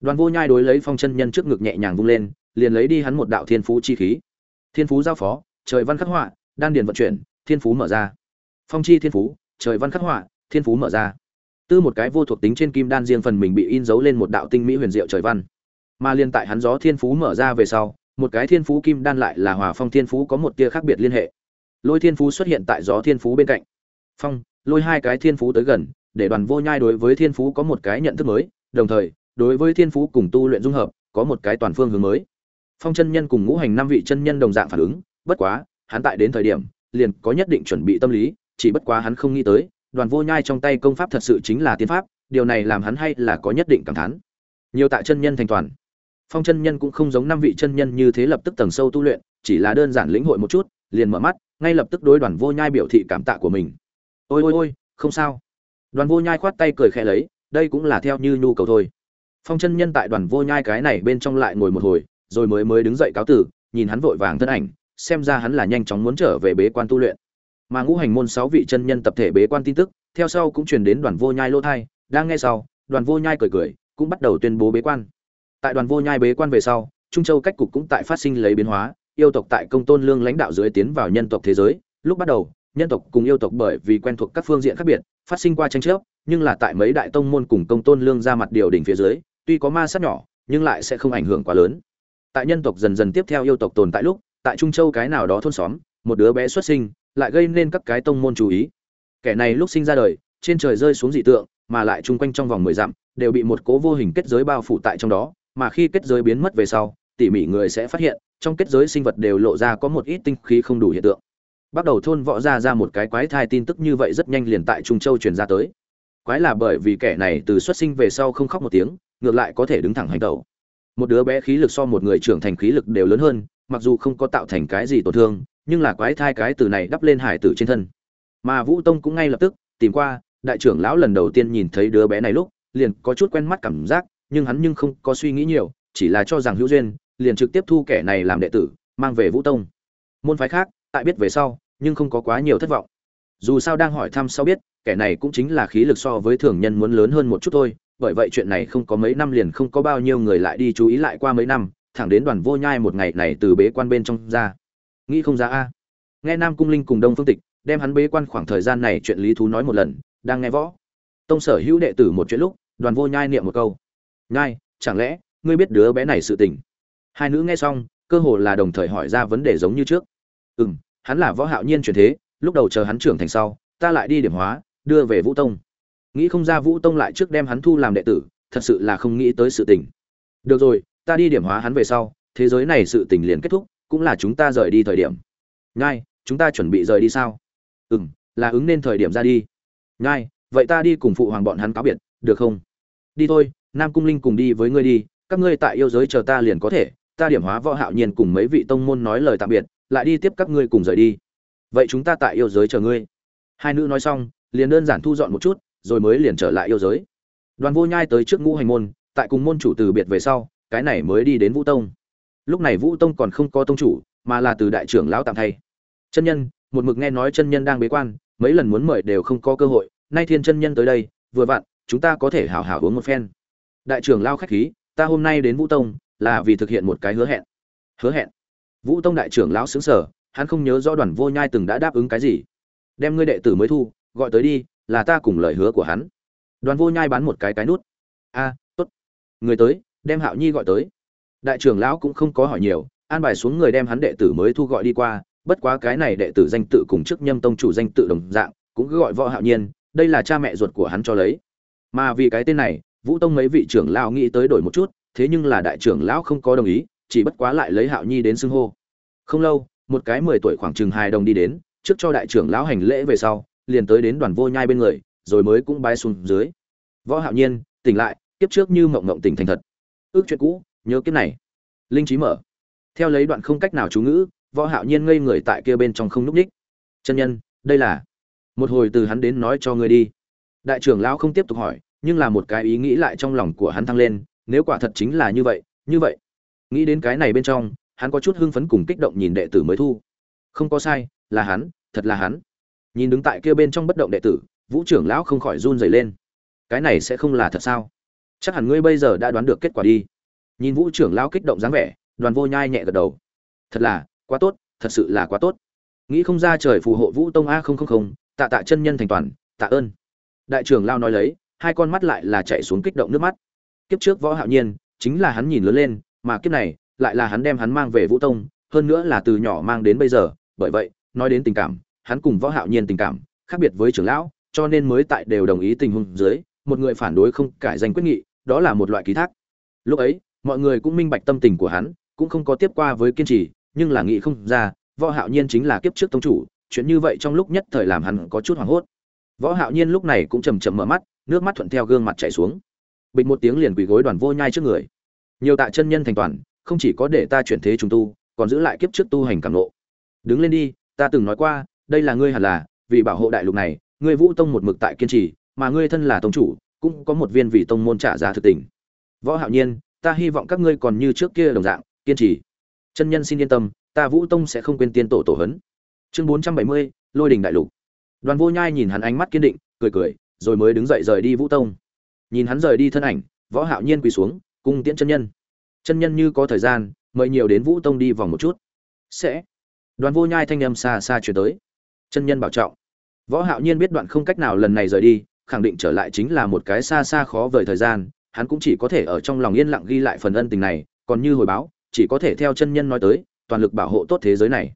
đoàn vô nhai đối lấy phong chân nhân trước ngực nhẹ nhàng vung lên liền lấy đi hắn một đạo thiên phú chi khí thiên phú giao phó trời văn khắc họa đan điền vận chuyển thiên phú mở ra phong chi thiên phú trời văn khắc họa thiên phú mở ra tư một cái vô thuộc tính trên kim đan riêng phần mình bị in dấu lên một đạo tinh mỹ huyền diệu trời văn mà liên tại hắn gió thiên phú mở ra về sau một cái thiên phú kim đan lại là hòa phong thiên phú có một tia khác biệt liên hệ lôi thiên phú xuất hiện tại gió thiên phú bên cạnh phong lôi hai cái thiên phú tới gần để đoàn vô nhai đối với thiên phú có một cái nhận thức mới đồng thời đối với thiên phú cùng tu luyện dung hợp, có một cái toàn phương hướng mới. Phong chân nhân cùng ngũ hành năm vị chân nhân đồng dạng phản ứng, bất quá, hắn tại đến thời điểm, liền có nhất định chuẩn bị tâm lý, chỉ bất quá hắn không nghĩ tới, đoàn vô nhai trong tay công pháp thật sự chính là tiên pháp, điều này làm hắn hay là có nhất định cảm thán. Nhiều tại chân nhân thành toàn. Phong chân nhân cũng không giống năm vị chân nhân như thế lập tức tầng sâu tu luyện, chỉ là đơn giản lĩnh hội một chút, liền mở mắt, ngay lập tức đối đoàn vô nhai biểu thị cảm tạ của mình. Ôi ôi ôi, không sao. Đoàn vô nhai khoát tay cười khẽ lấy, đây cũng là theo như nhu cầu thôi phong chân nhân tại đoàn vô nhai cái này bên trong lại ngồi một hồi, rồi mới mới đứng dậy cáo tử, nhìn hắn vội vàng thân ảnh, xem ra hắn là nhanh chóng muốn trở về bế quan tu luyện. Mà ngũ hành môn sáu vị chân nhân tập thể bế quan tin tức, theo sau cũng truyền đến đoàn vô nhai lô thai, đang nghe sau, đoàn vô nhai cười cười, cũng bắt đầu tuyên bố bế quan. Tại đoàn vô nhai bế quan về sau, trung châu cách cục cũng tại phát sinh lấy biến hóa, yêu tộc tại công tôn lương lãnh đạo dưới tiến vào nhân tộc thế giới. Lúc bắt đầu, nhân tộc cùng yêu tộc bởi vì quen thuộc các phương diện khác biệt, phát sinh qua tranh chấp, nhưng là tại mấy đại tông môn cùng công tôn lương ra mặt điều đỉnh phía dưới tuy có ma sát nhỏ, nhưng lại sẽ không ảnh hưởng quá lớn. Tại nhân tộc dần dần tiếp theo yêu tộc tồn tại lúc, tại trung châu cái nào đó thôn xóm, một đứa bé xuất sinh, lại gây nên các cái tông môn chú ý. Kẻ này lúc sinh ra đời, trên trời rơi xuống dị tượng, mà lại chung quanh trong vòng mười dặm, đều bị một cố vô hình kết giới bao phủ tại trong đó, mà khi kết giới biến mất về sau, tỉ mỉ người sẽ phát hiện, trong kết giới sinh vật đều lộ ra có một ít tinh khí không đủ hiện tượng. Bắt đầu thôn võ ra ra một cái quái thai tin tức như vậy rất nhanh liền tại trung châu truyền ra tới. Quái là bởi vì kẻ này từ xuất sinh về sau không khóc một tiếng ngược lại có thể đứng thẳng hành tẩu. Một đứa bé khí lực so một người trưởng thành khí lực đều lớn hơn, mặc dù không có tạo thành cái gì tổn thương, nhưng là quái thai cái từ này đắp lên hải tử trên thân. Mà vũ tông cũng ngay lập tức tìm qua, đại trưởng lão lần đầu tiên nhìn thấy đứa bé này lúc, liền có chút quen mắt cảm giác, nhưng hắn nhưng không có suy nghĩ nhiều, chỉ là cho rằng hữu duyên, liền trực tiếp thu kẻ này làm đệ tử, mang về vũ tông. Môn phái khác, tại biết về sau, nhưng không có quá nhiều thất vọng. Dù sao đang hỏi thăm sau biết, kẻ này cũng chính là khí lực so với thường nhân muốn lớn hơn một chút thôi bởi vậy chuyện này không có mấy năm liền không có bao nhiêu người lại đi chú ý lại qua mấy năm, thẳng đến đoàn vô nhai một ngày này từ bế quan bên trong ra. Nghĩ không ra a. Nghe nam cung linh cùng đông phương tịch đem hắn bế quan khoảng thời gian này chuyện lý thú nói một lần, đang nghe võ. Tông sở hữu đệ tử một chuyện lúc, đoàn vô nhai niệm một câu. Nhai, chẳng lẽ, ngươi biết đứa bé này sự tình? Hai nữ nghe xong, cơ hồ là đồng thời hỏi ra vấn đề giống như trước. Ừ m hắn là võ hạo nhiên truyền thế, lúc đầu chờ hắn trưởng thành sau, ta lại đi điểm hóa, đưa về vũ tông nghĩ không ra vũ tông lại trước đem hắn thu làm đệ tử, thật sự là không nghĩ tới sự tình. Được rồi, ta đi điểm hóa hắn về sau, thế giới này sự tình liền kết thúc, cũng là chúng ta rời đi thời điểm. Nhai, chúng ta chuẩn bị rời đi sao? Ừ m là ứng nên thời điểm ra đi. Nhai, vậy ta đi cùng phụ hoàng bọn hắn cáo biệt, được không? Đi thôi, nam cung linh cùng đi với ngươi đi, các ngươi tại yêu giới chờ ta liền có thể, ta điểm hóa võ hạo nhiên cùng mấy vị tông môn nói lời tạm biệt, lại đi tiếp các ngươi cùng rời đi. Vậy chúng ta tại yêu giới chờ ngươi. Hai nữ nói xong, liền đơn giản thu dọn một chút rồi mới liền trở lại yêu giới. Đoàn vô nhai tới trước ngũ hành môn, tại cùng môn chủ từ biệt về sau, cái này mới đi đến vũ tông. Lúc này vũ tông còn không có tông chủ, mà là từ đại trưởng lão tạm thay. Chân nhân, một mực nghe nói chân nhân đang bế quan, mấy lần muốn mời đều không có cơ hội, nay thiên chân nhân tới đây, vừa vặn, chúng ta có thể hào hào uống một phen. Đại trưởng lao khách khí, ta hôm nay đến vũ tông, là vì thực hiện một cái hứa hẹn. Hứa hẹn? Vũ tông đại trưởng lão xứng sở hắn không nhớ rõ đoàn vô nhai từng đã đáp ứng cái gì. Đem ngươi đệ tử mới thu, gọi tới đi là ta cùng lời hứa của hắn. Đoàn vô nhai bán một cái cái nút. A, tốt. Người tới, đem hạo nhi gọi tới. Đại trưởng lão cũng không có hỏi nhiều, an bài xuống người đem hắn đệ tử mới thu gọi đi qua. Bất quá cái này đệ tử danh tự cùng chức nhâm tông chủ danh tự đồng dạng, cũng cứ gọi võ hạo nhiên, đây là cha mẹ ruột của hắn cho lấy. Mà vì cái tên này, vũ tông mấy vị trưởng lão nghĩ tới đổi một chút, thế nhưng là đại trưởng lão không có đồng ý, chỉ bất quá lại lấy hạo nhi đến xưng hô. Không lâu, một cái mười tuổi khoảng chừng hài đồng đi đến, trước cho đại trưởng lão hành lễ về sau liền tới đến đoàn vô nhai bên người, rồi mới cũng bái xuống dưới. Võ hạo nhiên, tỉnh lại tiếp trước như mộng mộng tỉnh thành thật. Ước chuyện cũ, nhớ kiếp này. Linh trí mở. Theo lấy đoạn không cách nào chú ngữ, võ hạo nhiên ngây người tại kia bên trong không núc ních. Chân nhân, đây là một hồi từ hắn đến nói cho ngươi đi. Đại trưởng lão không tiếp tục hỏi, nhưng là một cái ý nghĩ lại trong lòng của hắn thăng lên, nếu quả thật chính là như vậy như vậy. Nghĩ đến cái này bên trong, hắn có chút hưng phấn cùng kích động nhìn đệ tử mới thu. Không có sai, là hắn, thật là hắn nhìn đứng tại kia bên trong bất động đệ tử, vũ trưởng lão không khỏi run rẩy lên. Cái này sẽ không là thật sao? Chắc hẳn ngươi bây giờ đã đoán được kết quả đi. Nhìn vũ trưởng lão kích động dáng vẻ, đoàn vô nhai nhẹ gật đầu. Thật là, quá tốt, thật sự là quá tốt. Nghĩ không ra trời phù hộ vũ tông a không không không, tạ tạ chân nhân thành toàn, tạ ơn. Đại trưởng lao nói lấy, hai con mắt lại là chạy xuống kích động nước mắt. Kiếp trước võ hạo nhiên, chính là hắn nhìn lớn lên, mà kiếp này, lại là hắn đem hắn mang về vũ tông, hơn nữa là từ nhỏ mang đến bây giờ, bởi vậy, nói đến tình cảm hắn cùng võ hạo nhiên tình cảm khác biệt với trưởng lão, cho nên mới tại đều đồng ý tình huống dưới, một người phản đối không cải danh quyết nghị, đó là một loại ký thác. Lúc ấy, mọi người cũng minh bạch tâm tình của hắn, cũng không có tiếp qua với kiên trì, nhưng là nghĩ không ra, võ hạo nhiên chính là kiếp trước tông chủ, chuyện như vậy trong lúc nhất thời làm hắn có chút hoảng hốt. Võ hạo nhiên lúc này cũng chậm chậm mở mắt, nước mắt thuận theo gương mặt chảy xuống. Bịch một tiếng liền quỳ gối đoàn vô nhai trước người. Nhiều tạ chân nhân thành toàn, không chỉ có để ta chuyển thế trùng tu, còn giữ lại kiếp trước tu hành cảm ngộ. Đứng lên đi, ta từng nói qua đây là ngươi hẳn là vì bảo hộ đại lục này ngươi vũ tông một mực tại kiên trì mà ngươi thân là tông chủ cũng có một viên vị tông môn trả giá thực tình. Võ hạo nhiên ta hy vọng các ngươi còn như trước kia đồng dạng kiên trì. Chân nhân xin yên tâm ta vũ tông sẽ không quên tiên tổ tổ hấn. Chương 470, lôi đình đại lục. Đoàn vô nhai nhìn hắn ánh mắt kiên định cười cười rồi mới đứng dậy rời đi vũ tông. Nhìn hắn rời đi thân ảnh võ hạo nhiên quỳ xuống cung tiễn chân nhân. Chân nhân như có thời gian mời nhiều đến vũ tông đi vòng một chút. Sẽ. Đoàn vô nhai thanh âm xa xa truyền tới chân nhân bảo trọng. Võ hạo nhiên biết đoạn không cách nào lần này rời đi, khẳng định trở lại chính là một cái xa xa khó vời thời gian, hắn cũng chỉ có thể ở trong lòng yên lặng ghi lại phần ân tình này, còn như hồi báo, chỉ có thể theo chân nhân nói tới, toàn lực bảo hộ tốt thế giới này.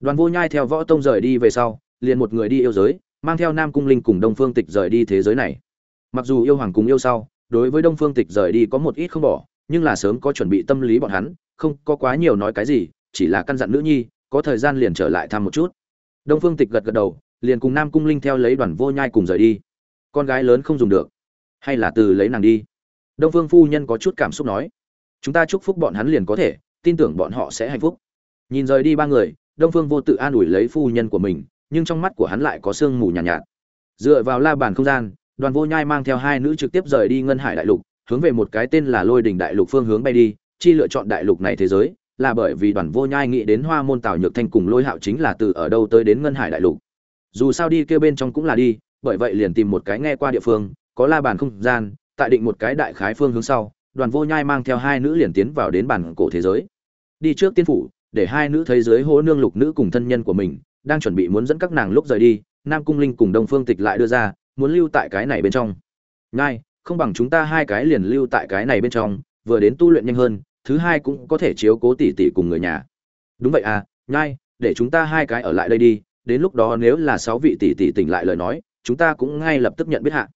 Đoàn vô nhai theo võ tông rời đi về sau, liền một người đi yêu giới, mang theo nam cung linh cùng đông phương tịch rời đi thế giới này. Mặc dù yêu hoàng cùng yêu sau, đối với đông phương tịch rời đi có một ít không bỏ, nhưng là sớm có chuẩn bị tâm lý bọn hắn, không có quá nhiều nói cái gì, chỉ là căn dặn nữ nhi, có thời gian liền trở lại thăm một chút đông phương tịch gật gật đầu liền cùng nam cung linh theo lấy đoàn vô nhai cùng rời đi. Con gái lớn không dùng được hay là từ lấy nàng đi? Đông phương phu nhân có chút cảm xúc nói. Chúng ta chúc phúc bọn hắn liền có thể tin tưởng bọn họ sẽ hạnh phúc. Nhìn rời đi ba người đông phương vô tự an ủi lấy phu nhân của mình nhưng trong mắt của hắn lại có sương mù nhàn nhạt, nhạt. Dựa vào la bàn không gian đoàn vô nhai mang theo hai nữ trực tiếp rời đi ngân hải đại lục hướng về một cái tên là lôi đình đại lục phương hướng bay đi chi lựa chọn đại lục này thế giới là bởi vì đoàn vô nhai nghĩ đến hoa môn tào nhược thanh cùng lôi hạo chính là từ ở đâu tới đến ngân hải đại lục. Dù sao đi kêu bên trong cũng là đi, bởi vậy liền tìm một cái nghe qua địa phương, có la bàn không gian, tại định một cái đại khái phương hướng sau, đoàn vô nhai mang theo hai nữ liền tiến vào đến bản cổ thế giới. Đi trước tiên phủ, để hai nữ thấy giới hỗ nương lục nữ cùng thân nhân của mình, đang chuẩn bị muốn dẫn các nàng lúc rời đi, nam cung linh cùng đông phương tịch lại đưa ra, muốn lưu tại cái này bên trong. Ngay không bằng chúng ta hai cái liền lưu tại cái này bên trong, vừa đến tu luyện nhanh hơn thứ hai cũng có thể chiếu cố tỷ tỷ cùng người nhà. Đúng vậy à nhai, để chúng ta hai cái ở lại đây đi, đến lúc đó nếu là sáu vị tỷ tỷ tỉnh lại lời nói, chúng ta cũng ngay lập tức nhận biết hạ.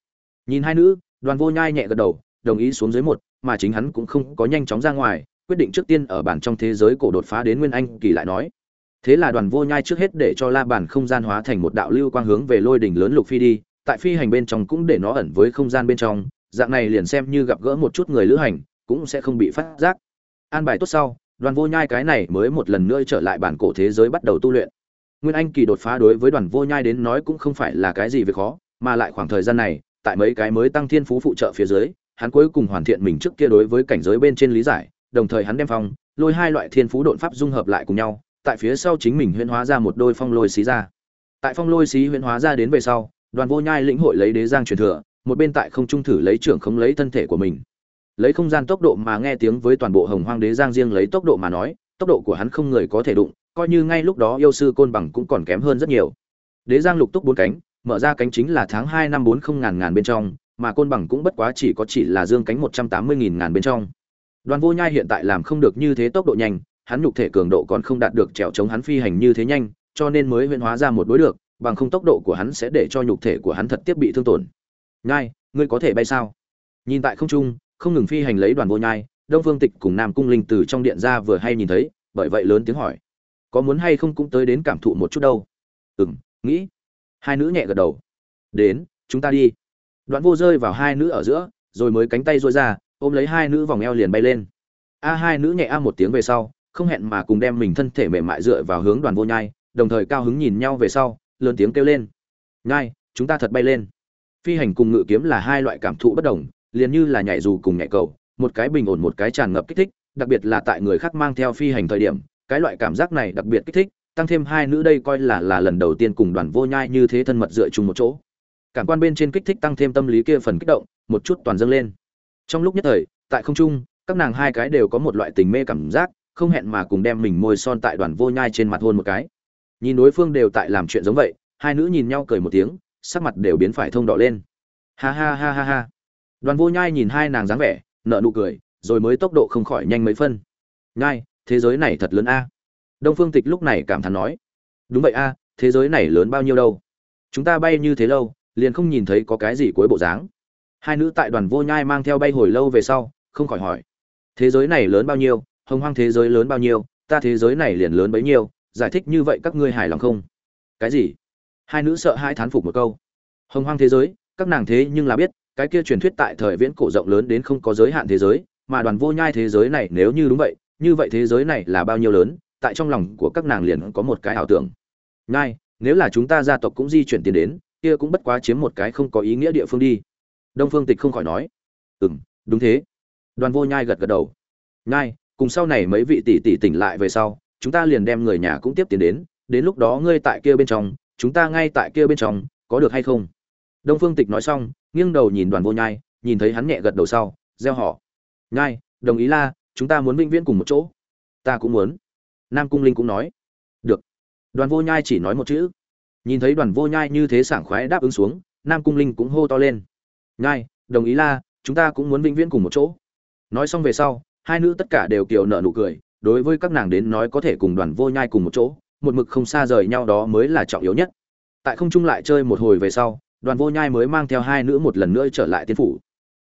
Nhìn hai nữ, đoàn vô nhai nhẹ gật đầu, đồng ý xuống dưới một, mà chính hắn cũng không có nhanh chóng ra ngoài, quyết định trước tiên ở bản trong thế giới cổ đột phá đến nguyên anh kỳ lại nói. Thế là đoàn vô nhai trước hết để cho la bàn không gian hóa thành một đạo lưu quang hướng về lôi đỉnh lớn lục phi đi, tại phi hành bên trong cũng để nó ẩn với không gian bên trong, dạng này liền xem như gặp gỡ một chút người lữ hành, cũng sẽ không bị phát giác an bài tốt sau, đoàn vô nhai cái này mới một lần nữa trở lại bản cổ thế giới bắt đầu tu luyện. Nguyên anh kỳ đột phá đối với đoàn vô nhai đến nói cũng không phải là cái gì việc khó, mà lại khoảng thời gian này, tại mấy cái mới tăng thiên phú phụ trợ phía dưới, hắn cuối cùng hoàn thiện mình trước kia đối với cảnh giới bên trên lý giải, đồng thời hắn đem phong, lôi hai loại thiên phú đột pháp dung hợp lại cùng nhau, tại phía sau chính mình huyễn hóa ra một đôi phong lôi xí ra. Tại phong lôi xí huyễn hóa ra đến về sau, đoàn vô nhai lĩnh hội lấy đế giang truyền thừa, một bên tại không trung thử lấy trưởng không lấy thân thể của mình lấy không gian tốc độ mà nghe tiếng với toàn bộ hồng hoang đế giang riêng lấy tốc độ mà nói, tốc độ của hắn không người có thể đụng, coi như ngay lúc đó yêu sư côn bằng cũng còn kém hơn rất nhiều. Đế giang lục túc bốn cánh, mở ra cánh chính là tháng hai năm bốn không ngàn ngàn bên trong, mà côn bằng cũng bất quá chỉ có chỉ là dương cánh một trăm tám mươi nghìn ngàn bên trong. Đoàn vô nhai hiện tại làm không được như thế tốc độ nhanh, hắn nhục thể cường độ còn không đạt được trèo chống hắn phi hành như thế nhanh, cho nên mới huyễn hóa ra một đối được, bằng không tốc độ của hắn sẽ để cho nhục thể của hắn thật tiếp bị thương tổn. Nhai, ngươi có thể bay sao? Nhìn tại không trung không ngừng phi hành lấy đoàn vô nhai, đông phương tịch cùng nam cung linh từ trong điện ra vừa hay nhìn thấy, bởi vậy lớn tiếng hỏi. Có muốn hay không cũng tới đến cảm thụ một chút đâu. Ừ m nghĩ. Hai nữ nhẹ gật đầu. Đến, chúng ta đi. Đoạn vô rơi vào hai nữ ở giữa, rồi mới cánh tay rối ra, ôm lấy hai nữ vòng eo liền bay lên. A hai nữ nhẹ a một tiếng về sau, không hẹn mà cùng đem mình thân thể mềm mại dựa vào hướng đoàn vô nhai, đồng thời cao hứng nhìn nhau về sau, lớn tiếng kêu lên. Nhai, chúng ta thật bay lên. Phi hành cùng ngự kiếm là hai loại cảm thụ bất đồng liền như là nhảy dù cùng nhảy cầu, một cái bình ổn một cái tràn ngập kích thích, đặc biệt là tại người khác mang theo phi hành thời điểm, cái loại cảm giác này đặc biệt kích thích, tăng thêm hai nữ đây coi là là lần đầu tiên cùng đoàn vô nhai như thế thân mật dựa chung một chỗ. Cảm quan bên trên kích thích tăng thêm tâm lý kia phần kích động, một chút toàn dâng lên. Trong lúc nhất thời, tại không trung, các nàng hai cái đều có một loại tình mê cảm giác, không hẹn mà cùng đem mình môi son tại đoàn vô nhai trên mặt hôn một cái. Nhìn đối phương đều tại làm chuyện giống vậy, hai nữ nhìn nhau cười một tiếng, sắc mặt đều biến phải thông đỏ lên. Ha ha ha ha ha đoàn vô nhai nhìn hai nàng dáng vẻ nợ nụ cười, rồi mới tốc độ không khỏi nhanh mấy phân. Nhai, thế giới này thật lớn a. Đông phương tịch lúc này cảm thán nói. Đúng vậy a, thế giới này lớn bao nhiêu đâu. Chúng ta bay như thế lâu, liền không nhìn thấy có cái gì cuối bộ dáng. Hai nữ tại đoàn vô nhai mang theo bay hồi lâu về sau, không khỏi hỏi. Thế giới này lớn bao nhiêu, hồng hoang thế giới lớn bao nhiêu, ta thế giới này liền lớn bấy nhiêu, giải thích như vậy các ngươi hài lòng không? Cái gì? Hai nữ sợ hai thán phục một câu. Hồng hoang thế giới, các nàng thế nhưng là biết cái kia truyền thuyết tại thời viễn cổ rộng lớn đến không có giới hạn thế giới, mà đoàn vô nhai thế giới này nếu như đúng vậy, như vậy thế giới này là bao nhiêu lớn, tại trong lòng của các nàng liền có một cái ảo tưởng. Nhai, nếu là chúng ta gia tộc cũng di chuyển tiền đến, kia cũng bất quá chiếm một cái không có ý nghĩa địa phương đi. Đông phương tịch không khỏi nói. Ừ m đúng thế. Đoàn vô nhai gật gật đầu. Nhai, cùng sau này mấy vị tỷ tỷ tỉnh lại về sau, chúng ta liền đem người nhà cũng tiếp tiền đến đến lúc đó ngươi tại kia bên trong, chúng ta ngay tại kia bên trong, có được hay không? Đông phương tịch nói xong, nghiêng đầu nhìn đoàn vô nhai, nhìn thấy hắn nhẹ gật đầu sau, gieo họ. Nhai, đồng ý la, chúng ta muốn vĩnh viễn cùng một chỗ. Ta cũng muốn. Nam cung linh cũng nói. Được. Đoàn vô nhai chỉ nói một chữ. Nhìn thấy đoàn vô nhai như thế sảng khoái đáp ứng xuống, nam cung linh cũng hô to lên. Nhai, đồng ý la, chúng ta cũng muốn vĩnh viễn cùng một chỗ. Nói xong về sau, hai nữ tất cả đều kiều nợ nụ cười, đối với các nàng đến nói có thể cùng đoàn vô nhai cùng một chỗ, một mực không xa rời nhau đó mới là trọng yếu nhất. Tại không trung lại chơi một hồi về sau đoàn vô nhai mới mang theo hai nữ một lần nữa trở lại tiên phủ.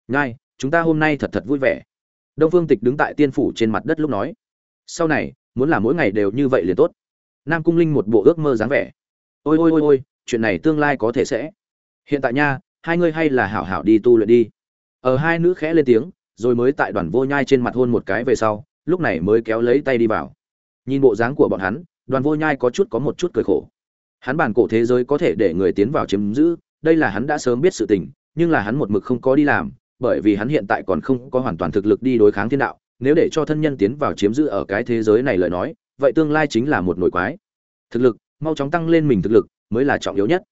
Nhai, chúng ta hôm nay thật thật vui vẻ. Đông phương tịch đứng tại tiên phủ trên mặt đất lúc nói. Sau này, muốn là mỗi ngày đều như vậy liền tốt. Nam cung linh một bộ ước mơ dáng vẻ. Ôi ôi ôi ôi, chuyện này tương lai có thể sẽ. Hiện tại nha, hai ngươi hay là hảo hảo đi tu luyện đi. Ở hai nữ khẽ lên tiếng, rồi mới tại đoàn vô nhai trên mặt hôn một cái về sau, lúc này mới kéo lấy tay đi vào. Nhìn bộ dáng của bọn hắn, đoàn vô nhai có chút có một chút cười khổ. Hắn bản cổ thế giới có thể để người tiến vào chiếm giữ đây là hắn đã sớm biết sự tình, nhưng là hắn một mực không có đi làm, bởi vì hắn hiện tại còn không có hoàn toàn thực lực đi đối kháng thiên đạo, nếu để cho thân nhân tiến vào chiếm giữ ở cái thế giới này lời nói, vậy tương lai chính là một nỗi quái. Thực lực, mau chóng tăng lên mình thực lực, mới là trọng yếu nhất.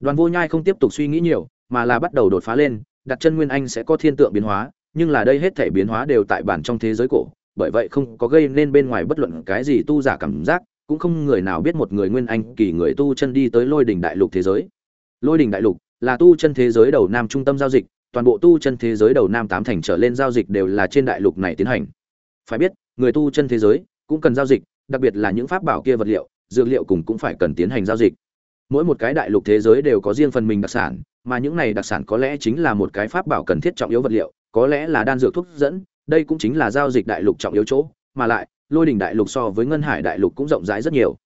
Đoàn vô nhai không tiếp tục suy nghĩ nhiều, mà là bắt đầu đột phá lên, đặt chân nguyên anh sẽ có thiên tượng biến hóa, nhưng là đây hết thể biến hóa đều tại bản trong thế giới cổ, bởi vậy không có gây nên bên ngoài bất luận cái gì tu giả cảm giác, cũng không người nào biết một người nguyên anh kỳ người tu chân đi tới lôi đỉnh đại lục thế giới lôi đỉnh đại lục là tu chân thế giới đầu nam trung tâm giao dịch, toàn bộ tu chân thế giới đầu nam tám thành trở lên giao dịch đều là trên đại lục này tiến hành. Phải biết, người tu chân thế giới cũng cần giao dịch, đặc biệt là những pháp bảo kia vật liệu, dược liệu cùng cũng phải cần tiến hành giao dịch. Mỗi một cái đại lục thế giới đều có riêng phần mình đặc sản, mà những này đặc sản có lẽ chính là một cái pháp bảo cần thiết trọng yếu vật liệu, có lẽ là đan dược thuốc dẫn, đây cũng chính là giao dịch đại lục trọng yếu chỗ, mà lại, lôi đỉnh đại lục so với ngân hải đại lục cũng rộng rãi rất nhiều.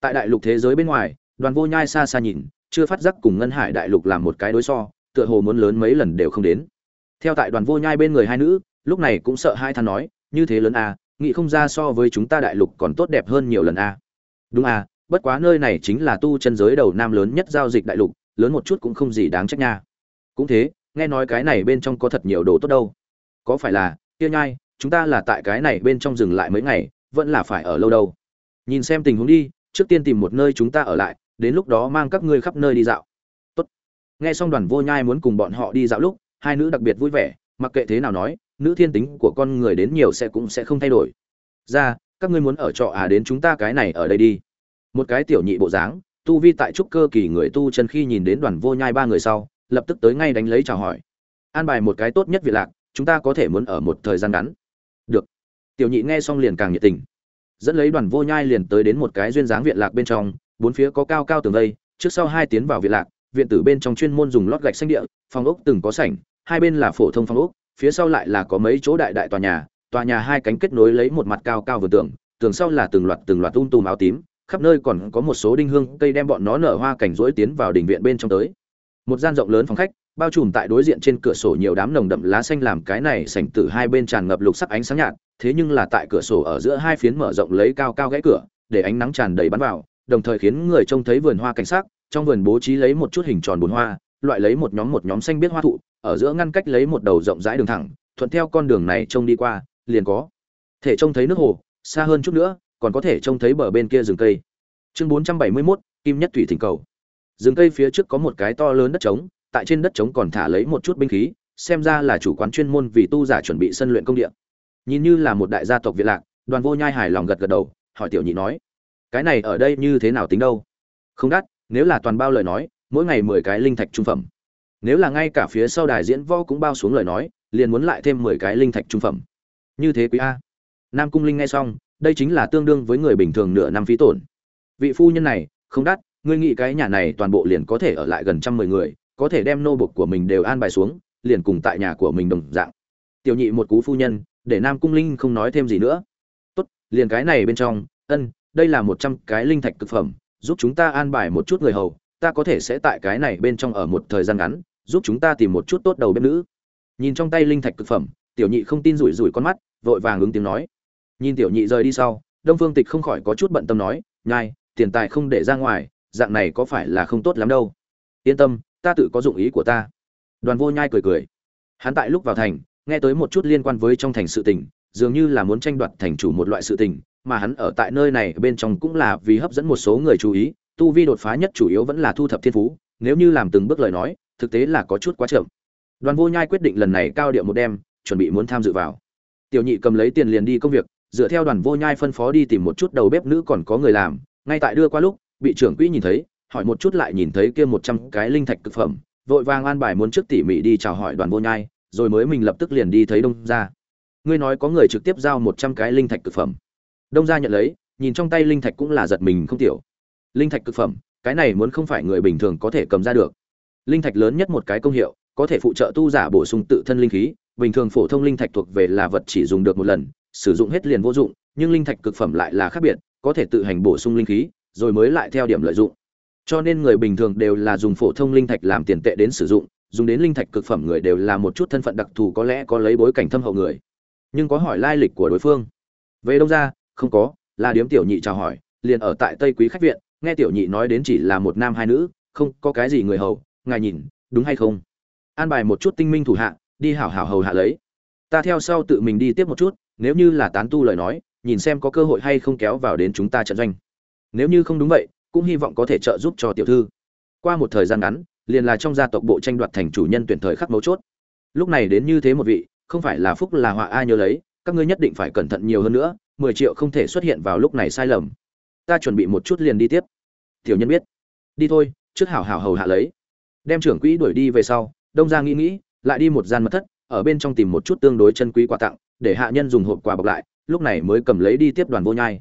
Tại đại lục thế giới bên ngoài, đoàn vô nhai xa xa nhìn chưa phát giác cùng ngân hải đại lục làm một cái đối so tựa hồ muốn lớn mấy lần đều không đến. Theo tại đoàn vô nhai bên người hai nữ lúc này cũng sợ hai than nói như thế lớn a à, nghĩ không ra so với chúng ta đại lục còn tốt đẹp hơn nhiều lần a à. đúng a à, bất quá nơi này chính là tu chân giới đầu nam lớn nhất giao dịch đại lục lớn một chút cũng không gì đáng trách nha. Cũng thế nghe nói cái này bên trong có thật nhiều đồ tốt đâu. Có phải là kia nhai chúng ta là tại cái này bên trong dừng lại mấy ngày vẫn là phải ở lâu đâu? Nhìn xem tình huống đi trước tiên tìm một nơi chúng ta ở lại đến lúc đó mang các ngươi khắp nơi đi dạo. Tốt. nghe xong đoàn vô nhai muốn cùng bọn họ đi dạo lúc, hai nữ đặc biệt vui vẻ, mặc kệ thế nào nói, nữ thiên tính của con người đến nhiều sẽ cũng sẽ không thay đổi. Ra, các ngươi muốn ở trọ à đến chúng ta cái này ở đây đi. Một cái tiểu nhị bộ dáng, tu vi tại trúc cơ kỳ người tu chân khi nhìn đến đoàn vô nhai ba người sau, lập tức tới ngay đánh lấy chào hỏi. An bài một cái tốt nhất việc lạc, chúng ta có thể muốn ở một thời gian ngắn. Được. Tiểu nhị nghe xong liền càng nhiệt tình. Dẫn lấy đoàn vô nhai liền tới đến một cái duyên dáng viện lạc bên trong bốn phía có cao cao tường vây, trước sau hai tiến vào viện lạc, viện tử bên trong chuyên môn dùng lót gạch xanh địa, phòng ốc từng có sảnh, hai bên là phổ thông phòng ốc, phía sau lại là có mấy chỗ đại đại tòa nhà tòa nhà hai cánh kết nối lấy một mặt cao cao vườn tường tường sau là từng loạt từng loạt tung tùm áo tím, khắp nơi còn có một số đinh hương, cây đem bọn nó nở hoa cảnh rỗi tiến vào đình viện bên trong tới. Một gian rộng lớn phòng khách, bao trùm tại đối diện trên cửa sổ nhiều đám nồng đậm lá xanh làm cái này sảnh tử hai bên tràn ngập lục sắc ánh sáng nhạt, thế nhưng là tại cửa sổ ở giữa hai phiến mở rộng lấy cao cao gãy cửa, để ánh nắng tràn đầy bắn vào đồng thời khiến người trông thấy vườn hoa cảnh sắc trong vườn bố trí lấy một chút hình tròn bốn hoa loại lấy một nhóm một nhóm xanh biết hoa thụ ở giữa ngăn cách lấy một đầu rộng rãi đường thẳng thuận theo con đường này trông đi qua liền có thể trông thấy nước hồ xa hơn chút nữa còn có thể trông thấy bờ bên kia rừng cây. Chương 471, kim nhất thủy thỉnh cầu. Rừng cây phía trước có một cái to lớn đất trống tại trên đất trống còn thả lấy một chút binh khí xem ra là chủ quán chuyên môn vì tu giả chuẩn bị sân luyện công địa. Nhìn như là một đại gia tộc việt lạc đoàn vô nhai hài lòng gật gật đầu hỏi tiểu nhị nói cái này ở đây như thế nào tính đâu? Không đắt, nếu là toàn bao lời nói, mỗi ngày mười cái linh thạch trung phẩm. Nếu là ngay cả phía sau đài diễn võ cũng bao xuống lời nói, liền muốn lại thêm mười cái linh thạch trung phẩm. Như thế quý a. Nam cung linh nghe xong, đây chính là tương đương với người bình thường nửa năm phí tổn. Vị phu nhân này, không đắt, ngươi nghĩ cái nhà này toàn bộ liền có thể ở lại gần trăm mười người, có thể đem nô bộc của mình đều an bài xuống, liền cùng tại nhà của mình đồng dạng. Tiểu nhị một cú phu nhân, để nam cung linh không nói thêm gì nữa. Tốt, liền cái này bên trong, ân đây là một trăm cái linh thạch cực phẩm, giúp chúng ta an bài một chút người hầu, ta có thể sẽ tại cái này bên trong ở một thời gian ngắn, giúp chúng ta tìm một chút tốt đầu bếp nữ. Nhìn trong tay linh thạch cực phẩm, tiểu nhị không tin rủi rủi con mắt, vội vàng ứng tiếng nói. Nhìn tiểu nhị rời đi sau, đông phương tịch không khỏi có chút bận tâm nói, nhai, tiền tài không để ra ngoài, dạng này có phải là không tốt lắm đâu? Yên tâm, ta tự có dụng ý của ta. Đoàn vô nhai cười cười. Hắn tại lúc vào thành, nghe tới một chút liên quan với trong thành sự tình, dường như là muốn tranh đoạt thành chủ một loại sự tình mà hắn ở tại nơi này bên trong cũng là vì hấp dẫn một số người chú ý, tu vi đột phá nhất chủ yếu vẫn là thu thập thiên phú, nếu như làm từng bước lời nói, thực tế là có chút quá chậm. Đoàn vô nhai quyết định lần này cao điệu một đêm, chuẩn bị muốn tham dự vào. Tiểu nhị cầm lấy tiền liền đi công việc, dựa theo đoàn vô nhai phân phó đi tìm một chút đầu bếp nữ còn có người làm, ngay tại đưa qua lúc, bị trưởng quỹ nhìn thấy, hỏi một chút lại nhìn thấy kia một trăm cái linh thạch cực phẩm, vội vàng an bài muốn trước tỉ mỉ đi chào hỏi đoàn vô nhai, rồi mới mình lập tức liền đi thấy đông gia. Ngươi nói có người trực tiếp giao một trăm cái linh thạch cực phẩm đông gia nhận lấy, nhìn trong tay linh thạch cũng là giật mình không tiểu. Linh thạch cực phẩm, cái này muốn không phải người bình thường có thể cầm ra được. Linh thạch lớn nhất một cái công hiệu, có thể phụ trợ tu giả bổ sung tự thân linh khí, bình thường phổ thông linh thạch thuộc về là vật chỉ dùng được một lần, sử dụng hết liền vô dụng, nhưng linh thạch cực phẩm lại là khác biệt, có thể tự hành bổ sung linh khí, rồi mới lại theo điểm lợi dụng. Cho nên người bình thường đều là dùng phổ thông linh thạch làm tiền tệ đến sử dụng, dùng đến linh thạch cực phẩm người đều là một chút thân phận đặc thù có lẽ có lấy bối cảnh thâm hậu người. Nhưng có hỏi lai lịch của đối phương. Về đông ra không có là điếm tiểu nhị chào hỏi, liền ở tại tây quý khách viện, nghe tiểu nhị nói đến chỉ là một nam hai nữ, không có cái gì người hầu, ngài nhìn, đúng hay không? An bài một chút tinh minh thủ hạ, đi hảo hảo hầu hạ lấy. Ta theo sau tự mình đi tiếp một chút, nếu như là tán tu lời nói, nhìn xem có cơ hội hay không kéo vào đến chúng ta trận doanh. Nếu như không đúng vậy, cũng hy vọng có thể trợ giúp cho tiểu thư. Qua một thời gian ngắn, liền là trong gia tộc bộ tranh đoạt thành chủ nhân tuyển thời khắc mấu chốt. Lúc này đến như thế một vị, không phải là phúc là họa ai nhớ lấy các ngươi nhất định phải cẩn thận nhiều hơn nữa, mười triệu không thể xuất hiện vào lúc này sai lầm. Ta chuẩn bị một chút liền đi tiếp. Tiểu nhân biết. Đi thôi, trước hảo hảo hầu hạ lấy. Đem trưởng quỹ đuổi đi về sau, đông ra nghĩ nghĩ, lại đi một gian mật thất, ở bên trong tìm một chút tương đối chân quý quà tặng, để hạ nhân dùng hộp quà bọc lại, lúc này mới cầm lấy đi tiếp đoàn vô nhai.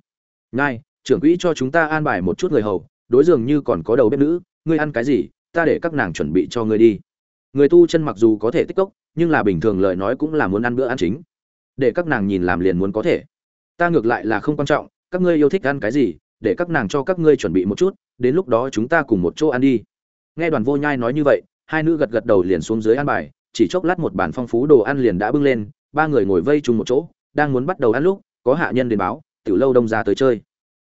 Nhai, trưởng quỹ cho chúng ta an bài một chút người hầu, đối dường như còn có đầu bếp nữ, ngươi ăn cái gì, ta để các nàng chuẩn bị cho ngươi đi. Người tu chân mặc dù có thể tích cốc, nhưng là bình thường lời nói cũng là muốn ăn bữa ăn chính để các nàng nhìn làm liền muốn có thể. Ta ngược lại là không quan trọng, các ngươi yêu thích ăn cái gì, để các nàng cho các ngươi chuẩn bị một chút, đến lúc đó chúng ta cùng một chỗ ăn đi. Nghe đoàn vô nhai nói như vậy, hai nữ gật gật đầu liền xuống dưới ăn bài, chỉ chốc lát một bàn phong phú đồ ăn liền đã bưng lên, ba người ngồi vây chung một chỗ, đang muốn bắt đầu ăn lúc, có hạ nhân đến báo, tiểu lâu đông ra tới chơi.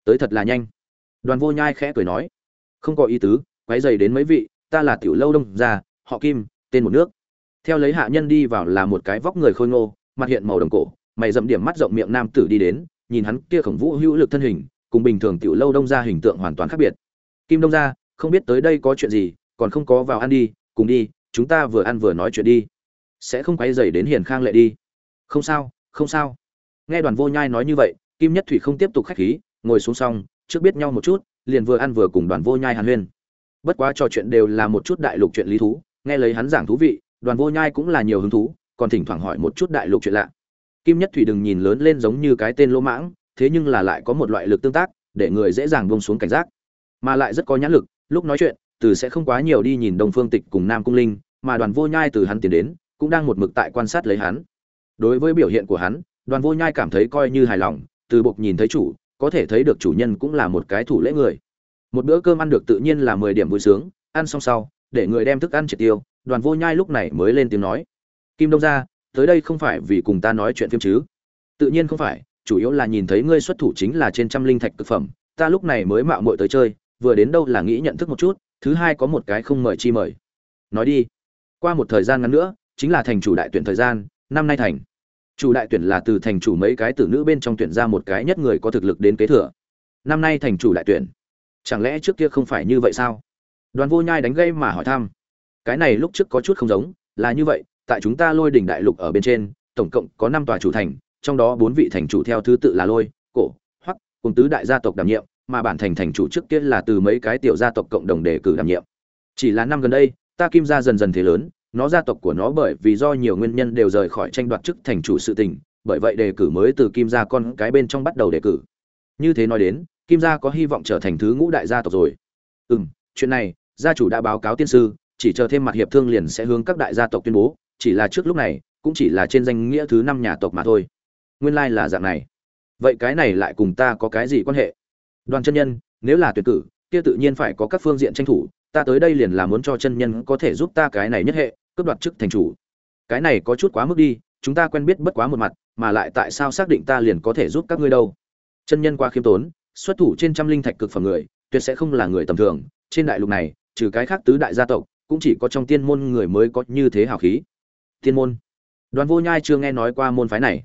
Tới thật là nhanh. Đoàn vô nhai khẽ cười nói. Không có ý tứ, quấy dày đến mấy vị, ta là tiểu lâu đông ra, họ kim, tên một nước. Theo lấy hạ nhân đi vào là một cái vóc người khôi ngô mặt hiện màu đồng cổ, mày dậm điểm mắt rộng miệng nam tử đi đến, nhìn hắn kia khổng vũ hữu lực thân hình, cùng bình thường tiểu lâu đông ra hình tượng hoàn toàn khác biệt. Kim đông ra không biết tới đây có chuyện gì, còn không có vào ăn đi, cùng đi, chúng ta vừa ăn vừa nói chuyện đi. Sẽ không quấy dày đến hiền khang lệ đi. Không sao không sao. Nghe đoàn vô nhai nói như vậy, kim nhất thủy không tiếp tục khách khí, ngồi xuống xong, trước biết nhau một chút, liền vừa ăn vừa cùng đoàn vô nhai hàn huyên. Bất quá trò chuyện đều là một chút đại lục chuyện lý thú, nghe lấy hắn giảng thú vị, đoàn vô nhai cũng là nhiều hứng thú còn thỉnh thoảng hỏi một chút đại lục chuyện lạ. Kim nhất thủy đừng nhìn lớn lên giống như cái tên lỗ mãng, thế nhưng là lại có một loại lực tương tác, để người dễ dàng bông xuống cảnh giác. Mà lại rất có nhãn lực, lúc nói chuyện, từ sẽ không quá nhiều đi nhìn đông phương tịch cùng nam cung linh, mà đoàn vô nhai từ hắn tiến đến, cũng đang một mực tại quan sát lấy hắn. Đối với biểu hiện của hắn, đoàn vô nhai cảm thấy coi như hài lòng, từ bộc nhìn thấy chủ, có thể thấy được chủ nhân cũng là một cái thủ lễ người. Một bữa cơm ăn được tự nhiên là mười điểm vui sướng, ăn xong sau, để người đem thức ăn triệt tiêu, đoàn vô nhai lúc này mới lên tiếng nói kim đông ra, tới đây không phải vì cùng ta nói chuyện phim chứ? Tự nhiên không phải, chủ yếu là nhìn thấy ngươi xuất thủ chính là trên trăm linh thạch thực phẩm, ta lúc này mới mạo muội tới chơi, vừa đến đâu là nghĩ nhận thức một chút, thứ hai có một cái không mời chi mời. Nói đi. Qua một thời gian ngắn nữa, chính là thành chủ đại tuyển thời gian, năm nay thành. Chủ đại tuyển là từ thành chủ mấy cái tử nữ bên trong tuyển ra một cái nhất người có thực lực đến kế thừa. Năm nay thành chủ đại tuyển. Chẳng lẽ trước kia không phải như vậy sao? Đoàn vô nhai đánh gây mà hỏi thăm. Cái này lúc trước có chút không giống, là như vậy tại chúng ta lôi đỉnh đại lục ở bên trên, tổng cộng có năm tòa chủ thành, trong đó bốn vị thành chủ theo thứ tự là lôi, cổ, hoắc, cùng tứ đại gia tộc đảm nhiệm, mà bản thành thành chủ trước kia là từ mấy cái tiểu gia tộc cộng đồng đề cử đảm nhiệm. Chỉ là năm gần đây, ta kim gia dần dần thế lớn, nó gia tộc của nó bởi vì do nhiều nguyên nhân đều rời khỏi tranh đoạt chức thành chủ sự tình, bởi vậy đề cử mới từ kim gia con cái bên trong bắt đầu đề cử. Như thế nói đến, kim gia có hy vọng trở thành thứ ngũ đại gia tộc rồi. Ừ m chuyện này, gia chủ đã báo cáo tiên sư, chỉ chờ thêm mặt hiệp thương liền sẽ hướng các đại gia tộc tuyên bố chỉ là trước lúc này, cũng chỉ là trên danh nghĩa thứ năm nhà tộc mà thôi. Nguyên lai là dạng này. Vậy cái này lại cùng ta có cái gì quan hệ? Đoàn chân nhân, nếu là tuyệt cử, kia tự nhiên phải có các phương diện tranh thủ, ta tới đây liền là muốn cho chân nhân có thể giúp ta cái này nhất hệ, cướp đoạt chức thành chủ. Cái này có chút quá mức đi, chúng ta quen biết bất quá một mặt, mà lại tại sao xác định ta liền có thể giúp các ngươi đâu? Chân nhân quá khiêm tốn, xuất thủ trên trăm linh thạch cực phẩm người, tuyệt sẽ không là người tầm thường. Trên đại lục này, trừ cái khác tứ đại gia tộc, cũng chỉ có trong tiên môn người mới có như thế hào khí tiên môn. Đoàn vô nhai chưa nghe nói qua môn phái này.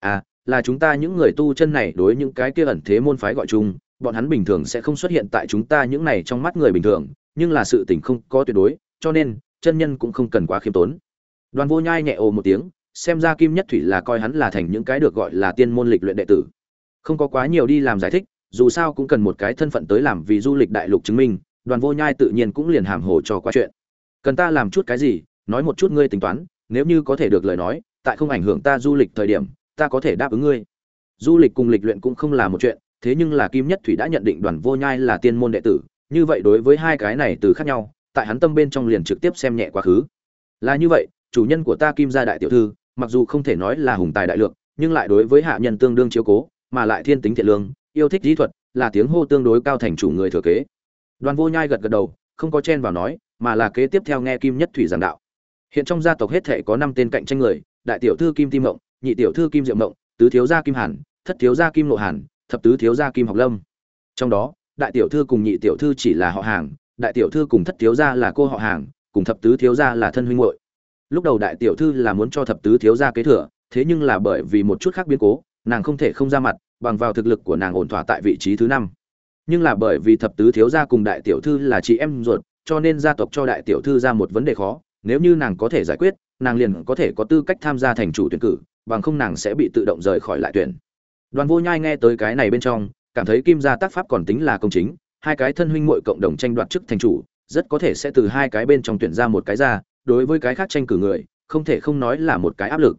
À là chúng ta những người tu chân này đối những cái kia ẩn thế môn phái gọi chung, bọn hắn bình thường sẽ không xuất hiện tại chúng ta những này trong mắt người bình thường, nhưng là sự tình không có tuyệt đối, cho nên, chân nhân cũng không cần quá khiêm tốn. Đoàn vô nhai nhẹ ồ một tiếng, xem ra kim nhất thủy là coi hắn là thành những cái được gọi là tiên môn lịch luyện đệ tử. Không có quá nhiều đi làm giải thích, dù sao cũng cần một cái thân phận tới làm vì du lịch đại lục chứng minh, đoàn vô nhai tự nhiên cũng liền hàm hồ cho qua chuyện. Cần ta làm chút cái gì, nói một chút ngươi tính toán nếu như có thể được lời nói, tại không ảnh hưởng ta du lịch thời điểm, ta có thể đáp ứng ngươi. Du lịch cùng lịch luyện cũng không là một chuyện, thế nhưng là kim nhất thủy đã nhận định đoàn vô nhai là tiên môn đệ tử, như vậy đối với hai cái này từ khác nhau, tại hắn tâm bên trong liền trực tiếp xem nhẹ quá khứ. Là như vậy, chủ nhân của ta kim gia đại tiểu thư, mặc dù không thể nói là hùng tài đại lượng, nhưng lại đối với hạ nhân tương đương chiếu cố, mà lại thiên tính thiện lương, yêu thích kỹ thuật, là tiếng hô tương đối cao thành chủ người thừa kế. Đoàn vô nhai gật gật đầu, không có chen vào nói, mà là kế tiếp theo nghe kim nhất thủy giảng đạo hiện trong gia tộc hết thể có năm tên cạnh tranh người, đại tiểu thư kim tim mộng, nhị tiểu thư kim diệu mộng, tứ thiếu gia kim hàn, thất thiếu gia kim lộ hàn, thập tứ thiếu gia kim học lâm. Trong đó, đại tiểu thư cùng nhị tiểu thư chỉ là họ hàng, đại tiểu thư cùng thất thiếu gia là cô họ hàng, cùng thập tứ thiếu gia là thân huynh muội. Lúc đầu đại tiểu thư là muốn cho thập tứ thiếu gia kế thừa, thế nhưng là bởi vì một chút khác biến cố, nàng không thể không ra mặt, bằng vào thực lực của nàng ổn thỏa tại vị trí thứ năm. Nhưng là bởi vì thập tứ thiếu gia cùng đại tiểu thư là chị em ruột, cho nên gia tộc cho đại tiểu thư ra một vấn đề khó nếu như nàng có thể giải quyết, nàng liền có thể có tư cách tham gia thành chủ tuyển cử, bằng không nàng sẽ bị tự động rời khỏi lại tuyển. Đoàn vô nhai nghe tới cái này bên trong, cảm thấy kim gia tác pháp còn tính là công chính, hai cái thân huynh muội cộng đồng tranh đoạt chức thành chủ, rất có thể sẽ từ hai cái bên trong tuyển ra một cái ra, đối với cái khác tranh cử người, không thể không nói là một cái áp lực.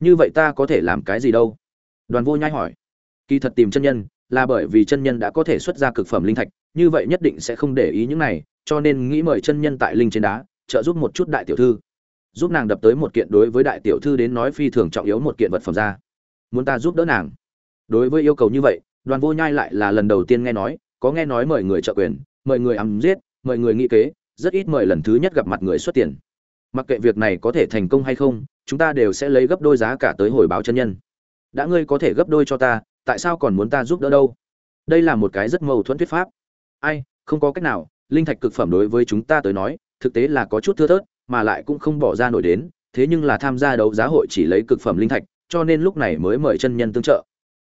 Như vậy ta có thể làm cái gì đâu? Đoàn vô nhai hỏi. Kỳ thật tìm chân nhân, là bởi vì chân nhân đã có thể xuất ra cực phẩm linh thạch, như vậy nhất định sẽ không để ý những này, cho nên nghĩ mời chân nhân tại linh trên đá trợ giúp một chút đại tiểu thư. Giúp nàng đập tới một kiện đối với đại tiểu thư đến nói phi thường trọng yếu một kiện vật phẩm ra. Muốn ta giúp đỡ nàng? Đối với yêu cầu như vậy, đoàn vô nhai lại là lần đầu tiên nghe nói, có nghe nói mời người trợ quyền, mời người ấm giết, mời người nghĩ kế, rất ít mời lần thứ nhất gặp mặt người xuất tiền. Mặc kệ việc này có thể thành công hay không, chúng ta đều sẽ lấy gấp đôi giá cả tới hồi báo chân nhân. Đã ngươi có thể gấp đôi cho ta, tại sao còn muốn ta giúp đỡ đâu? Đây là một cái rất mâu thuẫn thuyết pháp. Ai, không có cách nào, linh thạch cực phẩm đối với chúng ta tới nói thực tế là có chút thưa thớt, mà lại cũng không bỏ ra nổi đến, thế nhưng là tham gia đấu giá hội chỉ lấy cực phẩm linh thạch, cho nên lúc này mới mời chân nhân tương trợ.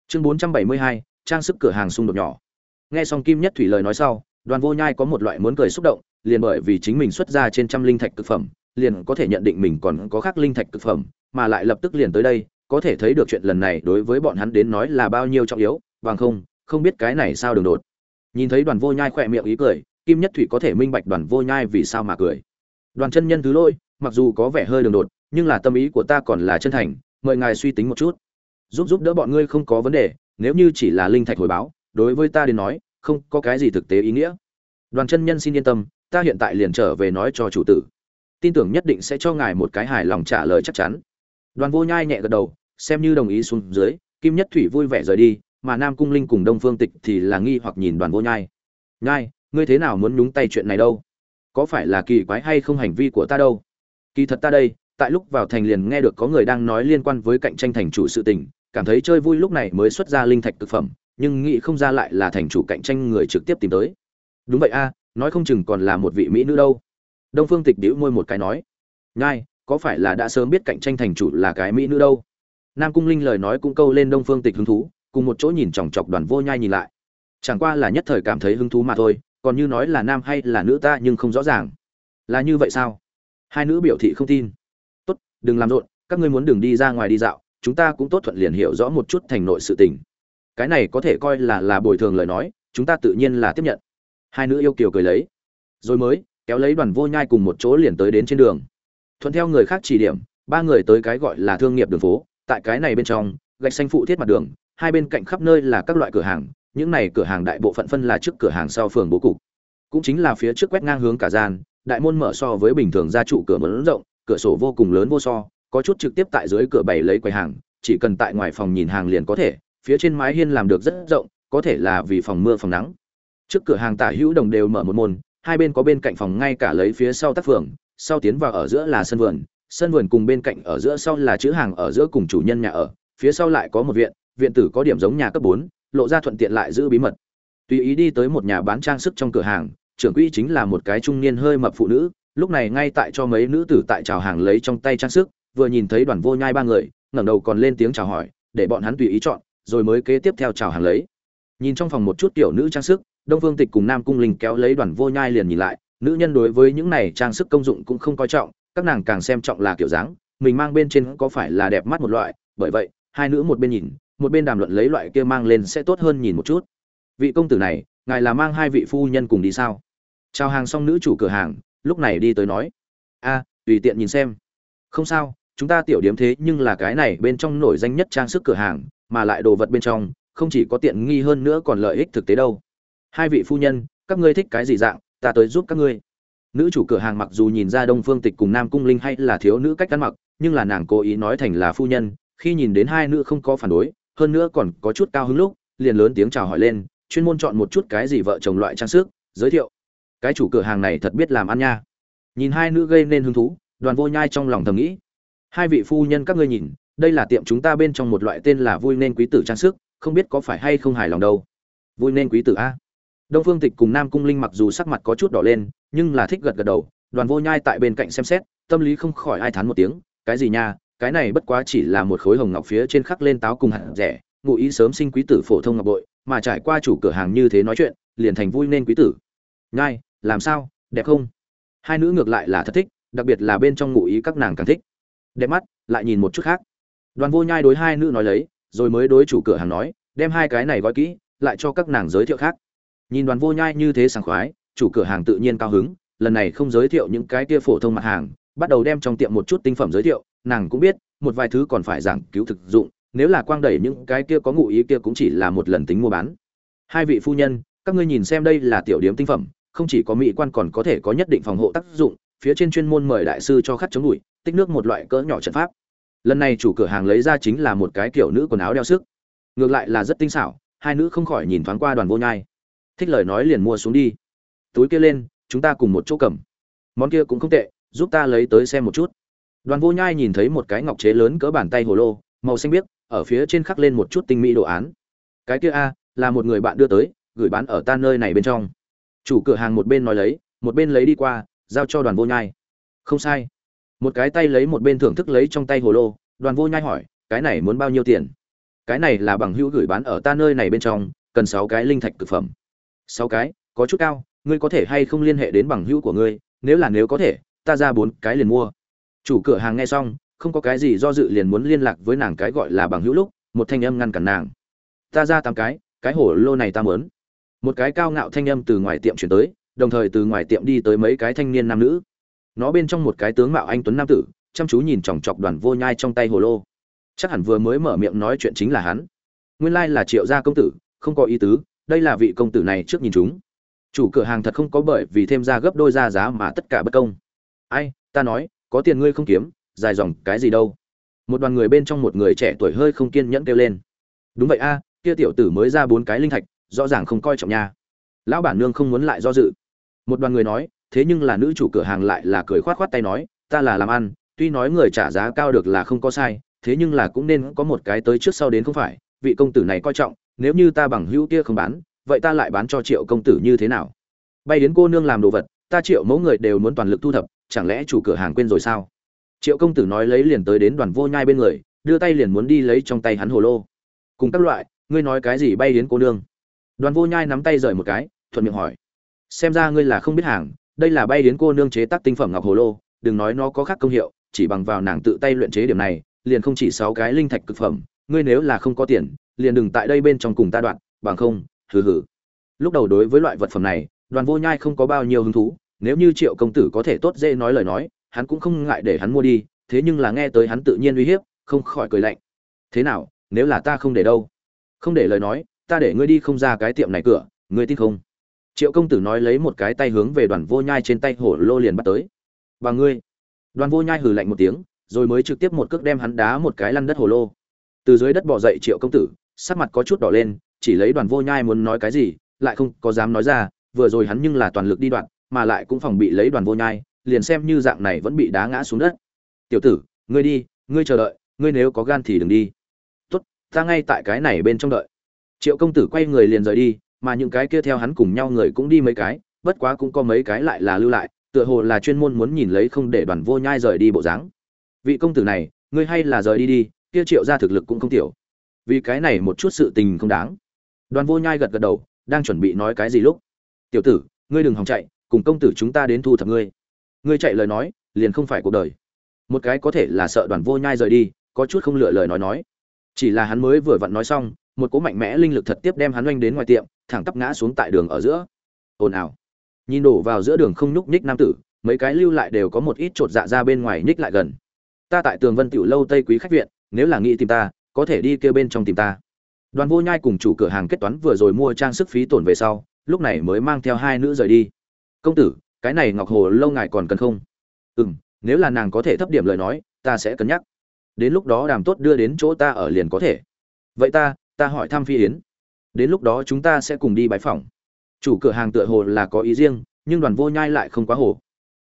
Chương bốn trăm bảy mươi hai, trang sức cửa hàng xung đột nhỏ. Nghe xong kim nhất thủy lời nói sau, đoàn vô nhai có một loại muốn cười xúc động, liền bởi vì chính mình xuất ra trên trăm linh thạch cực phẩm, liền có thể nhận định mình còn có khác linh thạch cực phẩm, mà lại lập tức liền tới đây, có thể thấy được chuyện lần này đối với bọn hắn đến nói là bao nhiêu trọng yếu, bằng không không biết cái này sao đường đột. Nhìn thấy đoàn vô nhai khỏe miệng ý cười kim nhất thủy có thể minh bạch đoàn vô nhai vì sao mà cười. Đoàn chân nhân thứ lỗi, mặc dù có vẻ hơi đường đột, nhưng là tâm ý của ta còn là chân thành, mời ngài suy tính một chút. Giúp giúp đỡ bọn ngươi không có vấn đề, nếu như chỉ là linh thạch hồi báo, đối với ta đến nói, không có cái gì thực tế ý nghĩa. Đoàn chân nhân xin yên tâm, ta hiện tại liền trở về nói cho chủ tử. Tin tưởng nhất định sẽ cho ngài một cái hài lòng trả lời chắc chắn. Đoàn vô nhai nhẹ gật đầu, xem như đồng ý xuống dưới, kim nhất thủy vui vẻ rời đi, mà nam cung linh cùng đông phương tịch thì là nghi hoặc nhìn đoàn vô nhai. Nhai ngươi thế nào muốn nhúng tay chuyện này đâu? Có phải là kỳ quái hay không hành vi của ta đâu? Kỳ thật ta đây, tại lúc vào thành liền nghe được có người đang nói liên quan với cạnh tranh thành chủ sự tình, cảm thấy chơi vui lúc này mới xuất ra linh thạch thực phẩm, nhưng nghĩ không ra lại là thành chủ cạnh tranh người trực tiếp tìm tới. Đúng vậy a, nói không chừng còn là một vị mỹ nữ đâu. Đông phương tịch đĩu môi một cái nói, nhai, có phải là đã sớm biết cạnh tranh thành chủ là cái mỹ nữ đâu? Nam cung linh lời nói cũng câu lên đông phương tịch hứng thú, cùng một chỗ nhìn chòng chọc đoàn vô nhai nhìn lại. Chẳng qua là nhất thời cảm thấy hứng thú mà thôi còn như nói là nam hay là nữ ta nhưng không rõ ràng. Là như vậy sao? Hai nữ biểu thị không tin. Tốt, đừng làm rộn, các ngươi muốn đường đi ra ngoài đi dạo, chúng ta cũng tốt thuận liền hiểu rõ một chút thành nội sự tình. Cái này có thể coi là là bồi thường lời nói, chúng ta tự nhiên là tiếp nhận. Hai nữ yêu kiều cười lấy. Rồi mới, kéo lấy đoàn vô nhai cùng một chỗ liền tới đến trên đường. Thuận theo người khác chỉ điểm, ba người tới cái gọi là thương nghiệp đường phố, tại cái này bên trong, gạch xanh phụ thiết mặt đường, hai bên cạnh khắp nơi là các loại cửa hàng những này cửa hàng đại bộ phận phân là trước cửa hàng sau phường bố cục. Cũng chính là phía trước quét ngang hướng cả gian, đại môn mở so với bình thường gia trụ cửa lớn rộng, cửa sổ vô cùng lớn vô so, có chút trực tiếp tại dưới cửa bày lấy quầy hàng, chỉ cần tại ngoài phòng nhìn hàng liền có thể, phía trên mái hiên làm được rất rộng, có thể là vì phòng mưa phòng nắng. Trước cửa hàng tả hữu đồng đều mở một môn, hai bên có bên cạnh phòng ngay cả lấy phía sau tác phường, sau tiến vào ở giữa là sân vườn sân vườn cùng bên cạnh ở giữa sau là chữ hàng ở giữa cùng chủ nhân nhà ở, phía sau lại có một viện viện tử có điểm giống nhà cấp bốn lộ ra thuận tiện lại giữ bí mật. Tùy ý đi tới một nhà bán trang sức trong cửa hàng, trưởng quỹ chính là một cái trung niên hơi mập phụ nữ, lúc này ngay tại cho mấy nữ tử tại chào hàng lấy trong tay trang sức, vừa nhìn thấy đoàn vô nhai ba người, ngẩng đầu còn lên tiếng chào hỏi, để bọn hắn tùy ý chọn, rồi mới kế tiếp theo chào hàng lấy. Nhìn trong phòng một chút tiểu nữ trang sức, đông phương tịch cùng nam cung linh kéo lấy đoàn vô nhai liền nhìn lại, nữ nhân đối với những này trang sức công dụng cũng không coi trọng, các nàng càng xem trọng là kiểu dáng, mình mang bên trên có phải là đẹp mắt một loại, bởi vậy, hai nữ một bên nhìn một bên đàm luận lấy loại kia mang lên sẽ tốt hơn nhìn một chút. Vị công tử này, ngài là mang hai vị phu nhân cùng đi sao? Chào hàng xong nữ chủ cửa hàng, lúc này đi tới nói. A, tùy tiện nhìn xem. Không sao, chúng ta tiểu điếm thế nhưng là cái này bên trong nổi danh nhất trang sức cửa hàng, mà lại đồ vật bên trong, không chỉ có tiện nghi hơn nữa còn lợi ích thực tế đâu. Hai vị phu nhân, các ngươi thích cái gì dạng, ta tới giúp các ngươi. Nữ chủ cửa hàng mặc dù nhìn ra đông phương tịch cùng nam cung linh hay là thiếu nữ cách ăn mặc, nhưng là nàng cố ý nói thành là phu nhân, khi nhìn đến hai nữ không có phản đối hơn nữa còn có chút cao hứng lúc, liền lớn tiếng chào hỏi lên, chuyên môn chọn một chút cái gì vợ chồng loại trang sức, giới thiệu. Cái chủ cửa hàng này thật biết làm ăn nha. Nhìn hai nữ gây nên hứng thú, đoàn vô nhai trong lòng thầm nghĩ. Hai vị phu nhân các ngươi nhìn, đây là tiệm chúng ta bên trong một loại tên là vui nên quý tử trang sức, không biết có phải hay không hài lòng đâu. Vui nên quý tử a. Đông phương tịch cùng nam cung linh mặc dù sắc mặt có chút đỏ lên, nhưng là thích gật gật đầu, đoàn vô nhai tại bên cạnh xem xét, tâm lý không khỏi ai thán một tiếng, cái gì nha cái này bất quá chỉ là một khối hồng ngọc phía trên khắc lên táo cùng hạt rẻ ngụ ý sớm sinh quý tử phổ thông ngọc bội mà trải qua chủ cửa hàng như thế nói chuyện liền thành vui nên quý tử. Ngay, làm sao? Đẹp không? Hai nữ ngược lại là thật thích đặc biệt là bên trong ngụ ý các nàng càng thích. Đẹp mắt lại nhìn một chút khác. Đoàn vô nhai đối hai nữ nói lấy rồi mới đối chủ cửa hàng nói đem hai cái này gói kỹ lại cho các nàng giới thiệu khác. Nhìn đoàn vô nhai như thế sảng khoái chủ cửa hàng tự nhiên cao hứng lần này không giới thiệu những cái kia phổ thông mặt hàng bắt đầu đem trong tiệm một chút tinh phẩm giới thiệu nàng cũng biết, một vài thứ còn phải giảng cứu thực dụng, nếu là quang đẩy những cái kia có ngụ ý kia cũng chỉ là một lần tính mua bán. Hai vị phu nhân, các ngươi nhìn xem đây là tiểu điếm tinh phẩm, không chỉ có mỹ quan còn có thể có nhất định phòng hộ tác dụng, phía trên chuyên môn mời đại sư cho khắc chống bụi tích nước một loại cỡ nhỏ trận pháp. Lần này chủ cửa hàng lấy ra chính là một cái kiểu nữ quần áo đeo sức. Ngược lại là rất tinh xảo, hai nữ không khỏi nhìn thoáng qua đoàn vô nhai. Thích lời nói liền mua xuống đi. Túi kia lên, chúng ta cùng một chỗ cầm. Món kia cũng không tệ, giúp ta lấy tới xem một chút đoàn vô nhai nhìn thấy một cái ngọc chế lớn cỡ bàn tay hồ lô, màu xanh biếc, ở phía trên khắc lên một chút tinh mỹ đồ án. Cái kia a, là một người bạn đưa tới, gửi bán ở ta nơi này bên trong. Chủ cửa hàng một bên nói lấy, một bên lấy đi qua, giao cho đoàn vô nhai. Không sai. Một cái tay lấy một bên thưởng thức lấy trong tay hồ lô, đoàn vô nhai hỏi, cái này muốn bao nhiêu tiền? Cái này là bằng hữu gửi bán ở ta nơi này bên trong, cần sáu cái linh thạch thực phẩm. Sáu cái, có chút cao, ngươi có thể hay không liên hệ đến bằng hữu của ngươi, nếu là nếu có thể, ta ra bốn cái liền mua chủ cửa hàng nghe xong, không có cái gì do dự liền muốn liên lạc với nàng cái gọi là bằng hữu lúc, một thanh âm ngăn cản nàng. Ta ra tám cái cái hổ lô này ta mớn một cái cao ngạo thanh âm từ ngoài tiệm chuyển tới, đồng thời từ ngoài tiệm đi tới mấy cái thanh niên nam nữ. Nó bên trong một cái tướng mạo anh tuấn nam tử, chăm chú nhìn chòng chọc đoàn vô nhai trong tay hồ lô. Chắc hẳn vừa mới mở miệng nói chuyện chính là hắn. Nguyên lai là triệu gia công tử, không có ý tứ, đây là vị công tử này trước nhìn chúng. Chủ cửa hàng thật không có bởi vì thêm ra gấp đôi ra giá mà tất cả bất công. Ai, ta nói có tiền ngươi không kiếm, dài dòng cái gì đâu. Một đoàn người bên trong một người trẻ tuổi hơi không kiên nhẫn kêu lên. Đúng vậy a, kia tiểu tử mới ra bốn cái linh thạch, rõ ràng không coi trọng nha. Lão bản nương không muốn lại do dự. Một đoàn người nói, thế nhưng là nữ chủ cửa hàng lại là cười khoát khoát tay nói, ta là làm ăn, tuy nói người trả giá cao được là không có sai, thế nhưng là cũng nên có một cái tới trước sau đến không phải, vị công tử này coi trọng, nếu như ta bằng hữu kia không bán, vậy ta lại bán cho triệu công tử như thế nào? Bay đến cô nương làm đồ vật, ta triệu mẫu người đều muốn toàn lực thu thập chẳng lẽ chủ cửa hàng quên rồi sao? Triệu công tử nói lấy liền tới đến đoàn vô nhai bên người, đưa tay liền muốn đi lấy trong tay hắn hồ lô. Cùng các loại, ngươi nói cái gì bay đến cô nương? Đoàn vô nhai nắm tay rời một cái, thuận miệng hỏi. Xem ra ngươi là không biết hàng, đây là bay đến cô nương chế tác tinh phẩm ngọc hồ lô, đừng nói nó có khác công hiệu, chỉ bằng vào nàng tự tay luyện chế điểm này, liền không chỉ sáu cái linh thạch cực phẩm, ngươi nếu là không có tiền, liền đừng tại đây bên trong cùng ta đoạn, bằng không, hừ hừ. Lúc đầu đối với loại vật phẩm này, đoàn vô nhai không có bao nhiêu hứng thú nếu như triệu công tử có thể tốt dễ nói lời nói, hắn cũng không ngại để hắn mua đi, thế nhưng là nghe tới hắn tự nhiên uy hiếp, không khỏi cười lạnh. Thế nào, nếu là ta không để đâu? Không để lời nói, ta để ngươi đi không ra cái tiệm này cửa, ngươi tin không? Triệu công tử nói lấy một cái tay hướng về đoàn vô nhai trên tay hổ lô liền bắt tới. Và ngươi. Đoàn vô nhai hừ lạnh một tiếng, rồi mới trực tiếp một cước đem hắn đá một cái lăn đất hồ lô. Từ dưới đất bỏ dậy triệu công tử, sắc mặt có chút đỏ lên, chỉ lấy đoàn vô nhai muốn nói cái gì, lại không có dám nói ra, vừa rồi hắn nhưng là toàn lực đi đoạn mà lại cũng phòng bị lấy đoàn vô nhai, liền xem như dạng này vẫn bị đá ngã xuống đất. Tiểu tử, ngươi đi, ngươi chờ đợi, ngươi nếu có gan thì đừng đi. Tốt, ta ngay tại cái này bên trong đợi. Triệu công tử quay người liền rời đi, mà những cái kia theo hắn cùng nhau người cũng đi mấy cái, bất quá cũng có mấy cái lại là lưu lại, tựa hồ là chuyên môn muốn nhìn lấy không để đoàn vô nhai rời đi bộ dáng. Vị công tử này, ngươi hay là rời đi đi, kia triệu gia thực lực cũng không tiểu. Vì cái này một chút sự tình không đáng. Đoàn vô nhai gật gật đầu, đang chuẩn bị nói cái gì lúc, tiểu tử, ngươi đừng hòng chạy cùng công tử chúng ta đến thu thập ngươi. Ngươi chạy lời nói, liền không phải cuộc đời. Một cái có thể là sợ đoàn vô nhai rời đi, có chút không lựa lời nói nói. Chỉ là hắn mới vừa vặn nói xong, một cỗ mạnh mẽ linh lực thật tiếp đem hắn oanh đến ngoài tiệm, thẳng tắp ngã xuống tại đường ở giữa. Ồn ào. Nhìn đổ vào giữa đường không nhúc nhích nam tử, mấy cái lưu lại đều có một ít chột dạ ra bên ngoài nhích lại gần. Ta tại tường vân tiểu lâu tây quý khách viện, nếu là nghĩ tìm ta, có thể đi kêu bên trong tìm ta. Đoàn vô nhai cùng chủ cửa hàng kết toán vừa rồi mua trang sức phí tổn về sau, lúc này mới mang theo hai nữ rời đi công tử, cái này ngọc hồ lâu ngài còn cần không? Ừ m nếu là nàng có thể thấp điểm lời nói, ta sẽ cân nhắc. Đến lúc đó đàm tốt đưa đến chỗ ta ở liền có thể. Vậy ta ta hỏi thăm phi yến. Đến lúc đó chúng ta sẽ cùng đi bãi phòng chủ cửa hàng tựa hồ là có ý riêng, nhưng đoàn vô nhai lại không quá hồ.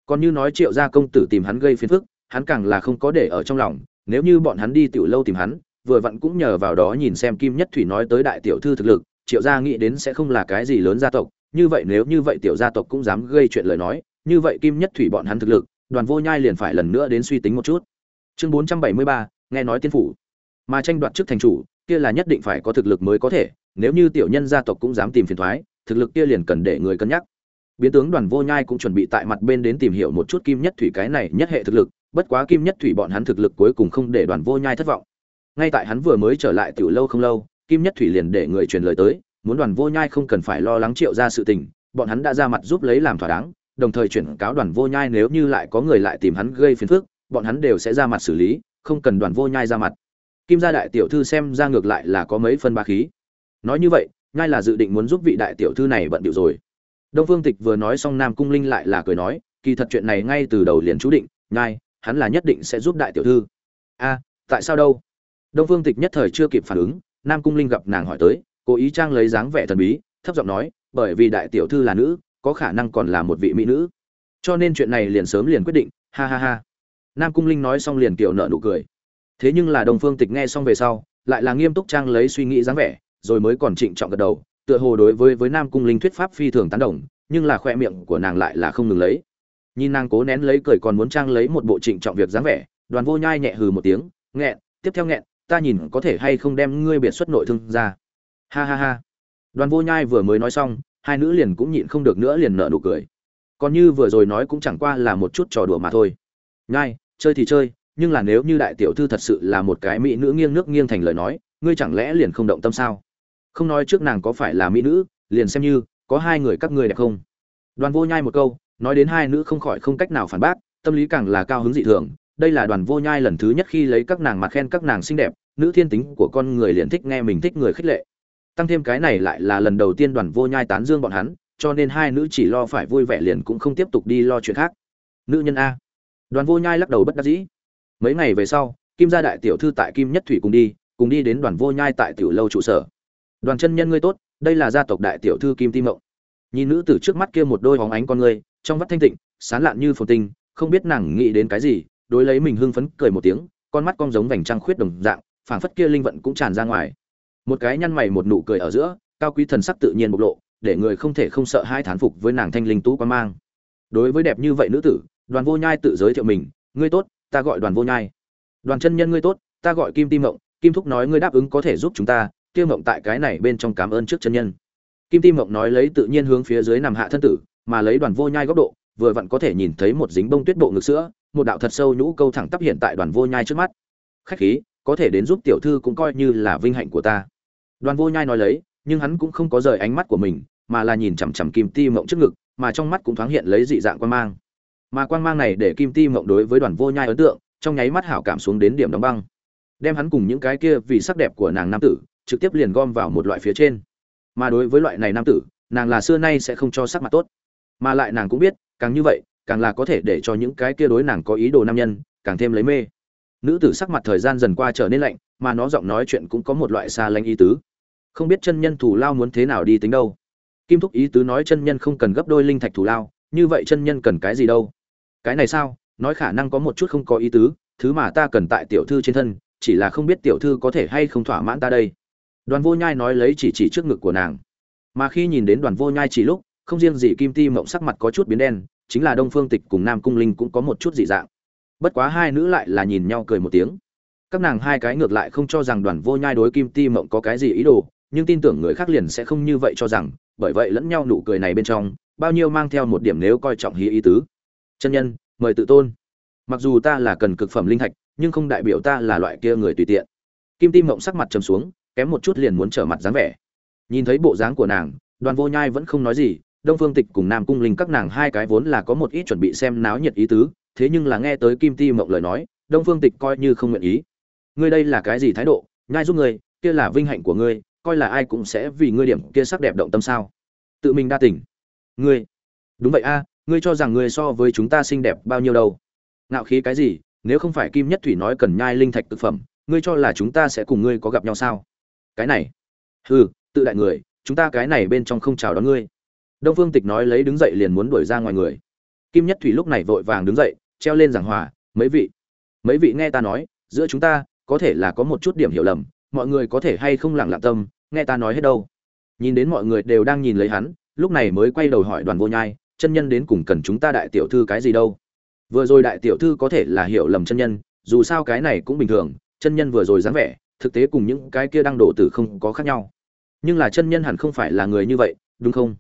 Còn như nói triệu gia công tử tìm hắn gây phiền phức, hắn càng là không có để ở trong lòng. Nếu như bọn hắn đi tiểu lâu tìm hắn, vừa vặn cũng nhờ vào đó nhìn xem kim nhất thủy nói tới đại tiểu thư thực lực, triệu gia nghĩ đến sẽ không là cái gì lớn gia tộc như vậy nếu như vậy tiểu gia tộc cũng dám gây chuyện lời nói, như vậy kim nhất thủy bọn hắn thực lực, đoàn vô nhai liền phải lần nữa đến suy tính một chút. Chương bốn trăm bảy mươi ba, nghe nói tiên phủ. Mà tranh đoạt chức thành chủ, kia là nhất định phải có thực lực mới có thể, nếu như tiểu nhân gia tộc cũng dám tìm phiền thoái, thực lực kia liền cần để người cân nhắc. Biến tướng đoàn vô nhai cũng chuẩn bị tại mặt bên đến tìm hiểu một chút kim nhất thủy cái này nhất hệ thực lực, bất quá kim nhất thủy bọn hắn thực lực cuối cùng không để đoàn vô nhai thất vọng. Ngay tại hắn vừa mới trở lại tiểu lâu không lâu, kim nhất thủy liền để người truyền lời tới muốn đoàn vô nhai không cần phải lo lắng triệu ra sự tình, bọn hắn đã ra mặt giúp lấy làm thỏa đáng, đồng thời chuyển cáo đoàn vô nhai nếu như lại có người lại tìm hắn gây phiền phức, bọn hắn đều sẽ ra mặt xử lý, không cần đoàn vô nhai ra mặt. Kim gia đại tiểu thư xem ra ngược lại là có mấy phân ba khí. Nói như vậy, nhai là dự định muốn giúp vị đại tiểu thư này bận điệu rồi. Đông phương tịch vừa nói xong nam cung linh lại là cười nói, kỳ thật chuyện này ngay từ đầu liền chú định, nhai, hắn là nhất định sẽ giúp đại tiểu thư. A, tại sao đâu? Đông phương tịch nhất thời chưa kịp phản ứng, nam cung linh gặp nàng hỏi tới cố ý trang lấy dáng vẻ thần bí, thấp giọng nói, bởi vì đại tiểu thư là nữ, có khả năng còn là một vị mỹ nữ. Cho nên chuyện này liền sớm liền quyết định, ha ha ha. Nam cung linh nói xong liền kiểu nợ nụ cười. Thế nhưng là đồng phương tịch nghe xong về sau, lại là nghiêm túc trang lấy suy nghĩ dáng vẻ, rồi mới còn trịnh trọng gật đầu, tựa hồ đối với với nam cung linh thuyết pháp phi thường tán đồng, nhưng là khoe miệng của nàng lại là không ngừng lấy. Nhìn nàng cố nén lấy cười còn muốn trang lấy một bộ trịnh trọng việc dáng vẻ, đoàn vô nhai nhẹ hừ một tiếng, nghẹn, tiếp theo nghẹn, ta nhìn có thể hay không đem ngươi biệt xuất nội thương ra ha ha ha. Đoàn vô nhai vừa mới nói xong, hai nữ liền cũng nhịn không được nữa liền nở nụ cười. Còn như vừa rồi nói cũng chẳng qua là một chút trò đùa mà thôi. Nhai, chơi thì chơi, nhưng là nếu như đại tiểu thư thật sự là một cái mỹ nữ nghiêng nước nghiêng thành lời nói, ngươi chẳng lẽ liền không động tâm sao? Không nói trước nàng có phải là mỹ nữ, liền xem như, có hai người các ngươi đẹp không? Đoàn vô nhai một câu, nói đến hai nữ không khỏi không cách nào phản bác, tâm lý càng là cao hứng dị thường. Đây là đoàn vô nhai lần thứ nhất khi lấy các nàng mặt khen các nàng xinh đẹp, nữ thiên tính của con người liền thích nghe mình thích người khích lệ tăng thêm cái này lại là lần đầu tiên đoàn vô nhai tán dương bọn hắn, cho nên hai nữ chỉ lo phải vui vẻ liền cũng không tiếp tục đi lo chuyện khác. Nữ nhân a. Đoàn vô nhai lắc đầu bất đắc dĩ. Mấy ngày về sau, kim gia đại tiểu thư tại kim nhất thủy cùng đi cùng đi đến đoàn vô nhai tại tiểu lâu trụ sở. Đoàn chân nhân ngươi tốt, đây là gia tộc đại tiểu thư kim ti mộng. Nhìn nữ tử trước mắt kia một đôi bóng ánh con ngươi, trong vắt thanh tịnh, sán lạn như phồn tinh, không biết nàng nghĩ đến cái gì, đối lấy mình hưng phấn cười một tiếng, con mắt cong giống vành trăng khuyết đồng dạng, phảng phất kia linh vận cũng tràn ra ngoài một cái nhăn mày một nụ cười ở giữa, cao quý thần sắc tự nhiên bộc lộ, để người không thể không sợ hai thán phục với nàng thanh linh tú quan mang. Đối với đẹp như vậy nữ tử, đoàn vô nhai tự giới thiệu mình, ngươi tốt, ta gọi đoàn vô nhai. Đoàn chân nhân ngươi tốt, ta gọi kim ti mộng, kim thúc nói ngươi đáp ứng có thể giúp chúng ta tiêu mộng tại cái này bên trong cảm ơn trước chân nhân. Kim ti mộng nói lấy tự nhiên hướng phía dưới nằm hạ thân tử, mà lấy đoàn vô nhai góc độ, vừa vặn có thể nhìn thấy một dính bông tuyết bộ ngực sữa, một đạo thật sâu nhũ câu thẳng tắp hiện tại đoàn vô nhai trước mắt. Khách khí, có thể đến giúp tiểu thư cũng coi như là vinh hạnh của ta đoàn vô nhai nói lấy, nhưng hắn cũng không có rời ánh mắt của mình, mà là nhìn chằm chằm kim ti mộng trước ngực, mà trong mắt cũng thoáng hiện lấy dị dạng quan mang. Mà quan mang này để kim ti mộng đối với đoàn vô nhai ấn tượng, trong nháy mắt hảo cảm xuống đến điểm đóng băng. Đem hắn cùng những cái kia vì sắc đẹp của nàng nam tử, trực tiếp liền gom vào một loại phía trên. Mà đối với loại này nam tử, nàng là xưa nay sẽ không cho sắc mặt tốt. Mà lại nàng cũng biết, càng như vậy, càng là có thể để cho những cái kia đối nàng có ý đồ nam nhân, càng thêm lấy mê. Nữ tử sắc mặt thời gian dần qua trở nên lạnh, mà nó giọng nói chuyện cũng có một loại xa lanh ý tứ không biết chân nhân thủ lao muốn thế nào đi tính đâu. Kim thúc ý tứ nói chân nhân không cần gấp đôi linh thạch thủ lao, như vậy chân nhân cần cái gì đâu? Cái này sao? Nói khả năng có một chút không có ý tứ, thứ mà ta cần tại tiểu thư trên thân, chỉ là không biết tiểu thư có thể hay không thỏa mãn ta đây. Đoàn vô nhai nói lấy chỉ chỉ trước ngực của nàng. Mà khi nhìn đến đoàn vô nhai chỉ lúc, không riêng gì kim ti mộng sắc mặt có chút biến đen, chính là đông phương tịch cùng nam cung linh cũng có một chút dị dạng. Bất quá hai nữ lại là nhìn nhau cười một tiếng. Các nàng hai cái ngược lại không cho rằng đoàn vô nhai đối kim ti mộng có cái gì ý đồ nhưng tin tưởng người khác liền sẽ không như vậy cho rằng, bởi vậy lẫn nhau nụ cười này bên trong, bao nhiêu mang theo một điểm nếu coi trọng hí ý tứ. Chân nhân, mời tự tôn. Mặc dù ta là cần cực phẩm linh thạch, nhưng không đại biểu ta là loại kia người tùy tiện. Kim ti mộng sắc mặt trầm xuống, kém một chút liền muốn trở mặt dáng vẻ. Nhìn thấy bộ dáng của nàng, đoàn vô nhai vẫn không nói gì, đông phương tịch cùng nam cung linh các nàng hai cái vốn là có một ít chuẩn bị xem náo nhiệt ý tứ, thế nhưng là nghe tới kim ti mộng lời nói, đông phương tịch coi như không nguyện ý. Ngươi đây là cái gì thái độ? Nhai giúp ngươi, kia là vinh hạnh của ngươi coi là ai cũng sẽ vì ngươi điểm kia sắc đẹp động tâm sao? Tự mình đa tỉnh ngươi. Đúng vậy a, ngươi cho rằng ngươi so với chúng ta xinh đẹp bao nhiêu đâu? Ngạo khí cái gì, nếu không phải kim nhất thủy nói cần nhai linh thạch thực phẩm, ngươi cho là chúng ta sẽ cùng ngươi có gặp nhau sao? Cái này. Hừ, tự đại người, chúng ta cái này bên trong không chào đón ngươi. Đông phương tịch nói lấy đứng dậy liền muốn đuổi ra ngoài người. Kim nhất thủy lúc này vội vàng đứng dậy, treo lên giảng hòa, mấy vị mấy vị nghe ta nói, giữa chúng ta có thể là có một chút điểm hiểu lầm, mọi người có thể hay không lặng lặng tâm nghe ta nói hết đâu. Nhìn đến mọi người đều đang nhìn lấy hắn, lúc này mới quay đầu hỏi đoàn vô nhai, chân nhân đến cùng cần chúng ta đại tiểu thư cái gì đâu? Vừa rồi đại tiểu thư có thể là hiểu lầm chân nhân, dù sao cái này cũng bình thường, chân nhân vừa rồi dáng vẻ, thực tế cùng những cái kia đang đổ tử không có khác nhau. Nhưng là chân nhân hẳn không phải là người như vậy, đúng không?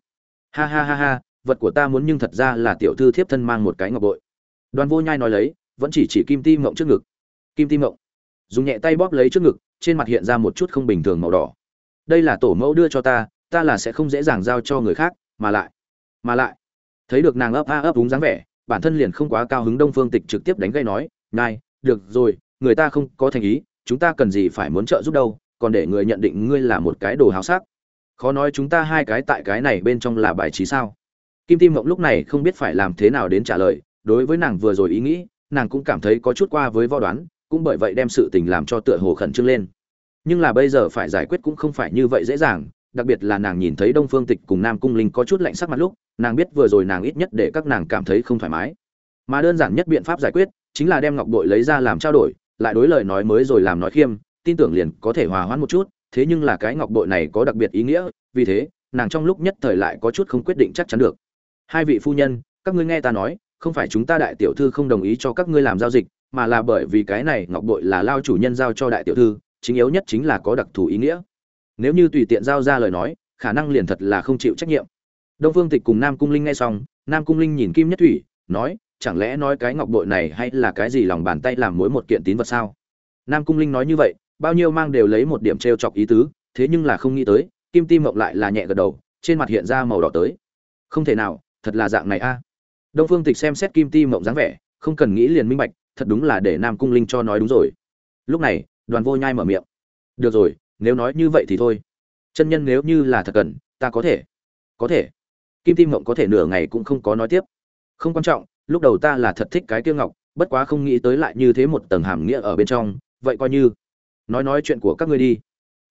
Ha ha ha ha, vật của ta muốn nhưng thật ra là tiểu thư thiếp thân mang một cái ngọc bội. Đoàn vô nhai nói lấy, vẫn chỉ chỉ kim ti mộng trước ngực. Kim ti mộng. Dùng nhẹ tay bóp lấy trước ngực, trên mặt hiện ra một chút không bình thường màu đỏ đây là tổ mẫu đưa cho ta ta là sẽ không dễ dàng giao cho người khác, mà lại mà lại. Thấy được nàng ấp a ấp đúng dáng vẻ, bản thân liền không quá cao hứng đông phương tịch trực tiếp đánh gây nói, ngài, được rồi, người ta không có thành ý, chúng ta cần gì phải muốn trợ giúp đâu, còn để người nhận định ngươi là một cái đồ háo sắc. Khó nói chúng ta hai cái tại cái này bên trong là bài trí sao? Kim tim mộng lúc này không biết phải làm thế nào đến trả lời, đối với nàng vừa rồi ý nghĩ, nàng cũng cảm thấy có chút qua với võ đoán, cũng bởi vậy đem sự tình làm cho tựa hồ khẩn trương lên nhưng là bây giờ phải giải quyết cũng không phải như vậy dễ dàng, đặc biệt là nàng nhìn thấy đông phương tịch cùng nam cung linh có chút lạnh sắc mặt lúc, nàng biết vừa rồi nàng ít nhất để các nàng cảm thấy không thoải mái. Mà đơn giản nhất biện pháp giải quyết, chính là đem ngọc bội lấy ra làm trao đổi, lại đối lời nói mới rồi làm nói khiêm, tin tưởng liền có thể hòa hoãn một chút, thế nhưng là cái ngọc bội này có đặc biệt ý nghĩa, vì thế, nàng trong lúc nhất thời lại có chút không quyết định chắc chắn được. Hai vị phu nhân, các ngươi nghe ta nói, không phải chúng ta đại tiểu thư không đồng ý cho các ngươi làm giao dịch, mà là bởi vì cái này ngọc bội là lao chủ nhân giao cho đại tiểu thư chính yếu nhất chính là có đặc thù ý nghĩa. Nếu như tùy tiện giao ra lời nói, khả năng liền thật là không chịu trách nhiệm. Đông phương tịch cùng nam cung linh nghe xong, nam cung linh nhìn kim nhất thủy, nói, chẳng lẽ nói cái ngọc bội này hay là cái gì lòng bàn tay làm mối một kiện tín vật sao? Nam cung linh nói như vậy, bao nhiêu mang đều lấy một điểm t r e o chọc ý tứ, thế nhưng là không nghĩ tới, kim tim mộng lại là nhẹ gật đầu, trên mặt hiện ra màu đỏ tới. Không thể nào, thật là dạng này a. Đông phương tịch xem xét kim tim mộng dáng vẻ, không cần nghĩ liền minh bạch, thật đúng là để nam cung linh cho nói đúng rồi. Lúc này đoàn vô nhai mở miệng. Được rồi, nếu nói như vậy thì thôi. Chân nhân nếu như là thật cần, ta có thể. Có thể. Kim tim mộng có thể nửa ngày cũng không có nói tiếp. Không quan trọng, lúc đầu ta là thật thích cái tiêu ngọc, bất quá không nghĩ tới lại như thế một tầng hàm nghĩa ở bên trong. Vậy coi như. Nói nói chuyện của các ngươi đi.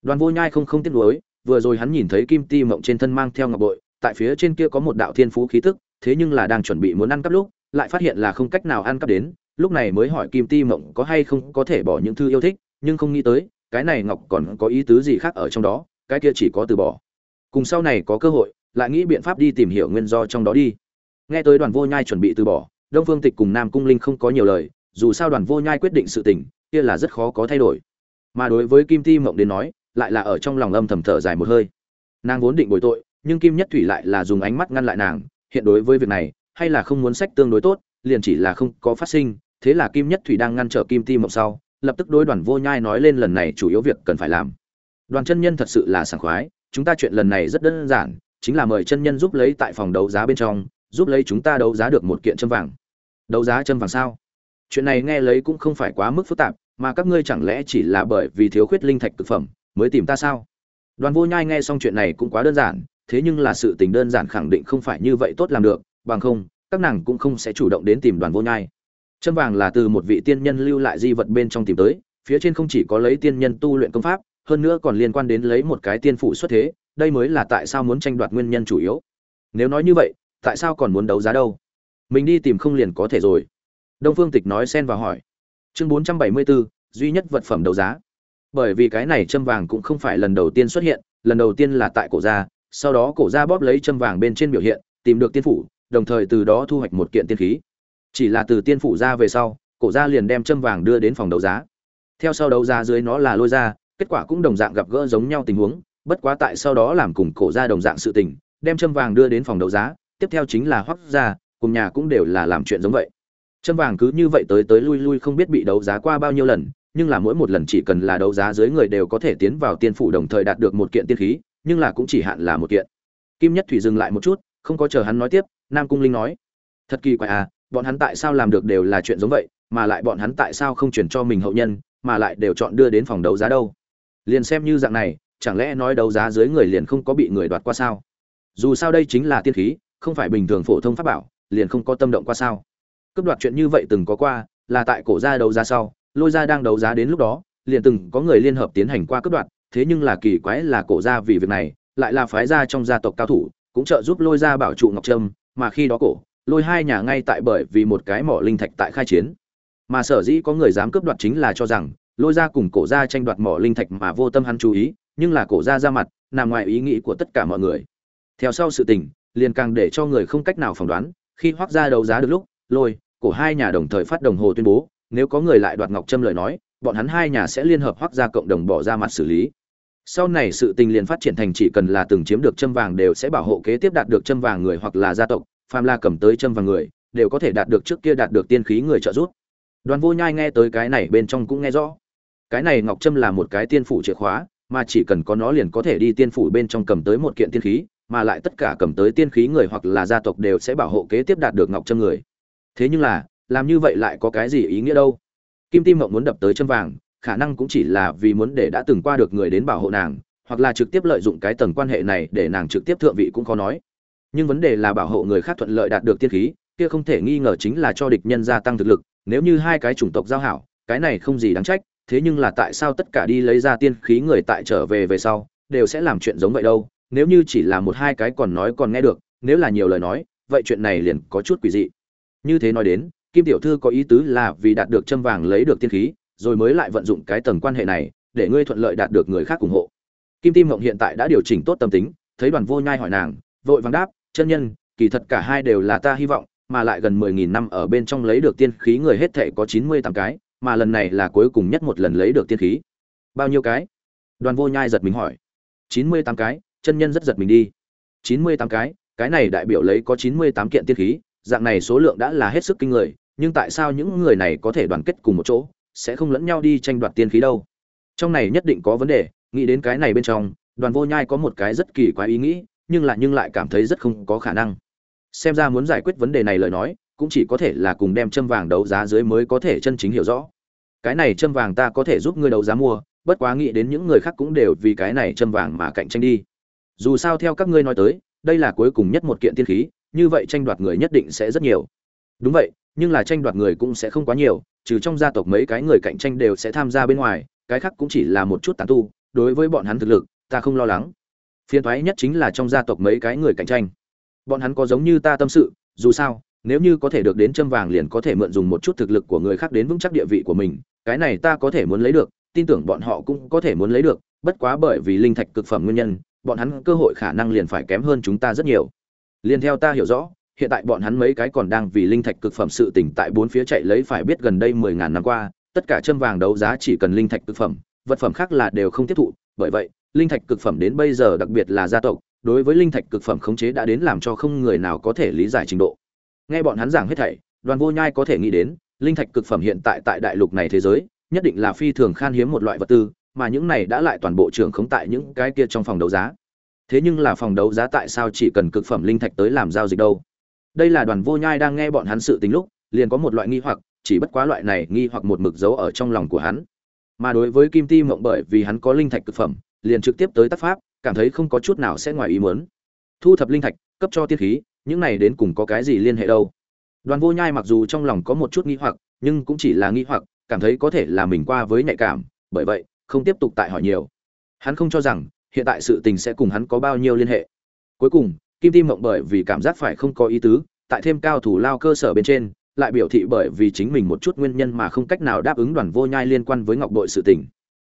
Đoàn vô nhai không không tiếc nuối, vừa rồi hắn nhìn thấy kim ti mộng trên thân mang theo ngọc bội, tại phía trên kia có một đạo thiên phú khí tức, thế nhưng là đang chuẩn bị muốn ăn cắp lúc, lại phát hiện là không cách nào ăn cắp đến. Lúc này mới hỏi kim ti mộng có hay không có thể bỏ những thư yêu thích nhưng không nghĩ tới, cái này ngọc còn có ý tứ gì khác ở trong đó, cái kia chỉ có từ bỏ. Cùng sau này có cơ hội, lại nghĩ biện pháp đi tìm hiểu nguyên do trong đó đi. Nghe tới đoàn vô nhai chuẩn bị từ bỏ, đông phương tịch cùng nam cung linh không có nhiều lời, dù sao đoàn vô nhai quyết định sự tình, kia là rất khó có thay đổi. Mà đối với kim ti mộng đến nói, lại là ở trong lòng âm thầm thở dài một hơi. Nàng vốn định bồi tội, nhưng kim nhất thủy lại là dùng ánh mắt ngăn lại nàng, hiện đối với việc này, hay là không muốn sách tương đối tốt, liền chỉ là không có phát sinh, thế là kim nhất thủy đang ngăn trở kim ti mộng sau lập tức đối đoàn vô nhai nói lên lần này chủ yếu việc cần phải làm. Đoàn chân nhân thật sự là sảng khoái, chúng ta chuyện lần này rất đơn giản, chính là mời chân nhân giúp lấy tại phòng đấu giá bên trong, giúp lấy chúng ta đấu giá được một kiện châm vàng. Đấu giá châm vàng sao? Chuyện này nghe lấy cũng không phải quá mức phức tạp, mà các ngươi chẳng lẽ chỉ là bởi vì thiếu khuyết linh thạch thực phẩm mới tìm ta sao? Đoàn vô nhai nghe xong chuyện này cũng quá đơn giản, thế nhưng là sự tình đơn giản khẳng định không phải như vậy tốt làm được, bằng không, các nàng cũng không sẽ chủ động đến tìm đoàn vô nhai châm vàng là từ một vị tiên nhân lưu lại di vật bên trong tìm tới, phía trên không chỉ có lấy tiên nhân tu luyện công pháp, hơn nữa còn liên quan đến lấy một cái tiên phụ xuất thế, đây mới là tại sao muốn tranh đoạt nguyên nhân chủ yếu. Nếu nói như vậy, tại sao còn muốn đấu giá đâu? Mình đi tìm không liền có thể rồi. Đông phương tịch nói xen vào hỏi. Chương bốn trăm bảy mươi bốn duy nhất vật phẩm đấu giá. Bởi vì cái này châm vàng cũng không phải lần đầu tiên xuất hiện, lần đầu tiên là tại cổ gia, sau đó cổ gia bóp lấy châm vàng bên trên biểu hiện, tìm được tiên phủ đồng thời từ đó thu hoạch một kiện tiên khí chỉ là từ tiên phủ ra về sau, cổ gia liền đem châm vàng đưa đến phòng đấu giá. Theo sau đấu giá dưới nó là lôi ra kết quả cũng đồng dạng gặp gỡ giống nhau tình huống, bất quá tại sau đó làm cùng cổ gia đồng dạng sự tình, đem châm vàng đưa đến phòng đấu giá, tiếp theo chính là hoắc gia, cùng nhà cũng đều là làm chuyện giống vậy. Châm vàng cứ như vậy tới tới lui lui không biết bị đấu giá qua bao nhiêu lần, nhưng là mỗi một lần chỉ cần là đấu giá dưới người đều có thể tiến vào tiên phủ đồng thời đạt được một kiện tiên khí, nhưng là cũng chỉ hạn là một kiện. Kim nhất thủy dừng lại một chút, không có chờ hắn nói tiếp, nam cung linh nói, thật kỳ quái à bọn hắn tại sao làm được đều là chuyện giống vậy, mà lại bọn hắn tại sao không chuyển cho mình hậu nhân, mà lại đều chọn đưa đến phòng đấu giá đâu? Liền xem như dạng này, chẳng lẽ nói đấu giá dưới người liền không có bị người đoạt qua sao? Dù sao đây chính là tiên khí, không phải bình thường phổ thông pháp bảo, liền không có tâm động qua sao? Cướp đoạt chuyện như vậy từng có qua, là tại cổ gia đấu giá sau, lôi gia đang đấu giá đến lúc đó, liền từng có người liên hợp tiến hành qua cướp đoạt, thế nhưng là kỳ quái là cổ gia vì việc này, lại là phái gia trong gia tộc cao thủ, cũng trợ giúp lôi gia bảo trụ ngọc trâm, mà khi đó cổ lôi hai nhà ngay tại bởi vì một cái mỏ linh thạch tại khai chiến. Mà sở dĩ có người dám cướp đoạt chính là cho rằng, lôi ra cùng cổ ra tranh đoạt mỏ linh thạch mà vô tâm hắn chú ý, nhưng là cổ ra ra mặt, nằm ngoài ý nghĩ của tất cả mọi người. Theo sau sự tình, liền càng để cho người không cách nào phỏng đoán, khi hoác ra đấu giá được lúc, lôi, cổ hai nhà đồng thời phát đồng hồ tuyên bố, nếu có người lại đoạt ngọc trâm lời nói, bọn hắn hai nhà sẽ liên hợp hoác ra cộng đồng bỏ ra mặt xử lý. Sau này sự tình liền phát triển thành chỉ cần là từng chiếm được châm vàng đều sẽ bảo hộ kế tiếp đạt được châm vàng người hoặc là gia tộc phàm la cầm tới châm vàng người, đều có thể đạt được trước kia đạt được tiên khí người trợ giúp. Đoàn vô nhai nghe tới cái này bên trong cũng nghe rõ. Cái này ngọc trâm là một cái tiên phủ chìa khóa, mà chỉ cần có nó liền có thể đi tiên phủ bên trong cầm tới một kiện tiên khí, mà lại tất cả cầm tới tiên khí người hoặc là gia tộc đều sẽ bảo hộ kế tiếp đạt được ngọc trâm người. Thế nhưng là, làm như vậy lại có cái gì ý nghĩa đâu? Kim tim Ngọc muốn đập tới châm vàng, khả năng cũng chỉ là vì muốn để đã từng qua được người đến bảo hộ nàng, hoặc là trực tiếp lợi dụng cái tầng quan hệ này để nàng trực tiếp thượng vị cũng khó nói nhưng vấn đề là bảo hộ người khác thuận lợi đạt được tiên khí, kia không thể nghi ngờ chính là cho địch nhân gia tăng thực lực, nếu như hai cái chủng tộc giao hảo, cái này không gì đáng trách, thế nhưng là tại sao tất cả đi lấy ra tiên khí người tại trở về về sau, đều sẽ làm chuyện giống vậy đâu, nếu như chỉ là một hai cái còn nói còn nghe được, nếu là nhiều lời nói, vậy chuyện này liền có chút quỷ dị. Như thế nói đến, kim tiểu thư có ý tứ là vì đạt được châm vàng lấy được tiên khí, rồi mới lại vận dụng cái tầng quan hệ này, để ngươi thuận lợi đạt được người khác ủng hộ. Kim tim mộng hiện tại đã điều chỉnh tốt tâm tính, thấy đoàn vô nhai hỏi nàng, vội vàng đáp chân nhân, kỳ thật cả hai đều là ta hy vọng, mà lại gần mười nghìn năm ở bên trong lấy được tiên khí người hết thể có chín mươi tám cái, mà lần này là cuối cùng nhất một lần lấy được tiên khí. Bao nhiêu cái? Đoàn vô nhai giật mình hỏi. chín mươi tám cái, chân nhân rất giật mình đi. chín mươi tám cái cái này đại biểu lấy có chín mươi tám kiện tiên khí, dạng này số lượng đã là hết sức kinh người, nhưng tại sao những người này có thể đoàn kết cùng một chỗ, sẽ không lẫn nhau đi tranh đoạt tiên khí đâu? Trong này nhất định có vấn đề, nghĩ đến cái này bên trong, đoàn vô nhai có một cái rất kỳ quái ý nghĩ nhưng lại nhưng lại cảm thấy rất không có khả năng. Xem ra muốn giải quyết vấn đề này lời nói, cũng chỉ có thể là cùng đem châm vàng đấu giá dưới mới có thể chân chính hiểu rõ. Cái này châm vàng ta có thể giúp ngươi đấu giá mua, bất quá nghĩ đến những người khác cũng đều vì cái này châm vàng mà cạnh tranh đi. Dù sao theo các ngươi nói tới, đây là cuối cùng nhất một kiện tiên khí, như vậy tranh đoạt người nhất định sẽ rất nhiều. Đúng vậy, nhưng là tranh đoạt người cũng sẽ không quá nhiều, trừ trong gia tộc mấy cái người cạnh tranh đều sẽ tham gia bên ngoài, cái khác cũng chỉ là một chút tàn tu, đối với bọn hắn thực lực, ta không lo lắng phiền thoái nhất chính là trong gia tộc mấy cái người cạnh tranh. Bọn hắn có giống như ta tâm sự, dù sao, nếu như có thể được đến châm vàng liền có thể mượn dùng một chút thực lực của người khác đến vững chắc địa vị của mình, cái này ta có thể muốn lấy được, tin tưởng bọn họ cũng có thể muốn lấy được, bất quá bởi vì linh thạch cực phẩm nguyên nhân, bọn hắn cơ hội khả năng liền phải kém hơn chúng ta rất nhiều. Liền theo ta hiểu rõ, hiện tại bọn hắn mấy cái còn đang vì linh thạch cực phẩm sự tỉnh tại bốn phía chạy lấy phải biết gần đây mười ngàn năm qua, tất cả châm vàng đấu giá chỉ cần linh thạch cực phẩm, vật phẩm khác là đều không tiếp thụ, bởi vậy linh thạch cực phẩm đến bây giờ đặc biệt là gia tộc, đối với linh thạch cực phẩm khống chế đã đến làm cho không người nào có thể lý giải trình độ. Nghe bọn hắn giảng hết thảy, đoàn vô nhai có thể nghĩ đến, linh thạch cực phẩm hiện tại tại đại lục này thế giới, nhất định là phi thường khan hiếm một loại vật tư, mà những này đã lại toàn bộ trưởng khống tại những cái kia trong phòng đấu giá. Thế nhưng là phòng đấu giá tại sao chỉ cần cực phẩm linh thạch tới làm giao dịch đâu? Đây là đoàn vô nhai đang nghe bọn hắn sự tính lúc, liền có một loại nghi hoặc, chỉ bất quá loại này nghi hoặc một mực dấu ở trong lòng của hắn. Mà đối với kim ti mộng bởi vì hắn có linh thạch cực phẩm liền trực tiếp tới tác pháp, cảm thấy không có chút nào sẽ ngoài ý muốn. Thu thập linh thạch, cấp cho tiên khí, những này đến cùng có cái gì liên hệ đâu? Đoàn vô nhai mặc dù trong lòng có một chút nghi hoặc, nhưng cũng chỉ là nghi hoặc, cảm thấy có thể là mình qua với nhạy cảm, bởi vậy, không tiếp tục tại hỏi nhiều. Hắn không cho rằng, hiện tại sự tình sẽ cùng hắn có bao nhiêu liên hệ. Cuối cùng, kim tim mộng bởi vì cảm giác phải không có ý tứ, tại thêm cao thủ lao cơ sở bên trên, lại biểu thị bởi vì chính mình một chút nguyên nhân mà không cách nào đáp ứng đoàn vô nhai liên quan với ngọc bội sự tình.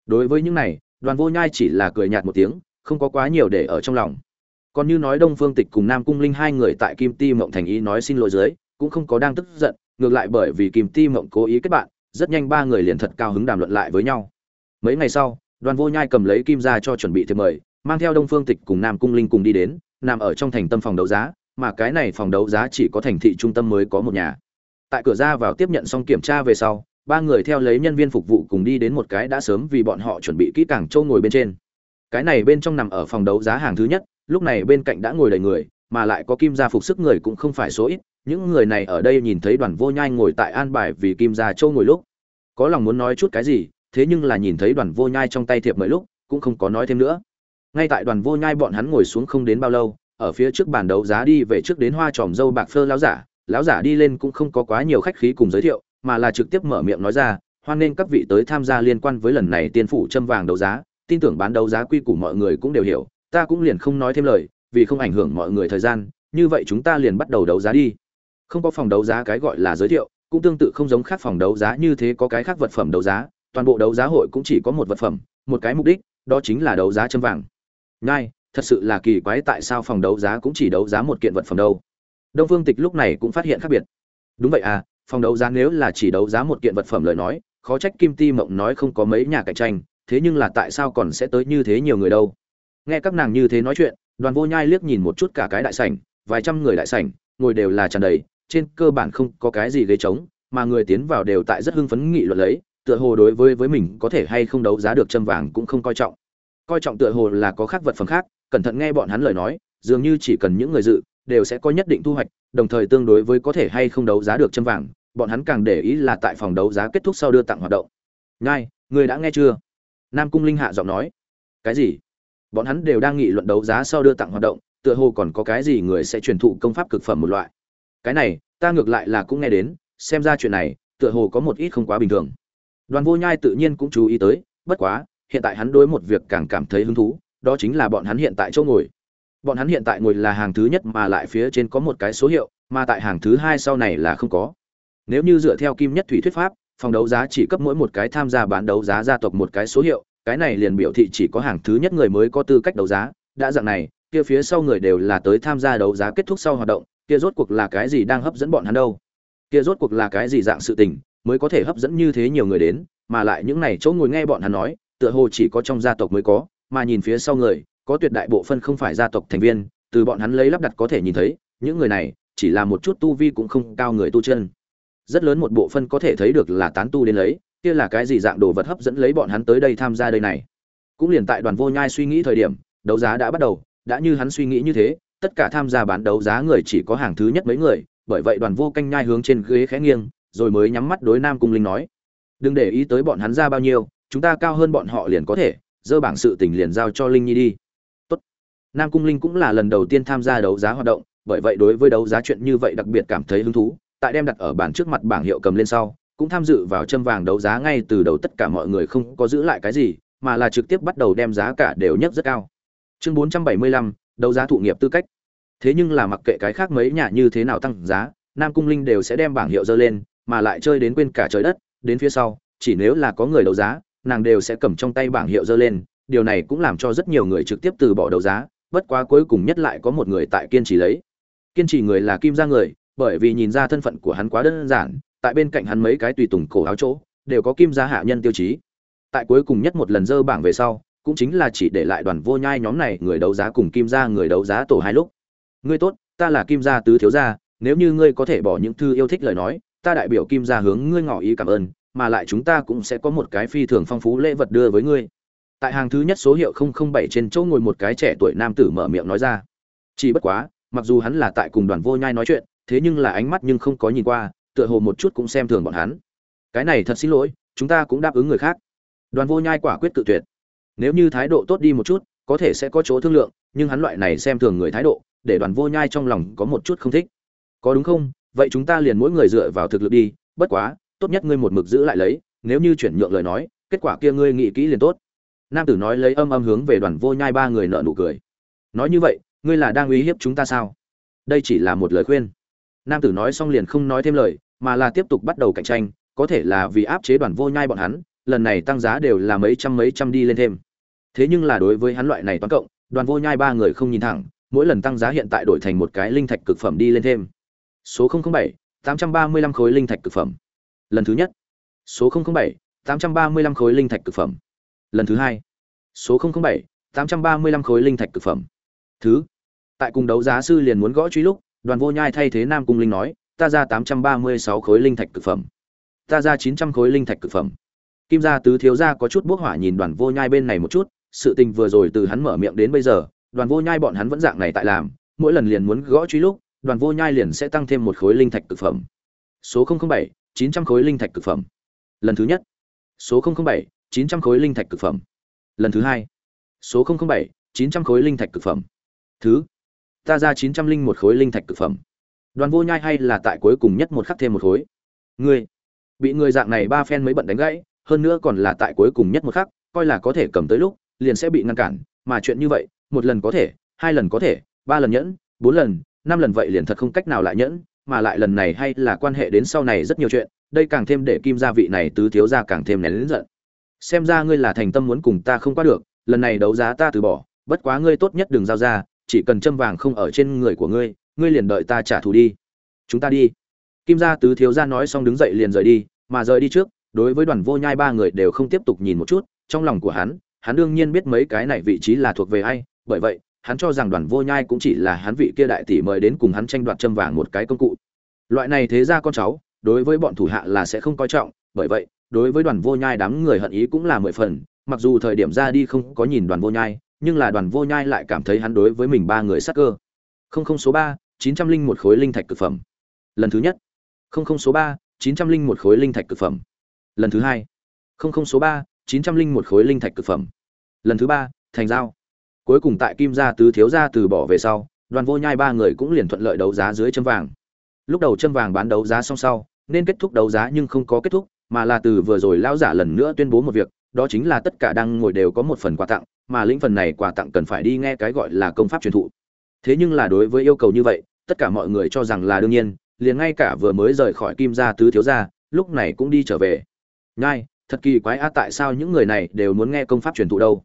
Đối với những này đoàn vô nhai chỉ là cười nhạt một tiếng, không có quá nhiều để ở trong lòng. Còn như nói đông phương tịch cùng nam cung linh hai người tại kim ti mộng thành ý nói xin lỗi dưới, cũng không có đang tức giận, ngược lại bởi vì kim ti mộng cố ý kết bạn, rất nhanh ba người liền thật cao hứng đàm luận lại với nhau. Mấy ngày sau, đoàn vô nhai cầm lấy kim ra cho chuẩn bị thiệp mời, mang theo đông phương tịch cùng nam cung linh cùng đi đến, nằm ở trong thành tâm phòng đấu giá, mà cái này phòng đấu giá chỉ có thành thị trung tâm mới có một nhà. Tại cửa ra vào tiếp nhận xong kiểm tra về sau ba người theo lấy nhân viên phục vụ cùng đi đến một cái đã sớm vì bọn họ chuẩn bị kỹ càng châu ngồi bên trên. Cái này bên trong nằm ở phòng đấu giá hàng thứ nhất, lúc này bên cạnh đã ngồi đầy người, mà lại có kim gia phục sức người cũng không phải số ít, những người này ở đây nhìn thấy đoàn vô nhai ngồi tại an bài vì kim gia châu ngồi lúc, có lòng muốn nói chút cái gì, thế nhưng là nhìn thấy đoàn vô nhai trong tay thiệp mấy lúc, cũng không có nói thêm nữa. Ngay tại đoàn vô nhai bọn hắn ngồi xuống không đến bao lâu, ở phía trước bàn đấu giá đi về trước đến hoa tròm dâu bạc phơ láo giả, lão giả đi lên cũng không có quá nhiều khách khí cùng giới thiệu mà là trực tiếp mở miệng nói ra, hoan nghênh các vị tới tham gia liên quan với lần này tiên phủ châm vàng đấu giá. Tin tưởng bán đấu giá quy củ mọi người cũng đều hiểu, ta cũng liền không nói thêm lời, vì không ảnh hưởng mọi người thời gian, như vậy chúng ta liền bắt đầu đấu giá đi. Không có phòng đấu giá cái gọi là giới thiệu, cũng tương tự không giống khác phòng đấu giá như thế có cái khác vật phẩm đấu giá. Toàn bộ đấu giá hội cũng chỉ có một vật phẩm, một cái mục đích, đó chính là đấu giá châm vàng. Ngay thật sự là kỳ quái tại sao phòng đấu giá cũng chỉ đấu giá một kiện vật phẩm đâu. Đông phương tịch lúc này cũng phát hiện khác biệt. Đúng vậy à phòng đấu giá nếu là chỉ đấu giá một kiện vật phẩm lời nói, khó trách kim ti mộng nói không có mấy nhà cạnh tranh, thế nhưng là tại sao còn sẽ tới như thế nhiều người đâu? Nghe các nàng như thế nói chuyện, đoàn vô nhai liếc nhìn một chút cả cái đại sảnh, vài trăm người đại sảnh, ngồi đều là tràn đầy, trên cơ bản không có cái gì ghế trống, mà người tiến vào đều tại rất hưng phấn nghị luận lấy, tựa hồ đối với với mình có thể hay không đấu giá được châm vàng cũng không coi trọng. Coi trọng tựa hồ là có khác vật phẩm khác, cẩn thận nghe bọn hắn lời nói, dường như chỉ cần những người dự, đều sẽ có nhất định thu hoạch đồng thời tương đối với có thể hay không đấu giá được châm vàng, bọn hắn càng để ý là tại phòng đấu giá kết thúc sau đưa tặng hoạt động. Ngay người đã nghe chưa? Nam cung linh hạ giọng nói. Cái gì? Bọn hắn đều đang nghị luận đấu giá sau đưa tặng hoạt động, tựa hồ còn có cái gì người sẽ truyền thụ công pháp cực phẩm một loại. Cái này, ta ngược lại là cũng nghe đến, xem ra chuyện này, tựa hồ có một ít không quá bình thường. Đoàn vô nhai tự nhiên cũng chú ý tới, bất quá, hiện tại hắn đối một việc càng cảm thấy hứng thú, đó chính là bọn hắn hiện tại chỗ ngồi bọn hắn hiện tại ngồi là hàng thứ nhất mà lại phía trên có một cái số hiệu, mà tại hàng thứ hai sau này là không có. Nếu như dựa theo kim nhất thủy thuyết pháp, phòng đấu giá chỉ cấp mỗi một cái tham gia bán đấu giá gia tộc một cái số hiệu, cái này liền biểu thị chỉ có hàng thứ nhất người mới có tư cách đấu giá. Đã dạng này, kia phía sau người đều là tới tham gia đấu giá kết thúc sau hoạt động, kia rốt cuộc là cái gì đang hấp dẫn bọn hắn đâu? Kia rốt cuộc là cái gì dạng sự tình, mới có thể hấp dẫn như thế nhiều người đến, mà lại những này chỗ ngồi nghe bọn hắn nói, tựa hồ chỉ có trong gia tộc mới có, mà nhìn phía sau người có tuyệt đại bộ phân không phải gia tộc thành viên, từ bọn hắn lấy lắp đặt có thể nhìn thấy, những người này chỉ là một chút tu vi cũng không cao người tu chân. Rất lớn một bộ phân có thể thấy được là tán tu đến lấy, kia là cái gì dạng đồ vật hấp dẫn lấy bọn hắn tới đây tham gia đây này. Cũng liền tại đoàn vô nhai suy nghĩ thời điểm, đấu giá đã bắt đầu, đã như hắn suy nghĩ như thế, tất cả tham gia bán đấu giá người chỉ có hàng thứ nhất mấy người, bởi vậy đoàn vô canh nhai hướng trên ghế khẽ nghiêng, rồi mới nhắm mắt đối nam cung linh nói, đừng để ý tới bọn hắn ra bao nhiêu, chúng ta cao hơn bọn họ liền có thể, dơ bảng sự tình liền giao cho linh nhi đi nam cung linh cũng là lần đầu tiên tham gia đấu giá hoạt động bởi vậy đối với đấu giá chuyện như vậy đặc biệt cảm thấy hứng thú tại đem đặt ở bảng trước mặt bảng hiệu cầm lên sau cũng tham dự vào châm vàng đấu giá ngay từ đầu tất cả mọi người không có giữ lại cái gì mà là trực tiếp bắt đầu đem giá cả đều nhất rất cao. Chương 475, đấu giá thụ nghiệp tư cách. Thế nhưng là mặc kệ cái khác mấy nhà như thế nào tăng giá nam cung linh đều sẽ đem bảng hiệu dơ lên mà lại chơi đến quên cả trời đất đến phía sau chỉ nếu là có người đấu giá nàng đều sẽ cầm trong tay bảng hiệu dơ lên điều này cũng làm cho rất nhiều người trực tiếp từ bỏ đấu giá bất quá cuối cùng nhất lại có một người tại kiên trì lấy. Kiên trì người là kim gia người, bởi vì nhìn ra thân phận của hắn quá đơn giản, tại bên cạnh hắn mấy cái tùy tùng cổ áo chỗ, đều có kim gia hạ nhân tiêu chí. Tại cuối cùng nhất một lần dơ bảng về sau, cũng chính là chỉ để lại đoàn vô nhai nhóm này người đấu giá cùng kim gia người đấu giá tổ hai lúc. Ngươi tốt, ta là kim gia tứ thiếu gia, nếu như ngươi có thể bỏ những thư yêu thích lời nói, ta đại biểu kim gia hướng ngươi ngỏ ý cảm ơn, mà lại chúng ta cũng sẽ có một cái phi thường phong phú lễ vật đưa với ngươi tại hàng thứ nhất số hiệu 007 trên chỗ ngồi một cái trẻ tuổi nam tử mở miệng nói ra. Chỉ bất quá, mặc dù hắn là tại cùng đoàn vô nhai nói chuyện, thế nhưng là ánh mắt nhưng không có nhìn qua, tựa hồ một chút cũng xem thường bọn hắn. Cái này thật xin lỗi, chúng ta cũng đáp ứng người khác. Đoàn vô nhai quả quyết tự tuyệt. Nếu như thái độ tốt đi một chút, có thể sẽ có chỗ thương lượng, nhưng hắn loại này xem thường người thái độ, để đoàn vô nhai trong lòng có một chút không thích. Có đúng không? Vậy chúng ta liền mỗi người dựa vào thực lực đi, bất quá, tốt nhất ngươi một mực giữ lại lấy, nếu như chuyển nhượng lời nói, kết quả kia ngươi nghĩ kỹ liền tốt nam tử nói lấy âm âm hướng về đoàn vô nhai ba người nợ nụ cười. Nói như vậy ngươi là đang uy hiếp chúng ta sao? Đây chỉ là một lời khuyên. Nam tử nói xong liền không nói thêm lời mà là tiếp tục bắt đầu cạnh tranh có thể là vì áp chế đoàn vô nhai bọn hắn lần này tăng giá đều là mấy trăm mấy trăm đi lên thêm. Thế nhưng là đối với hắn loại này toán cộng đoàn vô nhai ba người không nhìn thẳng mỗi lần tăng giá hiện tại đổi thành một cái linh thạch cực phẩm đi lên thêm. Số 007, 835 khối linh thạch cực phẩm. Lần thứ nhất. Số 007, 835 khối linh thạch cực phẩm lần thứ hai. Số 007, 835 khối linh thạch cực phẩm. Thứ. Tại cùng đấu giá sư liền muốn gõ truy lúc đoàn vô nhai thay thế nam cung linh nói ta ra 836 khối linh thạch cực phẩm. Ta ra 900 khối linh thạch cực phẩm. Kim gia tứ thiếu gia có chút bốc hỏa nhìn đoàn vô nhai bên này một chút sự tình vừa rồi từ hắn mở miệng đến bây giờ đoàn vô nhai bọn hắn vẫn dạng này tại làm mỗi lần liền muốn gõ truy lúc đoàn vô nhai liền sẽ tăng thêm một khối linh thạch cực phẩm. Số 007, 900 khối linh thạch cực phẩm. Lần thứ nhất. Số 007, 900 khối linh thạch cực phẩm. Lần thứ hai. Số 007, 900 khối linh thạch cực phẩm. Thứ. Ta ra 901 khối linh thạch cực phẩm. Đoàn vô nhai hay là tại cuối cùng nhất một khắc thêm một khối? Ngươi. Bị người dạng này ba phen mới bận đánh gãy hơn nữa còn là tại cuối cùng nhất một khắc coi là có thể cầm tới lúc liền sẽ bị ngăn cản. Mà chuyện như vậy một lần có thể hai lần có thể ba lần nhẫn bốn lần năm lần vậy liền thật không cách nào lại nhẫn mà lại lần này hay là quan hệ đến sau này rất nhiều chuyện đây càng thêm để kim gia vị này tứ thiếu gia càng thêm nén lớn giận xem ra ngươi là thành tâm muốn cùng ta không qua được, lần này đấu giá ta từ bỏ, bất quá ngươi tốt nhất đừng giao ra, chỉ cần châm vàng không ở trên người của ngươi ngươi liền đợi ta trả thù đi. Chúng ta đi. Kim gia tứ thiếu gia nói xong đứng dậy liền rời đi, mà rời đi trước, đối với đoàn vô nhai ba người đều không tiếp tục nhìn một chút, trong lòng của hắn hắn đương nhiên biết mấy cái này vị trí là thuộc về ai, bởi vậy, hắn cho rằng đoàn vô nhai cũng chỉ là hắn vị kia đại tỷ mời đến cùng hắn tranh đoạt châm vàng một cái công cụ. Loại này thế ra con cháu, đối với bọn thủ hạ là sẽ không coi trọng, bởi vậy đối với đoàn vô nhai đám người hận ý cũng là mười phần, mặc dù thời điểm ra đi không có nhìn đoàn vô nhai, nhưng là đoàn vô nhai lại cảm thấy hắn đối với mình ba người sắc cơ. Không không số ba, chín trăm linh một khối linh thạch cực phẩm. Lần thứ nhất. Không không số ba, chín trăm linh một khối linh thạch cực phẩm. Lần thứ hai. Không không số ba, chín trăm linh một khối linh thạch cực phẩm. Lần thứ ba, thành giao. Cuối cùng tại kim gia tứ thiếu gia từ bỏ về sau, đoàn vô nhai ba người cũng liền thuận lợi đấu giá dưới chân vàng. Lúc đầu chân vàng bán đấu giá xong sau, nên kết thúc đấu giá nhưng không có kết thúc mà là từ vừa rồi lão giả lần nữa tuyên bố một việc, đó chính là tất cả đang ngồi đều có một phần quà tặng, mà lĩnh phần này quà tặng cần phải đi nghe cái gọi là công pháp truyền thụ. Thế nhưng là đối với yêu cầu như vậy, tất cả mọi người cho rằng là đương nhiên, liền ngay cả vừa mới rời khỏi kim gia tứ thiếu gia, lúc này cũng đi trở về. Nhai, thật kỳ quái a, tại sao những người này đều muốn nghe công pháp truyền thụ đâu?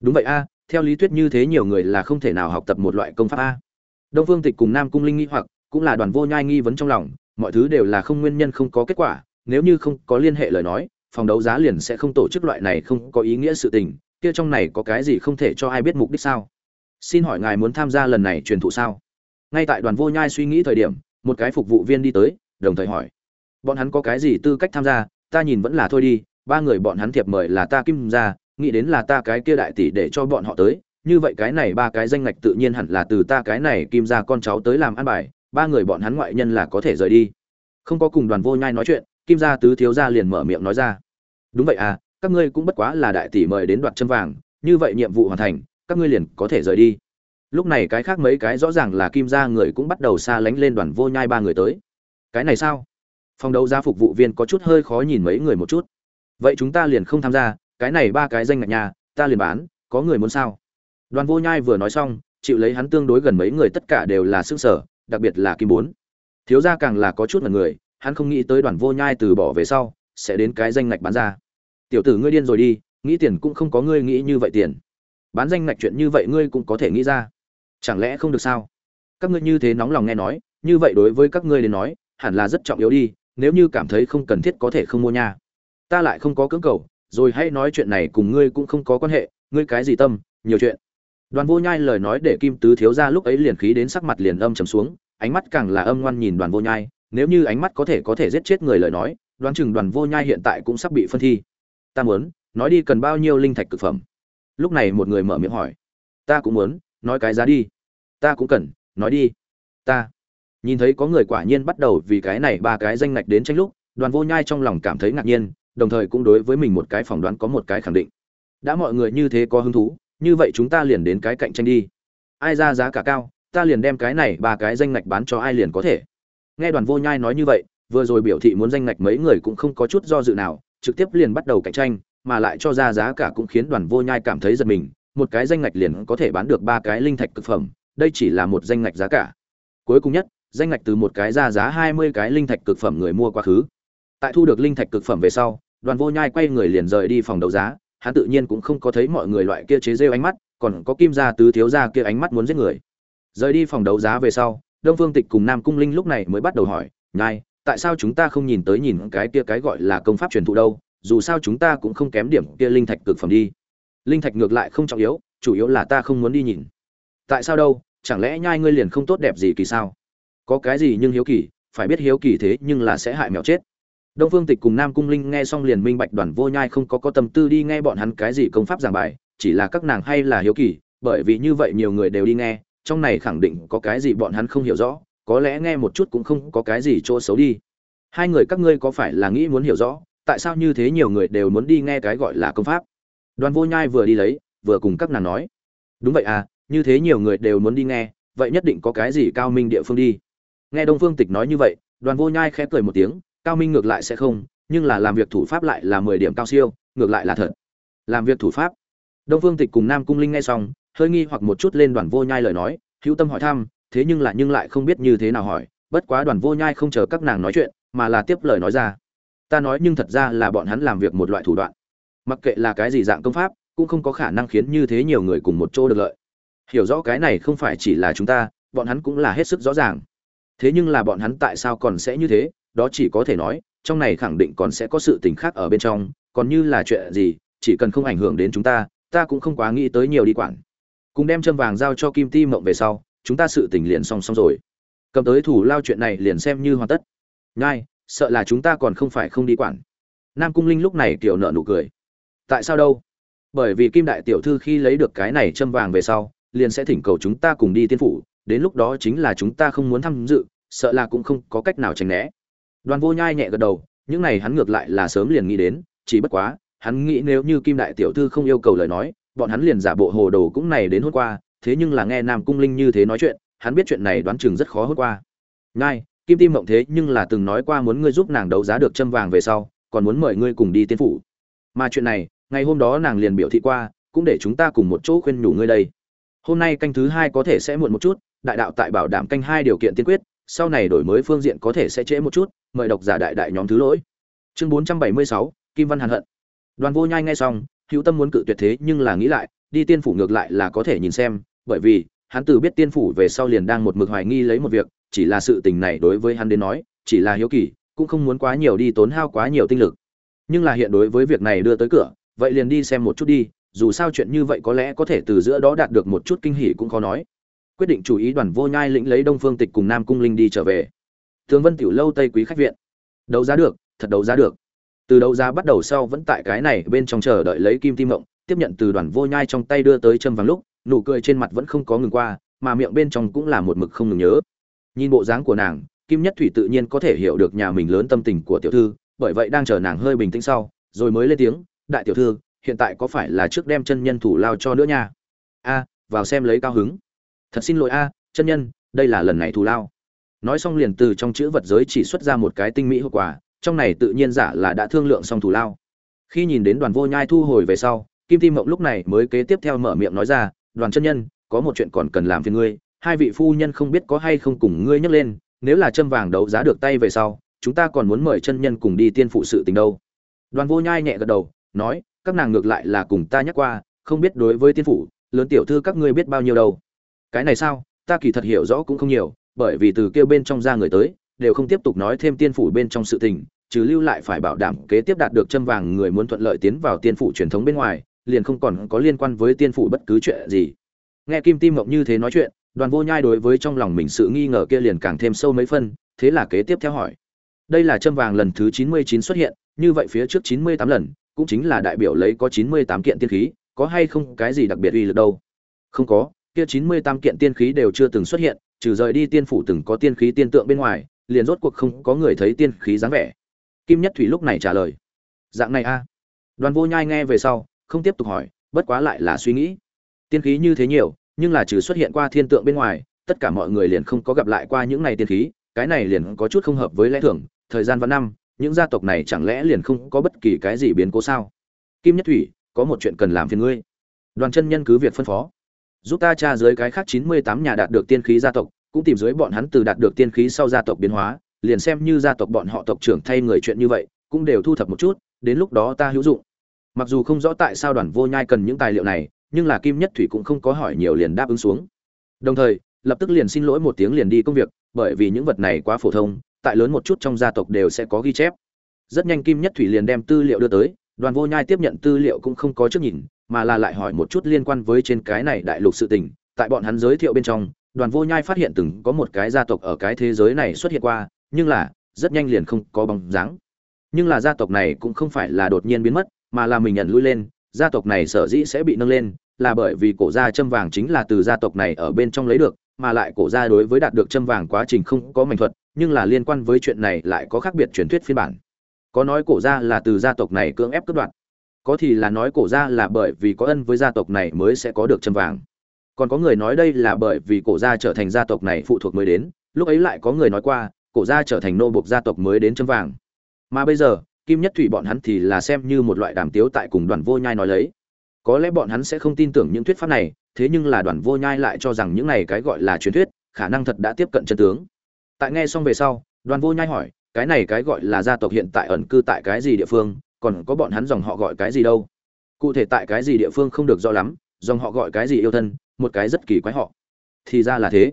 Đúng vậy a, theo lý thuyết như thế nhiều người là không thể nào học tập một loại công pháp a. Đông phương tịch cùng nam cung linh nghi hoặc, cũng là đoàn vô nhai nghi vấn trong lòng, mọi thứ đều là không nguyên nhân không có kết quả nếu như không có liên hệ lời nói, phòng đấu giá liền sẽ không tổ chức loại này không có ý nghĩa sự tình, kia trong này có cái gì không thể cho ai biết mục đích sao? Xin hỏi ngài muốn tham gia lần này truyền thụ sao? Ngay tại đoàn vô nhai suy nghĩ thời điểm, một cái phục vụ viên đi tới, đồng thời hỏi. Bọn hắn có cái gì tư cách tham gia? Ta nhìn vẫn là thôi đi, ba người bọn hắn thiệp mời là ta kim ra, nghĩ đến là ta cái kia đại tỷ để cho bọn họ tới, như vậy cái này ba cái danh ngạch tự nhiên hẳn là từ ta cái này kim ra con cháu tới làm ăn bài, ba người bọn hắn ngoại nhân là có thể rời đi. Không có cùng đoàn vô nhai nói chuyện kim gia tứ thiếu gia liền mở miệng nói ra. Đúng vậy à các ngươi cũng bất quá là đại tỷ mời đến đoạt chân vàng, như vậy nhiệm vụ hoàn thành, các ngươi liền có thể rời đi. Lúc này cái khác mấy cái rõ ràng là kim gia người cũng bắt đầu xa lánh lên đoàn vô nhai ba người tới. Cái này sao? Phòng đấu giá phục vụ viên có chút hơi khó nhìn mấy người một chút. Vậy chúng ta liền không tham gia, cái này ba cái danh ngạch nhà, ta liền bán, có người muốn sao? Đoàn vô nhai vừa nói xong, chịu lấy hắn tương đối gần mấy người tất cả đều là xương sở đặc biệt là kim bốn. Thiếu gia càng là có chút là người hắn không nghĩ tới đoàn vô nhai từ bỏ về sau, sẽ đến cái danh ngạch bán ra. Tiểu tử ngươi điên rồi đi, nghĩ tiền cũng không có ngươi nghĩ như vậy tiền. Bán danh ngạch chuyện như vậy ngươi cũng có thể nghĩ ra. Chẳng lẽ không được sao? Các ngươi như thế nóng lòng nghe nói, như vậy đối với các ngươi đến nói, hẳn là rất trọng yếu đi, nếu như cảm thấy không cần thiết có thể không mua nha. Ta lại không có cưỡng cầu, rồi hãy nói chuyện này cùng ngươi cũng không có quan hệ, ngươi cái gì tâm, nhiều chuyện. Đoàn vô nhai lời nói để kim tứ thiếu ra lúc ấy liền khí đến sắc mặt liền âm trầm xuống, ánh mắt càng là âm ngoan nhìn đoàn vô nhai nếu như ánh mắt có thể có thể giết chết người lời nói, đoán chừng đoàn vô nhai hiện tại cũng sắp bị phân thi. Ta muốn, nói đi cần bao nhiêu linh thạch cực phẩm. Lúc này một người mở miệng hỏi. Ta cũng muốn, nói cái giá đi. Ta cũng cần, nói đi. Ta. Nhìn thấy có người quả nhiên bắt đầu vì cái này ba cái danh ngạch đến tranh lúc, đoàn vô nhai trong lòng cảm thấy ngạc nhiên, đồng thời cũng đối với mình một cái phỏng đoán có một cái khẳng định. Đã mọi người như thế có hứng thú, như vậy chúng ta liền đến cái cạnh tranh đi. Ai ra giá cả cao, ta liền đem cái này ba cái danh ngạch bán cho ai liền có thể nghe đoàn vô nhai nói như vậy, vừa rồi biểu thị muốn danh ngạch mấy người cũng không có chút do dự nào, trực tiếp liền bắt đầu cạnh tranh, mà lại cho ra giá cả cũng khiến đoàn vô nhai cảm thấy giật mình. Một cái danh ngạch liền có thể bán được ba cái linh thạch cực phẩm, đây chỉ là một danh ngạch giá cả. Cuối cùng nhất, danh ngạch từ một cái ra giá hai mươi cái linh thạch cực phẩm người mua quá khứ. Tại thu được linh thạch cực phẩm về sau, đoàn vô nhai quay người liền rời đi phòng đấu giá. Hắn tự nhiên cũng không có thấy mọi người loại kia chế rêu ánh mắt, còn có kim gia tứ thiếu gia kia ánh mắt muốn giết người. Rời đi phòng đấu giá về sau đông phương tịch cùng nam cung linh lúc này mới bắt đầu hỏi nhai tại sao chúng ta không nhìn tới nhìn cái kia cái gọi là công pháp truyền thụ đâu? Dù sao chúng ta cũng không kém điểm kia linh thạch cực phẩm đi. Linh thạch ngược lại không trọng yếu, chủ yếu là ta không muốn đi nhìn. Tại sao đâu? Chẳng lẽ nhai ngươi liền không tốt đẹp gì kỳ sao? Có cái gì nhưng hiếu kỳ, phải biết hiếu kỳ thế nhưng là sẽ hại mèo chết. Đông phương tịch cùng nam cung linh nghe xong liền minh bạch đoàn vô nhai không có có tâm tư đi nghe bọn hắn cái gì công pháp giảng bài, chỉ là các nàng hay là hiếu kỳ, bởi vì như vậy nhiều người đều đi nghe trong này khẳng định có cái gì bọn hắn không hiểu rõ, có lẽ nghe một chút cũng không có cái gì chỗ xấu đi. Hai người các ngươi có phải là nghĩ muốn hiểu rõ, tại sao như thế nhiều người đều muốn đi nghe cái gọi là công pháp? Đoàn vô nhai vừa đi lấy, vừa cùng các nàng nói. Đúng vậy à như thế nhiều người đều muốn đi nghe, vậy nhất định có cái gì cao minh địa phương đi. Nghe đông phương tịch nói như vậy, đoàn vô nhai khẽ cười một tiếng, cao minh ngược lại sẽ không, nhưng là làm việc thủ pháp lại là mười điểm cao siêu, ngược lại là thật. Làm việc thủ pháp. Đông phương tịch cùng nam cung linh nghe xong hơi nghi hoặc một chút lên đoàn vô nhai lời nói, hữu tâm hỏi thăm, thế nhưng lại nhưng lại không biết như thế nào hỏi, bất quá đoàn vô nhai không chờ các nàng nói chuyện, mà là tiếp lời nói ra. Ta nói nhưng thật ra là bọn hắn làm việc một loại thủ đoạn. Mặc kệ là cái gì dạng công pháp, cũng không có khả năng khiến như thế nhiều người cùng một chỗ được lợi. Hiểu rõ cái này không phải chỉ là chúng ta, bọn hắn cũng là hết sức rõ ràng. Thế nhưng là bọn hắn tại sao còn sẽ như thế, đó chỉ có thể nói, trong này khẳng định còn sẽ có sự tình khác ở bên trong, còn như là chuyện gì, chỉ cần không ảnh hưởng đến chúng ta ta cũng không quá nghĩ tới nhiều đi quản cùng đem châm vàng giao cho kim ti mộng về sau, chúng ta sự tình liền xong xong rồi. Cầm tới thủ lao chuyện này liền xem như hoàn tất. Ngay sợ là chúng ta còn không phải không đi quản. Nam cung linh lúc này kiểu nợ nụ cười. Tại sao đâu? Bởi vì kim đại tiểu thư khi lấy được cái này châm vàng về sau, liền sẽ thỉnh cầu chúng ta cùng đi tiên phủ, đến lúc đó chính là chúng ta không muốn tham dự, sợ là cũng không có cách nào tránh né. Đoàn vô nhai nhẹ gật đầu, những này hắn ngược lại là sớm liền nghĩ đến, chỉ bất quá, hắn nghĩ nếu như kim đại tiểu thư không yêu cầu lời nói bọn hắn liền giả bộ hồ đồ cũng này đến hôm qua, thế nhưng là nghe nam cung linh như thế nói chuyện, hắn biết chuyện này đoán chừng rất khó hôm qua. Ngay kim tim mộng thế nhưng là từng nói qua muốn ngươi giúp nàng đấu giá được châm vàng về sau, còn muốn mời ngươi cùng đi tiên phủ. Mà chuyện này, ngày hôm đó nàng liền biểu thị qua, cũng để chúng ta cùng một chỗ khuyên nhủ ngươi đây. Hôm nay canh thứ hai có thể sẽ muộn một chút, đại đạo tại bảo đảm canh hai điều kiện tiên quyết, sau này đổi mới phương diện có thể sẽ trễ một chút, mời độc giả đại đại nhóm thứ lỗi. Chương bốn trăm bảy mươi sáu, kim văn hàn hận. Đoàn vô nhai nghe xong hữu tâm muốn cự tuyệt thế nhưng là nghĩ lại, đi tiên phủ ngược lại là có thể nhìn xem, bởi vì, hắn từ biết tiên phủ về sau liền đang một mực hoài nghi lấy một việc, chỉ là sự tình này đối với hắn đến nói, chỉ là hiếu kỳ, cũng không muốn quá nhiều đi tốn hao quá nhiều tinh lực. Nhưng là hiện đối với việc này đưa tới cửa, vậy liền đi xem một chút đi, dù sao chuyện như vậy có lẽ có thể từ giữa đó đạt được một chút kinh hỉ cũng khó nói. Quyết định chủ ý đoàn vô nhai lĩnh lấy đông phương tịch cùng nam cung linh đi trở về. Tướng vân tiểu lâu tây quý khách viện. Đấu giá được, thật đấu giá được từ đấu giá bắt đầu sau vẫn tại cái này bên trong chờ đợi lấy kim tim mộng tiếp nhận từ đoàn vô nhai trong tay đưa tới châm vàng lúc, nụ cười trên mặt vẫn không có ngừng qua, mà miệng bên trong cũng là một mực không ngừng nhớ. Nhìn bộ dáng của nàng, kim nhất thủy tự nhiên có thể hiểu được nhà mình lớn tâm tình của tiểu thư, bởi vậy đang chờ nàng hơi bình tĩnh sau, rồi mới lên tiếng, đại tiểu thư, hiện tại có phải là trước đem chân nhân thủ lao cho nữa nha? A, vào xem lấy cao hứng. Thật xin lỗi a, chân nhân, đây là lần này thù lao. Nói xong liền từ trong chữ vật giới chỉ xuất ra một cái tinh mỹ hậu quả trong này tự nhiên giả là đã thương lượng xong thủ lao. Khi nhìn đến đoàn vô nhai thu hồi về sau kim tim mộng lúc này mới kế tiếp theo mở miệng nói ra đoàn chân nhân có một chuyện còn cần làm phiền ngươi. Hai vị phu nhân không biết có hay không cùng ngươi nhắc lên nếu là châm vàng đấu giá được tay về sau chúng ta còn muốn mời chân nhân cùng đi tiên phụ sự tình đâu. Đoàn vô nhai nhẹ gật đầu nói các nàng ngược lại là cùng ta nhắc qua không biết đối với tiên phụ, lớn tiểu thư các ngươi biết bao nhiêu đâu. Cái này sao? Ta kỳ thật hiểu rõ cũng không nhiều bởi vì từ kêu bên trong ra người tới đều không tiếp tục nói thêm tiên phủ bên trong sự tình trừ lưu lại phải bảo đảm kế tiếp đạt được châm vàng người muốn thuận lợi tiến vào tiên phủ truyền thống bên ngoài, liền không còn có liên quan với tiên phủ bất cứ chuyện gì. Nghe kim tim mộng như thế nói chuyện, đoàn vô nhai đối với trong lòng mình sự nghi ngờ kia liền càng thêm sâu mấy phân, thế là kế tiếp theo hỏi. Đây là châm vàng lần thứ chín mươi chín xuất hiện, như vậy phía trước chín mươi tám lần, cũng chính là đại biểu lấy có chín mươi tám kiện tiên khí, có hay không cái gì đặc biệt uy lực đâu? Không có, kia chín mươi tám kiện tiên khí đều chưa từng xuất hiện, trừ rời đi tiên phủ từng có tiên khí tiên tượng bên ngoài, liền rốt cuộc không có người thấy tiên khí dáng vẻ kim nhất thủy lúc này trả lời. Dạng này a. Đoàn vô nhai nghe về sau, không tiếp tục hỏi, bất quá lại là suy nghĩ. Tiên khí như thế nhiều, nhưng là trừ xuất hiện qua thiên tượng bên ngoài, tất cả mọi người liền không có gặp lại qua những này tiên khí, cái này liền có chút không hợp với lẽ thường, thời gian và năm, những gia tộc này chẳng lẽ liền không có bất kỳ cái gì biến cố sao? Kim nhất thủy, có một chuyện cần làm phiền ngươi. Đoàn chân nhân cứ việc phân phó. Giúp ta tra dưới cái khác chín mươi tám nhà đạt được tiên khí gia tộc, cũng tìm dưới bọn hắn từ đạt được tiên khí sau gia tộc biến hóa liền xem như gia tộc bọn họ tộc trưởng thay người chuyện như vậy, cũng đều thu thập một chút, đến lúc đó ta hữu dụng. Mặc dù không rõ tại sao đoàn vô nhai cần những tài liệu này, nhưng là kim nhất thủy cũng không có hỏi nhiều liền đáp ứng xuống. Đồng thời, lập tức liền xin lỗi một tiếng liền đi công việc, bởi vì những vật này quá phổ thông, tại lớn một chút trong gia tộc đều sẽ có ghi chép. Rất nhanh kim nhất thủy liền đem tư liệu đưa tới, đoàn vô nhai tiếp nhận tư liệu cũng không có trước nhìn, mà là lại hỏi một chút liên quan với trên cái này đại lục sự tình. Tại bọn hắn giới thiệu bên trong, đoàn vô nhai phát hiện từng có một cái gia tộc ở cái thế giới này xuất hiện qua nhưng là, rất nhanh liền không có bóng dáng. Nhưng là gia tộc này cũng không phải là đột nhiên biến mất, mà là mình nhận lui lên, gia tộc này sở dĩ sẽ bị nâng lên, là bởi vì cổ gia châm vàng chính là từ gia tộc này ở bên trong lấy được, mà lại cổ gia đối với đạt được châm vàng quá trình không có mảnh thuật, nhưng là liên quan với chuyện này lại có khác biệt truyền thuyết phiên bản. Có nói cổ gia là từ gia tộc này cưỡng ép cướp đoạt, có thì là nói cổ gia là bởi vì có ân với gia tộc này mới sẽ có được châm vàng. Còn có người nói đây là bởi vì cổ gia trở thành gia tộc này phụ thuộc mới đến, lúc ấy lại có người nói qua cổ gia trở thành nô bộc gia tộc mới đến chân vàng. Mà bây giờ, kim nhất thủy bọn hắn thì là xem như một loại đàm tiếu tại cùng đoàn vô nhai nói lấy. Có lẽ bọn hắn sẽ không tin tưởng những thuyết pháp này, thế nhưng là đoàn vô nhai lại cho rằng những này cái gọi là truyền thuyết, khả năng thật đã tiếp cận chân tướng. Tại nghe xong về sau, đoàn vô nhai hỏi, cái này cái gọi là gia tộc hiện tại ẩn cư tại cái gì địa phương, còn có bọn hắn dòng họ gọi cái gì đâu? Cụ thể tại cái gì địa phương không được rõ lắm, dòng họ gọi cái gì yêu thân, một cái rất kỳ quái họ. Thì ra là thế.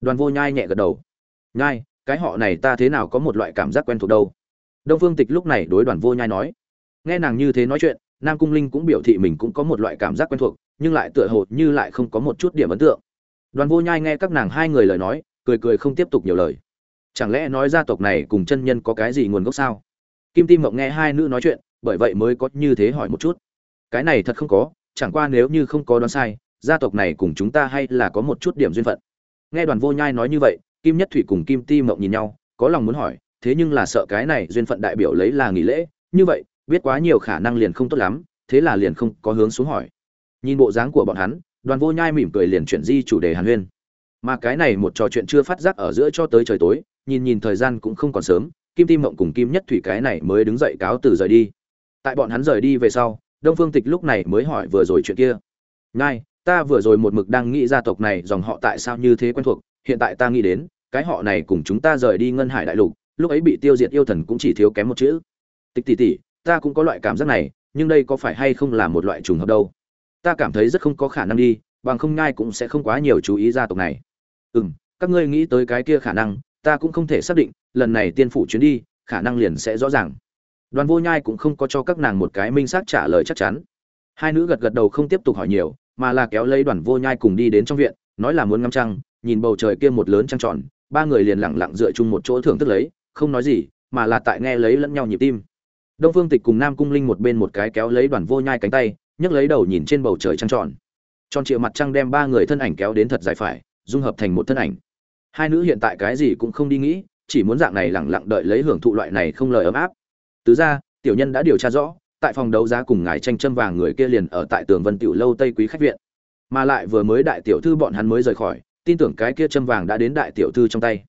Đoàn vô nhai nhẹ gật đầu. Nhai cái họ này ta thế nào có một loại cảm giác quen thuộc đâu. Đông phương tịch lúc này đối đoàn vô nhai nói. Nghe nàng như thế nói chuyện, nam cung linh cũng biểu thị mình cũng có một loại cảm giác quen thuộc, nhưng lại tựa hồ như lại không có một chút điểm ấn tượng. Đoàn vô nhai nghe các nàng hai người lời nói, cười cười không tiếp tục nhiều lời. Chẳng lẽ nói gia tộc này cùng chân nhân có cái gì nguồn gốc sao? Kim tim mộng nghe hai nữ nói chuyện, bởi vậy mới có như thế hỏi một chút. Cái này thật không có, chẳng qua nếu như không có đoán sai, gia tộc này cùng chúng ta hay là có một chút điểm duyên phận. Nghe đoàn vô nhai nói như vậy kim nhất thủy cùng kim ti mộng nhìn nhau, có lòng muốn hỏi, thế nhưng là sợ cái này duyên phận đại biểu lấy là nghỉ lễ, như vậy, biết quá nhiều khả năng liền không tốt lắm, thế là liền không có hướng xuống hỏi. Nhìn bộ dáng của bọn hắn, đoàn vô nhai mỉm cười liền chuyển di chủ đề hàn huyên. Mà cái này một trò chuyện chưa phát giác ở giữa cho tới trời tối, nhìn nhìn thời gian cũng không còn sớm, kim tim mộng cùng kim nhất thủy cái này mới đứng dậy cáo từ rời đi. Tại bọn hắn rời đi về sau, đông phương tịch lúc này mới hỏi vừa rồi chuyện kia. Ngay ta vừa rồi một mực đang nghĩ gia tộc này dòng họ tại sao như thế quen thuộc hiện tại ta nghĩ đến, cái họ này cùng chúng ta rời đi ngân hải đại lục, lúc ấy bị tiêu diệt yêu thần cũng chỉ thiếu kém một chữ. Tịch tỷ tỷ, ta cũng có loại cảm giác này, nhưng đây có phải hay không là một loại trùng hợp đâu? Ta cảm thấy rất không có khả năng đi, bằng không ngai cũng sẽ không quá nhiều chú ý gia tộc này. Ừ m các ngươi nghĩ tới cái kia khả năng, ta cũng không thể xác định, lần này tiên phủ chuyến đi, khả năng liền sẽ rõ ràng. Đoàn vô nhai cũng không có cho các nàng một cái minh xác trả lời chắc chắn. Hai nữ gật gật đầu không tiếp tục hỏi nhiều, mà là kéo lấy đoàn vô nhai cùng đi đến trong viện, nói là muốn ngắm trăng nhìn bầu trời kia một lớn trăng tròn, ba người liền lẳng lặng dựa chung một chỗ thưởng thức lấy, không nói gì, mà là tại nghe lấy lẫn nhau nhịp tim. Đông phương tịch cùng nam cung linh một bên một cái kéo lấy đoàn vô nhai cánh tay, nhấc lấy đầu nhìn trên bầu trời trăng tròn. Tròn triệu mặt trăng đem ba người thân ảnh kéo đến thật dài phải, dung hợp thành một thân ảnh. Hai nữ hiện tại cái gì cũng không đi nghĩ, chỉ muốn dạng này lẳng lặng đợi lấy hưởng thụ loại này không lời ấm áp. Tứ ra tiểu nhân đã điều tra rõ, tại phòng đấu giá cùng ngài tranh châm vàng người kia liền ở tại tường vân tiểu lâu tây quý khách viện. Mà lại vừa mới đại tiểu thư bọn hắn mới rời khỏi tin tưởng cái kia châm vàng đã đến đại tiểu thư trong tay.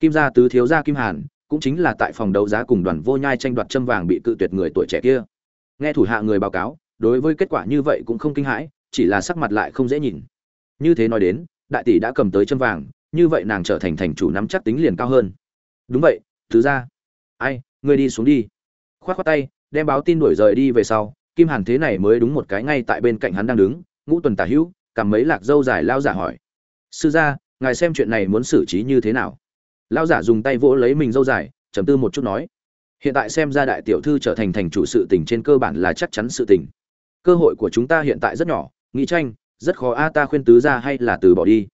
Kim gia tứ thiếu gia kim hàn, cũng chính là tại phòng đấu giá cùng đoàn vô nhai tranh đoạt châm vàng bị cự tuyệt người tuổi trẻ kia. Nghe thủ hạ người báo cáo, đối với kết quả như vậy cũng không kinh hãi, chỉ là sắc mặt lại không dễ nhìn. Như thế nói đến, đại tỷ đã cầm tới châm vàng, như vậy nàng trở thành thành chủ nắm chắc tính liền cao hơn. Đúng vậy thứ ra ai, ngươi đi xuống đi. Khoát khoát tay, đem báo tin đuổi rời đi về sau, kim hàn thế này mới đúng một cái ngay tại bên cạnh hắn đang đứng, ngũ tuần tả hữu, cầm mấy lạc dâu dài lao giả hỏi sư gia, ngài xem chuyện này muốn xử trí như thế nào? Lão giả dùng tay vỗ lấy mình dâu dài, trầm tư một chút nói, hiện tại xem ra đại tiểu thư trở thành thành chủ sự tình trên cơ bản là chắc chắn sự tình. Cơ hội của chúng ta hiện tại rất nhỏ, nghĩ tranh, rất khó a, ta khuyên tứ ra hay là từ bỏ đi.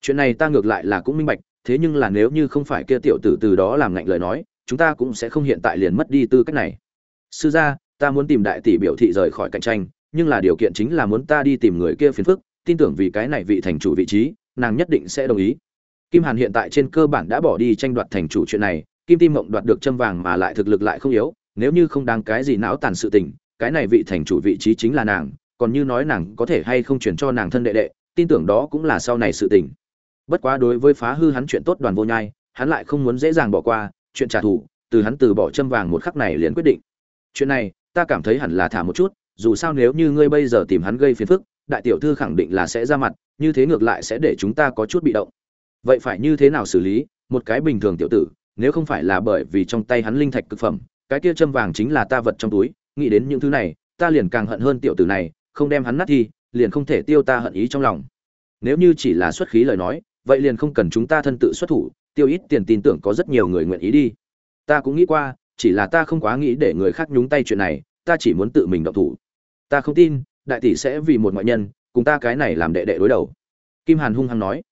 Chuyện này ta ngược lại là cũng minh bạch, thế nhưng là nếu như không phải kia tiểu tử từ đó làm ngạnh lời nói, chúng ta cũng sẽ không hiện tại liền mất đi tư cách này. Sư gia, ta muốn tìm đại tỷ biểu thị rời khỏi cạnh tranh, nhưng là điều kiện chính là muốn ta đi tìm người kia phiền phức, tin tưởng vì cái này vị thành chủ vị trí nàng nhất định sẽ đồng ý. Kim hàn hiện tại trên cơ bản đã bỏ đi tranh đoạt thành chủ chuyện này, kim tim mộng đoạt được châm vàng mà lại thực lực lại không yếu, nếu như không đáng cái gì não tàn sự tình, cái này vị thành chủ vị trí chính là nàng, còn như nói nàng có thể hay không chuyển cho nàng thân đệ đệ, tin tưởng đó cũng là sau này sự tình. Bất quá đối với phá hư hắn chuyện tốt đoàn vô nhai, hắn lại không muốn dễ dàng bỏ qua, chuyện trả thù, từ hắn từ bỏ châm vàng một khắc này liền quyết định. Chuyện này, ta cảm thấy hẳn là thả một chút, dù sao nếu như ngươi bây giờ tìm hắn gây phiền phức đại tiểu thư khẳng định là sẽ ra mặt, như thế ngược lại sẽ để chúng ta có chút bị động. Vậy phải như thế nào xử lý? Một cái bình thường tiểu tử, nếu không phải là bởi vì trong tay hắn linh thạch cực phẩm, cái kia châm vàng chính là ta vật trong túi, nghĩ đến những thứ này, ta liền càng hận hơn tiểu tử này, không đem hắn nát thi liền không thể tiêu ta hận ý trong lòng. Nếu như chỉ là xuất khí lời nói, vậy liền không cần chúng ta thân tự xuất thủ, tiêu ít tiền tin tưởng có rất nhiều người nguyện ý đi. Ta cũng nghĩ qua, chỉ là ta không quá nghĩ để người khác nhúng tay chuyện này, ta chỉ muốn tự mình động thủ. Ta không tin đại tỷ sẽ vì một ngoại nhân, cùng ta cái này làm đệ đệ đối đầu. Kim hàn hung hăng nói.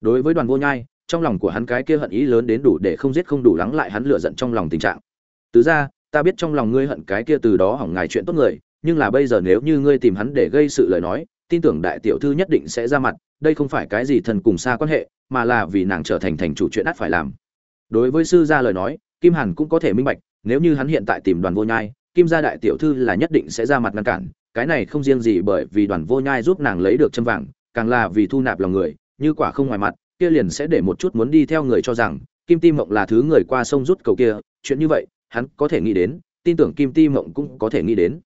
Đối với đoàn vô nhai, trong lòng của hắn cái kia hận ý lớn đến đủ để không giết không đủ lắng lại hắn lựa giận trong lòng tình trạng. Tứ ra ta biết trong lòng ngươi hận cái kia từ đó hỏng ngài chuyện tốt người, nhưng là bây giờ nếu như ngươi tìm hắn để gây sự lời nói, tin tưởng đại tiểu thư nhất định sẽ ra mặt, đây không phải cái gì thần cùng xa quan hệ, mà là vì nàng trở thành thành chủ chuyện ắt phải làm. Đối với sư gia lời nói, kim hàn cũng có thể minh bạch, nếu như hắn hiện tại tìm đoàn vô nhai, kim gia đại tiểu thư là nhất định sẽ ra mặt ngăn cản cái này không riêng gì bởi vì đoàn vô nhai giúp nàng lấy được châm vàng, càng là vì thu nạp lòng người, như quả không ngoài mặt, kia liền sẽ để một chút muốn đi theo người cho rằng, kim ti mộng là thứ người qua sông rút cầu kia, chuyện như vậy, hắn có thể nghĩ đến, tin tưởng kim ti mộng cũng có thể nghĩ đến.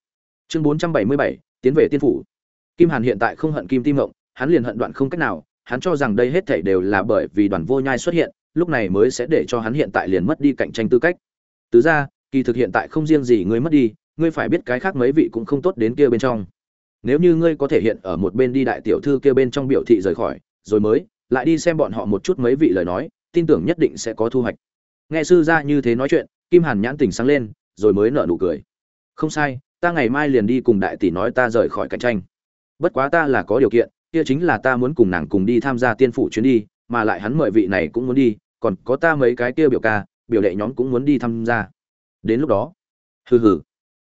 Chương bốn trăm bảy mươi bảy, tiến về tiên phủ. Kim hàn hiện tại không hận kim ti mộng, hắn liền hận đoạn không cách nào, hắn cho rằng đây hết thảy đều là bởi vì đoàn vô nhai xuất hiện, lúc này mới sẽ để cho hắn hiện tại liền mất đi cạnh tranh tư cách. Tứ ra kỳ thực hiện tại không riêng gì ngươi mất đi ngươi phải biết cái khác mấy vị cũng không tốt đến kia bên trong. Nếu như ngươi có thể hiện ở một bên đi đại tiểu thư kia bên trong biểu thị rời khỏi, rồi mới, lại đi xem bọn họ một chút mấy vị lời nói, tin tưởng nhất định sẽ có thu hoạch. Nghe sư gia như thế nói chuyện, kim hàn nhãn tỉnh sáng lên, rồi mới nở nụ cười. Không sai, ta ngày mai liền đi cùng đại tỷ nói ta rời khỏi cạnh tranh. Bất quá ta là có điều kiện, kia chính là ta muốn cùng nàng cùng đi tham gia tiên phủ chuyến đi, mà lại hắn mời vị này cũng muốn đi, còn có ta mấy cái kia biểu ca, biểu đệ nhóm cũng muốn đi tham gia. Đến lúc đó. Hừ hừ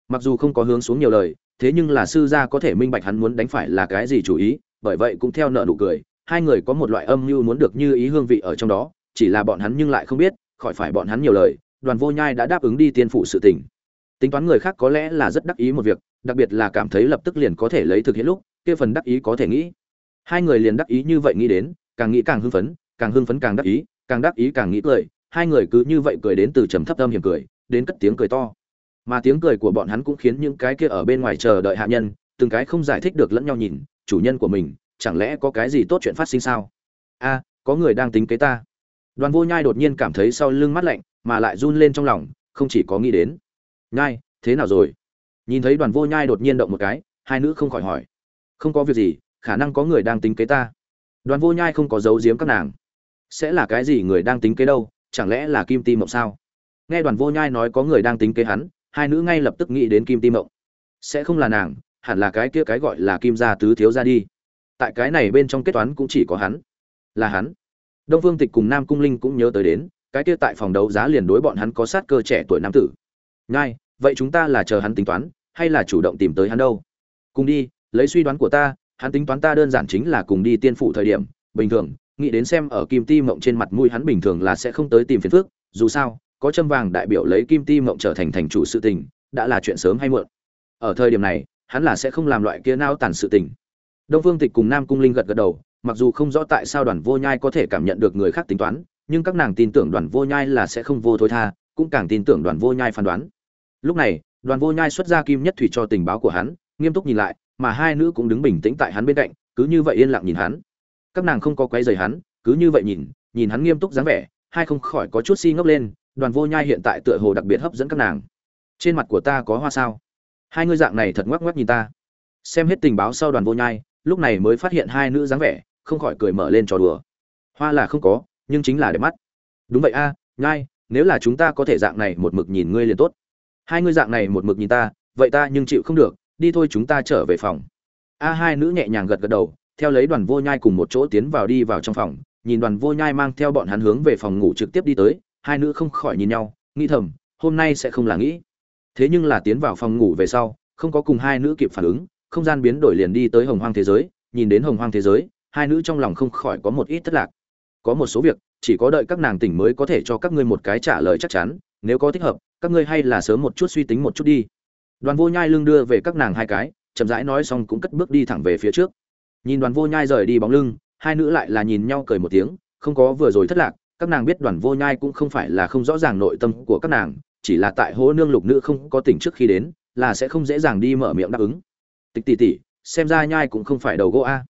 mặc dù không có hướng xuống nhiều lời, thế nhưng là sư gia có thể minh bạch hắn muốn đánh phải là cái gì chủ ý, bởi vậy cũng theo nợ nụ cười, hai người có một loại âm mưu muốn được như ý hương vị ở trong đó, chỉ là bọn hắn nhưng lại không biết, khỏi phải bọn hắn nhiều lời, đoàn vô nhai đã đáp ứng đi tiên phụ sự tình. Tính toán người khác có lẽ là rất đắc ý một việc, đặc biệt là cảm thấy lập tức liền có thể lấy thực hiện lúc, kia phần đắc ý có thể nghĩ. Hai người liền đắc ý như vậy nghĩ đến, càng nghĩ càng hưng phấn, càng hưng phấn càng đắc ý, càng đắc ý càng nghĩ cười, hai người cứ như vậy cười đến từ trầm thấp âm hiểm cười, đến cất tiếng cười to mà tiếng cười của bọn hắn cũng khiến những cái kia ở bên ngoài chờ đợi hạ nhân, từng cái không giải thích được lẫn nhau nhìn, chủ nhân của mình, chẳng lẽ có cái gì tốt chuyện phát sinh sao? A, có người đang tính kế ta. Đoàn vô nhai đột nhiên cảm thấy sau lưng mắt lạnh, mà lại run lên trong lòng, không chỉ có nghĩ đến. Nhai, thế nào rồi? Nhìn thấy đoàn vô nhai đột nhiên động một cái, hai nữ không khỏi hỏi. Không có việc gì, khả năng có người đang tính kế ta. Đoàn vô nhai không có giấu giếm các nàng. Sẽ là cái gì người đang tính kế đâu, chẳng lẽ là kim ti mộng sao? Nghe đoàn vô nhai nói có người đang tính kế hắn hai nữ ngay lập tức nghĩ đến kim ti mộng. Sẽ không là nàng, hẳn là cái kia cái gọi là kim gia tứ thiếu ra đi. Tại cái này bên trong kết toán cũng chỉ có hắn. Là hắn. Đông phương tịch cùng nam cung linh cũng nhớ tới đến, cái kia tại phòng đấu giá liền đối bọn hắn có sát cơ trẻ tuổi nam tử. Ngay vậy chúng ta là chờ hắn tính toán, hay là chủ động tìm tới hắn đâu? Cùng đi, lấy suy đoán của ta, hắn tính toán ta đơn giản chính là cùng đi tiên phụ thời điểm. Bình thường, nghĩ đến xem ở kim ti mộng trên mặt mũi hắn bình thường là sẽ không tới tìm phiền phước dù sao có châm vàng đại biểu lấy kim ti mộng trở thành thành chủ sự tình, đã là chuyện sớm hay muộn. Ở thời điểm này, hắn là sẽ không làm loại kia nao tàn sự tình. Đông phương tịch cùng nam cung linh gật gật đầu, mặc dù không rõ tại sao đoàn vô nhai có thể cảm nhận được người khác tính toán, nhưng các nàng tin tưởng đoàn vô nhai là sẽ không vô thối tha, cũng càng tin tưởng đoàn vô nhai phán đoán. Lúc này, đoàn vô nhai xuất ra kim nhất thủy cho tình báo của hắn, nghiêm túc nhìn lại, mà hai nữ cũng đứng bình tĩnh tại hắn bên cạnh, cứ như vậy yên lặng nhìn hắn. Các nàng không có quấy rầy hắn, cứ như vậy nhìn nhìn hắn nghiêm túc dáng vẻ, hai không khỏi có chút si ngốc lên đoàn vô nhai hiện tại tựa hồ đặc biệt hấp dẫn các nàng. Trên mặt của ta có hoa sao? Hai ngươi dạng này thật ngoắc ngoắc nhìn ta. Xem hết tình báo sau đoàn vô nhai, lúc này mới phát hiện hai nữ dáng vẻ, không khỏi cười mở lên trò đùa. Hoa là không có, nhưng chính là đẹp mắt. Đúng vậy a, nhai, nếu là chúng ta có thể dạng này một mực nhìn ngươi liền tốt. Hai ngươi dạng này một mực nhìn ta, vậy ta nhưng chịu không được, đi thôi chúng ta trở về phòng. A hai nữ nhẹ nhàng gật gật đầu, theo lấy đoàn vô nhai cùng một chỗ tiến vào đi vào trong phòng, nhìn đoàn vô nhai mang theo bọn hắn hướng về phòng ngủ trực tiếp đi tới hai nữ không khỏi nhìn nhau, nghĩ thầm, hôm nay sẽ không là nghĩ. Thế nhưng là tiến vào phòng ngủ về sau, không có cùng hai nữ kịp phản ứng, không gian biến đổi liền đi tới hồng hoang thế giới, nhìn đến hồng hoang thế giới, hai nữ trong lòng không khỏi có một ít thất lạc. Có một số việc, chỉ có đợi các nàng tỉnh mới có thể cho các ngươi một cái trả lời chắc chắn, nếu có thích hợp, các ngươi hay là sớm một chút suy tính một chút đi. Đoàn vô nhai lưng đưa về các nàng hai cái, chậm rãi nói xong cũng cất bước đi thẳng về phía trước. Nhìn đoàn vô nhai rời đi bóng lưng, hai nữ lại là nhìn nhau cười một tiếng, không có vừa rồi thất lạc các nàng biết đoàn vô nhai cũng không phải là không rõ ràng nội tâm của các nàng, chỉ là tại hố nương lục nữ không có tỉnh trước khi đến, là sẽ không dễ dàng đi mở miệng đáp ứng. Tịch tỷ tỷ, xem ra nhai cũng không phải đầu gỗ a.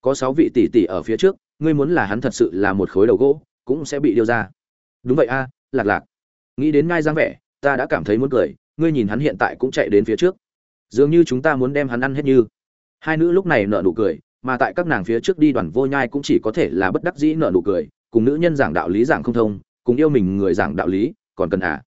Có sáu vị tỷ tỷ ở phía trước, ngươi muốn là hắn thật sự là một khối đầu gỗ, cũng sẽ bị điêu ra. Đúng vậy a, lạc lạc. Nghĩ đến ngai dáng vẻ, ta đã cảm thấy muốn cười, ngươi nhìn hắn hiện tại cũng chạy đến phía trước. Dường như chúng ta muốn đem hắn ăn hết như. Hai nữ lúc này nở nụ cười, mà tại các nàng phía trước đi đoàn vô nhai cũng chỉ có thể là bất đắc dĩ nở nụ cười cùng nữ nhân giảng đạo lý giảng không thông, cùng yêu mình người giảng đạo lý, còn cần à?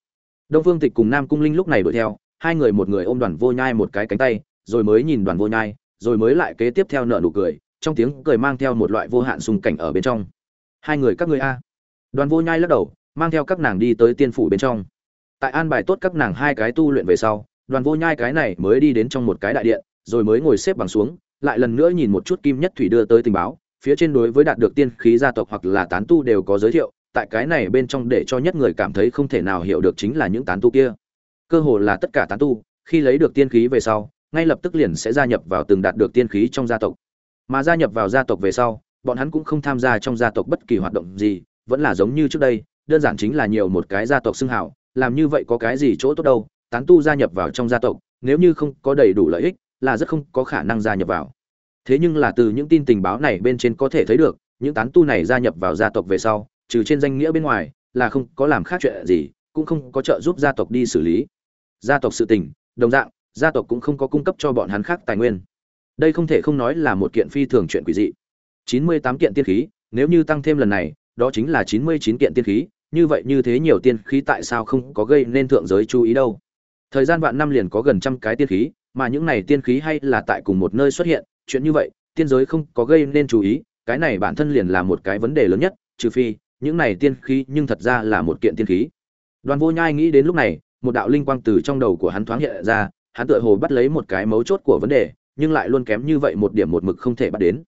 Đông phương tịch cùng nam cung linh lúc này đuổi theo, hai người một người ôm đoàn vô nhai một cái cánh tay, rồi mới nhìn đoàn vô nhai, rồi mới lại kế tiếp theo nở nụ cười, trong tiếng cười mang theo một loại vô hạn xung cảnh ở bên trong. Hai người các ngươi a. Đoàn vô nhai lắc đầu, mang theo các nàng đi tới tiên phủ bên trong. Tại an bài tốt các nàng hai cái tu luyện về sau, đoàn vô nhai cái này mới đi đến trong một cái đại điện, rồi mới ngồi xếp bằng xuống, lại lần nữa nhìn một chút kim nhất thủy đưa tới tình báo phía trên đối với đạt được tiên khí gia tộc hoặc là tán tu đều có giới thiệu, tại cái này bên trong để cho nhất người cảm thấy không thể nào hiểu được chính là những tán tu kia. Cơ hồ là tất cả tán tu, khi lấy được tiên khí về sau, ngay lập tức liền sẽ gia nhập vào từng đạt được tiên khí trong gia tộc. Mà gia nhập vào gia tộc về sau, bọn hắn cũng không tham gia trong gia tộc bất kỳ hoạt động gì, vẫn là giống như trước đây, đơn giản chính là nhiều một cái gia tộc xưng hảo, làm như vậy có cái gì chỗ tốt đâu, tán tu gia nhập vào trong gia tộc, nếu như không có đầy đủ lợi ích, là rất không có khả năng gia nhập vào thế nhưng là từ những tin tình báo này bên trên có thể thấy được, những tán tu này gia nhập vào gia tộc về sau, trừ trên danh nghĩa bên ngoài, là không có làm khác chuyện gì, cũng không có trợ giúp gia tộc đi xử lý. Gia tộc sự tình, đồng dạng, gia tộc cũng không có cung cấp cho bọn hắn khác tài nguyên. Đây không thể không nói là một kiện phi thường chuyện quỷ dị. Chín mươi tám kiện tiên khí, nếu như tăng thêm lần này, đó chính là chín mươi chín kiện tiên khí, như vậy như thế nhiều tiên khí tại sao không có gây nên thượng giới chú ý đâu? Thời gian vạn năm liền có gần trăm cái tiên khí, mà những này tiên khí hay là tại cùng một nơi xuất hiện chuyện như vậy, tiên giới không có gây nên chú ý, cái này bản thân liền là một cái vấn đề lớn nhất, trừ phi, những này tiên khí nhưng thật ra là một kiện tiên khí. Đoàn vô nhai nghĩ đến lúc này, một đạo linh quang từ trong đầu của hắn thoáng hiện ra, hắn tựa hồ bắt lấy một cái mấu chốt của vấn đề, nhưng lại luôn kém như vậy một điểm một mực không thể bắt đến.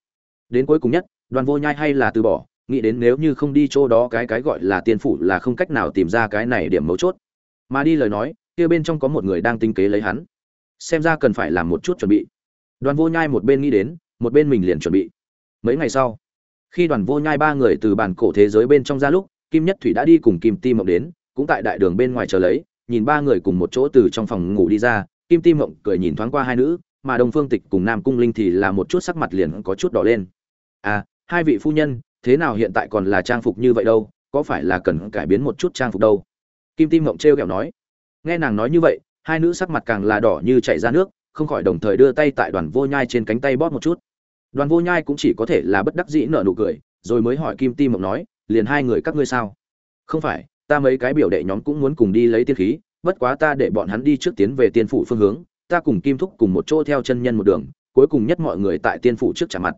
Đến cuối cùng nhất, đoàn vô nhai hay là từ bỏ, nghĩ đến nếu như không đi chỗ đó cái cái gọi là tiên phủ là không cách nào tìm ra cái này điểm mấu chốt. Mà đi lời nói, kia bên trong có một người đang tinh kế lấy hắn. Xem ra cần phải làm một chút chuẩn bị đoàn vô nhai một bên nghĩ đến, một bên mình liền chuẩn bị. Mấy ngày sau, khi đoàn vô nhai ba người từ bản cổ thế giới bên trong ra lúc, kim nhất thủy đã đi cùng kim ti mộng đến, cũng tại đại đường bên ngoài chờ lấy, nhìn ba người cùng một chỗ từ trong phòng ngủ đi ra, kim ti mộng cười nhìn thoáng qua hai nữ, mà đông phương tịch cùng nam cung linh thì là một chút sắc mặt liền có chút đỏ lên. À hai vị phu nhân, thế nào hiện tại còn là trang phục như vậy đâu, có phải là cần cải biến một chút trang phục đâu? Kim ti mộng t r kẹo nói. Nghe nàng nói như vậy, hai nữ sắc mặt càng là đỏ như chảy ra nước không khỏi đồng thời đưa tay tại đoàn vô nhai trên cánh tay bóp một chút. Đoàn vô nhai cũng chỉ có thể là bất đắc dĩ nở nụ cười, rồi mới hỏi kim ti mộng nói, liền hai người các ngươi sao? Không phải, ta mấy cái biểu đệ nhóm cũng muốn cùng đi lấy tiên khí, bất quá ta để bọn hắn đi trước tiến về tiên phủ phương hướng, ta cùng kim thúc cùng một chỗ theo chân nhân một đường, cuối cùng nhất mọi người tại tiên phủ trước trả mặt.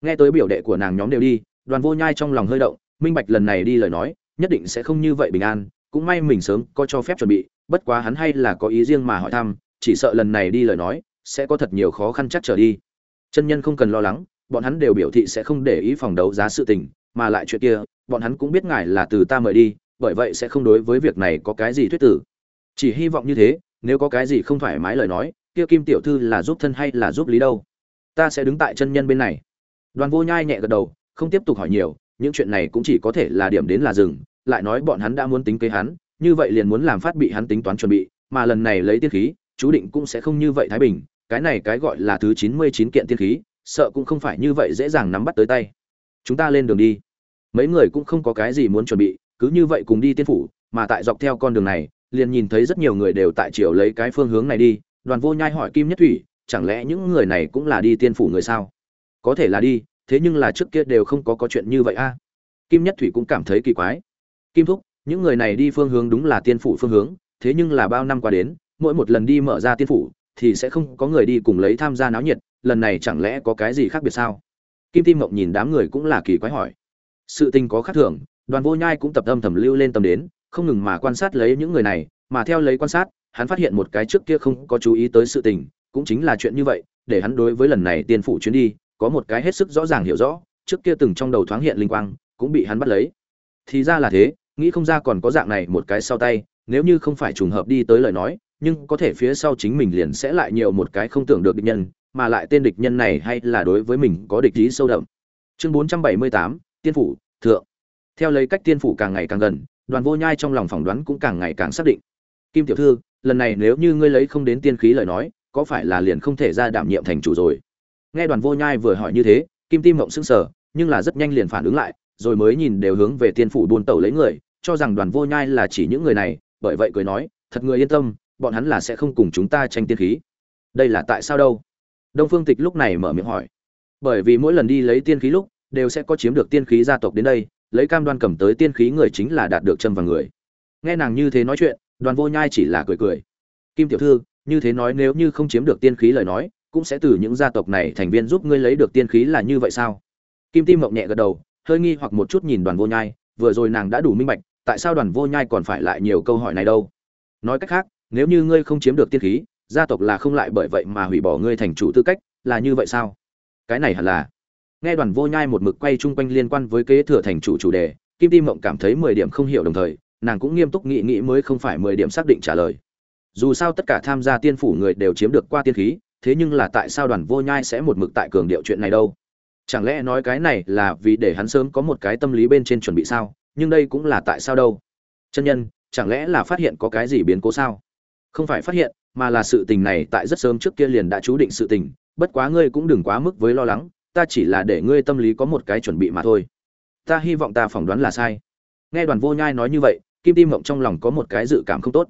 Nghe tới biểu đệ của nàng nhóm đều đi, đoàn vô nhai trong lòng hơi động, minh bạch lần này đi lời nói, nhất định sẽ không như vậy bình an, cũng may mình sớm có cho phép chuẩn bị, bất quá hắn hay là có ý riêng mà hỏi thăm chỉ sợ lần này đi lời nói, sẽ có thật nhiều khó khăn chắc trở đi. Chân nhân không cần lo lắng, bọn hắn đều biểu thị sẽ không để ý phòng đấu giá sự tình, mà lại chuyện kia, bọn hắn cũng biết ngài là từ ta mời đi, bởi vậy sẽ không đối với việc này có cái gì thuyết tử. Chỉ hy vọng như thế, nếu có cái gì không thoải mái lời nói, kia kim tiểu thư là giúp thân hay là giúp lý đâu? Ta sẽ đứng tại chân nhân bên này. Đoàn vô nhai nhẹ gật đầu, không tiếp tục hỏi nhiều, những chuyện này cũng chỉ có thể là điểm đến là dừng, lại nói bọn hắn đã muốn tính kế hắn, như vậy liền muốn làm phát bị hắn tính toán chuẩn bị, mà lần này lấy tiết khí chú định cũng sẽ không như vậy thái bình, cái này cái gọi là thứ chín mươi chín kiện tiên khí, sợ cũng không phải như vậy dễ dàng nắm bắt tới tay. Chúng ta lên đường đi. Mấy người cũng không có cái gì muốn chuẩn bị, cứ như vậy cùng đi tiên phủ, mà tại dọc theo con đường này, liền nhìn thấy rất nhiều người đều tại chiều lấy cái phương hướng này đi. Đoàn vô nhai hỏi kim nhất thủy, chẳng lẽ những người này cũng là đi tiên phủ người sao? Có thể là đi, thế nhưng là trước kia đều không có có chuyện như vậy a. Kim nhất thủy cũng cảm thấy kỳ quái. Kim thúc, những người này đi phương hướng đúng là tiên phủ phương hướng, thế nhưng là bao năm qua đến mỗi một lần đi mở ra tiên phủ thì sẽ không có người đi cùng lấy tham gia náo nhiệt, lần này chẳng lẽ có cái gì khác biệt sao? Kim tim mộng nhìn đám người cũng là kỳ quái hỏi. Sự tình có khác thường, đoàn vô nhai cũng tập âm thầm lưu lên tầm đến, không ngừng mà quan sát lấy những người này, mà theo lấy quan sát, hắn phát hiện một cái trước kia không có chú ý tới sự tình, cũng chính là chuyện như vậy, để hắn đối với lần này tiên phủ chuyến đi, có một cái hết sức rõ ràng hiểu rõ, trước kia từng trong đầu thoáng hiện linh quang, cũng bị hắn bắt lấy. Thì ra là thế, nghĩ không ra còn có dạng này một cái sau tay, nếu như không phải trùng hợp đi tới lời nói nhưng có thể phía sau chính mình liền sẽ lại nhiều một cái không tưởng được địch nhân, mà lại tên địch nhân này hay là đối với mình có địch ý sâu đậm. Chương bốn trăm bảy mươi tám, tiên phủ, thượng. Theo lấy cách tiên phủ càng ngày càng gần, đoàn vô nhai trong lòng phỏng đoán cũng càng ngày càng xác định. Kim tiểu thư, lần này nếu như ngươi lấy không đến tiên khí lời nói, có phải là liền không thể ra đảm nhiệm thành chủ rồi? Nghe đoàn vô nhai vừa hỏi như thế, kim tim ngậm sững sờ, nhưng là rất nhanh liền phản ứng lại, rồi mới nhìn đều hướng về tiên phủ buôn tẩu lấy người, cho rằng đoàn vô nhai là chỉ những người này, bởi vậy cười nói, thật người yên tâm bọn hắn là sẽ không cùng chúng ta tranh tiên khí. Đây là tại sao đâu? Đông phương tịch lúc này mở miệng hỏi. Bởi vì mỗi lần đi lấy tiên khí lúc, đều sẽ có chiếm được tiên khí gia tộc đến đây, lấy cam đoan cầm tới tiên khí người chính là đạt được châm vào người. Nghe nàng như thế nói chuyện, đoàn vô nhai chỉ là cười cười. Kim tiểu thư, như thế nói nếu như không chiếm được tiên khí lời nói, cũng sẽ từ những gia tộc này thành viên giúp ngươi lấy được tiên khí là như vậy sao? Kim tim mộng nhẹ gật đầu, hơi nghi hoặc một chút nhìn đoàn vô nhai, vừa rồi nàng đã đủ minh bạch, tại sao đoàn vô nhai còn phải lại nhiều câu hỏi này đâu? Nói cách khác nếu như ngươi không chiếm được tiên khí, gia tộc là không lại bởi vậy mà hủy bỏ ngươi thành chủ tư cách, là như vậy sao? Cái này hẳn là. Nghe đoàn vô nhai một mực quay chung quanh liên quan với kế thừa thành chủ chủ đề, kim tim mộng cảm thấy mười điểm không hiểu đồng thời, nàng cũng nghiêm túc nghĩ nghĩ mới không phải mười điểm xác định trả lời. Dù sao tất cả tham gia tiên phủ người đều chiếm được qua tiên khí, thế nhưng là tại sao đoàn vô nhai sẽ một mực tại cường điệu chuyện này đâu? Chẳng lẽ nói cái này là vì để hắn sớm có một cái tâm lý bên trên chuẩn bị sao? Nhưng đây cũng là tại sao đâu? Chân nhân, chẳng lẽ là phát hiện có cái gì biến cố sao? Không phải phát hiện, mà là sự tình này tại rất sớm trước kia liền đã chú định sự tình, bất quá ngươi cũng đừng quá mức với lo lắng, ta chỉ là để ngươi tâm lý có một cái chuẩn bị mà thôi. Ta hy vọng ta phỏng đoán là sai. Nghe đoàn vô nhai nói như vậy, kim tim mộng trong lòng có một cái dự cảm không tốt.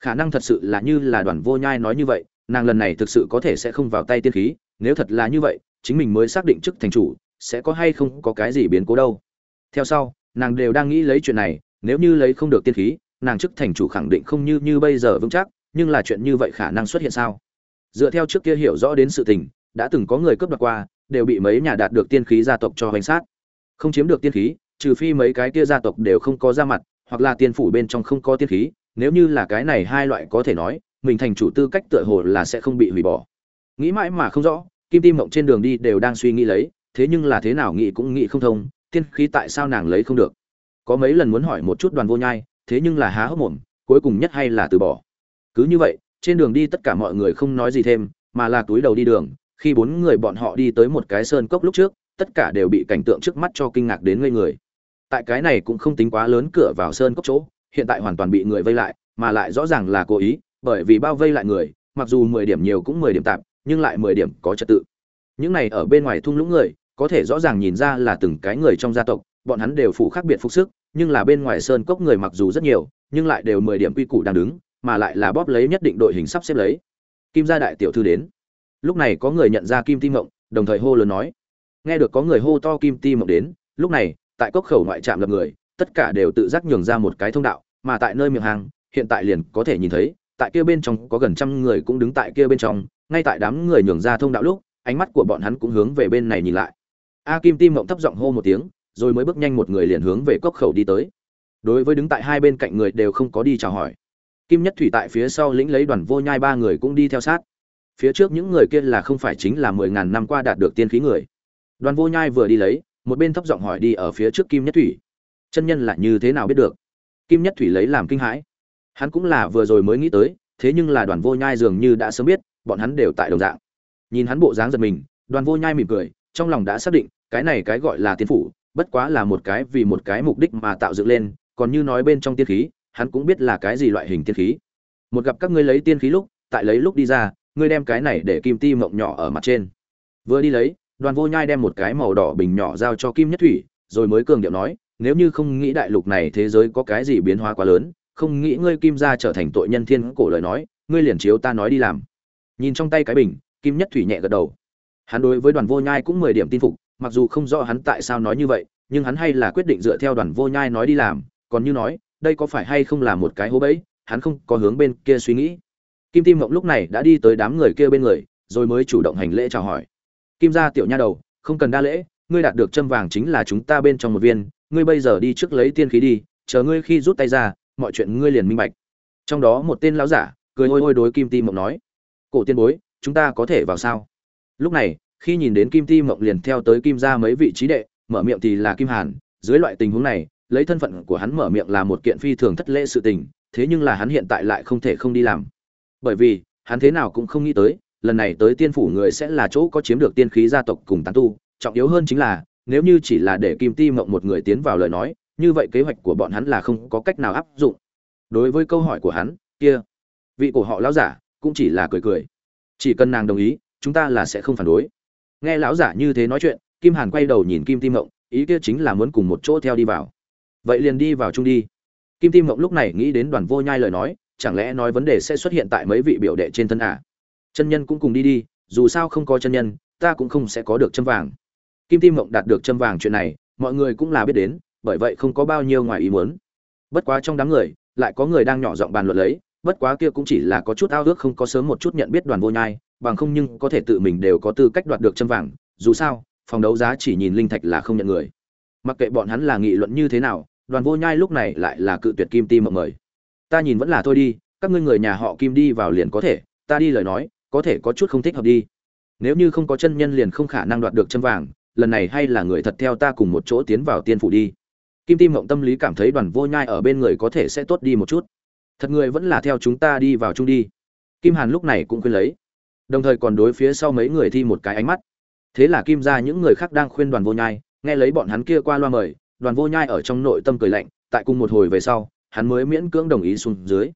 Khả năng thật sự là như là đoàn vô nhai nói như vậy, nàng lần này thực sự có thể sẽ không vào tay tiên khí, nếu thật là như vậy, chính mình mới xác định chức thành chủ, sẽ có hay không có cái gì biến cố đâu. Theo sau, nàng đều đang nghĩ lấy chuyện này, nếu như lấy không được tiên khí, nàng chức thành chủ khẳng định không như như bây giờ vững chắc nhưng là chuyện như vậy khả năng xuất hiện sao? Dựa theo trước kia hiểu rõ đến sự tình, đã từng có người cướp đoạt qua, đều bị mấy nhà đạt được tiên khí gia tộc cho hoành sát. Không chiếm được tiên khí, trừ phi mấy cái kia gia tộc đều không có ra mặt, hoặc là tiên phủ bên trong không có tiên khí, nếu như là cái này hai loại có thể nói, mình thành chủ tư cách tựa hồ là sẽ không bị hủy bỏ. Nghĩ mãi mà không rõ, kim tim mộng trên đường đi đều đang suy nghĩ lấy, thế nhưng là thế nào nghĩ cũng nghĩ không thông, tiên khí tại sao nàng lấy không được? Có mấy lần muốn hỏi một chút đoàn vô nhai, thế nhưng là há hốc mồm, cuối cùng nhất hay là từ bỏ cứ như vậy trên đường đi tất cả mọi người không nói gì thêm mà là túi đầu đi đường. Khi bốn người bọn họ đi tới một cái sơn cốc lúc trước tất cả đều bị cảnh tượng trước mắt cho kinh ngạc đến ngây người. Tại cái này cũng không tính quá lớn cửa vào sơn cốc chỗ hiện tại hoàn toàn bị người vây lại mà lại rõ ràng là cố ý bởi vì bao vây lại người mặc dù mười điểm nhiều cũng mười điểm tạm, nhưng lại mười điểm có trật tự. Những này ở bên ngoài thung lũng người có thể rõ ràng nhìn ra là từng cái người trong gia tộc bọn hắn đều phụ khác biệt phục sức nhưng là bên ngoài sơn cốc người mặc dù rất nhiều nhưng lại đều mười điểm quy củ đang đứng mà lại là bóp lấy nhất định đội hình sắp xếp lấy. Kim gia đại tiểu thư đến. Lúc này có người nhận ra kim ti mộng đồng thời hô lớn nói. Nghe được có người hô to kim ti mộng đến, lúc này, tại cốc khẩu ngoại trạm lập người, tất cả đều tự giác nhường ra một cái thông đạo, mà tại nơi miệng hàng hiện tại liền có thể nhìn thấy, tại kia bên trong có gần trăm người cũng đứng tại kia bên trong, ngay tại đám người nhường ra thông đạo lúc, ánh mắt của bọn hắn cũng hướng về bên này nhìn lại. A kim tim mộng thấp giọng hô một tiếng, rồi mới bước nhanh một người liền hướng về cốc khẩu đi tới. Đối với đứng tại hai bên cạnh người đều không có đi chào hỏi kim nhất thủy tại phía sau lĩnh lấy đoàn vô nhai ba người cũng đi theo sát. Phía trước những người kia là không phải chính là mười ngàn năm qua đạt được tiên khí người. Đoàn vô nhai vừa đi lấy, một bên thấp giọng hỏi đi ở phía trước kim nhất thủy. Chân nhân là như thế nào biết được? Kim nhất thủy lấy làm kinh hãi. Hắn cũng là vừa rồi mới nghĩ tới, thế nhưng là đoàn vô nhai dường như đã sớm biết, bọn hắn đều tại đồng dạng. Nhìn hắn bộ dáng giật mình, đoàn vô nhai mỉm cười, trong lòng đã xác định, cái này cái gọi là tiên phủ, bất quá là một cái vì một cái mục đích mà tạo dựng lên, còn như nói bên trong tiên khí hắn cũng biết là cái gì loại hình tiên khí. Một gặp các ngươi lấy tiên khí lúc, tại lấy lúc đi ra, ngươi đem cái này để kim ti mộng nhỏ ở mặt trên. Vừa đi lấy, đoàn vô nhai đem một cái màu đỏ bình nhỏ giao cho kim nhất thủy, rồi mới cường điệu nói, nếu như không nghĩ đại lục này thế giới có cái gì biến hóa quá lớn, không nghĩ ngươi kim gia trở thành tội nhân thiên cổ lời nói, ngươi liền chiếu ta nói đi làm. Nhìn trong tay cái bình, kim nhất thủy nhẹ gật đầu. Hắn đối với đoàn vô nhai cũng mười điểm tin phục, mặc dù không rõ hắn tại sao nói như vậy, nhưng hắn hay là quyết định dựa theo đoàn vô nhai nói đi làm, còn như nói đây có phải hay không là một cái hố bẫy? Hắn không có hướng bên kia suy nghĩ. Kim tim mộng lúc này đã đi tới đám người kia bên người, rồi mới chủ động hành lễ chào hỏi. Kim gia tiểu nha đầu, không cần đa lễ, ngươi đạt được châm vàng chính là chúng ta bên trong một viên, ngươi bây giờ đi trước lấy tiên khí đi, chờ ngươi khi rút tay ra, mọi chuyện ngươi liền minh bạch. Trong đó một tên lão giả, cười ôi ôi đối kim ti mộng nói, cổ tiên bối, chúng ta có thể vào sao? Lúc này, khi nhìn đến kim ti mộng liền theo tới kim ra mấy vị trí đệ, mở miệng thì là kim hàn, dưới loại tình huống này lấy thân phận của hắn mở miệng là một kiện phi thường thất lễ sự tình, thế nhưng là hắn hiện tại lại không thể không đi làm. Bởi vì, hắn thế nào cũng không nghĩ tới, lần này tới tiên phủ người sẽ là chỗ có chiếm được tiên khí gia tộc cùng tán tu, trọng yếu hơn chính là, nếu như chỉ là để kim ti mộng một người tiến vào lời nói, như vậy kế hoạch của bọn hắn là không có cách nào áp dụng. Đối với câu hỏi của hắn, kia, vị của họ lão giả cũng chỉ là cười cười. Chỉ cần nàng đồng ý, chúng ta là sẽ không phản đối. Nghe lão giả như thế nói chuyện, kim hàn quay đầu nhìn kim ti mộng, ý kia chính là muốn cùng một chỗ theo đi vào vậy liền đi vào chung đi. Kim tim mộng lúc này nghĩ đến đoàn vô nhai lời nói, chẳng lẽ nói vấn đề sẽ xuất hiện tại mấy vị biểu đệ trên thân à? chân nhân cũng cùng đi đi, dù sao không có chân nhân, ta cũng không sẽ có được châm vàng. Kim tim mộng đạt được châm vàng chuyện này, mọi người cũng là biết đến, bởi vậy không có bao nhiêu ngoài ý muốn. Bất quá trong đám người, lại có người đang nhỏ giọng bàn luận lấy, bất quá kia cũng chỉ là có chút ao ước không có sớm một chút nhận biết đoàn vô nhai, bằng không nhưng có thể tự mình đều có tư cách đoạt được châm vàng, dù sao, phòng đấu giá chỉ nhìn linh thạch là không nhận người. Mặc kệ bọn hắn là nghị luận như thế nào đoàn vô nhai lúc này lại là cự tuyệt kim ti mộng mời. Ta nhìn vẫn là thôi đi, các ngươi người nhà họ kim đi vào liền có thể, ta đi lời nói, có thể có chút không thích hợp đi. Nếu như không có chân nhân liền không khả năng đoạt được chân vàng, lần này hay là người thật theo ta cùng một chỗ tiến vào tiên phủ đi. Kim tim mộng tâm lý cảm thấy đoàn vô nhai ở bên người có thể sẽ tốt đi một chút. Thật người vẫn là theo chúng ta đi vào chung đi. Kim hàn lúc này cũng khuyên lấy. Đồng thời còn đối phía sau mấy người thi một cái ánh mắt. Thế là kim ra những người khác đang khuyên đoàn vô nhai, nghe lấy bọn hắn kia qua loa mời đoàn vô nhai ở trong nội tâm cười lạnh, tại cùng một hồi về sau, hắn mới miễn cưỡng đồng ý xuống dưới.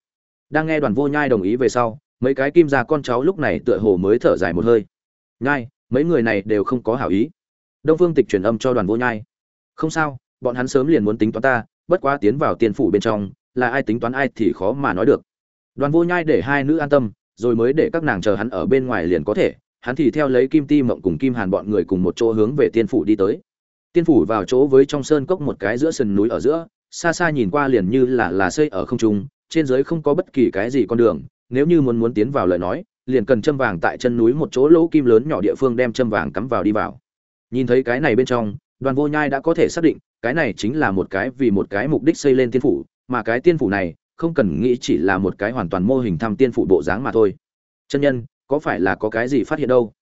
Đang nghe đoàn vô nhai đồng ý về sau, mấy cái kim ra con cháu lúc này tựa hồ mới thở dài một hơi. Nhai, mấy người này đều không có hảo ý. Đông phương tịch truyền âm cho đoàn vô nhai. Không sao, bọn hắn sớm liền muốn tính toán ta, bất quá tiến vào tiền phủ bên trong, là ai tính toán ai thì khó mà nói được. Đoàn vô nhai để hai nữ an tâm, rồi mới để các nàng chờ hắn ở bên ngoài liền có thể. Hắn thì theo lấy kim ti mộng cùng kim hàn bọn người cùng một chỗ hướng về tiên phủ đi tới tiên phủ vào chỗ với trong sơn cốc một cái giữa sườn núi ở giữa, xa xa nhìn qua liền như là là xây ở không trung, trên dưới không có bất kỳ cái gì con đường, nếu như muốn muốn tiến vào lời nói, liền cần châm vàng tại chân núi một chỗ lỗ kim lớn nhỏ địa phương đem châm vàng cắm vào đi vào. Nhìn thấy cái này bên trong, đoàn vô nhai đã có thể xác định, cái này chính là một cái vì một cái mục đích xây lên tiên phủ, mà cái tiên phủ này, không cần nghĩ chỉ là một cái hoàn toàn mô hình thăm tiên phủ bộ dáng mà thôi. Chân nhân, có phải là có cái gì phát hiện đâu?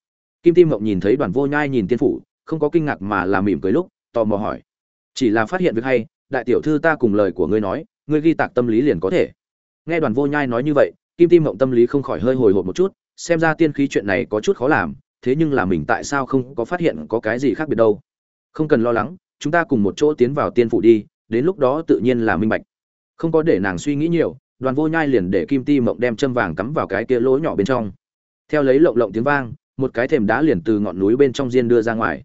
Kim tim mộng nhìn thấy đoàn vô nhai nhìn tiên phủ không có kinh ngạc mà là mỉm cười lúc, tò mò hỏi. Chỉ là phát hiện việc hay, đại tiểu thư ta cùng lời của ngươi nói, ngươi ghi tạc tâm lý liền có thể. Nghe đoàn vô nhai nói như vậy, kim tim mộng tâm lý không khỏi hơi hồi hộp một chút, xem ra tiên khí chuyện này có chút khó làm, thế nhưng là mình tại sao không có phát hiện có cái gì khác biệt đâu. Không cần lo lắng, chúng ta cùng một chỗ tiến vào tiên phủ đi, đến lúc đó tự nhiên là minh bạch. Không có để nàng suy nghĩ nhiều, đoàn vô nhai liền để kim ti mộng đem châm vàng cắm vào cái kia lỗ nhỏ bên trong. Theo lấy lộng lộng tiếng vang, một cái thềm đá liền từ ngọn núi bên trong diên đưa ra ngoài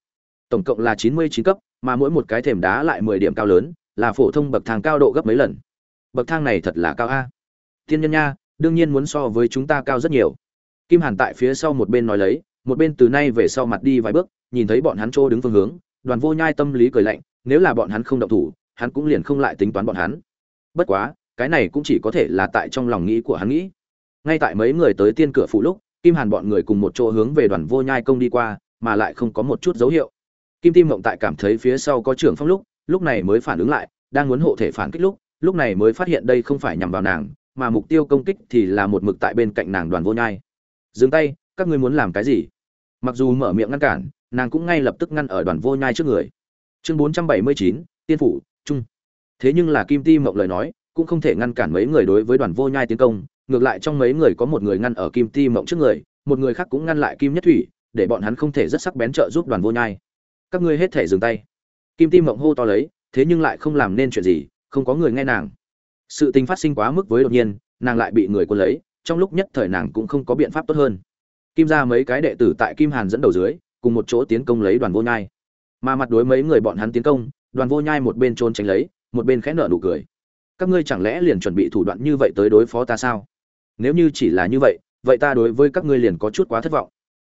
tổng cộng là chín mươi chín cấp, mà mỗi một cái thềm đá lại mười điểm cao lớn, là phổ thông bậc thang cao độ gấp mấy lần. Bậc thang này thật là cao a. Thiên nhân nha, đương nhiên muốn so với chúng ta cao rất nhiều. Kim hàn tại phía sau một bên nói lấy, một bên từ nay về sau mặt đi vài bước, nhìn thấy bọn hắn trô đứng phương hướng, đoàn vô nhai tâm lý cười lạnh, nếu là bọn hắn không động thủ, hắn cũng liền không lại tính toán bọn hắn. Bất quá, cái này cũng chỉ có thể là tại trong lòng nghĩ của hắn nghĩ. Ngay tại mấy người tới tiên cửa phụ lúc, kim hàn bọn người cùng một chỗ hướng về đoàn vô nhai công đi qua, mà lại không có một chút dấu hiệu kim tim mộng tại cảm thấy phía sau có trưởng phong lúc lúc này mới phản ứng lại, đang muốn hộ thể phản kích lúc lúc này mới phát hiện đây không phải nhằm vào nàng, mà mục tiêu công kích thì là một mực tại bên cạnh nàng đoàn vô nhai. Dừng tay, các ngươi muốn làm cái gì? Mặc dù mở miệng ngăn cản, nàng cũng ngay lập tức ngăn ở đoàn vô nhai trước người. Chương bốn trăm bảy mươi chín, tiên phủ, trung. Thế nhưng là kim ti mộng lời nói, cũng không thể ngăn cản mấy người đối với đoàn vô nhai tiến công, ngược lại trong mấy người có một người ngăn ở kim ti mộng trước người, một người khác cũng ngăn lại kim nhất thủy, để bọn hắn không thể rất sắc bén trợ giúp đoàn vô nhai các ngươi hết thể dừng tay. Kim tim mộng hô to lấy, thế nhưng lại không làm nên chuyện gì, không có người nghe nàng. Sự tình phát sinh quá mức với đột nhiên, nàng lại bị người quân lấy, trong lúc nhất thời nàng cũng không có biện pháp tốt hơn. Kim ra mấy cái đệ tử tại kim hàn dẫn đầu dưới, cùng một chỗ tiến công lấy đoàn vô nhai. Mà mặt đối mấy người bọn hắn tiến công, đoàn vô nhai một bên trốn tránh lấy, một bên khẽ nở nụ cười. Các ngươi chẳng lẽ liền chuẩn bị thủ đoạn như vậy tới đối phó ta sao? Nếu như chỉ là như vậy vậy ta đối với các ngươi liền có chút quá thất vọng.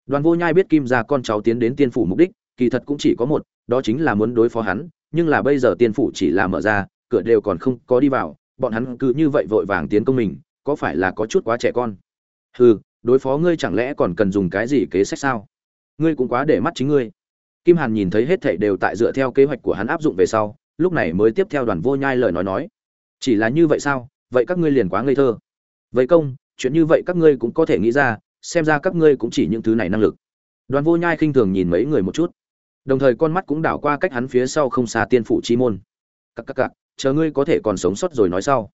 Đoàn vô nhai biết kim ra con cháu tiến đến tiên phủ mục đích kỳ thật cũng chỉ có một, đó chính là muốn đối phó hắn, nhưng là bây giờ tiên phủ chỉ là mở ra, cửa đều còn không có đi vào, bọn hắn cứ như vậy vội vàng tiến công mình, có phải là có chút quá trẻ con? Hừ, đối phó ngươi chẳng lẽ còn cần dùng cái gì kế sách sao? Ngươi cũng quá để mắt chính ngươi. Kim hàn nhìn thấy hết thảy đều tại dựa theo kế hoạch của hắn áp dụng về sau, lúc này mới tiếp theo đoàn vô nhai lời nói nói. Chỉ là như vậy sao? Vậy các ngươi liền quá ngây thơ. Vậy công, chuyện như vậy các ngươi cũng có thể nghĩ ra, xem ra các ngươi cũng chỉ những thứ này năng lực. Đoàn vô nhai khinh thường nhìn mấy người một chút đồng thời con mắt cũng đảo qua cách hắn phía sau không xa tiên phủ chi môn. Cắc cắc cắc chờ ngươi có thể còn sống sót rồi nói sau.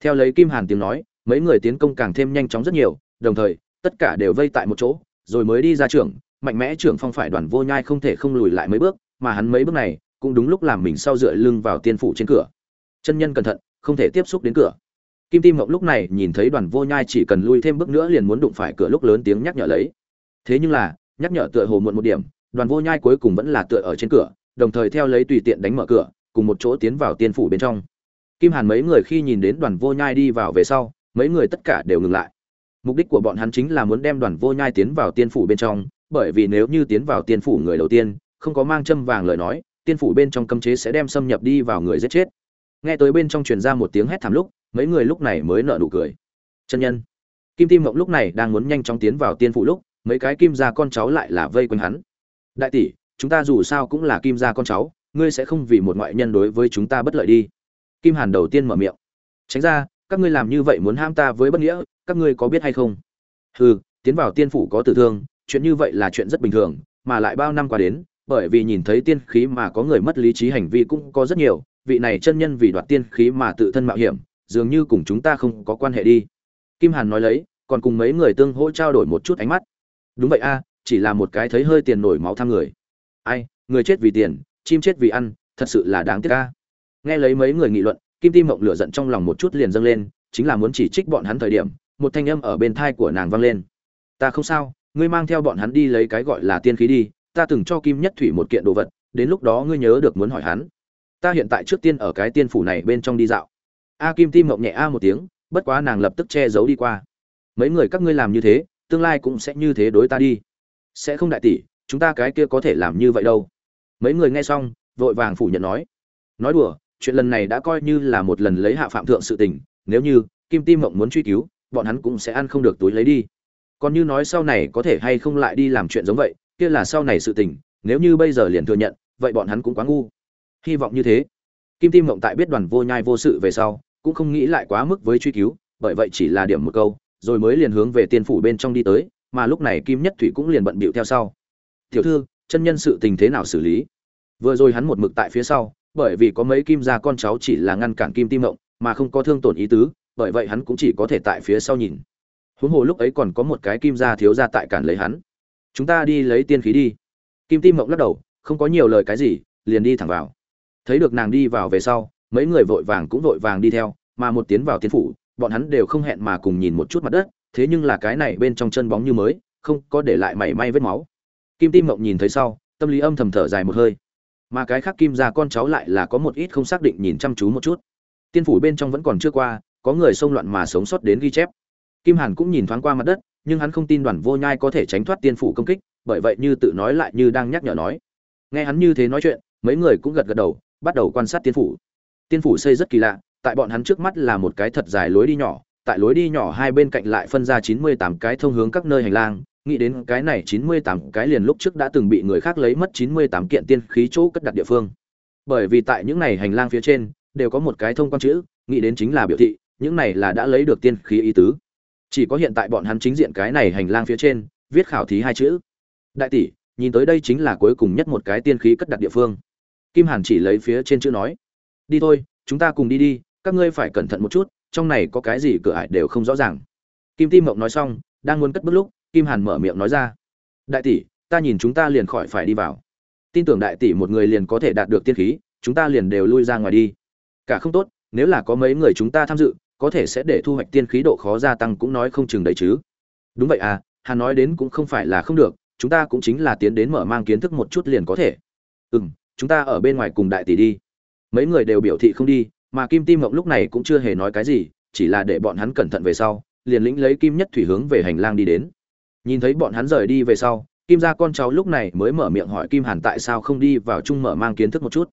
Theo lấy kim hàn tiếng nói, mấy người tiến công càng thêm nhanh chóng rất nhiều, đồng thời, tất cả đều vây tại một chỗ, rồi mới đi ra trường mạnh mẽ trưởng phong phải đoàn vô nhai không thể không lùi lại mấy bước, mà hắn mấy bước này, cũng đúng lúc làm mình sau dựa lưng vào tiên phủ trên cửa. Chân nhân cẩn thận, không thể tiếp xúc đến cửa. Kim tim mộng lúc này nhìn thấy đoàn vô nhai chỉ cần lui thêm bước nữa liền muốn đụng phải cửa lúc lớn tiếng nhắc nhở lấy. Thế nhưng là, nhắc nhở tựa hồ muộn một điểm đoàn vô nhai cuối cùng vẫn là tựa ở trên cửa, đồng thời theo lấy tùy tiện đánh mở cửa, cùng một chỗ tiến vào tiên phủ bên trong. Kim hàn mấy người khi nhìn đến đoàn vô nhai đi vào về sau, mấy người tất cả đều ngừng lại. Mục đích của bọn hắn chính là muốn đem đoàn vô nhai tiến vào tiên phủ bên trong, bởi vì nếu như tiến vào tiên phủ người đầu tiên, không có mang châm vàng lời nói, tiên phủ bên trong cấm chế sẽ đem xâm nhập đi vào người giết chết. Nghe tới bên trong truyền ra một tiếng hét thảm lúc, mấy người lúc này mới nở nụ cười. Chân nhân. Kim tim mộng lúc này đang muốn nhanh chóng tiến vào tiên phủ lúc, mấy cái kim gia con cháu lại là vây quanh hắn đại tỷ, chúng ta dù sao cũng là kim gia con cháu, ngươi sẽ không vì một ngoại nhân đối với chúng ta bất lợi đi. Kim hàn đầu tiên mở miệng. Tránh ra, các ngươi làm như vậy muốn ham ta với bất nghĩa, các ngươi có biết hay không? Hừ, tiến vào tiên phủ có tử thương, chuyện như vậy là chuyện rất bình thường, mà lại bao năm qua đến, bởi vì nhìn thấy tiên khí mà có người mất lý trí hành vi cũng có rất nhiều, vị này chân nhân vì đoạt tiên khí mà tự thân mạo hiểm, dường như cùng chúng ta không có quan hệ đi. Kim hàn nói lấy, còn cùng mấy người tương hỗ trao đổi một chút ánh mắt. Đúng vậy a chỉ là một cái thấy hơi tiền nổi máu tham người. Ai, người chết vì tiền, chim chết vì ăn, thật sự là đáng tiếc a nghe lấy mấy người nghị luận, kim tim mộng lửa giận trong lòng một chút liền dâng lên, chính là muốn chỉ trích bọn hắn thời điểm, một thanh âm ở bên thai của nàng vang lên. Ta không sao, ngươi mang theo bọn hắn đi lấy cái gọi là tiên khí đi, ta từng cho kim nhất thủy một kiện đồ vật, đến lúc đó ngươi nhớ được muốn hỏi hắn. Ta hiện tại trước tiên ở cái tiên phủ này bên trong đi dạo. A kim tim mộng nhẹ a một tiếng, bất quá nàng lập tức che giấu đi qua. Mấy người các ngươi làm như thế, tương lai cũng sẽ như thế đối ta đi sẽ không đại tỷ, chúng ta cái kia có thể làm như vậy đâu. Mấy người nghe xong, vội vàng phủ nhận nói. Nói đùa, chuyện lần này đã coi như là một lần lấy hạ phạm thượng sự tình, nếu như kim tim mộng muốn truy cứu, bọn hắn cũng sẽ ăn không được túi lấy đi. Còn như nói sau này có thể hay không lại đi làm chuyện giống vậy, kia là sau này sự tình, nếu như bây giờ liền thừa nhận, vậy bọn hắn cũng quá ngu. Hy vọng như thế. Kim tim mộng tại biết đoàn vô nhai vô sự về sau, cũng không nghĩ lại quá mức với truy cứu, bởi vậy chỉ là điểm một câu, rồi mới liền hướng về tiên phủ bên trong đi tới mà lúc này kim nhất thủy cũng liền bận bịu theo sau. Tiểu thư, chân nhân sự tình thế nào xử lý? Vừa rồi hắn một mực tại phía sau, bởi vì có mấy kim gia con cháu chỉ là ngăn cản kim tim mộng, mà không có thương tổn ý tứ, bởi vậy hắn cũng chỉ có thể tại phía sau nhìn. Huống hồ lúc ấy còn có một cái kim gia thiếu gia tại cản lấy hắn. Chúng ta đi lấy tiên khí đi. Kim tim mộng lắc đầu, không có nhiều lời cái gì, liền đi thẳng vào. Thấy được nàng đi vào về sau, mấy người vội vàng cũng vội vàng đi theo, mà một tiến vào tiên phủ, bọn hắn đều không hẹn mà cùng nhìn một chút mặt đất thế nhưng là cái này bên trong chân bóng như mới, không có để lại mảy may vết máu. Kim tim mộng nhìn thấy sau, tâm lý âm thầm thở dài một hơi. Mà cái khác kim ra con cháu lại là có một ít không xác định nhìn chăm chú một chút. Tiên phủ bên trong vẫn còn chưa qua, có người xông loạn mà sống sót đến ghi chép. Kim hàn cũng nhìn thoáng qua mặt đất, nhưng hắn không tin đoàn vô nhai có thể tránh thoát tiên phủ công kích, bởi vậy như tự nói lại như đang nhắc nhở nói. Nghe hắn như thế nói chuyện, mấy người cũng gật gật đầu, bắt đầu quan sát tiên phủ. Tiên phủ xây rất kỳ lạ, tại bọn hắn trước mắt là một cái thật dài lối đi nhỏ tại lối đi nhỏ hai bên cạnh lại phân ra chín mươi tám cái thông hướng các nơi hành lang. Nghĩ đến cái này, chín mươi tám cái liền lúc trước đã từng bị người khác lấy mất chín mươi tám kiện tiên khí chỗ cất đặt địa phương. Bởi vì tại những này hành lang phía trên, đều có một cái thông quan chữ, nghĩ đến chính là biểu thị, những này là đã lấy được tiên khí ý tứ. Chỉ có hiện tại bọn hắn chính diện cái này hành lang phía trên, viết khảo thí hai chữ. Đại tỷ, nhìn tới đây chính là cuối cùng nhất một cái tiên khí cất đặt địa phương. Kim hàn chỉ lấy phía trên chữ nói, đi thôi, chúng ta cùng đi đi, các ngươi phải cẩn thận một chút trong này có cái gì cửa ải đều không rõ ràng. Kim tim mộng nói xong, đang muốn cất bước lúc, kim hàn mở miệng nói ra. Đại tỷ, ta nhìn chúng ta liền khỏi phải đi vào. Tin tưởng đại tỷ một người liền có thể đạt được tiên khí, chúng ta liền đều lui ra ngoài đi. Cả không tốt, nếu là có mấy người chúng ta tham dự, có thể sẽ để thu hoạch tiên khí độ khó gia tăng cũng nói không chừng đấy chứ. Đúng vậy à hàn nói đến cũng không phải là không được, chúng ta cũng chính là tiến đến mở mang kiến thức một chút liền có thể. Ừ m chúng ta ở bên ngoài cùng đại tỷ đi. Mấy người đều biểu thị không đi mà kim tim mộng lúc này cũng chưa hề nói cái gì, chỉ là để bọn hắn cẩn thận về sau, liền lĩnh lấy kim nhất thủy hướng về hành lang đi đến. Nhìn thấy bọn hắn rời đi về sau, kim gia con cháu lúc này mới mở miệng hỏi kim hàn tại sao không đi vào chung mở mang kiến thức một chút.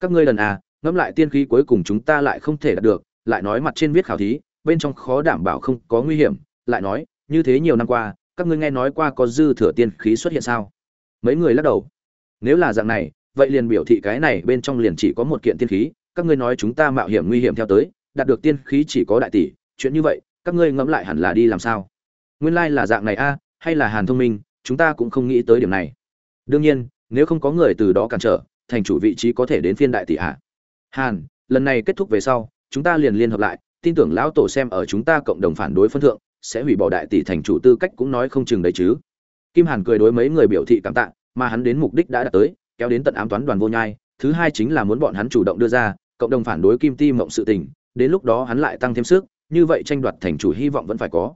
Các ngươi lần à ngẫm lại tiên khí cuối cùng chúng ta lại không thể đạt được, lại nói mặt trên viết khảo thí, bên trong khó đảm bảo không có nguy hiểm, lại nói, như thế nhiều năm qua, các ngươi nghe nói qua có dư thừa tiên khí xuất hiện sao? Mấy người lắc đầu. Nếu là dạng này, vậy liền biểu thị cái này bên trong liền chỉ có một kiện tiên khí các ngươi nói chúng ta mạo hiểm nguy hiểm theo tới, đạt được tiên khí chỉ có đại tỷ, chuyện như vậy, các ngươi ngẫm lại hẳn là đi làm sao? Nguyên lai là dạng này a, hay là hàn thông minh, chúng ta cũng không nghĩ tới điểm này. Đương nhiên, nếu không có người từ đó cản trở, thành chủ vị trí có thể đến phiên đại tỷ à? Hàn, lần này kết thúc về sau, chúng ta liền liên hợp lại, tin tưởng lão tổ xem ở chúng ta cộng đồng phản đối phân thượng, sẽ hủy bỏ đại tỷ thành chủ tư cách cũng nói không chừng đấy chứ. Kim hàn cười đối mấy người biểu thị cảm tạ, mà hắn đến mục đích đã đạt tới, kéo đến tận ám toán đoàn vô nhai, thứ hai chính là muốn bọn hắn chủ động đưa ra cộng đồng phản đối kim ti mộng sự tình, đến lúc đó hắn lại tăng thêm sức, như vậy tranh đoạt thành chủ hy vọng vẫn phải có.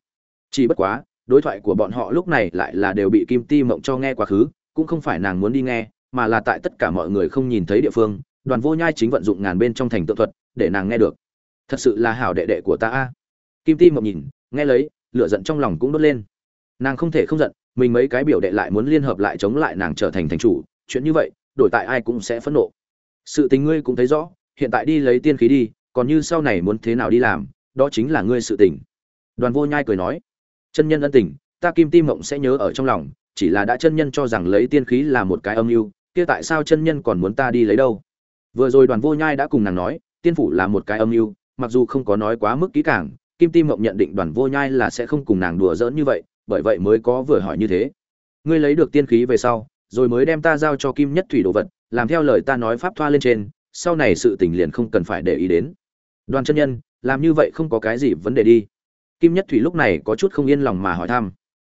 Chỉ bất quá, đối thoại của bọn họ lúc này lại là đều bị kim ti mộng cho nghe quá khứ, cũng không phải nàng muốn đi nghe, mà là tại tất cả mọi người không nhìn thấy địa phương, đoàn vô nhai chính vận dụng ngàn bên trong thành tự thuật, để nàng nghe được. Thật sự là hảo đệ đệ của ta a. Kim ti mộng nhìn, nghe lấy, lửa giận trong lòng cũng đốt lên. Nàng không thể không giận, mình mấy cái biểu đệ lại muốn liên hợp lại chống lại nàng trở thành thành chủ, chuyện như vậy, đổi tại ai cũng sẽ phẫn nộ. Sự tình ngươi cũng thấy rõ hiện tại đi lấy tiên khí đi, còn như sau này muốn thế nào đi làm, đó chính là ngươi sự tình. Đoàn vô nhai cười nói, chân nhân ân tình, ta kim tim mộng sẽ nhớ ở trong lòng, chỉ là đã chân nhân cho rằng lấy tiên khí là một cái âm mưu, kia tại sao chân nhân còn muốn ta đi lấy đâu? Vừa rồi đoàn vô nhai đã cùng nàng nói, tiên phủ là một cái âm mưu, mặc dù không có nói quá mức kỹ càng, kim tim mộng nhận định đoàn vô nhai là sẽ không cùng nàng đùa giỡn như vậy, bởi vậy mới có vừa hỏi như thế. Ngươi lấy được tiên khí về sau, rồi mới đem ta giao cho kim nhất thủy đồ vật, làm theo lời ta nói pháp thoa lên trên sau này sự tình liền không cần phải để ý đến. Đoàn chân nhân, làm như vậy không có cái gì vấn đề đi. Kim nhất thủy lúc này có chút không yên lòng mà hỏi thăm.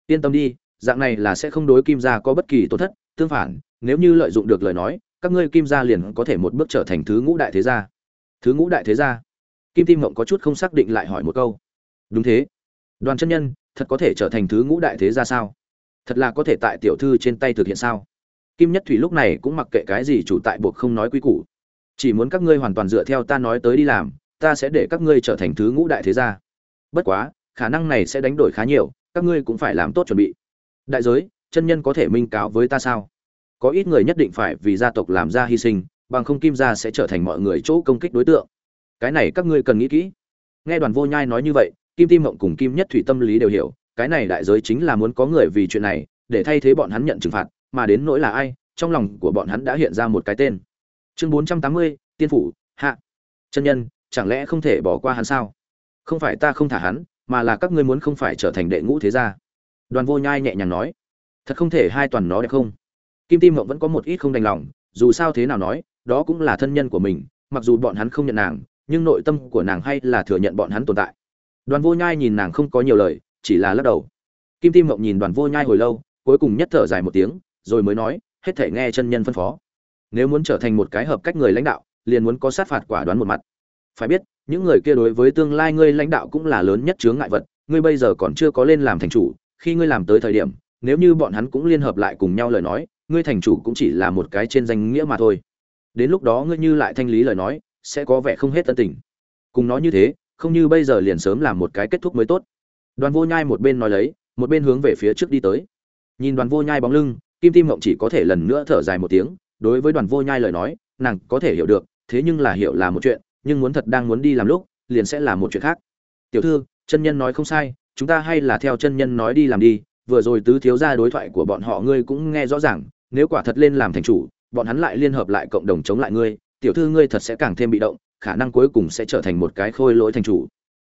Yên tâm đi, dạng này là sẽ không đối kim gia có bất kỳ tổn thất, tương phản, nếu như lợi dụng được lời nói, các ngươi kim gia liền có thể một bước trở thành thứ ngũ đại thế gia. Thứ ngũ đại thế gia? Kim tim mộng có chút không xác định lại hỏi một câu. Đúng thế. Đoàn chân nhân, thật có thể trở thành thứ ngũ đại thế gia sao? Thật là có thể tại tiểu thư trên tay thực hiện sao? Kim nhất thủy lúc này cũng mặc kệ cái gì chủ tại buộc không nói quy củ chỉ muốn các ngươi hoàn toàn dựa theo ta nói tới đi làm, ta sẽ để các ngươi trở thành thứ ngũ đại thế gia. Bất quá, khả năng này sẽ đánh đổi khá nhiều, các ngươi cũng phải làm tốt chuẩn bị. Đại giới, chân nhân có thể minh cáo với ta sao? Có ít người nhất định phải vì gia tộc làm ra hy sinh, bằng không kim gia sẽ trở thành mọi người chỗ công kích đối tượng. Cái này các ngươi cần nghĩ kỹ. Nghe đoàn vô nhai nói như vậy, kim tim mộng cùng kim nhất thủy tâm lý đều hiểu, cái này đại giới chính là muốn có người vì chuyện này, để thay thế bọn hắn nhận trừng phạt, mà đến nỗi là ai, trong lòng của bọn hắn đã hiện ra một cái tên chương bốn trăm tám mươi, tiên phủ, hạ. Chân nhân, chẳng lẽ không thể bỏ qua hắn sao? Không phải ta không thả hắn, mà là các ngươi muốn không phải trở thành đệ ngũ thế gia. Đoàn vô nhai nhẹ nhàng nói. Thật không thể hai toàn nó đẹp không? Kim tim mộng vẫn có một ít không đành lòng, dù sao thế nào nói, đó cũng là thân nhân của mình, mặc dù bọn hắn không nhận nàng, nhưng nội tâm của nàng hay là thừa nhận bọn hắn tồn tại. Đoàn vô nhai nhìn nàng không có nhiều lời, chỉ là lắc đầu. Kim tim mộng nhìn đoàn vô nhai hồi lâu, cuối cùng nhất thở dài một tiếng, rồi mới nói, hết thể nghe chân nhân phân phó nếu muốn trở thành một cái hợp cách người lãnh đạo, liền muốn có sát phạt quả đoán một mặt. Phải biết, những người kia đối với tương lai ngươi lãnh đạo cũng là lớn nhất chướng ngại vật, ngươi bây giờ còn chưa có lên làm thành chủ, khi ngươi làm tới thời điểm, nếu như bọn hắn cũng liên hợp lại cùng nhau lời nói, ngươi thành chủ cũng chỉ là một cái trên danh nghĩa mà thôi. Đến lúc đó ngươi như lại thanh lý lời nói, sẽ có vẻ không hết tân tình. Cùng nói như thế, không như bây giờ liền sớm làm một cái kết thúc mới tốt. Đoàn vô nhai một bên nói lấy, một bên hướng về phía trước đi tới. Nhìn đoàn vô nhai bóng lưng, kim tim mộng chỉ có thể lần nữa thở dài một tiếng đối với đoàn vô nhai lời nói, nàng có thể hiểu được, thế nhưng là hiểu là một chuyện, nhưng muốn thật đang muốn đi làm lúc, liền sẽ là một chuyện khác. Tiểu thư, chân nhân nói không sai, chúng ta hay là theo chân nhân nói đi làm đi, vừa rồi tứ thiếu ra đối thoại của bọn họ ngươi cũng nghe rõ ràng, nếu quả thật lên làm thành chủ, bọn hắn lại liên hợp lại cộng đồng chống lại ngươi, tiểu thư ngươi thật sẽ càng thêm bị động, khả năng cuối cùng sẽ trở thành một cái khôi lỗi thành chủ.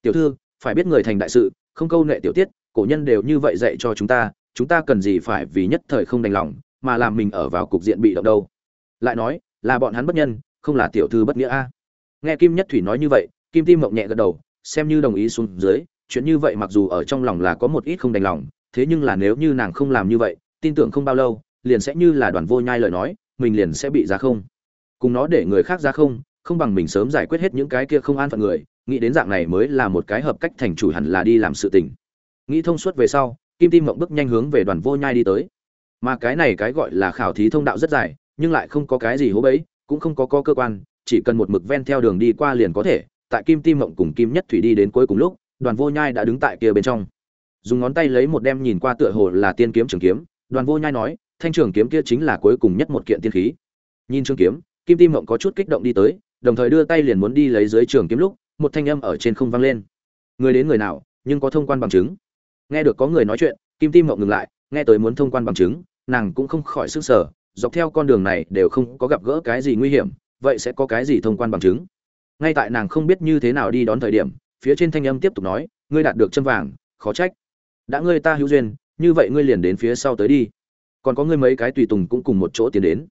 Tiểu thư, phải biết người thành đại sự, không câu nệ tiểu tiết, cổ nhân đều như vậy dạy cho chúng ta chúng ta cần gì phải vì nhất thời không đành lòng, mà làm mình ở vào cục diện bị động đâu lại nói, là bọn hắn bất nhân, không là tiểu thư bất nghĩa a. Nghe kim nhất thủy nói như vậy, kim tim mộng nhẹ gật đầu, xem như đồng ý xuống dưới, chuyện như vậy mặc dù ở trong lòng là có một ít không đành lòng, thế nhưng là nếu như nàng không làm như vậy, tin tưởng không bao lâu, liền sẽ như là đoàn vô nhai lời nói, mình liền sẽ bị ra không. Cùng nó để người khác ra không không bằng mình sớm giải quyết hết những cái kia không an phận người, nghĩ đến dạng này mới là một cái hợp cách thành chủ hẳn là đi làm sự tình. Nghĩ thông suốt về sau, kim tim mộng bước nhanh hướng về đoàn vô nhai đi tới. Mà cái này cái gọi là khảo thí thông đạo rất dài nhưng lại không có cái gì hố bẫy cũng không có, có cơ quan chỉ cần một mực ven theo đường đi qua liền có thể. Tại kim tim mộng cùng kim nhất thủy đi đến cuối cùng lúc đoàn vô nhai đã đứng tại kia bên trong. Dùng ngón tay lấy một đem nhìn qua tựa hồ là tiên kiếm trường kiếm đoàn vô nhai nói thanh trường kiếm kia chính là cuối cùng nhất một kiện tiên khí. Nhìn trường kiếm kim tim mộng có chút kích động đi tới đồng thời đưa tay liền muốn đi lấy dưới trường kiếm lúc một thanh âm ở trên không vang lên. Người đến người nào nhưng có thông quan bằng chứng. Nghe được có người nói chuyện kim tim mộng ngừng lại nghe tới muốn thông quan bằng chứng nàng cũng không khỏi sức sở dọc theo con đường này đều không có gặp gỡ cái gì nguy hiểm, vậy sẽ có cái gì thông quan bằng chứng? Ngay tại nàng không biết như thế nào đi đón thời điểm, phía trên thanh âm tiếp tục nói, ngươi đạt được chân vàng, khó trách. Đã ngươi ta hữu duyên, như vậy ngươi liền đến phía sau tới đi. Còn có ngươi mấy cái tùy tùng cũng cùng một chỗ tiến đến.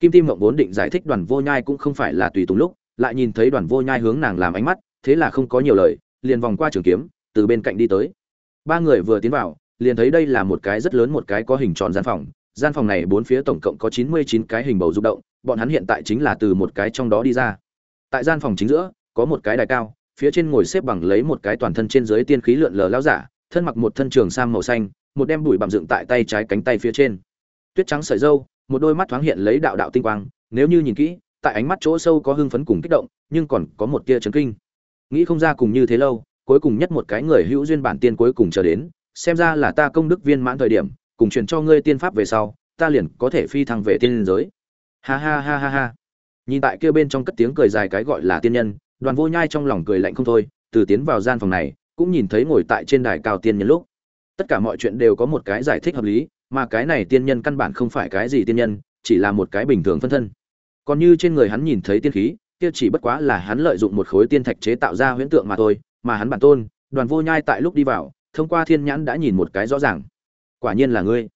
Kim tim mộng vốn định giải thích đoàn vô nhai cũng không phải là tùy tùng lúc, lại nhìn thấy đoàn vô nhai hướng nàng làm ánh mắt, thế là không có nhiều lời, liền vòng qua trường kiếm, từ bên cạnh đi tới. Ba người vừa tiến vào, liền thấy đây là một cái rất lớn một cái có hình tròn gian phòng gian phòng này bốn phía tổng cộng có chín mươi chín cái hình bầu dục động bọn hắn hiện tại chính là từ một cái trong đó đi ra. Tại gian phòng chính giữa có một cái đài cao phía trên ngồi xếp bằng lấy một cái toàn thân trên dưới tiên khí lượn lờ lão giả thân mặc một thân trường sam màu xanh một đem bụi bặm dựng tại tay trái cánh tay phía trên. Tuyết trắng sợi râu, một đôi mắt thoáng hiện lấy đạo đạo tinh quang nếu như nhìn kỹ tại ánh mắt chỗ sâu có hưng phấn cùng kích động nhưng còn có một tia chấn kinh. Nghĩ không ra cùng như thế lâu cuối cùng nhất một cái người hữu duyên bản tiên cuối cùng chờ đến xem ra là ta công đức viên mãn thời điểm cùng truyền cho ngươi tiên pháp về sau, ta liền có thể phi thăng về tiên giới. Ha ha ha ha ha. Nhìn tại kia bên trong cất tiếng cười dài cái gọi là tiên nhân, đoàn vô nhai trong lòng cười lạnh không thôi, từ tiến vào gian phòng này, cũng nhìn thấy ngồi tại trên đài cao tiên nhân lúc. Tất cả mọi chuyện đều có một cái giải thích hợp lý, mà cái này tiên nhân căn bản không phải cái gì tiên nhân, chỉ là một cái bình thường phân thân. Còn như trên người hắn nhìn thấy tiên khí, kia chỉ bất quá là hắn lợi dụng một khối tiên thạch chế tạo ra huyễn tượng mà thôi, mà hắn bản tôn, đoàn vô nhai tại lúc đi vào, thông qua thiên nhãn đã nhìn một cái rõ ràng quả nhiên là ngươi.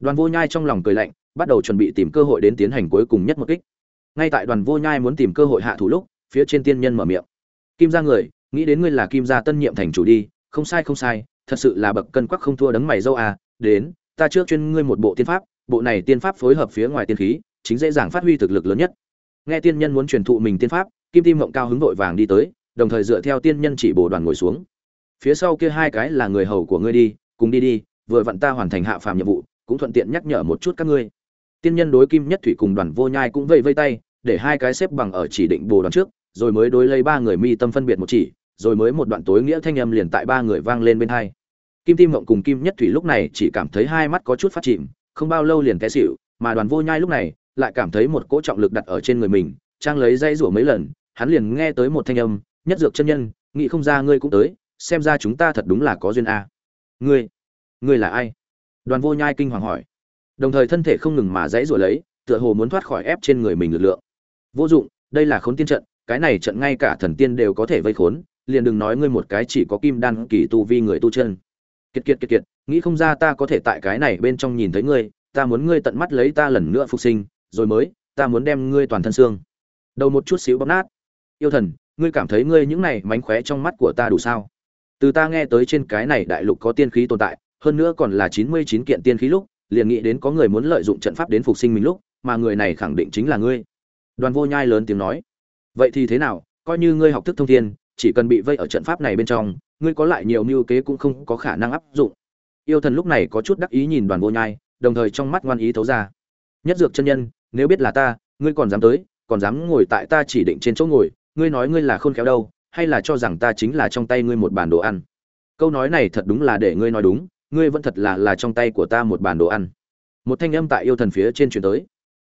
Đoàn vô nhai trong lòng cười lạnh, bắt đầu chuẩn bị tìm cơ hội đến tiến hành cuối cùng nhất một kích. Ngay tại đoàn vô nhai muốn tìm cơ hội hạ thủ lúc, phía trên tiên nhân mở miệng. Kim ra người, nghĩ đến ngươi là kim gia tân nhiệm thành chủ đi, không sai không sai, thật sự là bậc cân quắc không thua đấng mày dâu à đến, ta trước chuyên ngươi một bộ tiên pháp, bộ này tiên pháp phối hợp phía ngoài tiên khí, chính dễ dàng phát huy thực lực lớn nhất. Nghe tiên nhân muốn truyền thụ mình tiên pháp, kim tim mộng cao hứng vội vàng đi tới, đồng thời dựa theo tiên nhân chỉ bổ đoàn ngồi xuống. Phía sau kia hai cái là người hầu của ngươi đi, cùng đi đi vừa vặn ta hoàn thành hạ phàm nhiệm vụ, cũng thuận tiện nhắc nhở một chút các ngươi. Tiên nhân đối kim nhất thủy cùng đoàn vô nhai cũng vây vây tay, để hai cái xếp bằng ở chỉ định bồ đoàn trước, rồi mới đối lấy ba người mi tâm phân biệt một chỉ, rồi mới một đoạn tối nghĩa thanh âm liền tại ba người vang lên bên hai. Kim tim mộng cùng kim nhất thủy lúc này chỉ cảm thấy hai mắt có chút phát chìm, không bao lâu liền té xịu mà đoàn vô nhai lúc này lại cảm thấy một cỗ trọng lực đặt ở trên người mình, trang lấy dây rủa mấy lần, hắn liền nghe tới một thanh âm, nhất dược chân nhân, nghĩ không ra ngươi cũng tới, xem ra chúng ta thật đúng là có duyên a. Ngươi? Ngươi là ai? Đoàn vô nhai kinh hoàng hỏi. Đồng thời thân thể không ngừng mà dãy rồi lấy, tựa hồ muốn thoát khỏi ép trên người mình lực lượng. Vô dụng, đây là khốn tiên trận, cái này trận ngay cả thần tiên đều có thể vây khốn, liền đừng nói ngươi một cái chỉ có kim đan kỳ tu vi người tu chân. Kiệt kiệt kiệt kiệt, nghĩ không ra ta có thể tại cái này bên trong nhìn thấy ngươi, ta muốn ngươi tận mắt lấy ta lần nữa phục sinh, rồi mới, ta muốn đem ngươi toàn thân xương. Đầu một chút xíu bóp nát. Yêu thần, ngươi cảm thấy ngươi những này mánh khóe trong mắt của ta đủ sao? Từ ta nghe tới trên cái này đại lục có tiên khí tồn tại hơn nữa còn là chín mươi chín kiện tiên khí lúc, liền nghĩ đến có người muốn lợi dụng trận pháp đến phục sinh mình lúc, mà người này khẳng định chính là ngươi. Đoàn vô nhai lớn tiếng nói. Vậy thì thế nào, coi như ngươi học thức thông thiên, chỉ cần bị vây ở trận pháp này bên trong, ngươi có lại nhiều mưu kế cũng không có khả năng áp dụng. Yêu thần lúc này có chút đắc ý nhìn đoàn vô nhai, đồng thời trong mắt ngoan ý thấu ra. Nhất dược chân nhân, nếu biết là ta, ngươi còn dám tới, còn dám ngồi tại ta chỉ định trên chỗ ngồi, ngươi nói ngươi là khôn khéo đâu, hay là cho rằng ta chính là trong tay ngươi một bàn đồ ăn? Câu nói này thật đúng là để ngươi nói đúng ngươi vẫn thật là là trong tay của ta một bàn đồ ăn. Một thanh âm tại yêu thần phía trên truyền tới.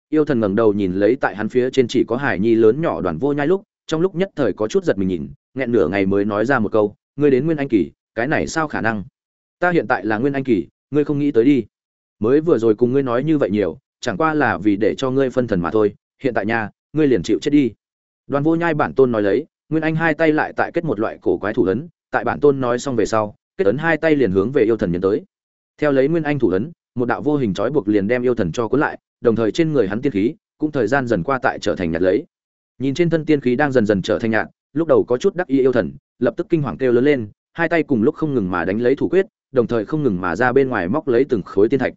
Yêu thần ngẩng đầu nhìn lấy tại hắn phía trên chỉ có hải nhi lớn nhỏ đoàn vô nhai lúc, trong lúc nhất thời có chút giật mình nhìn, nghẹn nửa ngày mới nói ra một câu, ngươi đến nguyên anh kỳ, cái này sao khả năng? Ta hiện tại là nguyên anh kỳ, ngươi không nghĩ tới đi. Mới vừa rồi cùng ngươi nói như vậy nhiều, chẳng qua là vì để cho ngươi phân thần mà thôi, hiện tại nha, ngươi liền chịu chết đi. Đoàn vô nhai bản tôn nói lấy, nguyên anh hai tay lại tại kết một loại cổ quái thủ ấn, tại bản tôn nói xong về sau kết ấn hai tay liền hướng về yêu thần nhấn tới. Theo lấy nguyên anh thủ ấn, một đạo vô hình trói buộc liền đem yêu thần cho cuốn lại, đồng thời trên người hắn tiên khí cũng thời gian dần qua tại trở thành nhạt lấy. Nhìn trên thân tiên khí đang dần dần trở thành nhạt, lúc đầu có chút đắc ý yêu thần, lập tức kinh hoàng kêu lớn lên, hai tay cùng lúc không ngừng mà đánh lấy thủ quyết, đồng thời không ngừng mà ra bên ngoài móc lấy từng khối tiên thạch.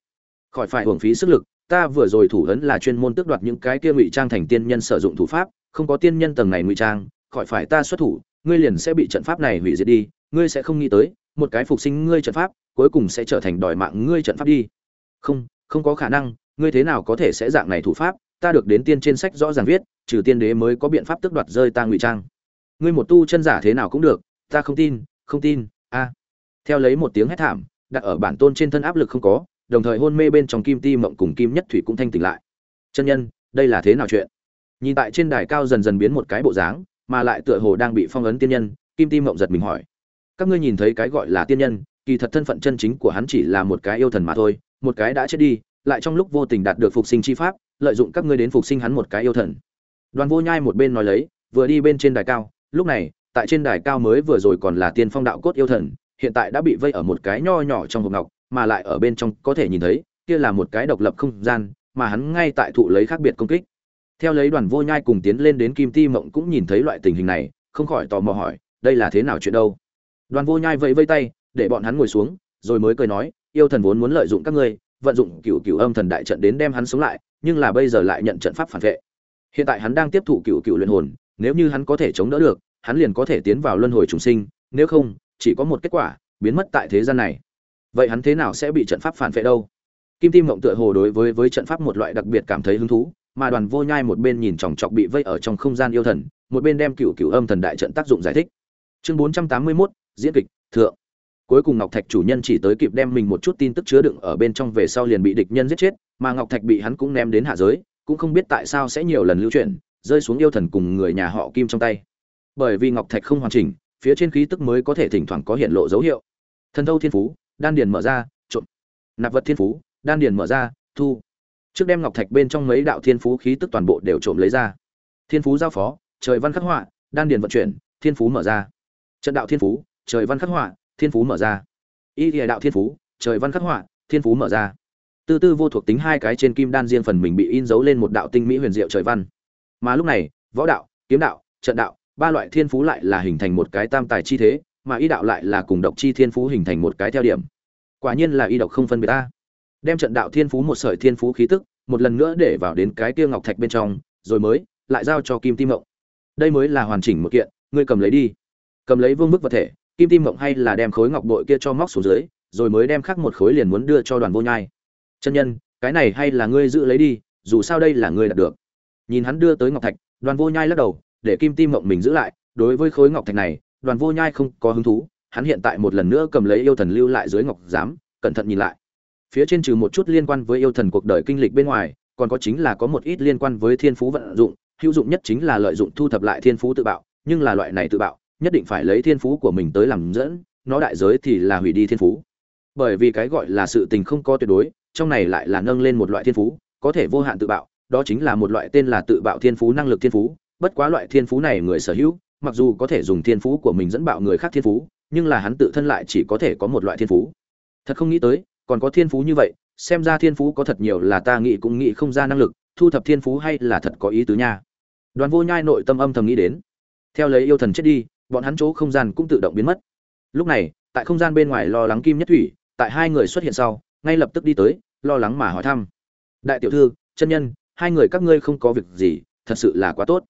Khỏi phải hưởng phí sức lực, ta vừa rồi thủ ấn là chuyên môn tước đoạt những cái kia ngụy trang thành tiên nhân sử dụng thủ pháp, không có tiên nhân tầng này ngụy trang, khỏi phải ta xuất thủ, ngươi liền sẽ bị trận pháp này hủy diệt đi, ngươi sẽ không nghĩ tới một cái phục sinh ngươi trận pháp, cuối cùng sẽ trở thành đòi mạng ngươi trận pháp đi. Không không có khả năng, ngươi thế nào có thể sẽ dạng này thủ pháp? Ta được đến tiên trên sách rõ ràng viết, trừ tiên đế mới có biện pháp tước đoạt rơi ta ngụy trang. Ngươi một tu chân giả thế nào cũng được, ta không tin không tin, a. Theo lấy một tiếng hét thảm, đặt ở bản tôn trên thân áp lực không có, đồng thời hôn mê bên trong kim ti mộng cùng kim nhất thủy cũng thanh tỉnh lại. Chân nhân, đây là thế nào chuyện? Nhìn tại trên đài cao dần dần biến một cái bộ dáng, mà lại tựa hồ đang bị phong ấn tiên nhân, kim ti mộng giật mình hỏi các ngươi nhìn thấy cái gọi là tiên nhân, kỳ thật thân phận chân chính của hắn chỉ là một cái yêu thần mà thôi, một cái đã chết đi, lại trong lúc vô tình đạt được phục sinh chi pháp, lợi dụng các ngươi đến phục sinh hắn một cái yêu thần. Đoàn vô nhai một bên nói lấy, vừa đi bên trên đài cao, lúc này, tại trên đài cao mới vừa rồi còn là tiên phong đạo cốt yêu thần, hiện tại đã bị vây ở một cái nho nhỏ trong hộp ngọc, mà lại ở bên trong có thể nhìn thấy, kia là một cái độc lập không gian, mà hắn ngay tại thụ lấy khác biệt công kích. Theo lấy đoàn vô nhai cùng tiến lên đến kim ti mộng cũng nhìn thấy loại tình hình này, không khỏi tò mò hỏi, đây là thế nào chuyện đâu? Đoàn vô nhai vẫy vây tay để bọn hắn ngồi xuống rồi mới cười nói yêu thần vốn muốn lợi dụng các ngươi vận dụng cựu cựu âm thần đại trận đến đem hắn sống lại nhưng là bây giờ lại nhận trận pháp phản vệ. Hiện tại hắn đang tiếp thụ cựu cựu luyện hồn nếu như hắn có thể chống đỡ được hắn liền có thể tiến vào luân hồi trùng sinh nếu không chỉ có một kết quả biến mất tại thế gian này. Vậy hắn thế nào sẽ bị trận pháp phản vệ đâu? Kim tim mộng tựa hồ đối với với trận pháp một loại đặc biệt cảm thấy hứng thú mà đoàn vô nhai một bên nhìn chòng chọc bị vây ở trong không gian yêu thần một bên đem cựu cựu âm thần đại trận tác dụng giải thích. Chương bốn trăm tám mươi 481, diễn kịch, thượng. Cuối cùng ngọc thạch chủ nhân chỉ tới kịp đem mình một chút tin tức chứa đựng ở bên trong về sau liền bị địch nhân giết chết, mà ngọc thạch bị hắn cũng ném đến hạ giới, cũng không biết tại sao sẽ nhiều lần lưu chuyển, rơi xuống yêu thần cùng người nhà họ kim trong tay. Bởi vì ngọc thạch không hoàn chỉnh, phía trên khí tức mới có thể thỉnh thoảng có hiện lộ dấu hiệu. Thần thâu thiên phú, đan điền mở ra trộn nạp vật thiên phú, đan điền mở ra, thu. Trước đem ngọc thạch bên trong mấy đạo thiên phú khí tức toàn bộ đều trộm lấy ra. Thiên phú giao phó, trời văn khắc họa, đan điền vận chuyển, thiên phú mở ra. Trận đạo thiên phú trời văn khắc họa, thiên phú mở ra. Y địa đạo thiên phú, trời văn khắc họa, thiên phú mở ra. Tư tư vô thuộc tính hai cái trên kim đan riêng phần mình bị in dấu lên một đạo tinh mỹ huyền diệu trời văn. Mà lúc này, võ đạo, kiếm đạo, trận đạo, ba loại thiên phú lại là hình thành một cái tam tài chi thế, mà y đạo lại là cùng độc chi thiên phú hình thành một cái theo điểm. Quả nhiên là y độc không phân biệt ta. Đem trận đạo thiên phú một sợi thiên phú khí tức, một lần nữa để vào đến cái kia ngọc thạch bên trong, rồi mới lại giao cho kim tim mộng. Đây mới là hoàn chỉnh một kiện, ngươi cầm lấy đi. Cầm lấy vương bức vật thể kim tim mộng hay là đem khối ngọc bội kia cho móc xuống dưới, rồi mới đem khắc một khối liền muốn đưa cho đoàn vô nhai. Chân nhân, cái này hay là ngươi giữ lấy đi, dù sao đây là ngươi đạt được. Nhìn hắn đưa tới ngọc thạch, đoàn vô nhai lắc đầu, để kim tim mộng mình giữ lại. Đối với khối ngọc thạch này, đoàn vô nhai không có hứng thú, hắn hiện tại một lần nữa cầm lấy yêu thần lưu lại dưới ngọc giám, cẩn thận nhìn lại. Phía trên trừ một chút liên quan với yêu thần cuộc đời kinh lịch bên ngoài, còn có chính là có một ít liên quan với thiên phú vận dụng, hữu dụng nhất chính là lợi dụng thu thập lại thiên phú tự bạo, nhưng là loại này tự bạo nhất định phải lấy thiên phú của mình tới làm dẫn, nó đại giới thì là hủy đi thiên phú. Bởi vì cái gọi là sự tình không có tuyệt đối, trong này lại là nâng lên một loại thiên phú, có thể vô hạn tự bạo, đó chính là một loại tên là tự bạo thiên phú, năng lực thiên phú. Bất quá loại thiên phú này người sở hữu, mặc dù có thể dùng thiên phú của mình dẫn bạo người khác thiên phú, nhưng là hắn tự thân lại chỉ có thể có một loại thiên phú. Thật không nghĩ tới, còn có thiên phú như vậy, xem ra thiên phú có thật nhiều là ta nghĩ cũng nghĩ không ra năng lực, thu thập thiên phú hay là thật có ý tứ nha. Đoàn vô nhai nội tâm âm thầm nghĩ đến. Theo lấy yêu thần chết đi bọn hắn chỗ không gian cũng tự động biến mất. Lúc này, tại không gian bên ngoài lo lắng kim nhất thủy, tại hai người xuất hiện sau, ngay lập tức đi tới, lo lắng mà hỏi thăm. Đại tiểu thư, chân nhân, hai người các ngươi không có việc gì, thật sự là quá tốt.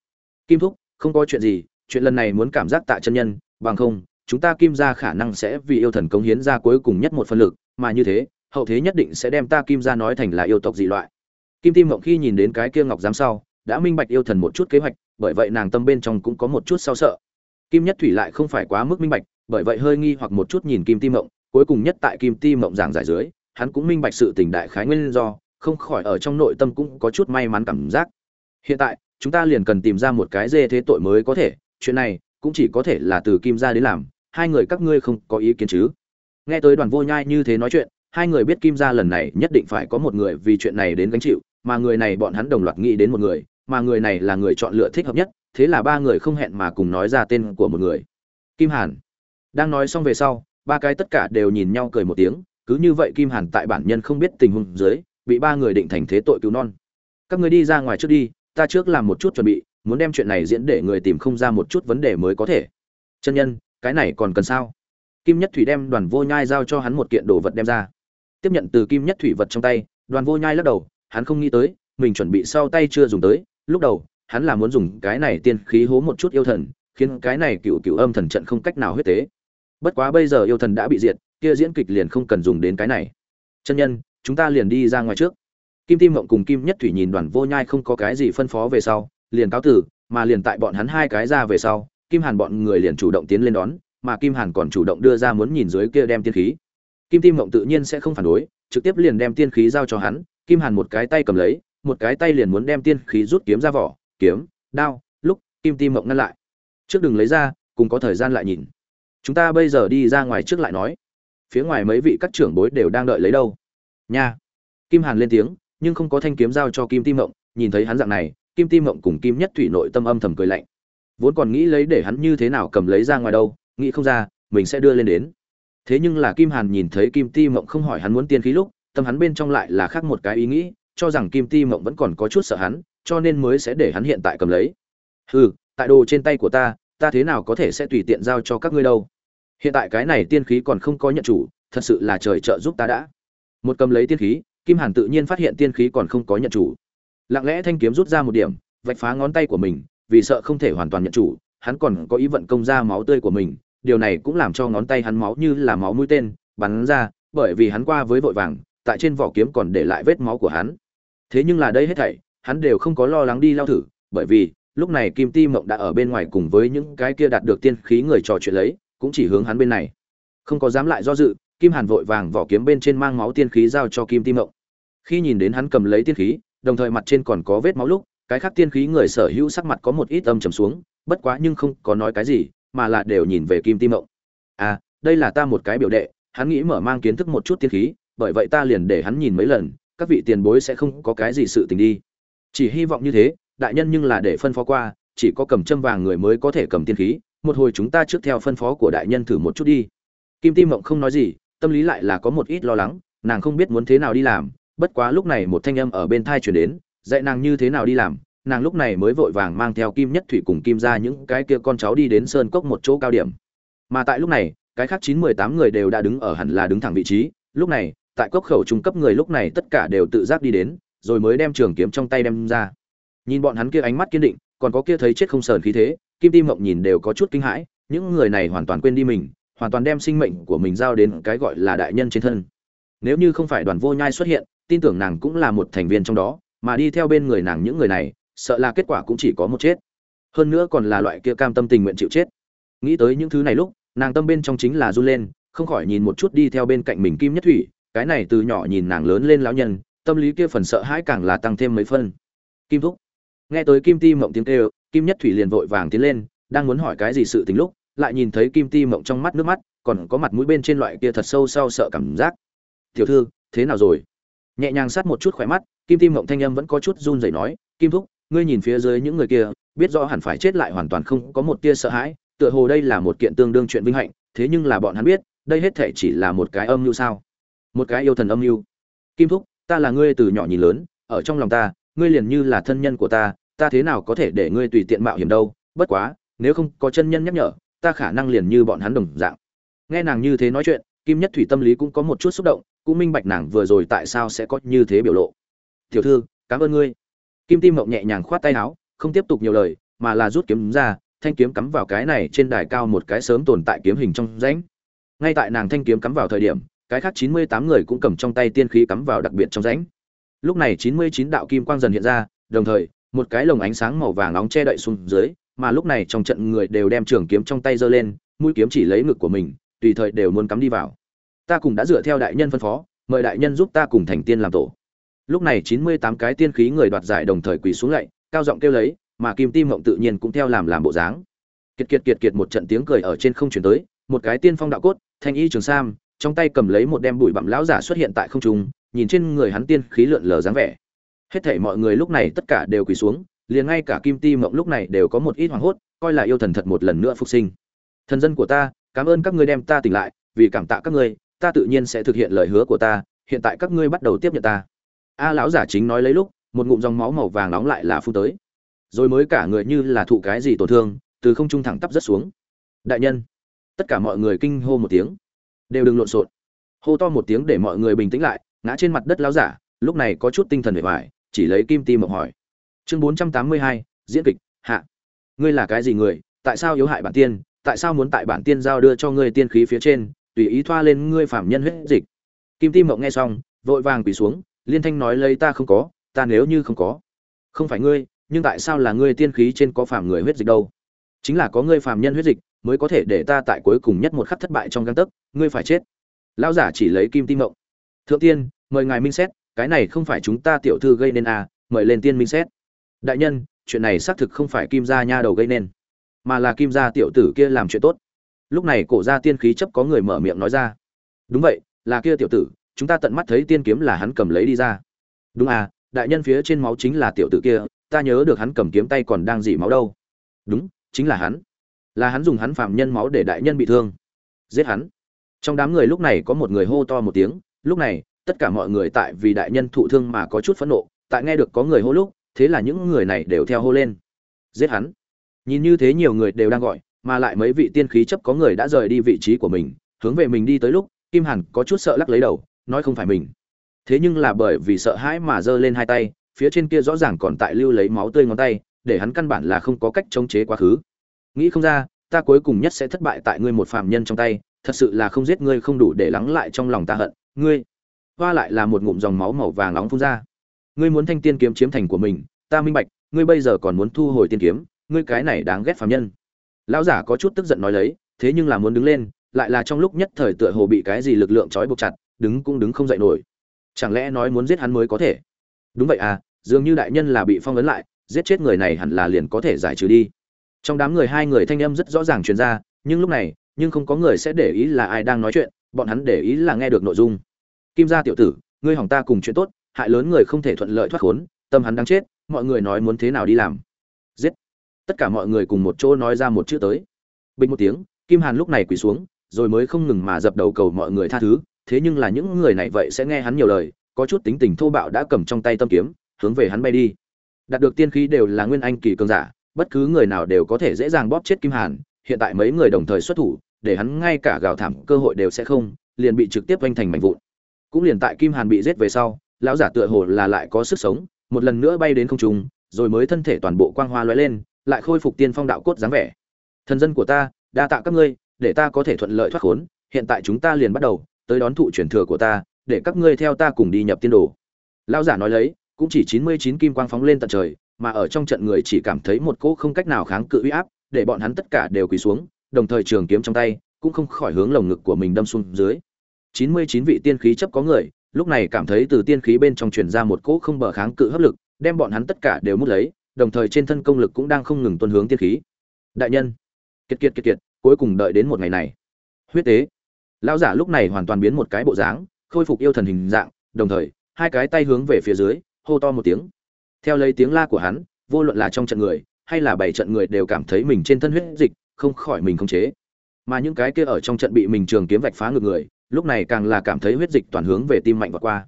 Kim thúc, không có chuyện gì, chuyện lần này muốn cảm giác tại chân nhân, bằng không, chúng ta kim ra khả năng sẽ vì yêu thần cống hiến ra cuối cùng nhất một phân lực, mà như thế, hậu thế nhất định sẽ đem ta kim ra nói thành là yêu tộc dị loại. Kim tim mộng khi nhìn đến cái kia ngọc giám sau, đã minh bạch yêu thần một chút kế hoạch, bởi vậy nàng tâm bên trong cũng có một chút sao sợ kim nhất thủy lại không phải quá mức minh bạch, bởi vậy hơi nghi hoặc một chút nhìn kim Ti mộng, cuối cùng nhất tại kim Ti mộng giảng giải dưới, hắn cũng minh bạch sự tình đại khái nguyên do, không khỏi ở trong nội tâm cũng có chút may mắn cảm giác. Hiện tại, chúng ta liền cần tìm ra một cái dê thế tội mới có thể, chuyện này cũng chỉ có thể là từ kim gia đến làm, hai người các ngươi không có ý kiến chứ? Nghe tới đoàn vô nhai như thế nói chuyện, hai người biết kim gia lần này nhất định phải có một người vì chuyện này đến gánh chịu, mà người này bọn hắn đồng loạt nghĩ đến một người mà người này là người chọn lựa thích hợp nhất, thế là ba người không hẹn mà cùng nói ra tên của một người. Kim hàn. Đang nói xong về sau, ba cái tất cả đều nhìn nhau cười một tiếng, cứ như vậy kim hàn tại bản nhân không biết tình huống dưới, bị ba người định thành thế tội cứu non. Các người đi ra ngoài trước đi, ta trước làm một chút chuẩn bị, muốn đem chuyện này diễn để người tìm không ra một chút vấn đề mới có thể. Chân nhân, cái này còn cần sao? Kim nhất thủy đem đoàn vô nhai giao cho hắn một kiện đồ vật đem ra. Tiếp nhận từ kim nhất thủy vật trong tay, đoàn vô nhai lắc đầu, hắn không nghĩ tới, mình chuẩn bị sau tay chưa dùng tới lúc đầu, hắn là muốn dùng cái này tiên khí hố một chút yêu thần, khiến cái này cựu cựu âm thần trận không cách nào huyết tế. Bất quá bây giờ yêu thần đã bị diệt, kia diễn kịch liền không cần dùng đến cái này. Chân nhân, chúng ta liền đi ra ngoài trước. Kim tim mộng cùng kim nhất thủy nhìn đoàn vô nhai không có cái gì phân phó về sau, liền cáo tử mà liền tại bọn hắn hai cái ra về sau, kim hàn bọn người liền chủ động tiến lên đón, mà kim hàn còn chủ động đưa ra muốn nhìn dưới kia đem tiên khí. Kim tim mộng tự nhiên sẽ không phản đối, trực tiếp liền đem tiên khí giao cho hắn, kim hàn một cái tay cầm lấy một cái tay liền muốn đem tiên khí rút kiếm ra vỏ, kiếm, đao, lúc, kim tim mộng ngăn lại. Trước đừng lấy ra, cùng có thời gian lại nhìn. Chúng ta bây giờ đi ra ngoài trước lại nói. Phía ngoài mấy vị các trưởng bối đều đang đợi lấy đâu? Nha. Kim hàn lên tiếng, nhưng không có thanh kiếm giao cho kim tim mộng, nhìn thấy hắn dạng này, kim tim mộng cùng kim nhất thủy nội tâm âm thầm cười lạnh. Vốn còn nghĩ lấy để hắn như thế nào cầm lấy ra ngoài đâu, nghĩ không ra, mình sẽ đưa lên đến. Thế nhưng là kim hàn nhìn thấy kim ti mộng không hỏi hắn muốn tiên khí lúc, tâm hắn bên trong lại là khác một cái ý nghĩ cho rằng kim ti mộng vẫn còn có chút sợ hắn, cho nên mới sẽ để hắn hiện tại cầm lấy. Hừ, tại đồ trên tay của ta ta thế nào có thể sẽ tùy tiện giao cho các ngươi đâu? Hiện tại cái này tiên khí còn không có nhận chủ, thật sự là trời trợ giúp ta đã. Một cầm lấy tiên khí, kim hàn tự nhiên phát hiện tiên khí còn không có nhận chủ. Lặng lẽ thanh kiếm rút ra một điểm, vạch phá ngón tay của mình, vì sợ không thể hoàn toàn nhận chủ, hắn còn có ý vận công ra máu tươi của mình, điều này cũng làm cho ngón tay hắn máu như là máu mũi tên, bắn ra, bởi vì hắn qua với vội vàng, tại trên vỏ kiếm còn để lại vết máu của hắn thế nhưng là đây hết thảy, hắn đều không có lo lắng đi lao thử, bởi vì, lúc này kim ti mộng đã ở bên ngoài cùng với những cái kia đạt được tiên khí người trò chuyện lấy, cũng chỉ hướng hắn bên này. Không có dám lại do dự, kim hàn vội vàng vỏ kiếm bên trên mang máu tiên khí giao cho kim ti mộng. Khi nhìn đến hắn cầm lấy tiên khí, đồng thời mặt trên còn có vết máu lúc, cái khác tiên khí người sở hữu sắc mặt có một ít âm trầm xuống, bất quá nhưng không có nói cái gì, mà là đều nhìn về kim ti mộng. À đây là ta một cái biểu đệ, hắn nghĩ mở mang kiến thức một chút tiên khí, bởi vậy ta liền để hắn nhìn mấy lần các vị tiền bối sẽ không có cái gì sự tình đi. Chỉ hy vọng như thế, đại nhân nhưng là để phân phó qua, chỉ có cầm châm vàng người mới có thể cầm tiên khí, một hồi chúng ta trước theo phân phó của đại nhân thử một chút đi. Kim tim mộng không nói gì, tâm lý lại là có một ít lo lắng, nàng không biết muốn thế nào đi làm, bất quá lúc này một thanh âm ở bên thai chuyển đến, dạy nàng như thế nào đi làm, nàng lúc này mới vội vàng mang theo kim nhất thủy cùng kim ra những cái kia con cháu đi đến sơn cốc một chỗ cao điểm. Mà tại lúc này, cái khác chín mười tám người đều đã đứng ở hẳn là đứng thẳng vị trí, lúc này tại cốc khẩu trung cấp người lúc này tất cả đều tự giác đi đến, rồi mới đem trường kiếm trong tay đem ra. Nhìn bọn hắn kia ánh mắt kiên định, còn có kia thấy chết không sờn khí thế, kim tim mộng nhìn đều có chút kinh hãi, những người này hoàn toàn quên đi mình, hoàn toàn đem sinh mệnh của mình giao đến cái gọi là đại nhân trên thân. Nếu như không phải đoàn vô nhai xuất hiện, tin tưởng nàng cũng là một thành viên trong đó, mà đi theo bên người nàng những người này, sợ là kết quả cũng chỉ có một chết. Hơn nữa còn là loại kia cam tâm tình nguyện chịu chết. Nghĩ tới những thứ này lúc, nàng tâm bên trong chính là run lên, không khỏi nhìn một chút đi theo bên cạnh mình kim nhất thủy cái này từ nhỏ nhìn nàng lớn lên lão nhân, tâm lý kia phần sợ hãi càng là tăng thêm mấy phân. Kim thúc. Nghe tới kim ti mộng tiếng kêu, kim nhất thủy liền vội vàng tiến lên, đang muốn hỏi cái gì sự tình lúc, lại nhìn thấy kim ti mộng trong mắt nước mắt, còn có mặt mũi bên trên loại kia thật sâu sau sợ cảm giác. Tiểu thư, thế nào rồi? Nhẹ nhàng sát một chút khỏe mắt, kim ti mộng thanh âm vẫn có chút run rẩy nói, kim thúc, ngươi nhìn phía dưới những người kia, biết rõ hẳn phải chết lại hoàn toàn không có một tia sợ hãi, tựa hồ đây là một kiện tương đương chuyện vinh hạnh, thế nhưng là bọn hắn biết, đây hết thể chỉ là một cái âm mưu sao? Một cái yêu thần âm mưu. Kim thúc, ta là ngươi từ nhỏ nhìn lớn, ở trong lòng ta, ngươi liền như là thân nhân của ta ta thế nào có thể để ngươi tùy tiện mạo hiểm đâu? Bất quá, nếu không có chân nhân nhắc nhở, ta khả năng liền như bọn hắn đồng dạng. Nghe nàng như thế nói chuyện, kim nhất thủy tâm lý cũng có một chút xúc động, cũng minh bạch nàng vừa rồi tại sao sẽ có như thế biểu lộ. Tiểu thư, cảm ơn ngươi. Kim tim mộng nhẹ nhàng khoát tay áo, không tiếp tục nhiều lời, mà là rút kiếm ra, thanh kiếm cắm vào cái này trên đài cao một cái sớm tồn tại kiếm hình trong rãnh. Ngay tại nàng thanh kiếm cắm vào thời điểm cái khác chín mươi tám người cũng cầm trong tay tiên khí cắm vào đặc biệt trong rãnh. Lúc này chín mươi chín đạo kim quang dần hiện ra, đồng thời, một cái lồng ánh sáng màu vàng nóng che đậy xuống dưới, mà lúc này trong trận người đều đem trường kiếm trong tay giơ lên, mũi kiếm chỉ lấy ngực của mình, tùy thời đều muốn cắm đi vào. Ta cùng đã dựa theo đại nhân phân phó, mời đại nhân giúp ta cùng thành tiên làm tổ. Lúc này chín mươi tám cái tiên khí người đoạt giải đồng thời quỳ xuống lạy, cao giọng kêu lấy, mà kim tim mộng tự nhiên cũng theo làm làm bộ dáng. Kiệt kiệt kiệt kiệt một trận tiếng cười ở trên không chuyển tới, một cái tiên phong đạo cốt, thanh y trường sam trong tay cầm lấy một đem bụi bặm lão giả xuất hiện tại không trung, nhìn trên người hắn tiên khí lượn lờ dáng vẻ. Hết thảy mọi người lúc này tất cả đều quỳ xuống, liền ngay cả kim ti mộng lúc này đều có một ít hoảng hốt, coi là yêu thần thật một lần nữa phục sinh. Thần dân của ta, cảm ơn các ngươi đem ta tỉnh lại, vì cảm tạ các ngươi, ta tự nhiên sẽ thực hiện lời hứa của ta, hiện tại các ngươi bắt đầu tiếp nhận ta. A lão giả chính nói lấy lúc, một ngụm dòng máu màu vàng nóng lại là phun tới. Rồi mới cả người như là thụ cái gì tổn thương, từ không trung thẳng tắp rất xuống. Đại nhân, tất cả mọi người kinh hô một tiếng đều đừng lộn xộn. Hô to một tiếng để mọi người bình tĩnh lại, ngã trên mặt đất lão giả, lúc này có chút tinh thần bề ngoài chỉ lấy kim ti mộng hỏi. Chương bốn trăm tám mươi hai, diễn kịch, hạ. Ngươi là cái gì người? Tại sao yếu hại bản tiên? Tại sao muốn tại bản tiên giao đưa cho ngươi tiên khí phía trên, tùy ý thoa lên ngươi phạm nhân huyết dịch? Kim ti mộng nghe xong, vội vàng quỳ xuống, liên thanh nói lấy ta không có, ta nếu như không có. Không phải ngươi, nhưng tại sao là ngươi tiên khí trên có phàm người huyết dịch đâu? Chính là có ngươi phàm nhân huyết dịch mới có thể để ta tại cuối cùng nhất một khắc thất bại trong găng tấc, ngươi phải chết. Lão giả chỉ lấy kim tim mộng thượng tiên, mời ngài minh xét, cái này không phải chúng ta tiểu thư gây nên à mời lên tiên minh xét. Đại nhân, chuyện này xác thực không phải kim gia nha đầu gây nên, mà là kim gia tiểu tử kia làm chuyện tốt. Lúc này cổ gia tiên khí chấp có người mở miệng nói ra. Đúng vậy, là kia tiểu tử, chúng ta tận mắt thấy tiên kiếm là hắn cầm lấy đi ra. Đúng à đại nhân phía trên máu chính là tiểu tử kia, ta nhớ được hắn cầm kiếm tay còn đang dỉ máu đâu. Đúng, chính là hắn là hắn dùng hắn phạm nhân máu để đại nhân bị thương, giết hắn. Trong đám người lúc này có một người hô to một tiếng, lúc này, tất cả mọi người tại vì đại nhân thụ thương mà có chút phẫn nộ, tại nghe được có người hô lúc, thế là những người này đều theo hô lên. Giết hắn. Nhìn như thế nhiều người đều đang gọi, mà lại mấy vị tiên khí chấp có người đã rời đi vị trí của mình, hướng về mình đi tới lúc, kim hàn có chút sợ lắc lấy đầu, nói không phải mình. Thế nhưng là bởi vì sợ hãi mà giơ lên hai tay, phía trên kia rõ ràng còn tại lưu lấy máu tươi ngón tay, để hắn căn bản là không có cách chống chế quá khứ nghĩ không ra, ta cuối cùng nhất sẽ thất bại tại ngươi một phàm nhân trong tay, thật sự là không giết ngươi không đủ để lắng lại trong lòng ta hận. Ngươi, hoa lại là một ngụm dòng máu màu vàng nóng phun ra. Ngươi muốn thanh tiên kiếm chiếm thành của mình, ta minh bạch, ngươi bây giờ còn muốn thu hồi tiên kiếm, ngươi cái này đáng ghét phàm nhân. Lão giả có chút tức giận nói lấy, thế nhưng là muốn đứng lên, lại là trong lúc nhất thời tựa hồ bị cái gì lực lượng trói buộc chặt, đứng cũng đứng không dậy nổi. Chẳng lẽ nói muốn giết hắn mới có thể? Đúng vậy à dường như đại nhân là bị phong ấn lại, giết chết người này hẳn là liền có thể giải trừ đi trong đám người hai người thanh âm rất rõ ràng truyền ra, nhưng lúc này, nhưng không có người sẽ để ý là ai đang nói chuyện, bọn hắn để ý là nghe được nội dung. Kim gia tiểu tử, ngươi hỏng ta cùng chuyện tốt, hại lớn người không thể thuận lợi thoát khốn, tâm hắn đang chết, mọi người nói muốn thế nào đi làm. Giết. Tất cả mọi người cùng một chỗ nói ra một chữ tới. Bình một tiếng, kim hàn lúc này quỳ xuống, rồi mới không ngừng mà dập đầu cầu mọi người tha thứ, thế nhưng là những người này vậy sẽ nghe hắn nhiều lời, có chút tính tình thô bạo đã cầm trong tay tâm kiếm, hướng về hắn bay đi. Đạt được tiên khí đều là nguyên anh kỳ cường giả bất cứ người nào đều có thể dễ dàng bóp chết kim hàn, hiện tại mấy người đồng thời xuất thủ, để hắn ngay cả gào thảm cơ hội đều sẽ không, liền bị trực tiếp vanh thành mảnh vụn. Cũng liền tại kim hàn bị giết về sau, lão giả tựa hồ là lại có sức sống, một lần nữa bay đến không trung, rồi mới thân thể toàn bộ quang hoa lóe lên, lại khôi phục tiên phong đạo cốt dáng vẻ. Thần dân của ta, đa tạ các ngươi, để ta có thể thuận lợi thoát khốn, hiện tại chúng ta liền bắt đầu, tới đón thụ truyền thừa của ta, để các ngươi theo ta cùng đi nhập tiên đồ. Lão giả nói lấy, cũng chỉ chín mươi chín kim quang phóng lên tận trời mà ở trong trận người chỉ cảm thấy một cỗ không cách nào kháng cự uy áp, để bọn hắn tất cả đều quỳ xuống, đồng thời trường kiếm trong tay cũng không khỏi hướng lồng ngực của mình đâm xuống dưới. Chín mươi chín vị tiên khí chấp có người, lúc này cảm thấy từ tiên khí bên trong truyền ra một cỗ không bờ kháng cự hấp lực, đem bọn hắn tất cả đều mút lấy, đồng thời trên thân công lực cũng đang không ngừng tuân hướng tiên khí. Đại nhân, kiệt kiệt kiệt kiệt, cuối cùng đợi đến một ngày này. Huyết tế. Lão giả lúc này hoàn toàn biến một cái bộ dáng, khôi phục yêu thần hình dạng, đồng thời, hai cái tay hướng về phía dưới, hô to một tiếng theo lấy tiếng la của hắn, vô luận là trong trận người, hay là bảy trận người đều cảm thấy mình trên thân huyết dịch, không khỏi mình không chế. Mà những cái kia ở trong trận bị mình trường kiếm vạch phá ngược người, lúc này càng là cảm thấy huyết dịch toàn hướng về tim mạnh và qua.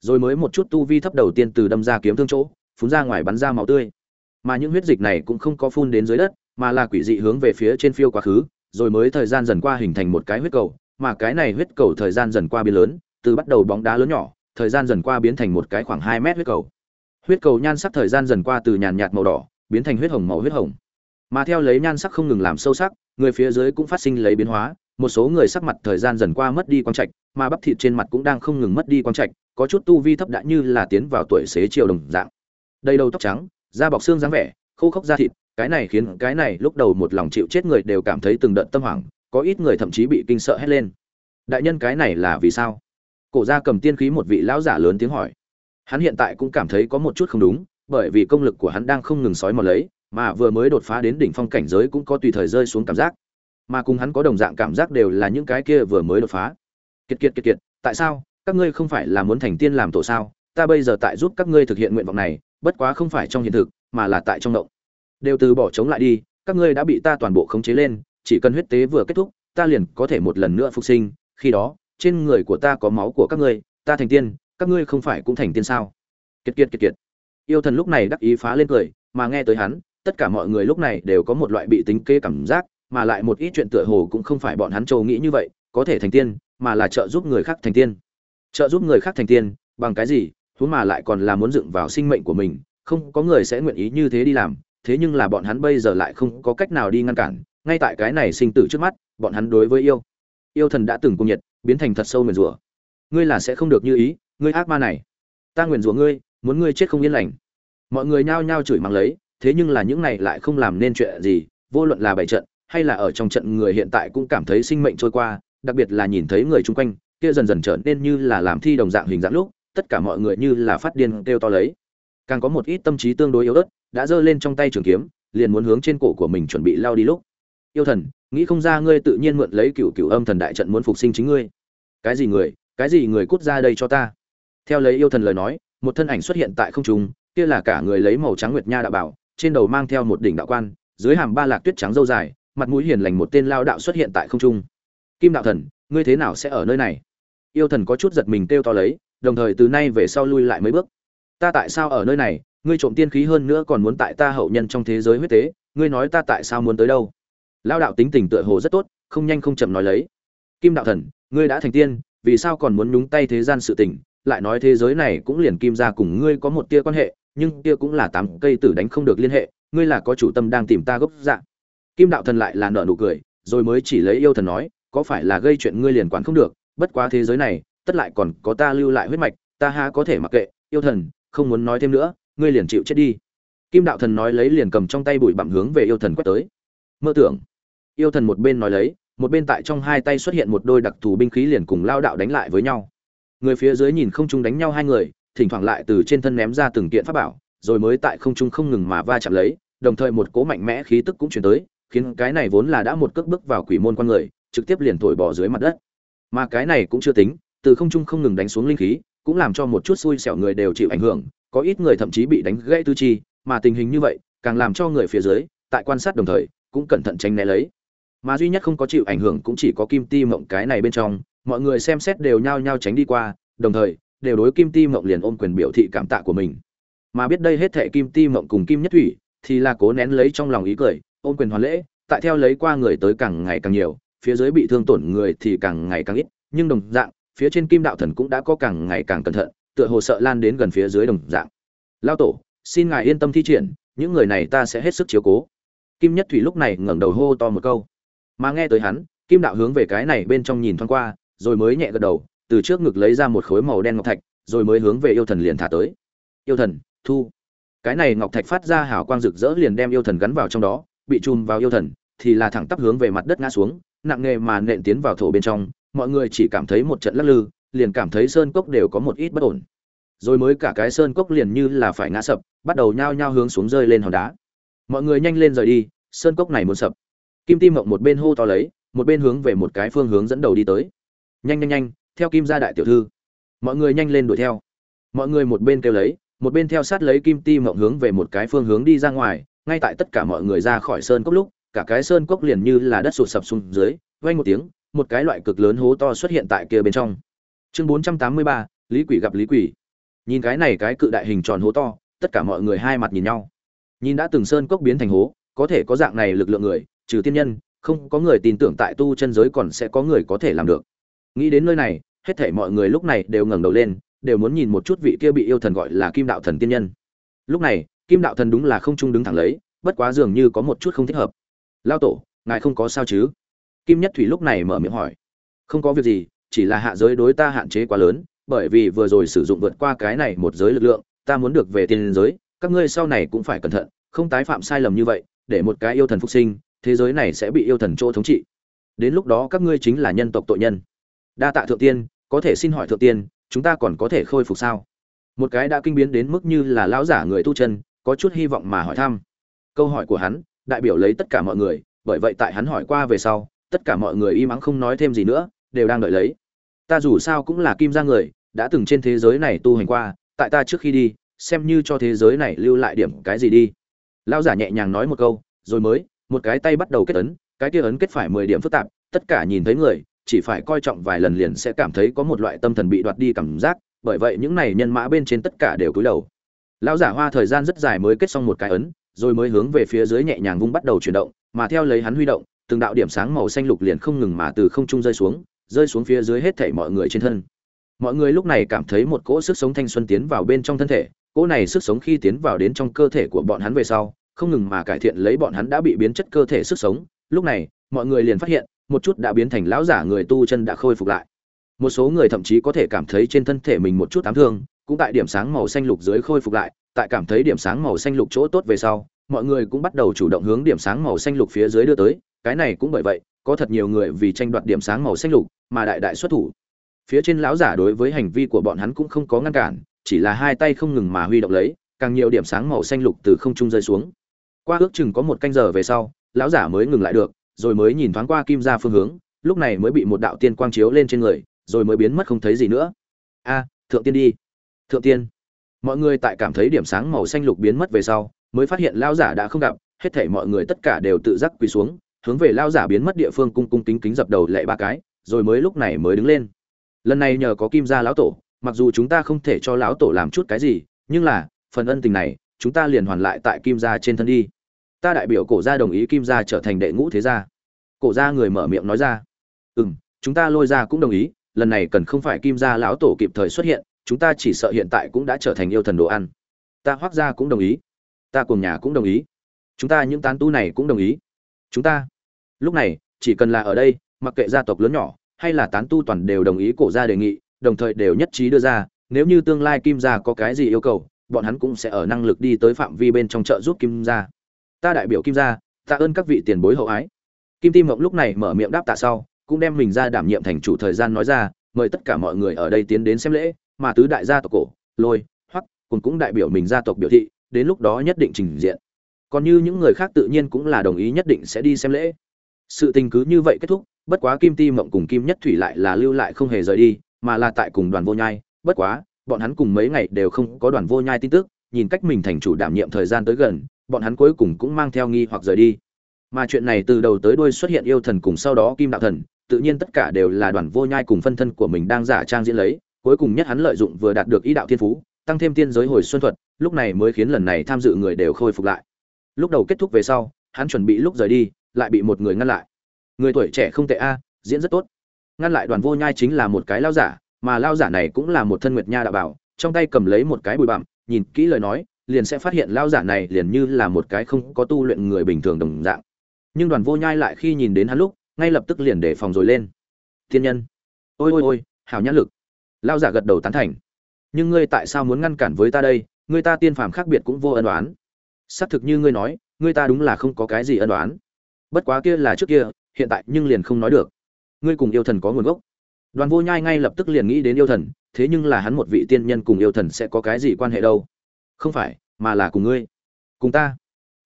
Rồi mới một chút tu vi thấp đầu tiên từ đâm ra kiếm thương chỗ, phun ra ngoài bắn ra máu tươi. Mà những huyết dịch này cũng không có phun đến dưới đất, mà là quỷ dị hướng về phía trên phiêu quá khứ, rồi mới thời gian dần qua hình thành một cái huyết cầu. Mà cái này huyết cầu thời gian dần qua biến lớn, từ bắt đầu bóng đá lớn nhỏ, thời gian dần qua biến thành một cái khoảng hai mét huyết cầu huyết cầu nhan sắc thời gian dần qua từ nhàn nhạt màu đỏ, biến thành huyết hồng màu huyết hồng. Mà theo lấy nhan sắc không ngừng làm sâu sắc, người phía dưới cũng phát sinh lấy biến hóa, một số người sắc mặt thời gian dần qua mất đi quang trạch, mà bắp thịt trên mặt cũng đang không ngừng mất đi quang trạch, có chút tu vi thấp đã như là tiến vào tuổi xế chiều đồng dạng. Đầy đầu tóc trắng, da bọc xương dáng vẻ, khô khốc da thịt, cái này khiến cái này lúc đầu một lòng chịu chết người đều cảm thấy từng đợt tâm hoảng, có ít người thậm chí bị kinh sợ hét lên. Đại nhân cái này là vì sao? Cổ gia cầm tiên khí một vị lão giả lớn tiếng hỏi hắn hiện tại cũng cảm thấy có một chút không đúng, bởi vì công lực của hắn đang không ngừng sói mòn lấy, mà vừa mới đột phá đến đỉnh phong cảnh giới cũng có tùy thời rơi xuống cảm giác. Mà cùng hắn có đồng dạng cảm giác đều là những cái kia vừa mới đột phá. Kiệt kiệt kiệt kiệt, tại sao? Các ngươi không phải là muốn thành tiên làm tổ sao? Ta bây giờ tại giúp các ngươi thực hiện nguyện vọng này, bất quá không phải trong hiện thực, mà là tại trong động. Đều từ bỏ chống lại đi, các ngươi đã bị ta toàn bộ khống chế lên, chỉ cần huyết tế vừa kết thúc, ta liền có thể một lần nữa phục sinh, khi đó, trên người của ta có máu của các ngươi, ta thành tiên các ngươi không phải cũng thành tiên sao? Kiệt kiệt kiệt kiệt. Yêu thần lúc này đắc ý phá lên cười, mà nghe tới hắn, tất cả mọi người lúc này đều có một loại bị tính kê cảm giác, mà lại một ít chuyện tựa hồ cũng không phải bọn hắn châu nghĩ như vậy, có thể thành tiên, mà là trợ giúp người khác thành tiên. Trợ giúp người khác thành tiên, bằng cái gì? Thú mà lại còn là muốn dựng vào sinh mệnh của mình, không có người sẽ nguyện ý như thế đi làm, thế nhưng là bọn hắn bây giờ lại không có cách nào đi ngăn cản, ngay tại cái này sinh tử trước mắt, bọn hắn đối với yêu. Yêu thần đã từng cung nhiệt, biến thành thật sâu nguyền rủa. Ngươi là sẽ không được như ý ngươi ác ma này, ta nguyền rủa ngươi, muốn ngươi chết không yên lành. Mọi người nhao nhao chửi mắng lấy, thế nhưng là những này lại không làm nên chuyện gì, vô luận là bảy trận, hay là ở trong trận người hiện tại cũng cảm thấy sinh mệnh trôi qua, đặc biệt là nhìn thấy người chung quanh, kia dần dần trở nên như là làm thi đồng dạng hình dạng lúc, tất cả mọi người như là phát điên kêu to lấy. Càng có một ít tâm trí tương đối yếu ớt, đã giơ lên trong tay trường kiếm, liền muốn hướng trên cổ của mình chuẩn bị lao đi lúc. Yêu thần, nghĩ không ra ngươi tự nhiên mượn lấy cựu cựu âm thần đại trận muốn phục sinh chính ngươi. Cái gì người, cái gì người cút ra đây cho ta? Theo lấy yêu thần lời nói, một thân ảnh xuất hiện tại không trung, kia là cả người lấy màu trắng nguyệt nha đạo bảo, trên đầu mang theo một đỉnh đạo quan, dưới hàm ba lạc tuyết trắng dâu dài, mặt mũi hiền lành một tên lao đạo xuất hiện tại không trung. Kim đạo thần, ngươi thế nào sẽ ở nơi này? Yêu thần có chút giật mình kêu to lấy, đồng thời từ nay về sau lui lại mấy bước. Ta tại sao ở nơi này? Ngươi trộm tiên khí hơn nữa còn muốn tại ta hậu nhân trong thế giới huyết tế, ngươi nói ta tại sao muốn tới đâu? Lao đạo tính tình tựa hồ rất tốt, không nhanh không chậm nói lấy. Kim đạo thần, ngươi đã thành tiên, vì sao còn muốn nhúng tay thế gian sự tình? Lại nói thế giới này cũng liền kim ra cùng ngươi có một tia quan hệ, nhưng tia cũng là tám cây tử đánh không được liên hệ, ngươi là có chủ tâm đang tìm ta gốc dạng kim đạo thần lại là nợ nụ cười, rồi mới chỉ lấy yêu thần nói, có phải là gây chuyện ngươi liền quản không được, bất quá thế giới này, tất lại còn có ta lưu lại huyết mạch, ta ha có thể mặc kệ, yêu thần, không muốn nói thêm nữa, ngươi liền chịu chết đi. Kim đạo thần nói lấy liền cầm trong tay bụi bặm hướng về yêu thần quét tới. Mơ tưởng, yêu thần một bên nói lấy, một bên tại trong hai tay xuất hiện một đôi đặc thù binh khí liền cùng lao đạo đánh lại với nhau người phía dưới nhìn không trung đánh nhau hai người, thỉnh thoảng lại từ trên thân ném ra từng kiện pháp bảo, rồi mới tại không trung không ngừng mà va chạm lấy, đồng thời một cố mạnh mẽ khí tức cũng chuyển tới, khiến cái này vốn là đã một cước bước vào quỷ môn con người, trực tiếp liền thổi bỏ dưới mặt đất. Mà cái này cũng chưa tính, từ không trung không ngừng đánh xuống linh khí, cũng làm cho một chút xui xẻo người đều chịu ảnh hưởng, có ít người thậm chí bị đánh gãy tư chi, mà tình hình như vậy, càng làm cho người phía dưới, tại quan sát đồng thời, cũng cẩn thận tránh né lấy. Mà duy nhất không có chịu ảnh hưởng cũng chỉ có kim ti mộng cái này bên trong mọi người xem xét đều nhao nhao tránh đi qua, đồng thời, đều đối kim ti mộng liền ôm quyền biểu thị cảm tạ của mình. Mà biết đây hết thệ kim ti mộng cùng kim nhất thủy, thì là cố nén lấy trong lòng ý cười, ôm quyền hoàn lễ, tại theo lấy qua người tới càng ngày càng nhiều, phía dưới bị thương tổn người thì càng ngày càng ít, nhưng đồng dạng, phía trên kim đạo thần cũng đã có càng ngày càng cẩn thận, tựa hồ sợ lan đến gần phía dưới đồng dạng. Lao tổ, xin ngài yên tâm thi triển, những người này ta sẽ hết sức chiếu cố. Kim nhất thủy lúc này ngẩng đầu hô to một câu. Mà nghe tới hắn, kim đạo hướng về cái này bên trong nhìn thoáng qua rồi mới nhẹ gật đầu, từ trước ngực lấy ra một khối màu đen ngọc thạch, rồi mới hướng về yêu thần liền thả tới. Yêu thần, thu. Cái này ngọc thạch phát ra hào quang rực rỡ liền đem yêu thần gắn vào trong đó, bị chùm vào yêu thần, thì là thẳng tắp hướng về mặt đất ngã xuống, nặng nghề mà nện tiến vào thổ bên trong, mọi người chỉ cảm thấy một trận lắc lư, liền cảm thấy sơn cốc đều có một ít bất ổn. Rồi mới cả cái sơn cốc liền như là phải ngã sập, bắt đầu nhao nhao hướng xuống rơi lên hòn đá. Mọi người nhanh lên rời đi, sơn cốc này muốn sập. Kim tim mộng một bên hô to lấy, một bên hướng về một cái phương hướng dẫn đầu đi tới nhanh nhanh nhanh, theo kim gia đại tiểu thư. Mọi người nhanh lên đuổi theo. Mọi người một bên kêu lấy, một bên theo sát lấy kim ti mộng hướng về một cái phương hướng đi ra ngoài, ngay tại tất cả mọi người ra khỏi sơn cốc lúc, cả cái sơn cốc liền như là đất sụt sập xuống dưới, vang một tiếng, một cái loại cực lớn hố to xuất hiện tại kia bên trong. Chương bốn trăm tám mươi ba, lý quỷ gặp lý quỷ. Nhìn cái này cái cự đại hình tròn hố to, tất cả mọi người hai mặt nhìn nhau. Nhìn đã từng sơn cốc biến thành hố, có thể có dạng này lực lượng người, trừ tiên nhân, không có người tin tưởng tại tu chân giới còn sẽ có người có thể làm được nghĩ đến nơi này, hết thảy mọi người lúc này đều ngẩng đầu lên, đều muốn nhìn một chút vị kia bị yêu thần gọi là kim đạo thần tiên nhân. Lúc này, kim đạo thần đúng là không trung đứng thẳng lấy, bất quá dường như có một chút không thích hợp. Lao tổ, ngài không có sao chứ? Kim nhất thủy lúc này mở miệng hỏi. Không có việc gì, chỉ là hạ giới đối ta hạn chế quá lớn, bởi vì vừa rồi sử dụng vượt qua cái này một giới lực lượng, ta muốn được về tiên giới, các ngươi sau này cũng phải cẩn thận, không tái phạm sai lầm như vậy, để một cái yêu thần phục sinh, thế giới này sẽ bị yêu thần chỗ thống trị. Đến lúc đó các ngươi chính là nhân tộc tội nhân đa tạ thượng tiên, có thể xin hỏi thượng tiên, chúng ta còn có thể khôi phục sao? Một cái đã kinh biến đến mức như là lão giả người tu chân, có chút hy vọng mà hỏi thăm. Câu hỏi của hắn, đại biểu lấy tất cả mọi người, bởi vậy tại hắn hỏi qua về sau, tất cả mọi người im ắng không nói thêm gì nữa, đều đang đợi lấy. Ta dù sao cũng là kim gia người, đã từng trên thế giới này tu hành qua, tại ta trước khi đi, xem như cho thế giới này lưu lại điểm cái gì đi. Lão giả nhẹ nhàng nói một câu, rồi mới, một cái tay bắt đầu kết ấn, cái kia ấn kết phải mười điểm phức tạp, tất cả nhìn thấy người chỉ phải coi trọng vài lần liền sẽ cảm thấy có một loại tâm thần bị đoạt đi cảm giác, bởi vậy những này nhân mã bên trên tất cả đều cúi đầu. Lão giả hoa thời gian rất dài mới kết xong một cái ấn, rồi mới hướng về phía dưới nhẹ nhàng vung bắt đầu chuyển động, mà theo lấy hắn huy động, từng đạo điểm sáng màu xanh lục liền không ngừng mà từ không trung rơi xuống rơi xuống phía dưới hết thảy mọi người trên thân. Mọi người lúc này cảm thấy một cỗ sức sống thanh xuân tiến vào bên trong thân thể, cỗ này sức sống khi tiến vào đến trong cơ thể của bọn hắn về sau, không ngừng mà cải thiện lấy bọn hắn đã bị biến chất cơ thể sức sống. Lúc này, mọi người liền phát hiện một chút đã biến thành lão giả người tu chân đã khôi phục lại. Một số người thậm chí có thể cảm thấy trên thân thể mình một chút ám thương, cũng tại điểm sáng màu xanh lục dưới khôi phục lại, tại cảm thấy điểm sáng màu xanh lục chỗ tốt về sau, mọi người cũng bắt đầu chủ động hướng điểm sáng màu xanh lục phía dưới đưa tới, cái này cũng bởi vậy, có thật nhiều người vì tranh đoạt điểm sáng màu xanh lục mà đại đại xuất thủ. Phía trên lão giả đối với hành vi của bọn hắn cũng không có ngăn cản, chỉ là hai tay không ngừng mà huy động lấy, càng nhiều điểm sáng màu xanh lục từ không trung rơi xuống. Qua ước chừng có một canh giờ về sau, lão giả mới ngừng lại được rồi mới nhìn thoáng qua kim ra phương hướng, lúc này mới bị một đạo tiên quang chiếu lên trên người, rồi mới biến mất không thấy gì nữa. A, thượng tiên đi. Thượng tiên. Mọi người tại cảm thấy điểm sáng màu xanh lục biến mất về sau, mới phát hiện lao giả đã không gặp, hết thảy mọi người tất cả đều tự giác quỳ xuống, hướng về lao giả biến mất địa phương cung cung kính kính dập đầu lệ ba cái, rồi mới lúc này mới đứng lên. Lần này nhờ có kim gia lão tổ, mặc dù chúng ta không thể cho lão tổ làm chút cái gì, nhưng là, phần ân tình này, chúng ta liền hoàn lại tại kim gia trên thân đi ta đại biểu cổ gia đồng ý kim gia trở thành đệ ngũ thế gia. Cổ gia người mở miệng nói ra. Ừ m chúng ta lôi ra cũng đồng ý, lần này cần không phải kim gia lão tổ kịp thời xuất hiện, chúng ta chỉ sợ hiện tại cũng đã trở thành yêu thần đồ ăn. Ta hoác gia cũng đồng ý. Ta cùng nhà cũng đồng ý. Chúng ta những tán tu này cũng đồng ý. Chúng ta, lúc này, chỉ cần là ở đây, mặc kệ gia tộc lớn nhỏ, hay là tán tu toàn đều đồng ý cổ gia đề nghị, đồng thời đều nhất trí đưa ra, nếu như tương lai kim gia có cái gì yêu cầu, bọn hắn cũng sẽ ở năng lực đi tới phạm vi bên trong chợ giúp kim gia ta đại biểu kim gia, tạ ơn các vị tiền bối hậu ái. Kim tim mộng lúc này mở miệng đáp tạ sau, cũng đem mình ra đảm nhiệm thành chủ thời gian nói ra, mời tất cả mọi người ở đây tiến đến xem lễ, mà tứ đại gia tộc cổ, lôi, hoắc, cùng cũng đại biểu mình gia tộc biểu thị, đến lúc đó nhất định trình diện. Còn như những người khác tự nhiên cũng là đồng ý nhất định sẽ đi xem lễ. Sự tình cứ như vậy kết thúc, bất quá kim ti mộng cùng kim nhất thủy lại là lưu lại không hề rời đi, mà là tại cùng đoàn vô nhai. Bất quá, bọn hắn cùng mấy ngày đều không có đoàn vô nhai tin tức, nhìn cách mình thành chủ đảm nhiệm thời gian tới gần bọn hắn cuối cùng cũng mang theo nghi hoặc rời đi. Mà chuyện này từ đầu tới đuôi xuất hiện yêu thần cùng sau đó kim đạo thần, tự nhiên tất cả đều là đoàn vô nhai cùng phân thân của mình đang giả trang diễn lấy, cuối cùng nhất hắn lợi dụng vừa đạt được ý đạo thiên phú, tăng thêm tiên giới hồi xuân thuật, lúc này mới khiến lần này tham dự người đều khôi phục lại. Lúc đầu kết thúc về sau, hắn chuẩn bị lúc rời đi, lại bị một người ngăn lại. Người tuổi trẻ không tệ a, diễn rất tốt. Ngăn lại đoàn vô nhai chính là một cái lao giả, mà lao giả này cũng là một thân nguyệt nha đạo bảo, trong tay cầm lấy một cái bụi bặm, nhìn kỹ lời nói liền sẽ phát hiện lao giả này liền như là một cái không có tu luyện người bình thường đồng dạng. Nhưng đoàn vô nhai lại khi nhìn đến hắn lúc, ngay lập tức liền để phòng rồi lên. Thiên nhân. Ôi ôi ôi hào nhãn lực. Lao giả gật đầu tán thành. Nhưng ngươi tại sao muốn ngăn cản với ta đây? Ngươi ta tiên phàm khác biệt cũng vô ân đoán xác thực như ngươi nói, ngươi ta đúng là không có cái gì ân đoán bất quá kia là trước kia, hiện tại nhưng liền không nói được. Ngươi cùng yêu thần có nguồn gốc. Đoàn vô nhai ngay lập tức liền nghĩ đến yêu thần, thế nhưng là hắn một vị tiên nhân cùng yêu thần sẽ có cái gì quan hệ đâu? Không phải, mà là cùng ngươi. Cùng ta.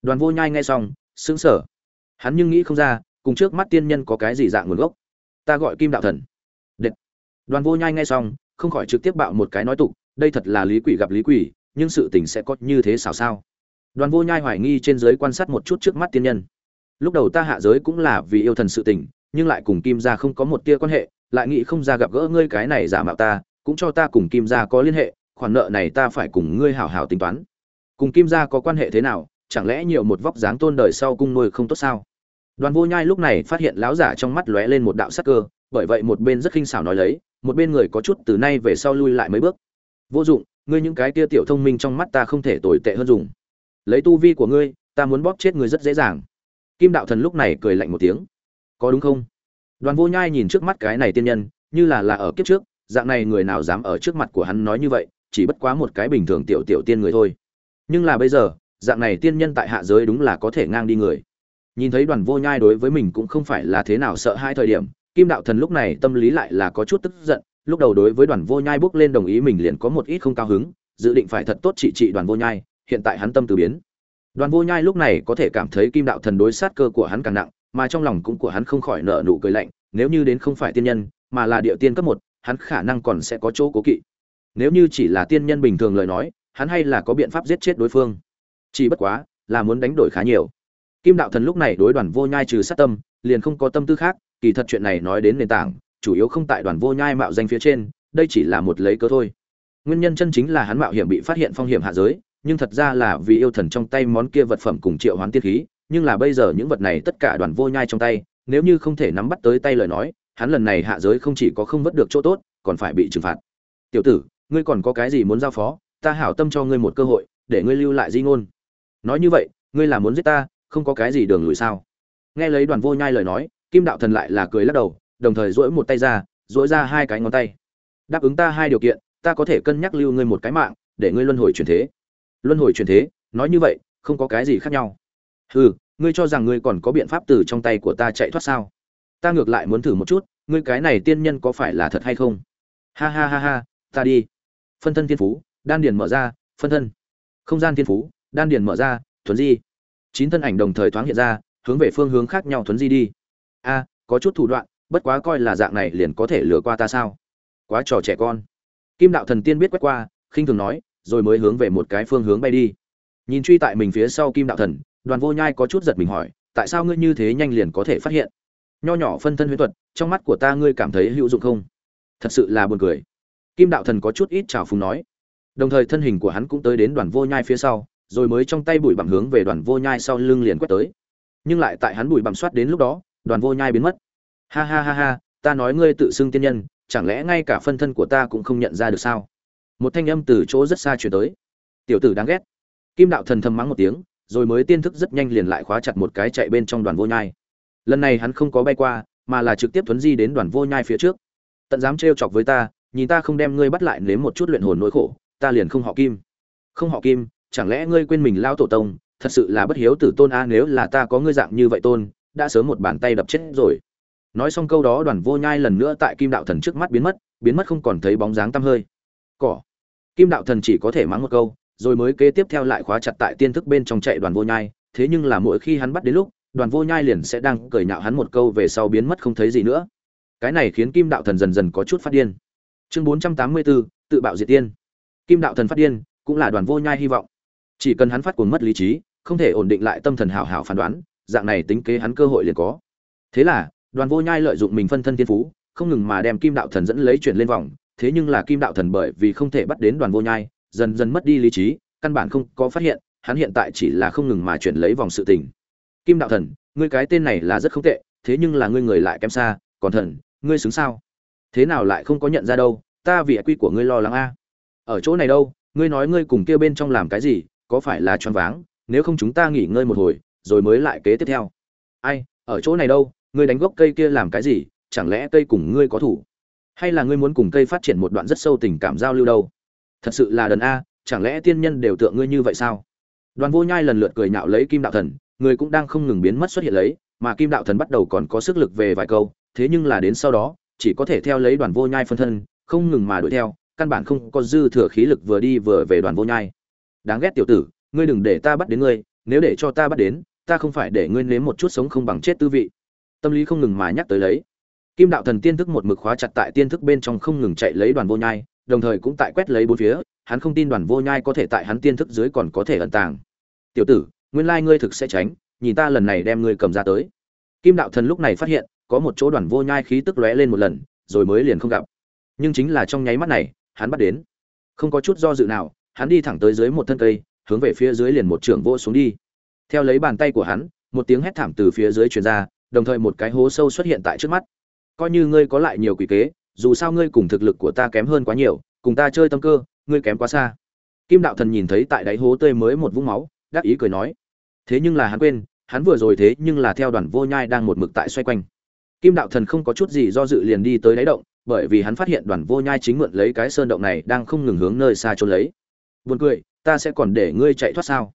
Đoàn vô nhai nghe xong, sững sờ. Hắn nhưng nghĩ không ra, cùng trước mắt tiên nhân có cái gì dạng nguồn gốc. Ta gọi kim đạo thần. Đệt. đoàn vô nhai nghe xong, không khỏi trực tiếp bạo một cái nói tục, đây thật là lý quỷ gặp lý quỷ, nhưng sự tình sẽ có như thế xảo sao. Đoàn vô nhai hoài nghi trên giới quan sát một chút trước mắt tiên nhân. Lúc đầu ta hạ giới cũng là vì yêu thần sự tình, nhưng lại cùng kim gia không có một tia quan hệ, lại nghĩ không ra gặp gỡ ngươi cái này giả mạo ta, cũng cho ta cùng kim gia có liên hệ khoản nợ này ta phải cùng ngươi hảo hảo tính toán. Cùng kim gia có quan hệ thế nào, chẳng lẽ nhiều một vóc dáng tôn đời sau cung nuôi không tốt sao? Đoàn vô nhai lúc này phát hiện lão giả trong mắt lóe lên một đạo sắc cơ, bởi vậy một bên rất khinh xảo nói lấy, một bên người có chút từ nay về sau lui lại mấy bước. Vô dụng, ngươi những cái tia tiểu thông minh trong mắt ta không thể tồi tệ hơn dùng. Lấy tu vi của ngươi, ta muốn bóp chết ngươi rất dễ dàng. Kim đạo thần lúc này cười lạnh một tiếng. Có đúng không? Đoàn vô nhai nhìn trước mắt cái này tiên nhân, như là là ở kiếp trước, dạng này người nào dám ở trước mặt của hắn nói như vậy? Chỉ bất quá một cái bình thường tiểu tiểu tiên người thôi. Nhưng là bây giờ, dạng này tiên nhân tại hạ giới đúng là có thể ngang đi người. Nhìn thấy đoàn vô nhai đối với mình cũng không phải là thế nào sợ hai thời điểm, kim đạo thần lúc này tâm lý lại là có chút tức giận, lúc đầu đối với đoàn vô nhai bước lên đồng ý mình liền có một ít không cao hứng, dự định phải thật tốt trị trị đoàn vô nhai, hiện tại hắn tâm từ biến. Đoàn vô nhai lúc này có thể cảm thấy kim đạo thần đối sát cơ của hắn càng nặng, mà trong lòng cũng của hắn không khỏi nở nụ cười lạnh, nếu như đến không phải tiên nhân, mà là địa tiên cấp một, hắn khả năng còn sẽ có chỗ cố kỵ nếu như chỉ là tiên nhân bình thường lời nói, hắn hay là có biện pháp giết chết đối phương. Chỉ bất quá, là muốn đánh đổi khá nhiều. Kim đạo thần lúc này đối đoàn vô nhai trừ sát tâm, liền không có tâm tư khác, kỳ thật chuyện này nói đến nền tảng, chủ yếu không tại đoàn vô nhai mạo danh phía trên, đây chỉ là một lấy cớ thôi. Nguyên nhân chân chính là hắn mạo hiểm bị phát hiện phong hiểm hạ giới, nhưng thật ra là vì yêu thần trong tay món kia vật phẩm cùng triệu hoán tiên khí, nhưng là bây giờ những vật này tất cả đoàn vô nhai trong tay, nếu như không thể nắm bắt tới tay lời nói, hắn lần này hạ giới không chỉ có không vớt được chỗ tốt, còn phải bị trừng phạt. Tiểu tử ngươi còn có cái gì muốn giao phó, ta hảo tâm cho ngươi một cơ hội, để ngươi lưu lại di ngôn. Nói như vậy, ngươi là muốn giết ta, không có cái gì đường lùi sao? Nghe lấy đoàn vô nhai lời nói, kim đạo thần lại là cười lắc đầu, đồng thời duỗi một tay ra, duỗi ra hai cái ngón tay. Đáp ứng ta hai điều kiện, ta có thể cân nhắc lưu ngươi một cái mạng, để ngươi luân hồi chuyển thế. Luân hồi chuyển thế, nói như vậy, không có cái gì khác nhau. Hừ, ngươi cho rằng ngươi còn có biện pháp từ trong tay của ta chạy thoát sao? Ta ngược lại muốn thử một chút, ngươi cái này tiên nhân có phải là thật hay không? Ha ha ha ha, ta đi phân thân thiên phú, đan điền mở ra, phân thân. Không gian thiên phú, đan điền mở ra, thuấn di. Chín thân ảnh đồng thời thoáng hiện ra, hướng về phương hướng khác nhau thuấn di đi. A, có chút thủ đoạn, bất quá coi là dạng này liền có thể lừa qua ta sao? Quá trò trẻ con. Kim đạo thần tiên biết quét qua, khinh thường nói, rồi mới hướng về một cái phương hướng bay đi. Nhìn truy tại mình phía sau kim đạo thần, đoàn vô nhai có chút giật mình hỏi, tại sao ngươi như thế nhanh liền có thể phát hiện? Nho nhỏ phân thân huyễn thuật, trong mắt của ta ngươi cảm thấy hữu dụng không? Thật sự là buồn cười kim đạo thần có chút ít trào phúng nói. Đồng thời thân hình của hắn cũng tới đến đoàn vô nhai phía sau, rồi mới trong tay bụi bặm hướng về đoàn vô nhai sau lưng liền quét tới. Nhưng lại tại hắn bụi bặm soát đến lúc đó, đoàn vô nhai biến mất. Ha ha ha ha, ta nói ngươi tự xưng tiên nhân, chẳng lẽ ngay cả phân thân của ta cũng không nhận ra được sao? Một thanh âm từ chỗ rất xa chuyển tới. Tiểu tử đáng ghét. Kim đạo thần thầm mắng một tiếng, rồi mới tiên thức rất nhanh liền lại khóa chặt một cái chạy bên trong đoàn vô nhai. Lần này hắn không có bay qua, mà là trực tiếp thuấn di đến đoàn vô nhai phía trước. Tận dám trêu chọc với ta nhìn ta không đem ngươi bắt lại nếm một chút luyện hồn nỗi khổ, ta liền không họ kim. Không họ kim, chẳng lẽ ngươi quên mình lao tổ tông, thật sự là bất hiếu tử tôn a, nếu là ta có ngươi dạng như vậy tôn, đã sớm một bàn tay đập chết rồi. Nói xong câu đó, đoàn vô nhai lần nữa tại kim đạo thần trước mắt biến mất biến mất không còn thấy bóng dáng tăm hơi. Cỏ. Kim đạo thần chỉ có thể mắng một câu, rồi mới kế tiếp theo lại khóa chặt tại tiên thức bên trong chạy đoàn vô nhai, thế nhưng là mỗi khi hắn bắt đến lúc, đoàn vô nhai liền sẽ đang cười nhạo hắn một câu về sau biến mất không thấy gì nữa. Cái này khiến kim đạo thần dần dần có chút phát điên chương bốn trăm tám mươi bốn, tự bạo diệt tiên. Kim đạo thần phát điên, cũng là đoàn vô nhai hy vọng. Chỉ cần hắn phát cuồng mất lý trí, không thể ổn định lại tâm thần hảo hảo phán đoán, dạng này tính kế hắn cơ hội liền có. Thế là, đoàn vô nhai lợi dụng mình phân thân thiên phú, không ngừng mà đem kim đạo thần dẫn lấy chuyển lên vòng, thế nhưng là kim đạo thần bởi vì không thể bắt đến đoàn vô nhai, dần dần mất đi lý trí, căn bản không có phát hiện, hắn hiện tại chỉ là không ngừng mà chuyển lấy vòng sự tình. Kim đạo thần, ngươi cái tên này là rất không tệ, thế nhưng là ngươi người lại kém xa, còn thần, ngươi xứng sao? Thế nào lại không có nhận ra đâu, ta vì quy của ngươi lo lắng a. Ở chỗ này đâu, ngươi nói ngươi cùng kia bên trong làm cái gì, có phải là choáng váng, nếu không chúng ta nghỉ ngơi một hồi, rồi mới lại kế tiếp theo. Ai, ở chỗ này đâu, ngươi đánh gốc cây kia làm cái gì, chẳng lẽ cây cùng ngươi có thủ? Hay là ngươi muốn cùng cây phát triển một đoạn rất sâu tình cảm giao lưu đâu? Thật sự là đần a, chẳng lẽ tiên nhân đều tượng ngươi như vậy sao? Đoàn vô nhai lần lượt cười nhạo lấy kim đạo thần, người cũng đang không ngừng biến mất xuất hiện lấy, mà kim đạo thần bắt đầu còn có sức lực về vài câu, thế nhưng là đến sau đó chỉ có thể theo lấy đoàn vô nhai phân thân, không ngừng mà đuổi theo, căn bản không có dư thừa khí lực vừa đi vừa về đoàn vô nhai. Đáng ghét tiểu tử, ngươi đừng để ta bắt đến ngươi, nếu để cho ta bắt đến, ta không phải để ngươi nếm một chút sống không bằng chết tư vị. Tâm lý không ngừng mà nhắc tới lấy. Kim đạo thần tiên thức một mực khóa chặt tại tiên thức bên trong không ngừng chạy lấy đoàn vô nhai, đồng thời cũng tại quét lấy bốn phía, hắn không tin đoàn vô nhai có thể tại hắn tiên thức dưới còn có thể ẩn tàng. Tiểu tử, nguyên lai ngươi thực sẽ tránh, nhìn ta lần này đem ngươi cầm ra tới. Kim đạo thần lúc này phát hiện có một chỗ đoàn vô nhai khí tức lóe lên một lần, rồi mới liền không gặp. Nhưng chính là trong nháy mắt này, hắn bắt đến. Không có chút do dự nào, hắn đi thẳng tới dưới một thân cây, hướng về phía dưới liền một trường vô xuống đi. Theo lấy bàn tay của hắn, một tiếng hét thảm từ phía dưới truyền ra, đồng thời một cái hố sâu xuất hiện tại trước mắt. Coi như ngươi có lại nhiều quỷ kế, dù sao ngươi cùng thực lực của ta kém hơn quá nhiều, cùng ta chơi tâm cơ, ngươi kém quá xa. Kim đạo thần nhìn thấy tại đáy hố tươi mới một vũng máu đáp ý cười nói. Thế nhưng là hắn quên, hắn vừa rồi thế nhưng là theo đoàn vô nhai đang một mực tại xoay quanh kim đạo thần không có chút gì do dự liền đi tới đáy động, bởi vì hắn phát hiện đoàn vô nhai chính mượn lấy cái sơn động này đang không ngừng hướng nơi xa trốn lấy. Buồn cười, ta sẽ còn để ngươi chạy thoát sao?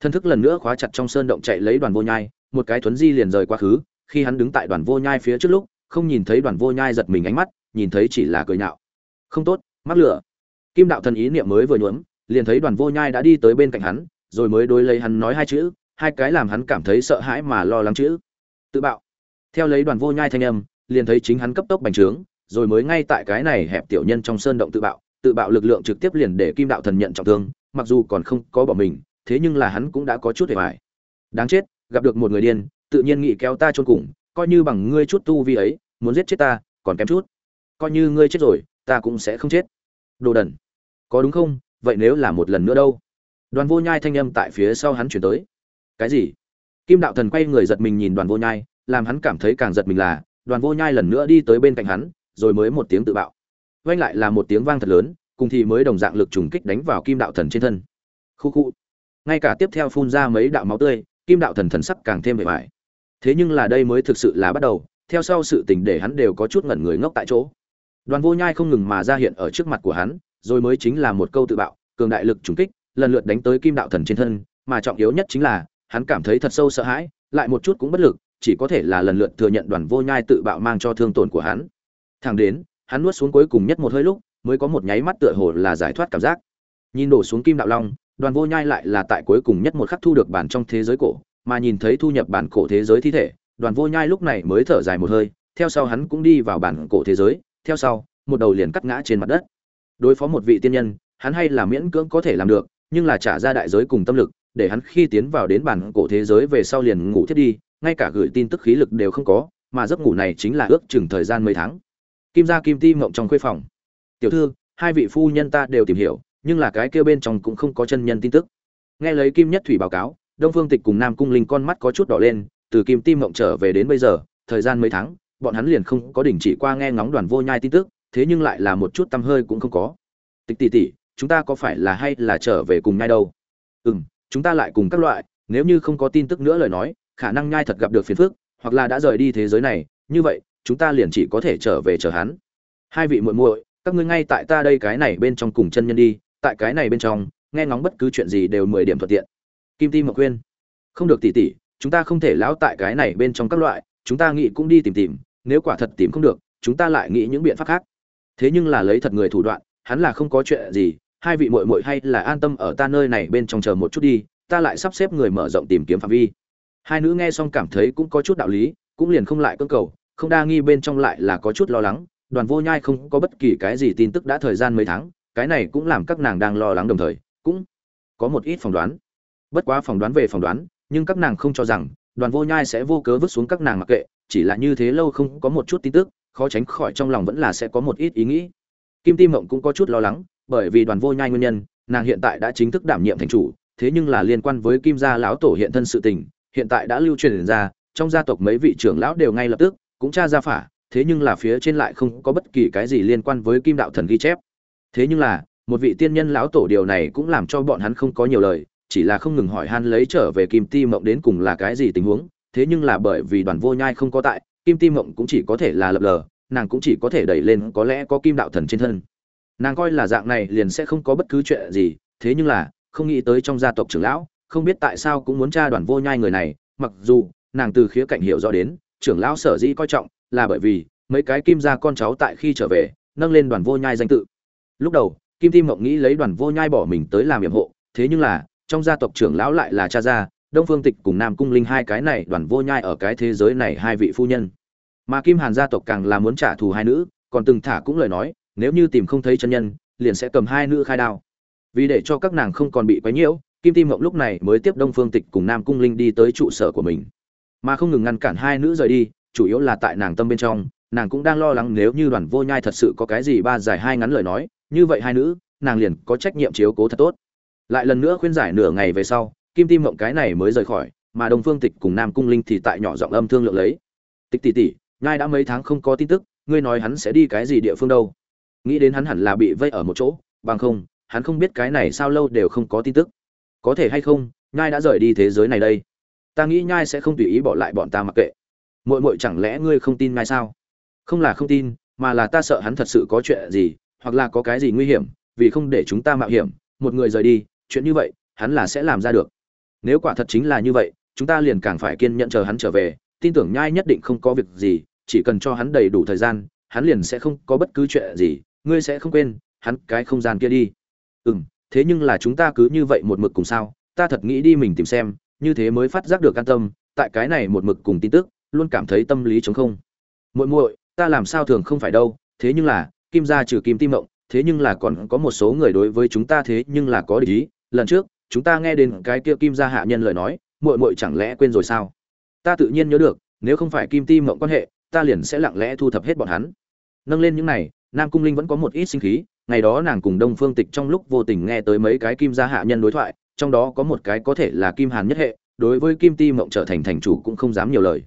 Thân thức lần nữa khóa chặt trong sơn động chạy lấy đoàn vô nhai, một cái thuấn di liền rời quá khứ, khi hắn đứng tại đoàn vô nhai phía trước lúc, không nhìn thấy đoàn vô nhai giật mình ánh mắt, nhìn thấy chỉ là cười nhạo. Không tốt, mắc lửa. Kim đạo thần ý niệm mới vừa nhuốm, liền thấy đoàn vô nhai đã đi tới bên cạnh hắn, rồi mới đối lấy hắn nói hai chữ, hai cái làm hắn cảm thấy sợ hãi mà lo lắng chữ. Tự bạo theo lấy đoàn vô nhai thanh âm, liền thấy chính hắn cấp tốc bành trướng, rồi mới ngay tại cái này hẹp tiểu nhân trong sơn động tự bạo tự bạo lực lượng trực tiếp liền để kim đạo thần nhận trọng thương, mặc dù còn không có bỏ mình, thế nhưng là hắn cũng đã có chút hề hoài. Đáng chết, gặp được một người điên, tự nhiên nghĩ kéo ta chôn cùng, coi như bằng ngươi chút tu vi ấy, muốn giết chết ta, còn kém chút. Coi như ngươi chết rồi, ta cũng sẽ không chết. Đồ đần. Có đúng không? Vậy nếu là một lần nữa đâu? Đoàn vô nhai thanh âm tại phía sau hắn chuyển tới. Cái gì? Kim đạo thần quay người giật mình nhìn đoàn vô nhai làm hắn cảm thấy càng giật mình là, đoàn vô nhai lần nữa đi tới bên cạnh hắn, rồi mới một tiếng tự bạo. Vang lại là một tiếng vang thật lớn, cùng thì mới đồng dạng lực trùng kích đánh vào kim đạo thần trên thân. Khu khu. Ngay cả tiếp theo phun ra mấy đạo máu tươi, kim đạo thần thần sắc càng thêm vẻ vải thế nhưng là đây mới thực sự là bắt đầu, theo sau sự tình để hắn đều có chút ngẩn người ngốc tại chỗ. Đoàn vô nhai không ngừng mà ra hiện ở trước mặt của hắn, rồi mới chính là một câu tự bạo, cường đại lực trùng kích, lần lượt đánh tới kim đạo thần trên thân, mà trọng yếu nhất chính là, hắn cảm thấy thật sâu sợ hãi, lại một chút cũng bất lực chỉ có thể là lần lượt thừa nhận đoàn vô nhai tự bạo mang cho thương tổn của hắn. Thẳng đến, hắn nuốt xuống cuối cùng nhất một hơi lúc, mới có một nháy mắt tựa hồ là giải thoát cảm giác. Nhìn đổ xuống kim đạo long, đoàn vô nhai lại là tại cuối cùng nhất một khắc thu được bản trong thế giới cổ, mà nhìn thấy thu nhập bản cổ thế giới thi thể, đoàn vô nhai lúc này mới thở dài một hơi, theo sau hắn cũng đi vào bản cổ thế giới, theo sau, một đầu liền cắt ngã trên mặt đất. Đối phó một vị tiên nhân, hắn hay là miễn cưỡng có thể làm được, nhưng là trả ra đại giới cùng tâm lực, để hắn khi tiến vào đến bản cổ thế giới về sau liền ngủ thiết đi ngay cả gửi tin tức khí lực đều không có, mà giấc ngủ này chính là ước chừng thời gian mấy tháng. Kim gia kim ti mộng trong khuê phòng. Tiểu thư, hai vị phu nhân ta đều tìm hiểu, nhưng là cái kia bên trong cũng không có chân nhân tin tức. Nghe lấy kim nhất thủy báo cáo, đông phương tịch cùng nam cung linh con mắt có chút đỏ lên, từ kim ti mộng trở về đến bây giờ, thời gian mấy tháng, bọn hắn liền không có đình chỉ qua nghe ngóng đoàn vô nhai tin tức, thế nhưng lại là một chút tâm hơi cũng không có. Tịch tỷ tỷ, chúng ta có phải là hay là trở về cùng nhai đâu? Ừ m chúng ta lại cùng các loại, nếu như không có tin tức nữa lời nói khả năng nhai thật gặp được phiền phức, hoặc là đã rời đi thế giới này, như vậy, chúng ta liền chỉ có thể trở về chờ hắn. Hai vị muội muội, các ngươi ngay tại ta đây cái này bên trong cùng chân nhân đi, tại cái này bên trong, nghe ngóng bất cứ chuyện gì đều mười điểm thuận tiện. Kim ti mộc khuyên không được tỉ tỉ, chúng ta không thể lão tại cái này bên trong các loại, chúng ta nghĩ cũng đi tìm tìm, nếu quả thật tìm không được, chúng ta lại nghĩ những biện pháp khác. Thế nhưng là lấy thật người thủ đoạn, hắn là không có chuyện gì, hai vị muội muội hay là an tâm ở ta nơi này bên trong chờ một chút đi, ta lại sắp xếp người mở rộng tìm kiếm phạm vi hai nữ nghe xong cảm thấy cũng có chút đạo lý, cũng liền không lại cưỡng cầu, không đa nghi bên trong lại là có chút lo lắng, đoàn vô nhai không có bất kỳ cái gì tin tức đã thời gian mấy tháng, cái này cũng làm các nàng đang lo lắng đồng thời, cũng có một ít phỏng đoán. Bất quá phỏng đoán về phỏng đoán, nhưng các nàng không cho rằng, đoàn vô nhai sẽ vô cớ vứt xuống các nàng mặc kệ, chỉ là như thế lâu không có một chút tin tức, khó tránh khỏi trong lòng vẫn là sẽ có một ít ý nghĩ. Kim tim mộng cũng có chút lo lắng, bởi vì đoàn vô nhai nguyên nhân, nàng hiện tại đã chính thức đảm nhiệm thành chủ, thế nhưng là liên quan với kim gia lão tổ hiện thân sự tình hiện tại đã lưu truyền ra, trong gia tộc mấy vị trưởng lão đều ngay lập tức cũng tra ra phả, thế nhưng là phía trên lại không có bất kỳ cái gì liên quan với kim đạo thần ghi chép. Thế nhưng là, một vị tiên nhân lão tổ điều này cũng làm cho bọn hắn không có nhiều lời, chỉ là không ngừng hỏi han lấy trở về kim ti mộng đến cùng là cái gì tình huống, thế nhưng là bởi vì đoàn vô nhai không có tại, kim ti mộng cũng chỉ có thể là lập lờ, nàng cũng chỉ có thể đẩy lên có lẽ có kim đạo thần trên thân. Nàng coi là dạng này liền sẽ không có bất cứ chuyện gì, thế nhưng là, không nghĩ tới trong gia tộc trưởng lão không biết tại sao cũng muốn tra đoàn vô nhai người này, mặc dù nàng từ khía cạnh hiểu rõ đến, trưởng lão sở dĩ coi trọng là bởi vì mấy cái kim gia con cháu tại khi trở về, nâng lên đoàn vô nhai danh tự. Lúc đầu, kim tim mộng nghĩ lấy đoàn vô nhai bỏ mình tới làm nhiệm hộ, thế nhưng là, trong gia tộc trưởng lão lại là cha gia, đông phương tịch cùng nam cung linh hai cái này, đoàn vô nhai ở cái thế giới này hai vị phu nhân. Mà kim hàn gia tộc càng là muốn trả thù hai nữ, còn từng thả cũng lời nói, nếu như tìm không thấy chân nhân, liền sẽ cầm hai nữ khai đao. Vì để cho các nàng không còn bị quấy nhiễu kim tim mộng lúc này mới tiếp đông phương tịch cùng nam cung linh đi tới trụ sở của mình. Mà không ngừng ngăn cản hai nữ rời đi, chủ yếu là tại nàng tâm bên trong, nàng cũng đang lo lắng nếu như đoàn vô nhai thật sự có cái gì ba giải hai ngắn lời nói, như vậy hai nữ, nàng liền có trách nhiệm chiếu cố thật tốt. Lại lần nữa khuyên giải nửa ngày về sau, kim tim mộng cái này mới rời khỏi, mà đồng phương tịch cùng nam cung linh thì tại nhỏ giọng âm thương lượng lấy. Tịch tỷ tỷ, nhai đã mấy tháng không có tin tức, ngươi nói hắn sẽ đi cái gì địa phương đâu? Nghĩ đến hắn hẳn là bị vây ở một chỗ, bằng không, hắn không biết cái này sao lâu đều không có tin tức có thể hay không, nhai đã rời đi thế giới này đây. Ta nghĩ nhai sẽ không tùy ý bỏ lại bọn ta mặc kệ. Muội muội chẳng lẽ ngươi không tin nhai sao? Không là không tin, mà là ta sợ hắn thật sự có chuyện gì, hoặc là có cái gì nguy hiểm, vì không để chúng ta mạo hiểm, một người rời đi, chuyện như vậy, hắn là sẽ làm ra được. Nếu quả thật chính là như vậy, chúng ta liền càng phải kiên nhẫn chờ hắn trở về, tin tưởng nhai nhất định không có việc gì, chỉ cần cho hắn đầy đủ thời gian, hắn liền sẽ không có bất cứ chuyện gì, ngươi sẽ không quên, hắn cái không gian kia đi. Ừ m thế nhưng là chúng ta cứ như vậy một mực cùng sao, ta thật nghĩ đi mình tìm xem, như thế mới phát giác được an tâm, tại cái này một mực cùng tin tức, luôn cảm thấy tâm lý chống không. Muội muội, ta làm sao thường không phải đâu, thế nhưng là, kim gia trừ kim tim mộng, thế nhưng là còn có một số người đối với chúng ta thế nhưng là có địch ý. Lần trước, chúng ta nghe đến cái kia kim gia hạ nhân lời nói, muội muội chẳng lẽ quên rồi sao? Ta tự nhiên nhớ được, nếu không phải kim ti mộng quan hệ, ta liền sẽ lặng lẽ thu thập hết bọn hắn. Nâng lên những này, nam cung linh vẫn có một ít sinh khí ngày đó nàng cùng đông phương tịch trong lúc vô tình nghe tới mấy cái kim gia hạ nhân đối thoại, trong đó có một cái có thể là kim hàn nhất hệ, đối với kim ti mộng trở thành thành chủ cũng không dám nhiều lời.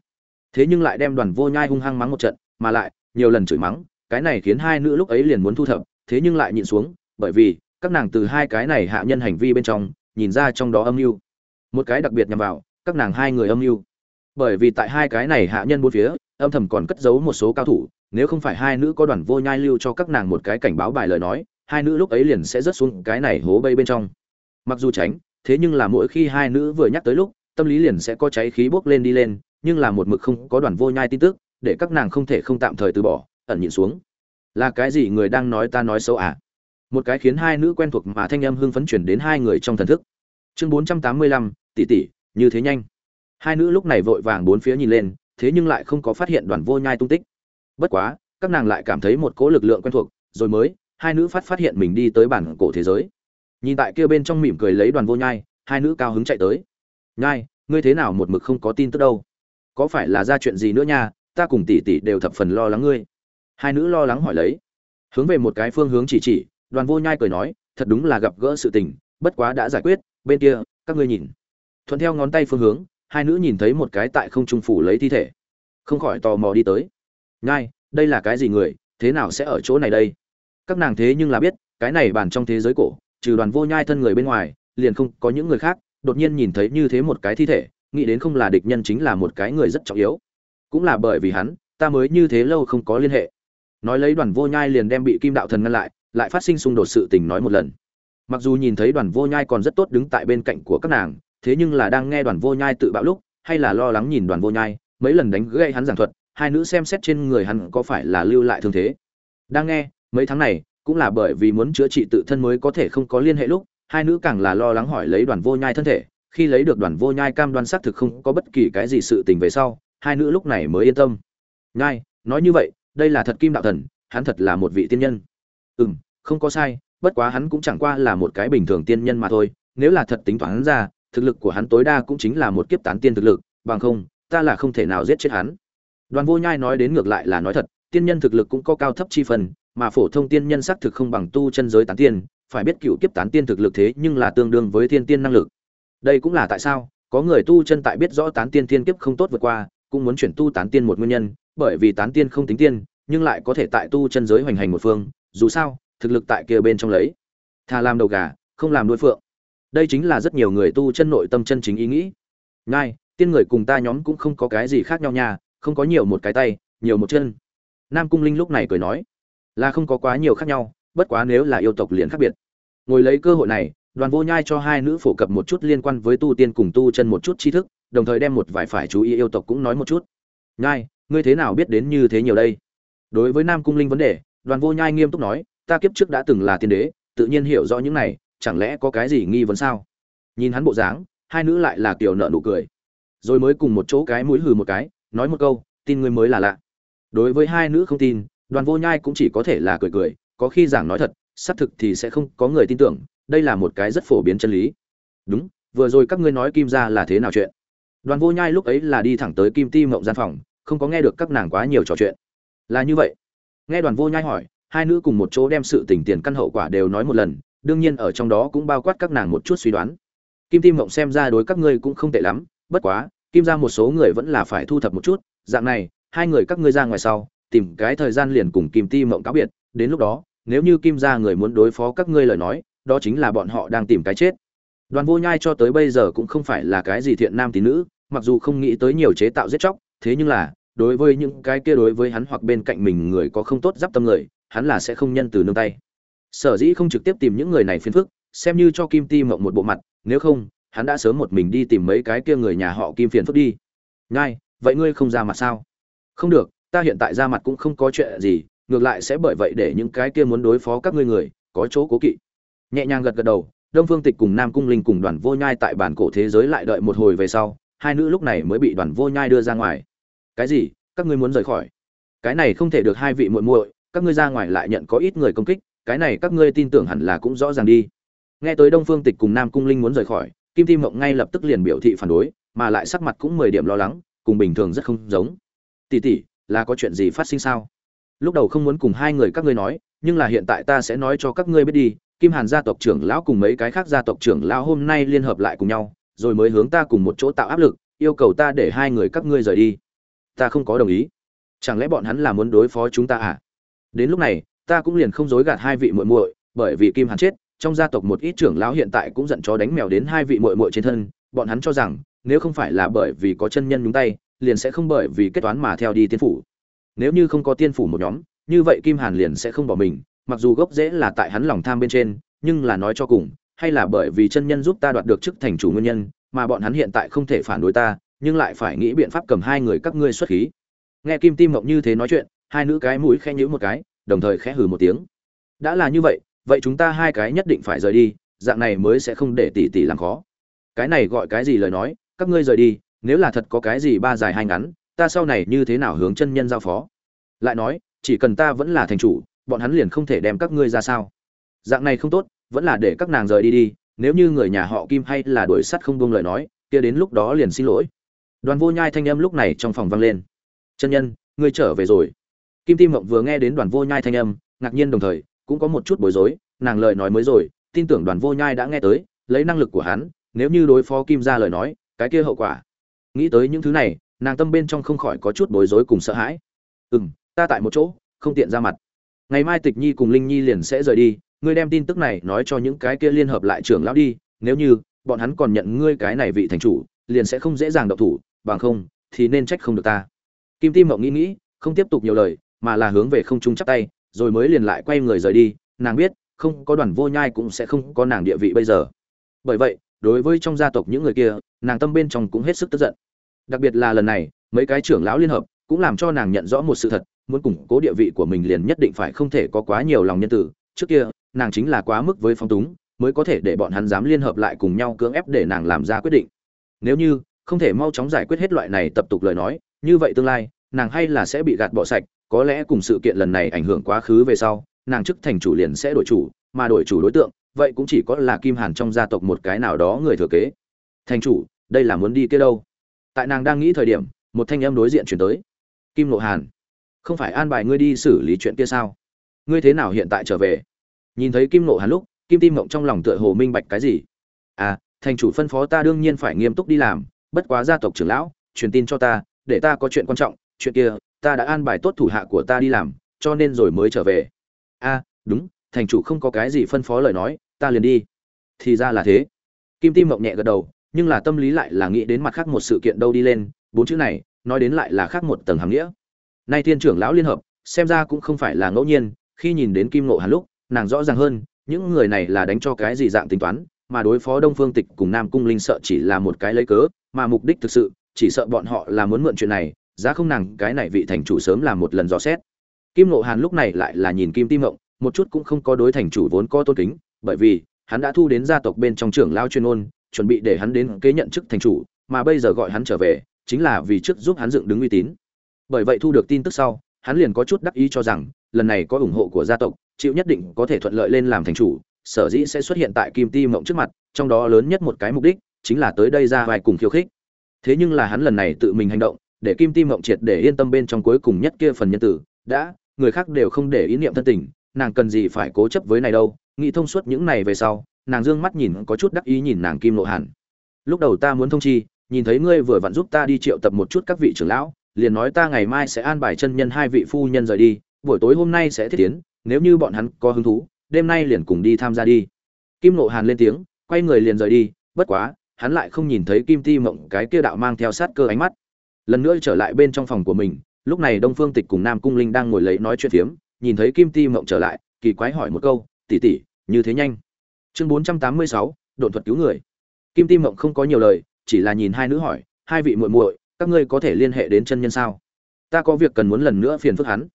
Thế nhưng lại đem đoàn vô nhai hung hăng mắng một trận, mà lại, nhiều lần chửi mắng, cái này khiến hai nữ lúc ấy liền muốn thu thập, thế nhưng lại nhịn xuống, bởi vì, các nàng từ hai cái này hạ nhân hành vi bên trong, nhìn ra trong đó âm mưu. Một cái đặc biệt nhằm vào, các nàng hai người âm mưu. Bởi vì tại hai cái này hạ nhân bốn phía, âm thầm còn cất giấu một số cao thủ nếu không phải hai nữ có đoàn vô nhai lưu cho các nàng một cái cảnh báo bài lời nói, hai nữ lúc ấy liền sẽ rớt xuống cái này hố bay bên trong. Mặc dù tránh, thế nhưng là mỗi khi hai nữ vừa nhắc tới lúc, tâm lý liền sẽ có cháy khí bốc lên đi lên, nhưng là một mực không có đoàn vô nhai tin tức, để các nàng không thể không tạm thời từ bỏ, ẩn nhịn xuống. Là cái gì người đang nói ta nói xấu à? Một cái khiến hai nữ quen thuộc mà thanh âm hưng phấn chuyển đến hai người trong thần thức. Chương bốn trăm tám mươi lăm, tỷ tỷ, như thế nhanh. Hai nữ lúc này vội vàng bốn phía nhìn lên, thế nhưng lại không có phát hiện đoàn vô nhai tung tích bất quá, các nàng lại cảm thấy một cỗ lực lượng quen thuộc, rồi mới, hai nữ phát phát hiện mình đi tới bản cổ thế giới. Nhìn tại kia bên trong mỉm cười lấy đoàn vô nhai, hai nữ cao hứng chạy tới. Nhai, ngươi thế nào một mực không có tin tức đâu? Có phải là ra chuyện gì nữa nha? Ta cùng tỷ tỷ đều thập phần lo lắng ngươi. Hai nữ lo lắng hỏi lấy. Hướng về một cái phương hướng chỉ chỉ, đoàn vô nhai cười nói, thật đúng là gặp gỡ sự tình, bất quá đã giải quyết, bên kia, các ngươi nhìn. Thuận theo ngón tay phương hướng, hai nữ nhìn thấy một cái tại không trung phủ lấy thi thể. Không khỏi tò mò đi tới nhai, đây là cái gì người, thế nào sẽ ở chỗ này đây? Các nàng thế nhưng là biết, cái này bàn trong thế giới cổ, trừ đoàn vô nhai thân người bên ngoài, liền không có những người khác, đột nhiên nhìn thấy như thế một cái thi thể, nghĩ đến không là địch nhân chính là một cái người rất trọng yếu. Cũng là bởi vì hắn, ta mới như thế lâu không có liên hệ. Nói lấy đoàn vô nhai liền đem bị kim đạo thần ngăn lại lại phát sinh xung đột sự tình nói một lần. Mặc dù nhìn thấy đoàn vô nhai còn rất tốt đứng tại bên cạnh của các nàng, thế nhưng là đang nghe đoàn vô nhai tự bạo lúc, hay là lo lắng nhìn đoàn vô nhai, mấy lần đánh gãy hắn giảng thuật hai nữ xem xét trên người hắn có phải là lưu lại thương thế. Đang nghe, mấy tháng này, cũng là bởi vì muốn chữa trị tự thân mới có thể không có liên hệ lúc, hai nữ càng là lo lắng hỏi lấy đoàn vô nhai thân thể. Khi lấy được đoàn vô nhai cam đoan xác thực không có bất kỳ cái gì sự tình về sau, hai nữ lúc này mới yên tâm. Nhai, nói như vậy, đây là thật kim đạo thần, hắn thật là một vị tiên nhân. Ừm, không có sai, bất quá hắn cũng chẳng qua là một cái bình thường tiên nhân mà thôi. Nếu là thật tính toán hắn ra, thực lực của hắn tối đa cũng chính là một kiếp tán tiên thực lực, bằng không, ta là không thể nào giết chết hắn đoàn vô nhai nói đến ngược lại là nói thật, tiên nhân thực lực cũng có cao thấp chi phần, mà phổ thông tiên nhân xác thực không bằng tu chân giới tán tiên, phải biết cựu kiếp tán tiên thực lực thế nhưng là tương đương với thiên tiên năng lực. Đây cũng là tại sao, có người tu chân tại biết rõ tán tiên thiên kiếp không tốt vượt qua, cũng muốn chuyển tu tán tiên một nguyên nhân, bởi vì tán tiên không tính tiên, nhưng lại có thể tại tu chân giới hoành hành một phương, dù sao, thực lực tại kia bên trong lấy. Thà làm đầu gà, không làm đuôi phượng. Đây chính là rất nhiều người tu chân nội tâm chân chính ý nghĩ. Ngay tiên người cùng ta nhóm cũng không có cái gì khác nhau nha không có nhiều một cái tay, nhiều một chân. Nam cung linh lúc này cười nói, là không có quá nhiều khác nhau, bất quá nếu là yêu tộc liền khác biệt. Ngồi lấy cơ hội này, đoàn vô nhai cho hai nữ phổ cập một chút liên quan với tu tiên cùng tu chân một chút tri thức, đồng thời đem một vài phải chú ý yêu tộc cũng nói một chút. Nhai, ngươi thế nào biết đến như thế nhiều đây? Đối với nam cung linh vấn đề, đoàn vô nhai nghiêm túc nói, ta kiếp trước đã từng là tiên đế, tự nhiên hiểu rõ những này, chẳng lẽ có cái gì nghi vấn sao? Nhìn hắn bộ dáng, hai nữ lại là kiểu nợ nụ cười. Rồi mới cùng một chỗ cái mũi hừ một cái nói một câu, tin ngươi mới là lạ. Đối với hai nữ không tin, đoàn vô nhai cũng chỉ có thể là cười cười, có khi giảng nói thật, xác thực thì sẽ không có người tin tưởng, đây là một cái rất phổ biến chân lý. Đúng, vừa rồi các ngươi nói kim ra là thế nào chuyện? Đoàn vô nhai lúc ấy là đi thẳng tới kim ti mộng gian phòng, không có nghe được các nàng quá nhiều trò chuyện. Là như vậy. Nghe đoàn vô nhai hỏi, hai nữ cùng một chỗ đem sự tình tiền căn hậu quả đều nói một lần, đương nhiên ở trong đó cũng bao quát các nàng một chút suy đoán. Kim ti mộng xem ra đối các ngươi cũng không tệ lắm, bất quá kim ra một số người vẫn là phải thu thập một chút, dạng này, hai người các ngươi ra ngoài sau, tìm cái thời gian liền cùng kim ti mộng cáo biệt, đến lúc đó, nếu như kim ra người muốn đối phó các ngươi lời nói, đó chính là bọn họ đang tìm cái chết. Đoàn vô nhai cho tới bây giờ cũng không phải là cái gì thiện nam tín nữ, mặc dù không nghĩ tới nhiều chế tạo giết chóc, thế nhưng là, đối với những cái kia đối với hắn hoặc bên cạnh mình người có không tốt giáp tâm người, hắn là sẽ không nhân từ nương tay. Sở dĩ không trực tiếp tìm những người này phiền phức, xem như cho kim ti mộng một bộ mặt, nếu không hắn đã sớm một mình đi tìm mấy cái kia người nhà họ kim phiền phức đi. Ngay, vậy ngươi không ra mặt sao? Không được ta hiện tại ra mặt cũng không có chuyện gì ngược lại sẽ bởi vậy để những cái kia muốn đối phó các ngươi người có chỗ cố kỵ. Nhẹ nhàng gật gật đầu đông phương tịch cùng nam cung linh cùng đoàn vô nhai tại bản cổ thế giới lại đợi một hồi về sau hai nữ lúc này mới bị đoàn vô nhai đưa ra ngoài. Cái gì? Các ngươi muốn rời khỏi? Cái này không thể được hai vị muội muội các ngươi ra ngoài lại nhận có ít người công kích cái này các ngươi tin tưởng hẳn là cũng rõ ràng đi. Nghe tới đông phương tịch cùng nam cung linh muốn rời khỏi kim ti mộng ngay lập tức liền biểu thị phản đối, mà lại sắc mặt cũng mười điểm lo lắng, cùng bình thường rất không giống. Tỷ tỷ, là có chuyện gì phát sinh sao? Lúc đầu không muốn cùng hai người các ngươi nói, nhưng là hiện tại ta sẽ nói cho các ngươi biết đi. Kim hàn gia tộc trưởng lão cùng mấy cái khác gia tộc trưởng lão hôm nay liên hợp lại cùng nhau, rồi mới hướng ta cùng một chỗ tạo áp lực, yêu cầu ta để hai người các ngươi rời đi. Ta không có đồng ý. Chẳng lẽ bọn hắn là muốn đối phó chúng ta à? Đến lúc này, ta cũng liền không dối gạt hai vị muội muội, bởi vì kim hàn chết trong gia tộc một ít trưởng lão hiện tại cũng giận chó đánh mèo đến hai vị muội muội trên thân, bọn hắn cho rằng, nếu không phải là bởi vì có chân nhân nhúng tay, liền sẽ không bởi vì kết toán mà theo đi tiên phủ. Nếu như không có tiên phủ một nhóm, như vậy kim hàn liền sẽ không bỏ mình, mặc dù gốc rễ là tại hắn lòng tham bên trên, nhưng là nói cho cùng, hay là bởi vì chân nhân giúp ta đoạt được chức thành chủ nguyên nhân, mà bọn hắn hiện tại không thể phản đối ta, nhưng lại phải nghĩ biện pháp cầm hai người các ngươi xuất khí. Nghe kim tim mộng như thế nói chuyện, hai nữ cái mũi khẽ nhíu một cái, đồng thời khẽ hừ một tiếng. Đã là như vậy vậy chúng ta hai cái nhất định phải rời đi, dạng này mới sẽ không để tỷ tỷ làm khó. Cái này gọi cái gì lời nói, các ngươi rời đi, nếu là thật có cái gì ba dài hai ngắn, ta sau này như thế nào hướng chân nhân giao phó? Lại nói, chỉ cần ta vẫn là thành chủ, bọn hắn liền không thể đem các ngươi ra sao. Dạng này không tốt, vẫn là để các nàng rời đi đi, nếu như người nhà họ kim hay là đuổi sắt không buông lời nói, kia đến lúc đó liền xin lỗi. Đoàn vô nhai thanh âm lúc này trong phòng vang lên. Chân nhân, ngươi trở về rồi. Kim tim mộng vừa nghe đến đoàn vô nhai thanh âm, ngạc nhiên đồng thời cũng có một chút bối rối, nàng lời nói mới rồi, tin tưởng đoàn vô nhai đã nghe tới, lấy năng lực của hắn, nếu như đối phó kim ra lời nói, cái kia hậu quả. Nghĩ tới những thứ này, nàng tâm bên trong không khỏi có chút bối rối cùng sợ hãi. Ừ m ta tại một chỗ, không tiện ra mặt. Ngày mai tịch nhi cùng linh nhi liền sẽ rời đi, ngươi đem tin tức này nói cho những cái kia liên hợp lại trưởng lão đi, nếu như bọn hắn còn nhận ngươi cái này vị thành chủ, liền sẽ không dễ dàng độc thủ, bằng không thì nên trách không được ta. Kim tim mộng nghĩ nghĩ, không tiếp tục nhiều lời, mà là hướng về không trung chắp tay rồi mới liền lại quay người rời đi, nàng biết, không có đoàn vô nhai cũng sẽ không có nàng địa vị bây giờ. Bởi vậy, đối với trong gia tộc những người kia, nàng tâm bên trong cũng hết sức tức giận. Đặc biệt là lần này, mấy cái trưởng lão liên hợp, cũng làm cho nàng nhận rõ một sự thật, muốn củng cố địa vị của mình liền nhất định phải không thể có quá nhiều lòng nhân tử. Trước kia, nàng chính là quá mức với phong túng, mới có thể để bọn hắn dám liên hợp lại cùng nhau cưỡng ép để nàng làm ra quyết định. Nếu như, không thể mau chóng giải quyết hết loại này tập tục lời nói, như vậy tương lai, nàng hay là sẽ bị gạt bỏ sạch có lẽ cùng sự kiện lần này ảnh hưởng quá khứ về sau, nàng chức thành chủ liền sẽ đổi chủ, mà đổi chủ đối tượng, vậy cũng chỉ có là kim hàn trong gia tộc một cái nào đó người thừa kế. Thành chủ, đây là muốn đi kia đâu? Tại nàng đang nghĩ thời điểm, một thanh âm đối diện chuyển tới. Kim nộ hàn, không phải an bài ngươi đi xử lý chuyện kia sao? Ngươi thế nào hiện tại trở về? Nhìn thấy kim nộ hàn lúc, kim tim mộng trong lòng tựa hồ minh bạch cái gì. À thành chủ phân phó ta đương nhiên phải nghiêm túc đi làm, bất quá gia tộc trưởng lão, truyền tin cho ta, để ta có chuyện quan trọng, chuyện kia ta đã an bài tốt thủ hạ của ta đi làm cho nên rồi mới trở về. A à, đúng thành chủ không có cái gì phân phó lời nói ta liền đi. Thì ra là thế. Kim tim mộng nhẹ gật đầu nhưng là tâm lý lại là nghĩ đến mặt khác một sự kiện đâu đi lên bốn chữ này nói đến lại là khác một tầng hàm nghĩa. Nay thiên trưởng lão liên hợp xem ra cũng không phải là ngẫu nhiên khi nhìn đến kim ngộ hàn lúc nàng rõ ràng hơn những người này là đánh cho cái gì dạng tính toán mà đối phó đông phương tịch cùng nam cung linh sợ chỉ là một cái lấy cớ mà mục đích thực sự chỉ sợ bọn họ là muốn mượn chuyện này giá không nàng cái này vị thành chủ sớm làm một lần dò xét. Kim nộ hàn lúc này lại là nhìn kim tim Mộng, một chút cũng không có đối thành chủ vốn có tôn kính bởi vì hắn đã thu đến gia tộc bên trong trưởng lao chuyên ôn chuẩn bị để hắn đến kế nhận chức thành chủ mà bây giờ gọi hắn trở về chính là vì trước giúp hắn dựng đứng uy tín. Bởi vậy thu được tin tức sau hắn liền có chút đắc ý cho rằng lần này có ủng hộ của gia tộc chịu nhất định có thể thuận lợi lên làm thành chủ sở dĩ sẽ xuất hiện tại kim ti mộng trước mặt trong đó lớn nhất một cái mục đích chính là tới đây ra vài cùng khiêu khích. Thế nhưng là hắn lần này tự mình hành động để kim ti mộng triệt để yên tâm bên trong cuối cùng nhất kia phần nhân tử. Đã, người khác đều không để ý niệm thân tình, nàng cần gì phải cố chấp với này đâu, nghĩ thông suốt những này về sau, nàng dương mắt nhìn có chút đắc ý nhìn nàng kim lộ hàn. Lúc đầu ta muốn thông chi, nhìn thấy ngươi vừa vặn giúp ta đi triệu tập một chút các vị trưởng lão, liền nói ta ngày mai sẽ an bài chân nhân hai vị phu nhân rời đi, buổi tối hôm nay sẽ thiết tiến, nếu như bọn hắn có hứng thú, đêm nay liền cùng đi tham gia đi. Kim lộ hàn lên tiếng, quay người liền rời đi, bất quá, hắn lại không nhìn thấy kim ti mộng cái kia đạo mang theo sát cơ ánh mắt lần nữa trở lại bên trong phòng của mình, lúc này đông phương tịch cùng nam cung linh đang ngồi lấy nói chuyện phiếm, nhìn thấy kim ti mộng trở lại, kỳ quái hỏi một câu tỉ tỉ như thế nhanh? Chương bốn trăm tám mươi sáu đột thuật cứu người. Kim ti mộng không có nhiều lời, chỉ là nhìn hai nữ hỏi, hai vị muội muội, các ngươi có thể liên hệ đến chân nhân sao? Ta có việc cần muốn lần nữa phiền phức hắn.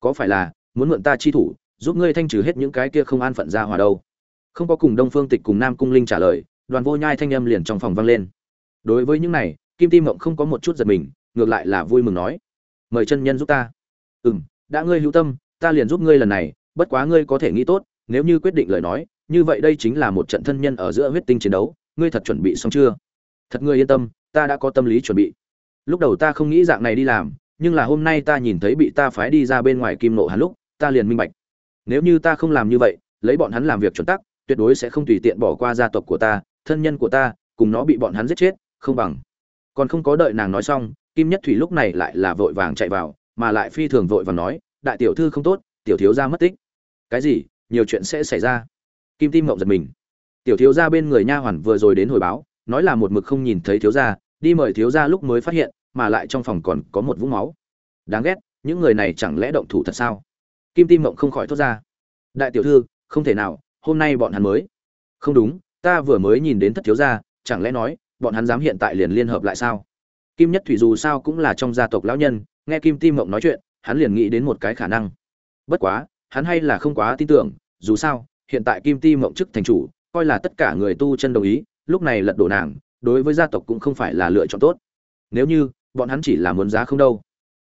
Có phải là muốn mượn ta chi thủ, giúp ngươi thanh trừ hết những cái kia không an phận ra hòa đâu? Không có cùng đông phương tịch cùng nam cung linh trả lời, đoàn vô nhai thanh âm liền trong phòng vang lên. Đối với những này, kim ti mộng không có một chút giật mình ngược lại là vui mừng nói, mời chân nhân giúp ta. Ừ m đã ngươi hữu tâm, ta liền giúp ngươi lần này, bất quá ngươi có thể nghĩ tốt, nếu như quyết định lời nói, như vậy đây chính là một trận thân nhân ở giữa huyết tinh chiến đấu, ngươi thật chuẩn bị xong chưa? Thật ngươi yên tâm, ta đã có tâm lý chuẩn bị. Lúc đầu ta không nghĩ dạng này đi làm, nhưng là hôm nay ta nhìn thấy bị ta phái đi ra bên ngoài kim nộ hắn lúc, ta liền minh bạch. Nếu như ta không làm như vậy, lấy bọn hắn làm việc chuẩn tắc, tuyệt đối sẽ không tùy tiện bỏ qua gia tộc của ta, thân nhân của ta, cùng nó bị bọn hắn giết chết, không bằng. Còn không có đợi nàng nói xong kim nhất thủy lúc này lại là vội vàng chạy vào, mà lại phi thường vội vàng nói, đại tiểu thư không tốt, tiểu thiếu gia mất tích. Cái gì? Nhiều chuyện sẽ xảy ra? Kim tim mộng giật mình. Tiểu thiếu gia bên người nha hoàn vừa rồi đến hồi báo, nói là một mực không nhìn thấy thiếu gia, đi mời thiếu gia lúc mới phát hiện, mà lại trong phòng còn có một vũng máu. Đáng ghét, những người này chẳng lẽ động thủ thật sao? Kim tim mộng không khỏi thốt ra. Đại tiểu thư, không thể nào, hôm nay bọn hắn mới. Không đúng, ta vừa mới nhìn đến thất thiếu gia, chẳng lẽ nói, bọn hắn dám hiện tại liền liên hợp lại sao? Kim nhất thủy dù sao cũng là trong gia tộc lão nhân, nghe kim tim mộng nói chuyện, hắn liền nghĩ đến một cái khả năng. Bất quá, hắn hay là không quá tin tưởng, dù sao, hiện tại kim ti mộng chức thành chủ, coi là tất cả người tu chân đồng ý, lúc này lật đổ nàng, đối với gia tộc cũng không phải là lựa chọn tốt. Nếu như, bọn hắn chỉ là muốn giá không đâu.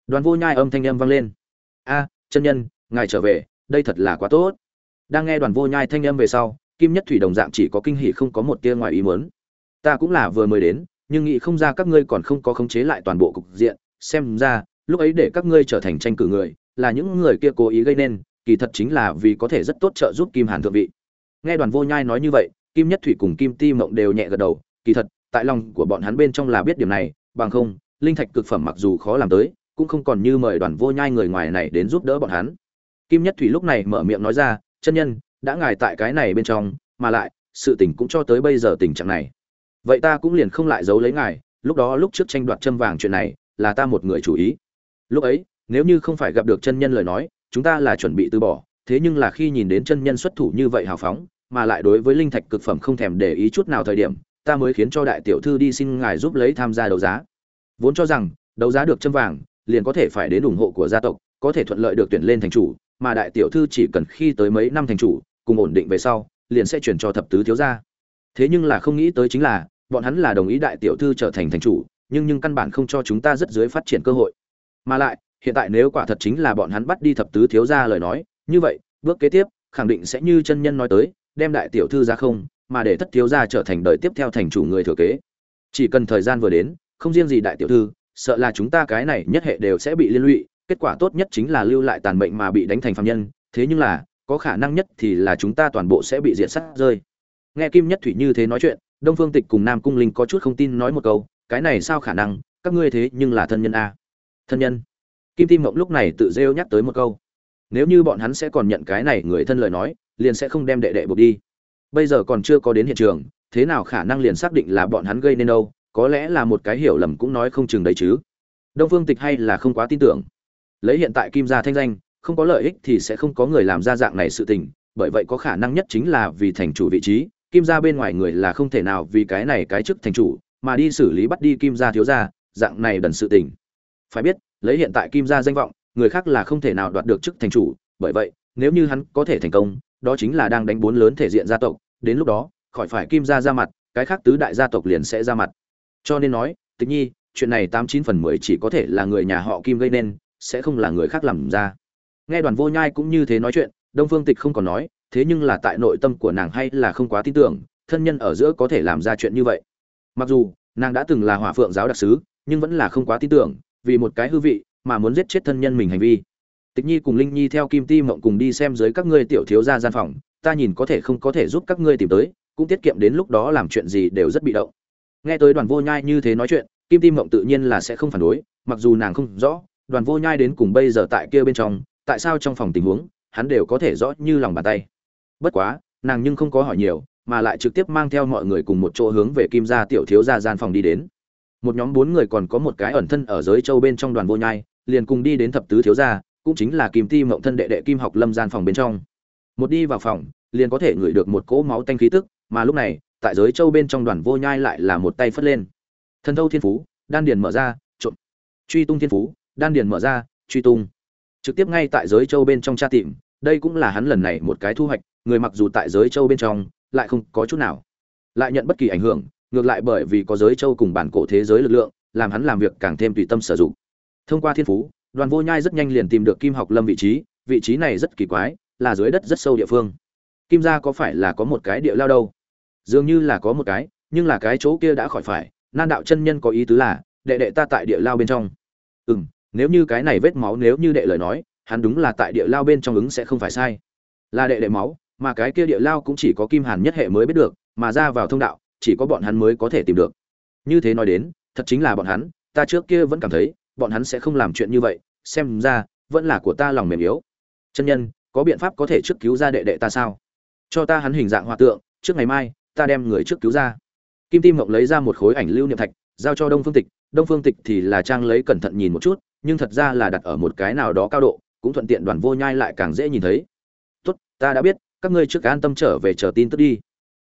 Đoàn vô nhai âm thanh âm vang lên. A, chân nhân, ngài trở về, đây thật là quá tốt. Đang nghe đoàn vô nhai thanh âm về sau, kim nhất thủy đồng dạng chỉ có kinh hỉ không có một tia ngoài ý muốn. Ta cũng là vừa mới đến nhưng nghĩ không ra các ngươi còn không có khống chế lại toàn bộ cục diện, xem ra, lúc ấy để các ngươi trở thành tranh cử người, là những người kia cố ý gây nên, kỳ thật chính là vì có thể rất tốt trợ giúp kim hàn thượng vị. Nghe đoàn vô nhai nói như vậy, kim nhất thủy cùng kim ti mộng đều nhẹ gật đầu, kỳ thật, tại lòng của bọn hắn bên trong là biết điểm này, bằng không, linh thạch cực phẩm mặc dù khó làm tới, cũng không còn như mời đoàn vô nhai người ngoài này đến giúp đỡ bọn hắn. Kim nhất thủy lúc này mở miệng nói ra, chân nhân, đã ngài tại cái này bên trong, mà lại, sự tình cũng cho tới bây giờ tình trạng này vậy ta cũng liền không lại giấu lấy ngài, lúc đó lúc trước tranh đoạt châm vàng chuyện này, là ta một người chủ ý. Lúc ấy, nếu như không phải gặp được chân nhân lời nói, chúng ta là chuẩn bị từ bỏ, thế nhưng là khi nhìn đến chân nhân xuất thủ như vậy hào phóng, mà lại đối với linh thạch cực phẩm không thèm để ý chút nào thời điểm, ta mới khiến cho đại tiểu thư đi xin ngài giúp lấy tham gia đấu giá. Vốn cho rằng, đấu giá được châm vàng, liền có thể phải đến ủng hộ của gia tộc, có thể thuận lợi được tuyển lên thành chủ, mà đại tiểu thư chỉ cần khi tới mấy năm thành chủ, cùng ổn định về sau, liền sẽ chuyển cho thập tứ thiếu gia thế nhưng là không nghĩ tới chính là, bọn hắn là đồng ý đại tiểu thư trở thành thành chủ, nhưng nhưng căn bản không cho chúng ta rất dưới phát triển cơ hội. Mà lại, hiện tại nếu quả thật chính là bọn hắn bắt đi thập tứ thiếu gia lời nói, như vậy, bước kế tiếp, khẳng định sẽ như chân nhân nói tới, đem đại tiểu thư ra không, mà để thất thiếu gia trở thành đời tiếp theo thành chủ người thừa kế. Chỉ cần thời gian vừa đến, không riêng gì đại tiểu thư, sợ là chúng ta cái này nhất hệ đều sẽ bị liên lụy, kết quả tốt nhất chính là lưu lại tàn bệnh mà bị đánh thành phạm nhân. Thế nhưng là, có khả năng nhất thì là chúng ta toàn bộ sẽ bị diệt sát rơi nghe kim nhất thủy như thế nói chuyện, đông phương tịch cùng nam cung linh có chút không tin nói một câu, cái này sao khả năng, các ngươi thế nhưng là thân nhân a. Thân nhân. Kim tim mộng lúc này tự rêu nhắc tới một câu. Nếu như bọn hắn sẽ còn nhận cái này người thân lời nói, liền sẽ không đem đệ đệ buộc đi. Bây giờ còn chưa có đến hiện trường, thế nào khả năng liền xác định là bọn hắn gây nên đâu, có lẽ là một cái hiểu lầm cũng nói không chừng đấy chứ. Đông phương tịch hay là không quá tin tưởng. Lấy hiện tại kim gia thanh danh, không có lợi ích thì sẽ không có người làm ra dạng này sự tình, bởi vậy có khả năng nhất chính là vì thành chủ vị trí kim gia bên ngoài người là không thể nào vì cái này cái chức thành chủ, mà đi xử lý bắt đi kim gia thiếu gia, dạng này đần sự tình. Phải biết, lấy hiện tại kim gia danh vọng, người khác là không thể nào đoạt được chức thành chủ, bởi vậy, nếu như hắn có thể thành công, đó chính là đang đánh bốn lớn thể diện gia tộc, đến lúc đó, khỏi phải kim gia ra mặt, cái khác tứ đại gia tộc liền sẽ ra mặt. Cho nên nói, tịch nhi, chuyện này tám chín phần mười chỉ có thể là người nhà họ kim gây nên, sẽ không là người khác làm ra. Nghe đoàn vô nhai cũng như thế nói chuyện, đông phương tịch không còn nói thế nhưng là tại nội tâm của nàng hay là không quá tin tưởng, thân nhân ở giữa có thể làm ra chuyện như vậy. Mặc dù, nàng đã từng là hỏa phượng giáo đặc sứ, nhưng vẫn là không quá tin tưởng, vì một cái hư vị, mà muốn giết chết thân nhân mình hành vi. Tịch nhi cùng linh nhi theo kim ti mộng cùng đi xem dưới các ngươi tiểu thiếu gia gian phòng, ta nhìn có thể không có thể giúp các ngươi tìm tới, cũng tiết kiệm đến lúc đó làm chuyện gì đều rất bị động. Nghe tới đoàn vô nhai như thế nói chuyện, kim ti mộng tự nhiên là sẽ không phản đối, mặc dù nàng không rõ, đoàn vô nhai đến cùng bây giờ tại kia bên trong, tại sao trong phòng tình huống, hắn đều có thể rõ như lòng bàn tay bất quá, nàng nhưng không có hỏi nhiều, mà lại trực tiếp mang theo mọi người cùng một chỗ hướng về kim gia tiểu thiếu gia gian phòng đi đến. Một nhóm bốn người còn có một cái ẩn thân ở giới châu bên trong đoàn vô nhai, liền cùng đi đến thập tứ thiếu gia, cũng chính là kim ti mộng thân đệ đệ kim học lâm gian phòng bên trong. Một đi vào phòng, liền có thể ngửi được một cỗ máu tanh khí tức, mà lúc này, tại giới châu bên trong đoàn vô nhai lại là một tay phất lên. Thần thâu thiên phú, đan điền mở ra, trộm. Truy tung thiên phú, đan điền mở ra, truy tung. Trực tiếp ngay tại giới châu bên trong tra tìm đây cũng là hắn lần này một cái thu hoạch, người mặc dù tại giới châu bên trong, lại không có chút nào. Lại nhận bất kỳ ảnh hưởng, ngược lại bởi vì có giới châu cùng bản cổ thế giới lực lượng, làm hắn làm việc càng thêm tùy tâm sử dụng. Thông qua thiên phú, đoàn vô nhai rất nhanh liền tìm được kim học lâm vị trí vị trí này rất kỳ quái, là dưới đất rất sâu địa phương. Kim gia có phải là có một cái địa lao đâu? Dường như là có một cái, nhưng là cái chỗ kia đã khỏi phải, nan đạo chân nhân có ý tứ là, đệ đệ ta tại địa lao bên trong. Ừ m nếu như cái này vết máu nếu như đệ lời nói hắn đúng là tại địa lao bên trong ứng sẽ không phải sai. Là đệ đệ máu, mà cái kia địa lao cũng chỉ có kim hàn nhất hệ mới biết được, mà ra vào thông đạo, chỉ có bọn hắn mới có thể tìm được. Như thế nói đến, thật chính là bọn hắn, ta trước kia vẫn cảm thấy, bọn hắn sẽ không làm chuyện như vậy, xem ra, vẫn là của ta lòng mềm yếu. Chân nhân, có biện pháp có thể trước cứu ra đệ đệ ta sao? Cho ta hắn hình dạng hòa tượng, trước ngày mai, ta đem người trước cứu ra. Kim tim mộng lấy ra một khối ảnh lưu niệm thạch, giao cho đông phương tịch. Đông phương tịch thì là trang lấy cẩn thận nhìn một chút, nhưng thật ra là đặt ở một cái nào đó cao độ cũng thuận tiện đoàn vô nhai lại càng dễ nhìn thấy. Tốt, ta đã biết, các ngươi trước an tâm trở về chờ tin tức đi.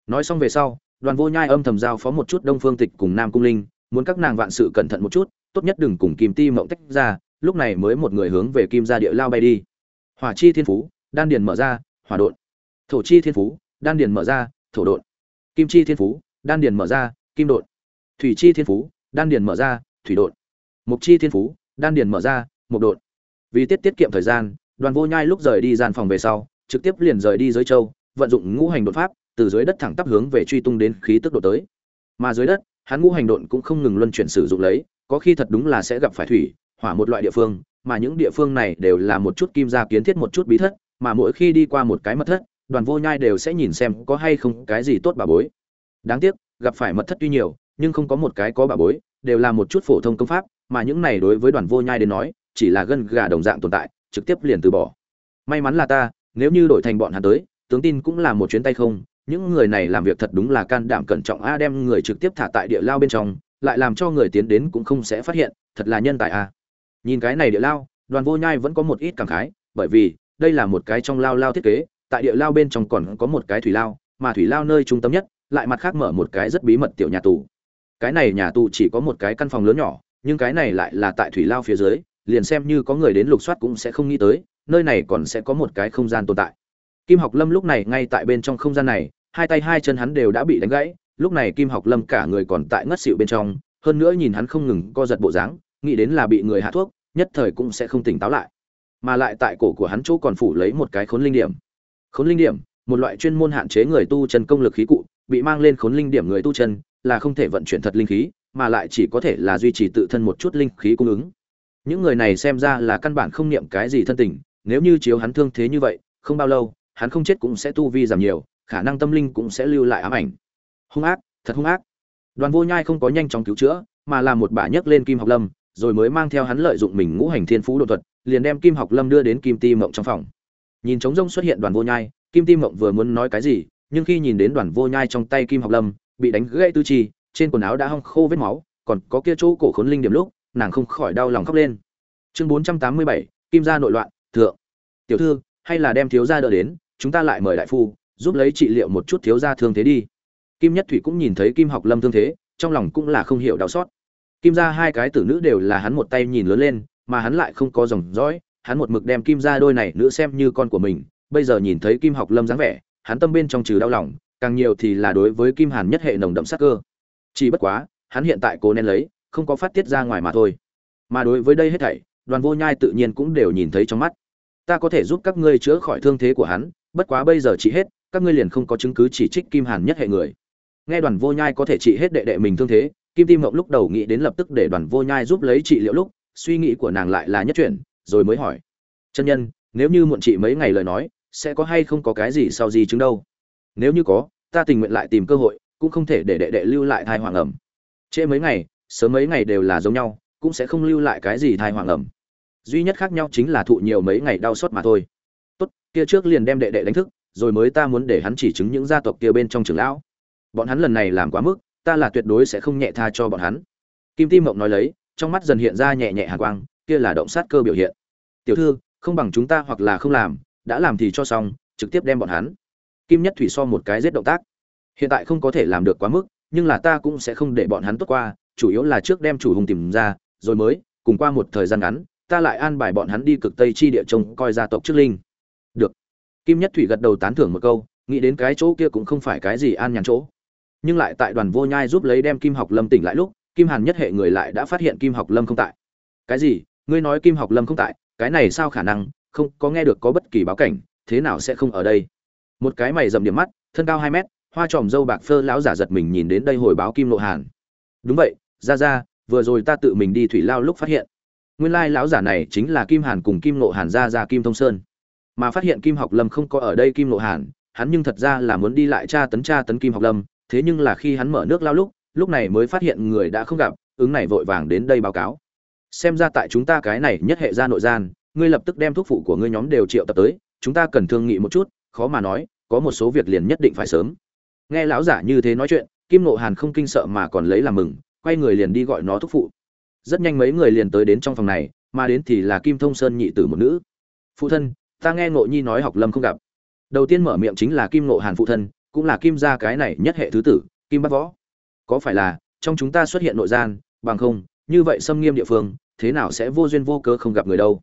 Nói xong về sau, đoàn vô nhai âm thầm giao phó một chút đông phương tịch cùng nam cung linh, muốn các nàng vạn sự cẩn thận một chút, tốt nhất đừng cùng kim ti mộng tách ra, lúc này mới một người hướng về kim gia địa lao bay đi. Hỏa chi thiên phú, đan điền mở ra, hỏa đột thổ chi thiên phú, đan điền mở ra, thổ đột kim chi thiên phú, đan điền mở ra, kim đột thủy chi thiên phú, đan điền mở ra, thủy đột mục chi thiên phú, đan điền mở ra mục đột vì tiết tiết kiệm thời gian, đoàn vô nhai lúc rời đi gian phòng về sau, trực tiếp liền rời đi giới châu, vận dụng ngũ hành đột pháp, từ dưới đất thẳng tắp hướng về truy tung đến khí tức độ tới. Mà dưới đất, hắn ngũ hành độn cũng không ngừng luân chuyển sử dụng lấy, có khi thật đúng là sẽ gặp phải thủy, hỏa một loại địa phương, mà những địa phương này đều là một chút kim gia kiến thiết một chút bí thất, mà mỗi khi đi qua một cái mật thất, đoàn vô nhai đều sẽ nhìn xem có hay không cái gì tốt bà bối. Đáng tiếc, gặp phải mật thất tuy nhiều, nhưng không có một cái có bà bối, đều là một chút phổ thông công pháp, mà những này đối với đoàn vô nhai đến nói chỉ là gân gà đồng dạng tồn tại, trực tiếp liền từ bỏ. May mắn là ta, nếu như đổi thành bọn hắn tới, tướng tin cũng là một chuyến tay không, những người này làm việc thật đúng là can đảm cẩn trọng a, đem người trực tiếp thả tại địa lao bên trong, lại làm cho người tiến đến cũng không sẽ phát hiện, thật là nhân tài a. Nhìn cái này địa lao, đoàn vô nhai vẫn có một ít cảm khái, bởi vì, đây là một cái trong lao lao thiết kế, tại địa lao bên trong còn có một cái thủy lao, mà thủy lao nơi trung tâm nhất, lại mặt khác mở một cái rất bí mật tiểu nhà tù. Cái này nhà tù chỉ có một cái căn phòng lớn nhỏ, nhưng cái này lại là tại thủy lao phía dưới liền xem như có người đến lục soát cũng sẽ không nghĩ tới, nơi này còn sẽ có một cái không gian tồn tại. Kim học lâm lúc này ngay tại bên trong không gian này, hai tay hai chân hắn đều đã bị đánh gãy, lúc này kim học lâm cả người còn tại ngất xỉu bên trong, hơn nữa nhìn hắn không ngừng co giật bộ dáng, nghĩ đến là bị người hạ thuốc, nhất thời cũng sẽ không tỉnh táo lại. Mà lại tại cổ của hắn chỗ còn phủ lấy một cái khốn linh điểm. Khốn linh điểm, một loại chuyên môn hạn chế người tu chân công lực khí cụ, bị mang lên khốn linh điểm người tu chân, là không thể vận chuyển thật linh khí, mà lại chỉ có thể là duy trì tự thân một chút linh khí cung ứng những người này xem ra là căn bản không niệm cái gì thân tình, nếu như chiếu hắn thương thế như vậy, không bao lâu, hắn không chết cũng sẽ tu vi giảm nhiều, khả năng tâm linh cũng sẽ lưu lại ám ảnh. Hung ác, thật hung ác. Đoàn vô nhai không có nhanh chóng cứu chữa, mà là một bả nhấc lên kim học lâm, rồi mới mang theo hắn lợi dụng mình ngũ hành thiên phú độ thuật, liền đem kim học lâm đưa đến kim ti mộng trong phòng. Nhìn trống rông xuất hiện đoàn vô nhai, kim ti mộng vừa muốn nói cái gì, nhưng khi nhìn đến đoàn vô nhai trong tay kim học lâm, bị đánh gãy tứ chi, trên quần áo đã hong khô vết máu, còn có kia chỗ cổ khốn linh điểm lúc nàng không khỏi đau lòng khóc lên. Chương bốn trăm tám mươi bảy, kim gia nội loạn, thượng. Tiểu thư, hay là đem thiếu gia đỡ đến, chúng ta lại mời đại phu, giúp lấy trị liệu một chút thiếu gia thương thế đi. Kim nhất thủy cũng nhìn thấy kim học lâm thương thế, trong lòng cũng là không hiểu đau xót. Kim gia hai cái tử nữ đều là hắn một tay nhìn lớn lên, mà hắn lại không có dòng dõi, hắn một mực đem kim gia đôi này nữ xem như con của mình, bây giờ nhìn thấy kim học lâm dáng vẻ, hắn tâm bên trong trừ đau lòng, càng nhiều thì là đối với kim hàn nhất hệ nồng đậm sắc cơ. Chỉ bất quá, hắn hiện tại cố nên lấy không có phát tiết ra ngoài mà thôi. Mà đối với đây hết thảy, đoàn vô nhai tự nhiên cũng đều nhìn thấy trong mắt. Ta có thể giúp các ngươi chữa khỏi thương thế của hắn, bất quá bây giờ chỉ hết, các ngươi liền không có chứng cứ chỉ trích kim hàn nhất hệ người. Nghe đoàn vô nhai có thể trị hết đệ đệ mình thương thế, kim tim mộng lúc đầu nghĩ đến lập tức để đoàn vô nhai giúp lấy trị liệu lúc, suy nghĩ của nàng lại là nhất chuyển rồi mới hỏi. Chân nhân, nếu như muộn trị mấy ngày lời nói, sẽ có hay không có cái gì sau gì chứng đâu? Nếu như có, ta tình nguyện lại tìm cơ hội, cũng không thể để đệ đệ lưu lại thai hoàng ẩm. Trễ mấy ngày sớm mấy ngày đều là giống nhau, cũng sẽ không lưu lại cái gì thai hoàng ẩm. Duy nhất khác nhau chính là thụ nhiều mấy ngày đau xót mà thôi. Tốt, kia trước liền đem đệ đệ đánh thức, rồi mới ta muốn để hắn chỉ chứng những gia tộc kia bên trong trường lão. Bọn hắn lần này làm quá mức, ta là tuyệt đối sẽ không nhẹ tha cho bọn hắn. Kim tim mộng nói lấy, trong mắt dần hiện ra nhẹ nhẹ hàng quang, kia là động sát cơ biểu hiện. Tiểu thư, không bằng chúng ta hoặc là không làm, đã làm thì cho xong, trực tiếp đem bọn hắn. Kim nhất thủy so một cái giết động tác. Hiện tại không có thể làm được quá mức, nhưng là ta cũng sẽ không để bọn hắn tốt qua chủ yếu là trước đem chủ hùng tìm ra, rồi mới, cùng qua một thời gian ngắn, ta lại an bài bọn hắn đi cực tây chi địa trông coi gia tộc trước linh. Được. Kim nhất thủy gật đầu tán thưởng một câu, nghĩ đến cái chỗ kia cũng không phải cái gì an nhàn chỗ. Nhưng lại tại đoàn vô nhai giúp lấy đem kim học lâm tỉnh lại lúc, kim hàn nhất hệ người lại đã phát hiện kim học lâm không tại. Cái gì? Ngươi nói kim học lâm không tại, cái này sao khả năng? Không, có nghe được có bất kỳ báo cảnh, thế nào sẽ không ở đây? Một cái mày rậm điểm mắt, thân cao hai mét, hoa tròm dâu bạc phơ lão giả giật mình nhìn đến đây hồi báo kim Lộ hàn. Đúng vậy ra ra, vừa rồi ta tự mình đi thủy lao lúc phát hiện. Nguyên lai lão giả này chính là kim hàn cùng kim nộ hàn ra ra kim thông sơn. Mà phát hiện kim học lâm không có ở đây kim nộ hàn, hắn nhưng thật ra là muốn đi lại tra tấn tra tấn kim học lâm, thế nhưng là khi hắn mở nước lao lúc lúc này mới phát hiện người đã không gặp, ứng này vội vàng đến đây báo cáo. Xem ra tại chúng ta cái này nhất hệ ra nội gian, ngươi lập tức đem thuốc phụ của ngươi nhóm đều triệu tập tới, chúng ta cần thương nghị một chút, khó mà nói, có một số việc liền nhất định phải sớm. Nghe lão giả như thế nói chuyện, kim nộ hàn không kinh sợ mà còn lấy làm mừng quay người liền đi gọi nó thúc phụ. Rất nhanh mấy người liền tới đến trong phòng này, mà đến thì là kim thông sơn nhị tử một nữ. Phụ thân, ta nghe ngộ nhi nói học lâm không gặp. Đầu tiên mở miệng chính là kim Ngộ hàn phụ thân, cũng là kim gia cái này nhất hệ thứ tử, kim bát võ. Có phải là, trong chúng ta xuất hiện nội gian, bằng không, như vậy xâm nghiêm địa phương, thế nào sẽ vô duyên vô cớ không gặp người đâu?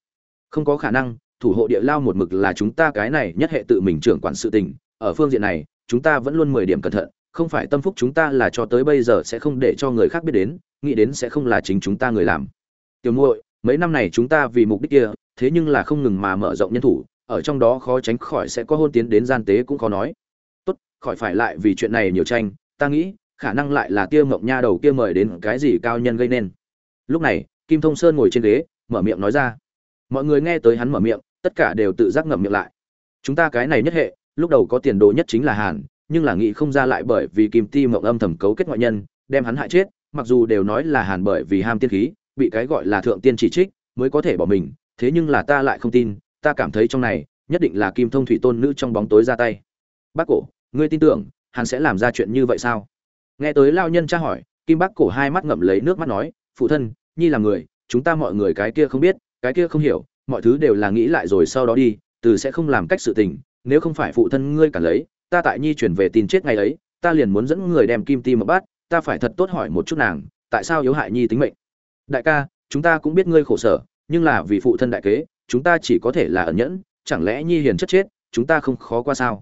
Không có khả năng, thủ hộ địa lao một mực là chúng ta cái này nhất hệ tự mình trưởng quản sự tình, ở phương diện này, chúng ta vẫn luôn mười điểm cẩn thận không phải tâm phúc chúng ta là cho tới bây giờ sẽ không để cho người khác biết đến, nghĩ đến sẽ không là chính chúng ta người làm. Tiểu muội, mấy năm này chúng ta vì mục đích kia, thế nhưng là không ngừng mà mở rộng nhân thủ, ở trong đó khó tránh khỏi sẽ có hôn tiến đến gian tế cũng khó nói. Tốt, khỏi phải lại vì chuyện này nhiều tranh, ta nghĩ, khả năng lại là tiêu mộng nha đầu kia mời đến cái gì cao nhân gây nên. Lúc này, kim thông sơn ngồi trên ghế, mở miệng nói ra. Mọi người nghe tới hắn mở miệng, tất cả đều tự giác ngậm miệng lại. Chúng ta cái này nhất hệ, lúc đầu có tiền đồ nhất chính là hàn nhưng là nghĩ không ra lại bởi vì kim ti mộng âm thầm cấu kết ngoại nhân, đem hắn hại chết, mặc dù đều nói là hàn bởi vì ham tiên khí, bị cái gọi là thượng tiên chỉ trích mới có thể bỏ mình, thế nhưng là ta lại không tin, ta cảm thấy trong này, nhất định là kim thông thủy tôn nữ trong bóng tối ra tay. Bác cổ, ngươi tin tưởng, hắn sẽ làm ra chuyện như vậy sao? Nghe tới lao nhân tra hỏi, kim bác cổ hai mắt ngậm lấy nước mắt nói, phụ thân, nhi là người, chúng ta mọi người cái kia không biết, cái kia không hiểu, mọi thứ đều là nghĩ lại rồi sau đó đi, từ sẽ không làm cách sự tình, nếu không phải phụ thân ngươi cả lấy ta tại nhi chuyển về tin chết ngày ấy, ta liền muốn dẫn người đem kim ti mà bắt, ta phải thật tốt hỏi một chút nàng, tại sao yếu hại nhi tính mệnh? Đại ca, chúng ta cũng biết ngươi khổ sở, nhưng là vì phụ thân đại kế, chúng ta chỉ có thể là ẩn nhẫn, chẳng lẽ nhi hiền chất chết, chúng ta không khó qua sao?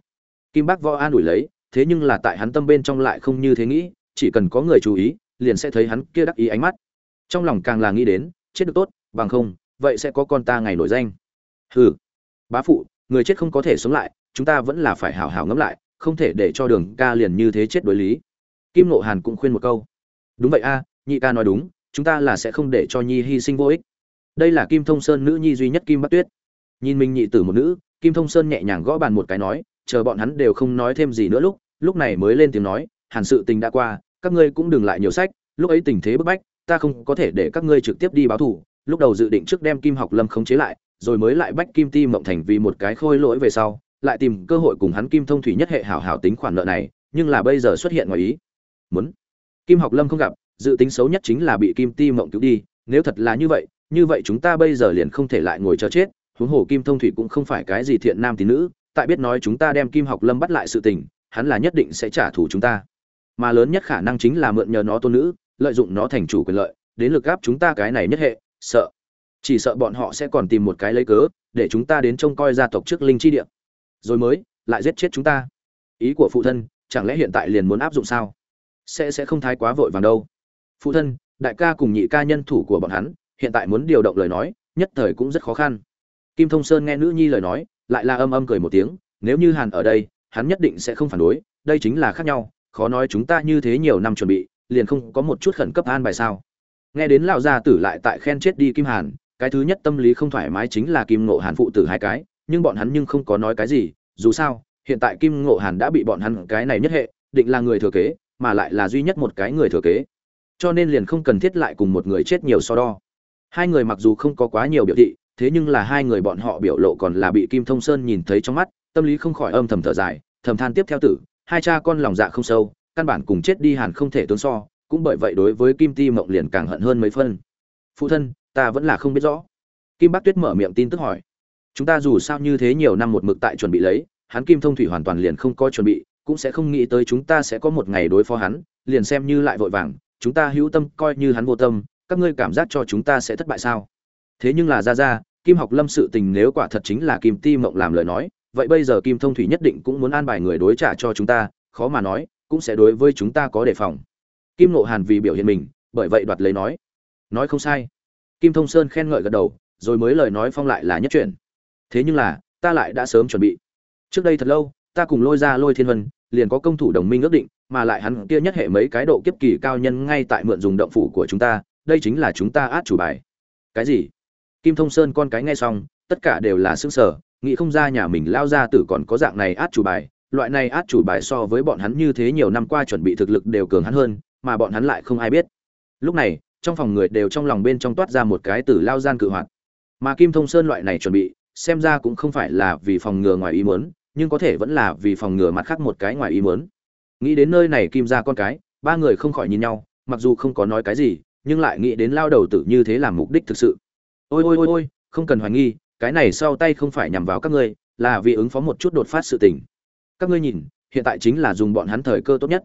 Kim bác võ an ủi lấy, thế nhưng là tại hắn tâm bên trong lại không như thế nghĩ, chỉ cần có người chú ý, liền sẽ thấy hắn kia đắc ý ánh mắt. Trong lòng càng là nghĩ đến, chết được tốt, bằng không, vậy sẽ có con ta ngày nổi danh. Hừ, bá phụ, người chết không có thể sống lại chúng ta vẫn là phải hào hào ngẫm lại, không thể để cho đường ca liền như thế chết đối lý. Kim nộ hàn cũng khuyên một câu. Đúng vậy a, nhị ca nói đúng, chúng ta là sẽ không để cho nhi hy sinh vô ích. Đây là kim thông sơn nữ nhi duy nhất kim bắc tuyết. Nhìn mình nhị tử một nữ, kim thông sơn nhẹ nhàng gõ bàn một cái nói, chờ bọn hắn đều không nói thêm gì nữa lúc lúc này mới lên tiếng nói, hàn sự tình đã qua, các ngươi cũng đừng lại nhiều sách, lúc ấy tình thế bức bách, ta không có thể để các ngươi trực tiếp đi báo thủ lúc đầu dự định trước đem kim học lâm khống chế lại, rồi mới lại bách kim ti mộng thành vì một cái khôi lỗi về sau lại tìm cơ hội cùng hắn kim thông thủy nhất hệ hảo hảo tính khoản nợ này, nhưng là bây giờ xuất hiện ngoài ý muốn. Kim học lâm không gặp, dự tính xấu nhất chính là bị kim ti mộng cứu đi, nếu thật là như vậy như vậy chúng ta bây giờ liền không thể lại ngồi chờ chết, huống hồ kim thông thủy cũng không phải cái gì thiện nam tín nữ, tại biết nói chúng ta đem kim học lâm bắt lại sự tình, hắn là nhất định sẽ trả thù chúng ta. Mà lớn nhất khả năng chính là mượn nhờ nó tôn nữ, lợi dụng nó thành chủ quyền lợi, đến lực gáp chúng ta cái này nhất hệ, sợ. Chỉ sợ bọn họ sẽ còn tìm một cái lấy cớ, để chúng ta đến trông coi gia tộc trước linh chi địa rồi mới, lại giết chết chúng ta. Ý của phụ thân, chẳng lẽ hiện tại liền muốn áp dụng sao? Sẽ sẽ không thái quá vội vàng đâu. Phụ thân, đại ca cùng nhị ca nhân thủ của bọn hắn, hiện tại muốn điều động lời nói, nhất thời cũng rất khó khăn. Kim thông sơn nghe nữ nhi lời nói, lại là âm âm cười một tiếng, nếu như hàn ở đây, hắn nhất định sẽ không phản đối, đây chính là khác nhau, khó nói chúng ta như thế nhiều năm chuẩn bị, liền không có một chút khẩn cấp an bài sao. Nghe đến lão gia tử lại tại khen chết đi kim hàn, cái thứ nhất tâm lý không thoải mái chính là kim ngộ hàn phụ tử hai cái, nhưng bọn hắn nhưng không có nói cái gì dù sao, hiện tại kim ngộ hàn đã bị bọn hắn cái này nhất hệ, định là người thừa kế, mà lại là duy nhất một cái người thừa kế. Cho nên liền không cần thiết lại cùng một người chết nhiều so đo. Hai người mặc dù không có quá nhiều biểu thị, thế nhưng là hai người bọn họ biểu lộ còn là bị kim thông sơn nhìn thấy trong mắt, tâm lý không khỏi âm thầm thở dài, thầm than tiếp theo tử, hai cha con lòng dạ không sâu, căn bản cùng chết đi hàn không thể tốn so, cũng bởi vậy đối với kim ti mộng liền càng hận hơn mấy phân. Phụ thân, ta vẫn là không biết rõ. Kim bắc tuyết mở miệng tin tức hỏi chúng ta dù sao như thế nhiều năm một mực tại chuẩn bị lấy, hắn kim thông thủy hoàn toàn liền không có chuẩn bị, cũng sẽ không nghĩ tới chúng ta sẽ có một ngày đối phó hắn, liền xem như lại vội vàng, chúng ta hữu tâm coi như hắn vô tâm, các ngươi cảm giác cho chúng ta sẽ thất bại sao? Thế nhưng là ra ra, kim học lâm sự tình nếu quả thật chính là kim ti mộng làm lời nói, vậy bây giờ kim thông thủy nhất định cũng muốn an bài người đối trả cho chúng ta, khó mà nói, cũng sẽ đối với chúng ta có đề phòng. Kim nộ hàn vì biểu hiện mình, bởi vậy đoạt lấy nói. Nói không sai. Kim thông sơn khen ngợi gật đầu, rồi mới lời nói phong lại là nhất chuyện thế nhưng là, ta lại đã sớm chuẩn bị. Trước đây thật lâu, ta cùng lôi ra lôi thiên vân liền có công thủ đồng minh ước định, mà lại hắn kia nhất hệ mấy cái độ kiếp kỳ cao nhân ngay tại mượn dùng động phủ của chúng ta, đây chính là chúng ta át chủ bài. Cái gì? Kim thông sơn con cái nghe xong, tất cả đều là xương sở nghĩ không ra nhà mình lao ra tử còn có dạng này át chủ bài, loại này át chủ bài so với bọn hắn như thế nhiều năm qua chuẩn bị thực lực đều cường hắn hơn, mà bọn hắn lại không ai biết. Lúc này, trong phòng người đều trong lòng bên trong toát ra một cái tử lao gian cự hoạt. Mà kim thông sơn loại này chuẩn bị xem ra cũng không phải là vì phòng ngừa ngoài ý muốn, nhưng có thể vẫn là vì phòng ngừa mặt khác một cái ngoài ý muốn. Nghĩ đến nơi này kim gia con cái, ba người không khỏi nhìn nhau, mặc dù không có nói cái gì, nhưng lại nghĩ đến lao đầu tử như thế làm mục đích thực sự. Ôi ôi ôi ôi, không cần hoài nghi, cái này sau tay không phải nhằm vào các ngươi, là vì ứng phó một chút đột phát sự tình. Các ngươi nhìn, hiện tại chính là dùng bọn hắn thời cơ tốt nhất.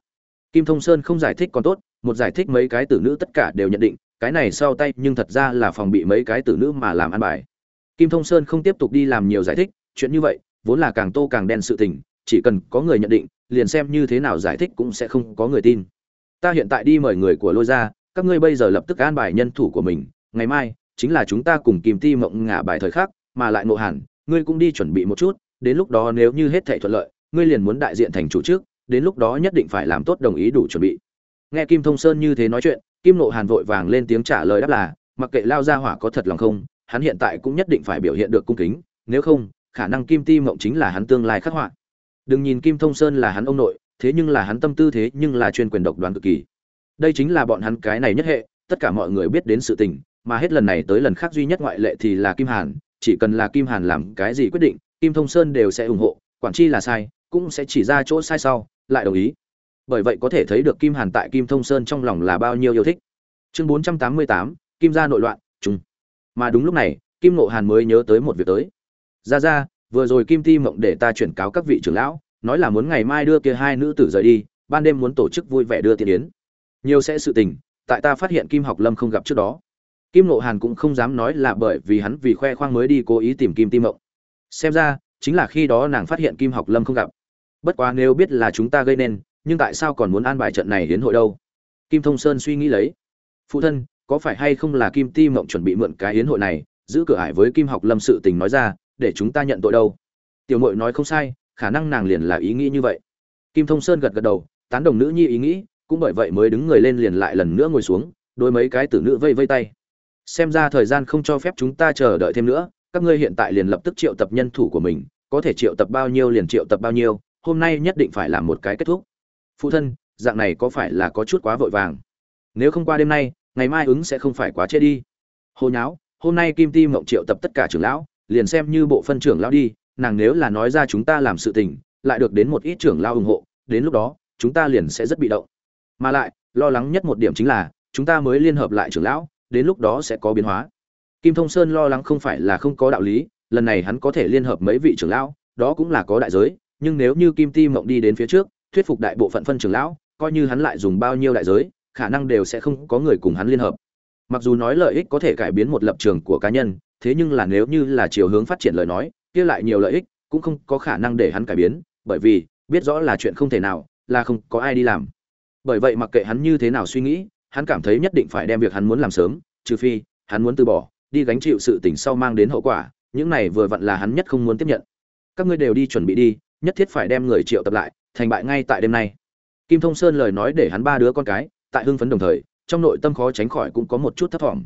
Kim thông sơn không giải thích còn tốt, một giải thích mấy cái tử nữ tất cả đều nhận định, cái này sau tay nhưng thật ra là phòng bị mấy cái tử nữ mà làm ăn bài kim thông sơn không tiếp tục đi làm nhiều giải thích chuyện như vậy vốn là càng tô càng đen sự tình chỉ cần có người nhận định liền xem như thế nào giải thích cũng sẽ không có người tin. Ta hiện tại đi mời người của lôi Gia, các ngươi bây giờ lập tức an bài nhân thủ của mình ngày mai chính là chúng ta cùng kim ti mộng ngả bài thời khắc mà lại nộ hàn ngươi cũng đi chuẩn bị một chút đến lúc đó nếu như hết thảy thuận lợi ngươi liền muốn đại diện thành chủ trước đến lúc đó nhất định phải làm tốt đồng ý đủ chuẩn bị. Nghe kim thông sơn như thế nói chuyện kim nộ hàn vội vàng lên tiếng trả lời đáp là mặc kệ lao ra hỏa có thật lòng không hắn hiện tại cũng nhất định phải biểu hiện được cung kính, nếu không, khả năng kim ti mộng chính là hắn tương lai khắc họa. Đừng nhìn kim thông sơn là hắn ông nội, thế nhưng là hắn tâm tư thế nhưng là chuyên quyền độc đoán cực kỳ. Đây chính là bọn hắn cái này nhất hệ, tất cả mọi người biết đến sự tình, mà hết lần này tới lần khác duy nhất ngoại lệ thì là kim hàn, chỉ cần là kim hàn làm cái gì quyết định, kim thông sơn đều sẽ ủng hộ, quản chi là sai, cũng sẽ chỉ ra chỗ sai sau, lại đồng ý. Bởi vậy có thể thấy được kim hàn tại kim thông sơn trong lòng là bao nhiêu yêu thích. Chương bốn trăm tám mươi tám, kim gia nội loạn Trung mà đúng lúc này, kim nộ hàn mới nhớ tới một việc tới. Ra ra, vừa rồi kim ti mộng để ta chuyển cáo các vị trưởng lão, nói là muốn ngày mai đưa kia hai nữ tử rời đi, ban đêm muốn tổ chức vui vẻ đưa tiền yến. Nhiều sẽ sự tình, tại ta phát hiện kim học lâm không gặp trước đó. Kim nộ hàn cũng không dám nói là bởi vì hắn vì khoe khoang mới đi cố ý tìm kim ti mộng. Xem ra, chính là khi đó nàng phát hiện kim học lâm không gặp. Bất quá nếu biết là chúng ta gây nên, nhưng tại sao còn muốn an bài trận này đến hội đâu? Kim thông sơn suy nghĩ lấy. Phụ thân có phải hay không là kim ti mộng chuẩn bị mượn cái hiến hội này, giữ cửa ải với kim học lâm sự tình nói ra, để chúng ta nhận tội đâu? Tiểu mội nói không sai, khả năng nàng liền là ý nghĩ như vậy. Kim thông sơn gật gật đầu, tán đồng nữ nhi ý nghĩ, cũng bởi vậy mới đứng người lên liền lại lần nữa ngồi xuống đôi mấy cái tử nữ vây vây tay. Xem ra thời gian không cho phép chúng ta chờ đợi thêm nữa, các ngươi hiện tại liền lập tức triệu tập nhân thủ của mình, có thể triệu tập bao nhiêu liền triệu tập bao nhiêu, hôm nay nhất định phải làm một cái kết thúc. Phụ thân, dạng này có phải là có chút quá vội vàng? Nếu không qua đêm nay ngày mai ứng sẽ không phải quá chết đi. Hồ nháo, hôm nay kim ti mộng triệu tập tất cả trưởng lão, liền xem như bộ phân trưởng lão đi, nàng nếu là nói ra chúng ta làm sự tình, lại được đến một ít trưởng lão ủng hộ, đến lúc đó, chúng ta liền sẽ rất bị động. Mà lại, lo lắng nhất một điểm chính là, chúng ta mới liên hợp lại trưởng lão, đến lúc đó sẽ có biến hóa. Kim thông sơn lo lắng không phải là không có đạo lý, lần này hắn có thể liên hợp mấy vị trưởng lão, đó cũng là có đại giới, nhưng nếu như kim ti mộng đi đến phía trước, thuyết phục đại bộ phận phân trưởng lão, coi như hắn lại dùng bao nhiêu đại giới khả năng đều sẽ không có người cùng hắn liên hợp. Mặc dù nói lợi ích có thể cải biến một lập trường của cá nhân, thế nhưng là nếu như là chiều hướng phát triển lời nói, kia lại nhiều lợi ích, cũng không có khả năng để hắn cải biến, bởi vì, biết rõ là chuyện không thể nào, là không có ai đi làm. Bởi vậy mặc kệ hắn như thế nào suy nghĩ, hắn cảm thấy nhất định phải đem việc hắn muốn làm sớm, trừ phi, hắn muốn từ bỏ, đi gánh chịu sự tình sau mang đến hậu quả, những này vừa vặn là hắn nhất không muốn tiếp nhận. Các ngươi đều đi chuẩn bị đi, nhất thiết phải đem người triệu tập lại, thành bại ngay tại đêm nay. Kim thông sơn lời nói để hắn ba đứa con cái tại hưng phấn đồng thời, trong nội tâm khó tránh khỏi cũng có một chút thấp thỏm.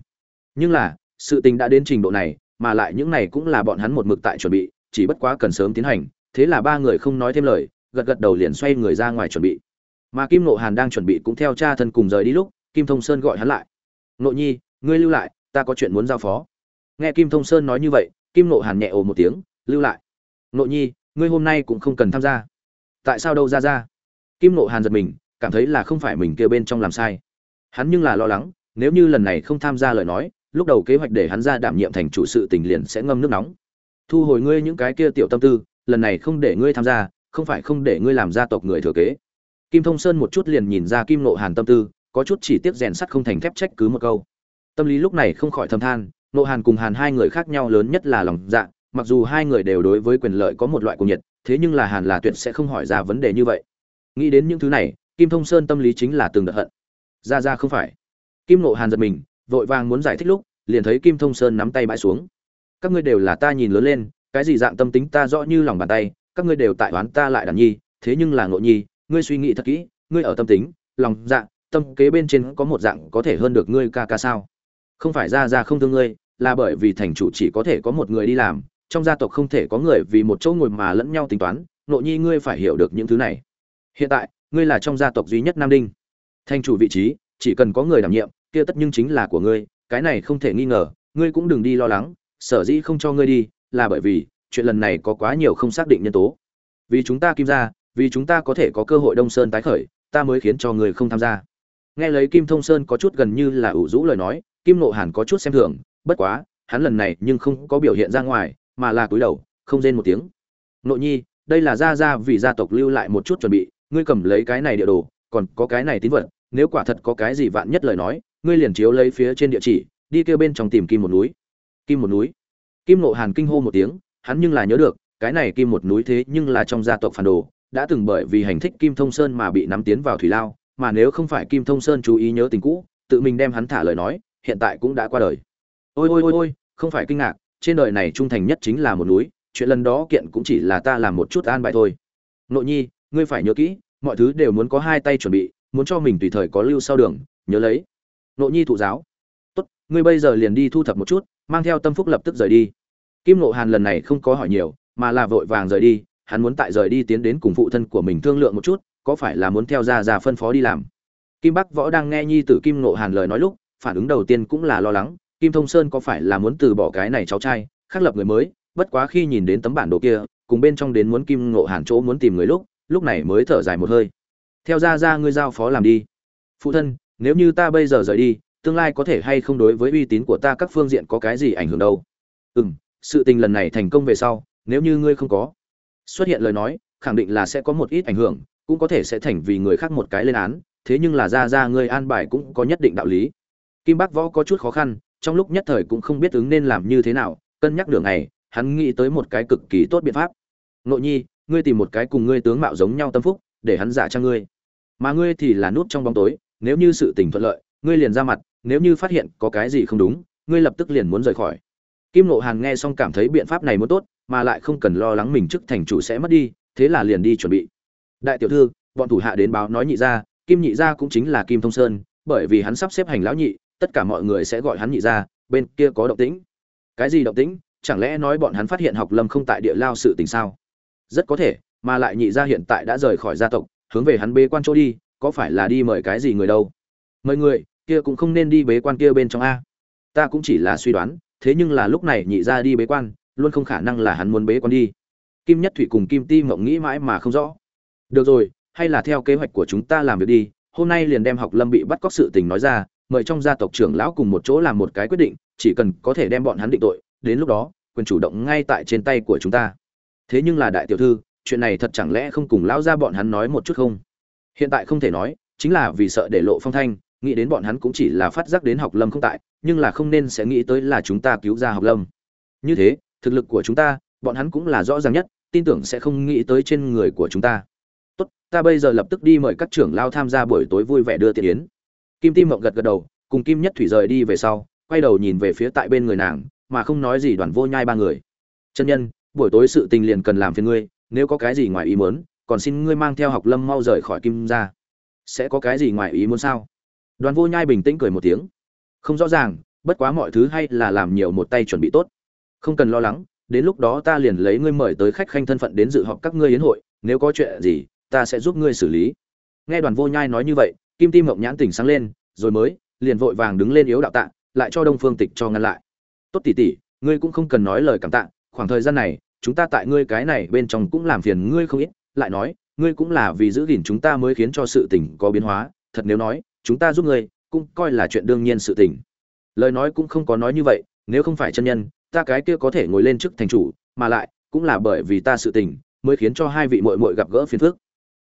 Nhưng là, sự tình đã đến trình độ này, mà lại những này cũng là bọn hắn một mực tại chuẩn bị, chỉ bất quá cần sớm tiến hành, thế là ba người không nói thêm lời, gật gật đầu liền xoay người ra ngoài chuẩn bị. Mà kim nộ hàn đang chuẩn bị cũng theo cha thân cùng rời đi lúc, kim thông sơn gọi hắn lại. Nộ nhi, ngươi lưu lại, ta có chuyện muốn giao phó. Nghe kim thông sơn nói như vậy, kim nộ hàn nhẹ ồ một tiếng, lưu lại. Nộ nhi, ngươi hôm nay cũng không cần tham gia. Tại sao đâu ra ra? Kim nộ hàn giật mình cảm thấy là không phải mình kêu bên trong làm sai. Hắn nhưng là lo lắng, nếu như lần này không tham gia lời nói, lúc đầu kế hoạch để hắn ra đảm nhiệm thành chủ sự tình liền sẽ ngâm nước nóng. Thu hồi ngươi những cái kia tiểu tâm tư, lần này không để ngươi tham gia, không phải không để ngươi làm gia tộc người thừa kế. Kim thông sơn một chút liền nhìn ra kim nộ hàn tâm tư, có chút chỉ tiếc rèn sắt không thành thép trách cứ một câu. Tâm lý lúc này không khỏi thâm than nộ hàn cùng hàn hai người khác nhau lớn nhất là lòng dạ mặc dù hai người đều đối với quyền lợi có một loại cùng nhiệt, thế nhưng là hàn là tuyệt sẽ không hỏi ra vấn đề như vậy. Nghĩ đến những thứ này kim thông sơn tâm lý chính là từng đợt hận. Ra ra không phải. Kim nộ hàn giật mình, vội vàng muốn giải thích lúc, liền thấy kim thông sơn nắm tay bãi xuống. Các ngươi đều là ta nhìn lớn lên, cái gì dạng tâm tính ta rõ như lòng bàn tay, các ngươi đều tại oán ta lại đàn nhi, thế nhưng là ngộ nhi, ngươi suy nghĩ thật kỹ, ngươi ở tâm tính, lòng dạ tâm kế bên trên có một dạng có thể hơn được ngươi ca ca sao? Không phải ra ra không thương ngươi, là bởi vì thành chủ chỉ có thể có một người đi làm, trong gia tộc không thể có người vì một chỗ ngồi mà lẫn nhau tính toán nội nhi ngươi phải hiểu được những thứ này. Hiện tại ngươi là trong gia tộc duy nhất nam đinh. Thành chủ vị trí, chỉ cần có người đảm nhiệm, kia tất nhưng chính là của ngươi, cái này không thể nghi ngờ, ngươi cũng đừng đi lo lắng, sở dĩ không cho ngươi đi, là bởi vì, chuyện lần này có quá nhiều không xác định nhân tố. Vì chúng ta kim ra vì chúng ta có thể có cơ hội đông sơn tái khởi, ta mới khiến cho người không tham gia. Nghe lấy kim thông sơn có chút gần như là ủ rũ lời nói, kim nộ hàn có chút xem thường, bất quá, hắn lần này nhưng không có biểu hiện ra ngoài, mà là cúi đầu, không rên một tiếng. Nội nhi, đây là gia gia vì gia tộc lưu lại một chút chuẩn bị ngươi cầm lấy cái này địa đồ, còn có cái này tín vật, nếu quả thật có cái gì vạn nhất lời nói, ngươi liền chiếu lấy phía trên địa chỉ, đi kêu bên trong tìm kim một núi. Kim một núi? Kim nộ hàn kinh hô một tiếng, hắn nhưng là nhớ được, cái này kim một núi thế nhưng là trong gia tộc phản đồ, đã từng bởi vì hành thích kim thông sơn mà bị nắm tiến vào thủy lao, mà nếu không phải kim thông sơn chú ý nhớ tình cũ, tự mình đem hắn thả lời nói, hiện tại cũng đã qua đời. Ôi ôi ôi ôi, không phải kinh ngạc, trên đời này trung thành nhất chính là một núi, chuyện lần đó kiện cũng chỉ là ta làm một chút an bài thôi. Nội nhi ngươi phải nhớ kỹ, mọi thứ đều muốn có hai tay chuẩn bị, muốn cho mình tùy thời có lưu sau đường, nhớ lấy. Nội nhi thụ giáo. Tốt, ngươi bây giờ liền đi thu thập một chút, mang theo tâm phúc lập tức rời đi. Kim nộ hàn lần này không có hỏi nhiều, mà là vội vàng rời đi, hắn muốn tại rời đi tiến đến cùng phụ thân của mình thương lượng một chút, có phải là muốn theo ra ra phân phó đi làm. Kim bắc võ đang nghe nhi tử kim nộ hàn lời nói lúc, phản ứng đầu tiên cũng là lo lắng, kim thông sơn có phải là muốn từ bỏ cái này cháu trai, khắc lập người mới, bất quá khi nhìn đến tấm bản đồ kia, cùng bên trong đến muốn kim Nộ hàn chỗ muốn tìm người lúc lúc này mới thở dài một hơi. Theo ra ra ngươi giao phó làm đi. Phụ thân, nếu như ta bây giờ rời đi, tương lai có thể hay không đối với uy tín của ta các phương diện có cái gì ảnh hưởng đâu? Ừ m sự tình lần này thành công về sau, nếu như ngươi không có xuất hiện lời nói, khẳng định là sẽ có một ít ảnh hưởng, cũng có thể sẽ thành vì người khác một cái lên án, thế nhưng là ra ra ngươi an bài cũng có nhất định đạo lý. Kim Bác võ có chút khó khăn, trong lúc nhất thời cũng không biết ứng nên làm như thế nào, cân nhắc đường này hắn nghĩ tới một cái cực kỳ tốt biện pháp. Nội nhi ngươi tìm một cái cùng ngươi tướng mạo giống nhau tâm phúc, để hắn giả cho ngươi. Mà ngươi thì là nút trong bóng tối, nếu như sự tình thuận lợi, ngươi liền ra mặt, nếu như phát hiện có cái gì không đúng, ngươi lập tức liền muốn rời khỏi. Kim nộ hàn nghe xong cảm thấy biện pháp này muốn tốt, mà lại không cần lo lắng mình trước thành chủ sẽ mất đi, thế là liền đi chuẩn bị. Đại tiểu thư, bọn thủ hạ đến báo nói nhị gia, kim nhị gia cũng chính là kim thông sơn, bởi vì hắn sắp xếp hành lão nhị, tất cả mọi người sẽ gọi hắn nhị gia, bên kia có động tĩnh. Cái gì động tĩnh? Chẳng lẽ nói bọn hắn phát hiện học lâm không tại địa lao sự tình sao? Rất có thể, mà lại nhị gia hiện tại đã rời khỏi gia tộc, hướng về hắn bế quan chỗ đi, có phải là đi mời cái gì người đâu? Mời người, kia cũng không nên đi bế quan kia bên trong a. Ta cũng chỉ là suy đoán, thế nhưng là lúc này nhị gia đi bế quan, luôn không khả năng là hắn muốn bế quan đi. Kim nhất thủy cùng kim ti mộng nghĩ mãi mà không rõ. Được rồi, hay là theo kế hoạch của chúng ta làm việc đi, hôm nay liền đem học lâm bị bắt cóc sự tình nói ra, mời trong gia tộc trưởng lão cùng một chỗ làm một cái quyết định, chỉ cần có thể đem bọn hắn định tội, đến lúc đó, quyền chủ động ngay tại trên tay của chúng ta thế nhưng là đại tiểu thư, chuyện này thật chẳng lẽ không cùng lão ra bọn hắn nói một chút không? Hiện tại không thể nói, chính là vì sợ để lộ phong thanh, nghĩ đến bọn hắn cũng chỉ là phát giác đến học lâm không tại, nhưng là không nên sẽ nghĩ tới là chúng ta cứu ra học lâm. Như thế, thực lực của chúng ta, bọn hắn cũng là rõ ràng nhất, tin tưởng sẽ không nghĩ tới trên người của chúng ta. Tốt, ta bây giờ lập tức đi mời các trưởng lao tham gia buổi tối vui vẻ đưa tiền yến. Kim tim mộng gật gật đầu, cùng kim nhất thủy rời đi về sau, quay đầu nhìn về phía tại bên người nàng, mà không nói gì đoàn vô nhai ba người. Chân nhân buổi tối sự tình liền cần làm phiền ngươi, nếu có cái gì ngoài ý muốn, còn xin ngươi mang theo học lâm mau rời khỏi kim gia. sẽ có cái gì ngoài ý muốn sao? Đoàn vô nhai bình tĩnh cười một tiếng. Không rõ ràng, bất quá mọi thứ hay là làm nhiều một tay chuẩn bị tốt. Không cần lo lắng, đến lúc đó ta liền lấy ngươi mời tới khách khanh thân phận đến dự họp các ngươi yến hội, nếu có chuyện gì, ta sẽ giúp ngươi xử lý. Nghe đoàn vô nhai nói như vậy, kim tim Ngọc nhãn tỉnh sáng lên, rồi mới, liền vội vàng đứng lên yếu đạo tạ, lại cho đông phương tịch cho ngăn lại. Tốt tỷ tỷ, ngươi cũng không cần nói lời cảm tạ, khoảng thời gian này chúng ta tại ngươi cái này bên trong cũng làm phiền ngươi không ít, lại nói, ngươi cũng là vì giữ gìn chúng ta mới khiến cho sự tình có biến hóa, thật nếu nói, chúng ta giúp ngươi, cũng coi là chuyện đương nhiên sự tình. Lời nói cũng không có nói như vậy, nếu không phải chân nhân, ta cái kia có thể ngồi lên chức thành chủ, mà lại, cũng là bởi vì ta sự tình, mới khiến cho hai vị muội muội gặp gỡ phiền phức.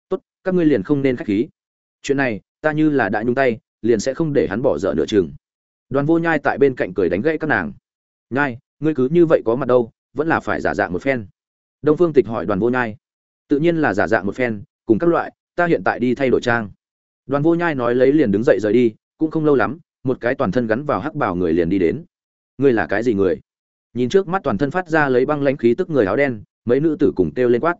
Tốt, các ngươi liền không nên khách khí. Chuyện này, ta như là đã nhung tay, liền sẽ không để hắn bỏ dở nửa chừng. Đoàn vô nhai tại bên cạnh cười đánh gãy các nàng. Nhai, ngươi cứ như vậy có mặt đâu vẫn là phải giả dạng một phen. Đông phương tịch hỏi đoàn vô nhai. Tự nhiên là giả dạng một phen, cùng các loại, ta hiện tại đi thay đổi trang. Đoàn vô nhai nói lấy liền đứng dậy rời đi, cũng không lâu lắm, một cái toàn thân gắn vào hắc bảo người liền đi đến. Ngươi là cái gì người? Nhìn trước mắt toàn thân phát ra lấy băng lãnh khí tức người áo đen, mấy nữ tử cùng kêu lên quát.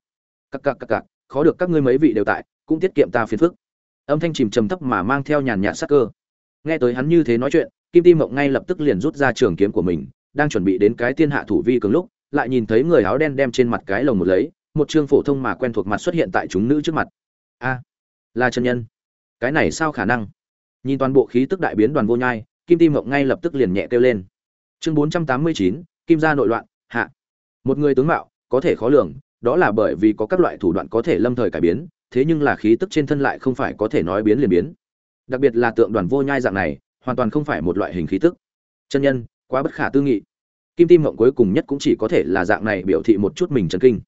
Cặc cặc cặc cặc, khó được các ngươi mấy vị đều tại, cũng tiết kiệm ta phiền phức. Âm thanh chìm trầm thấp mà mang theo nhàn nhạt sắc cơ. Nghe tới hắn như thế nói chuyện, kim ti mộng ngay lập tức liền rút ra trường kiếm của mình, đang chuẩn bị đến cái tiên hạ thủ vi cường lúc lại nhìn thấy người áo đen đem trên mặt cái lồng một lấy, một chương phổ thông mà quen thuộc mặt xuất hiện tại chúng nữ trước mặt. A, là chân nhân. Cái này sao khả năng? Nhìn toàn bộ khí tức đại biến đoàn vô nhai, kim tim mộng ngay lập tức liền nhẹ kêu lên. Chương bốn trăm tám mươi chín, kim gia nội loạn, hạ. Một người tướng mạo, có thể khó lường, đó là bởi vì có các loại thủ đoạn có thể lâm thời cải biến, thế nhưng là khí tức trên thân lại không phải có thể nói biến liền biến. Đặc biệt là tượng đoàn vô nhai dạng này, hoàn toàn không phải một loại hình khí tức. Chân nhân, quá bất khả tư nghị kim tim ngộng cuối cùng nhất cũng chỉ có thể là dạng này biểu thị một chút mình chấn kinh.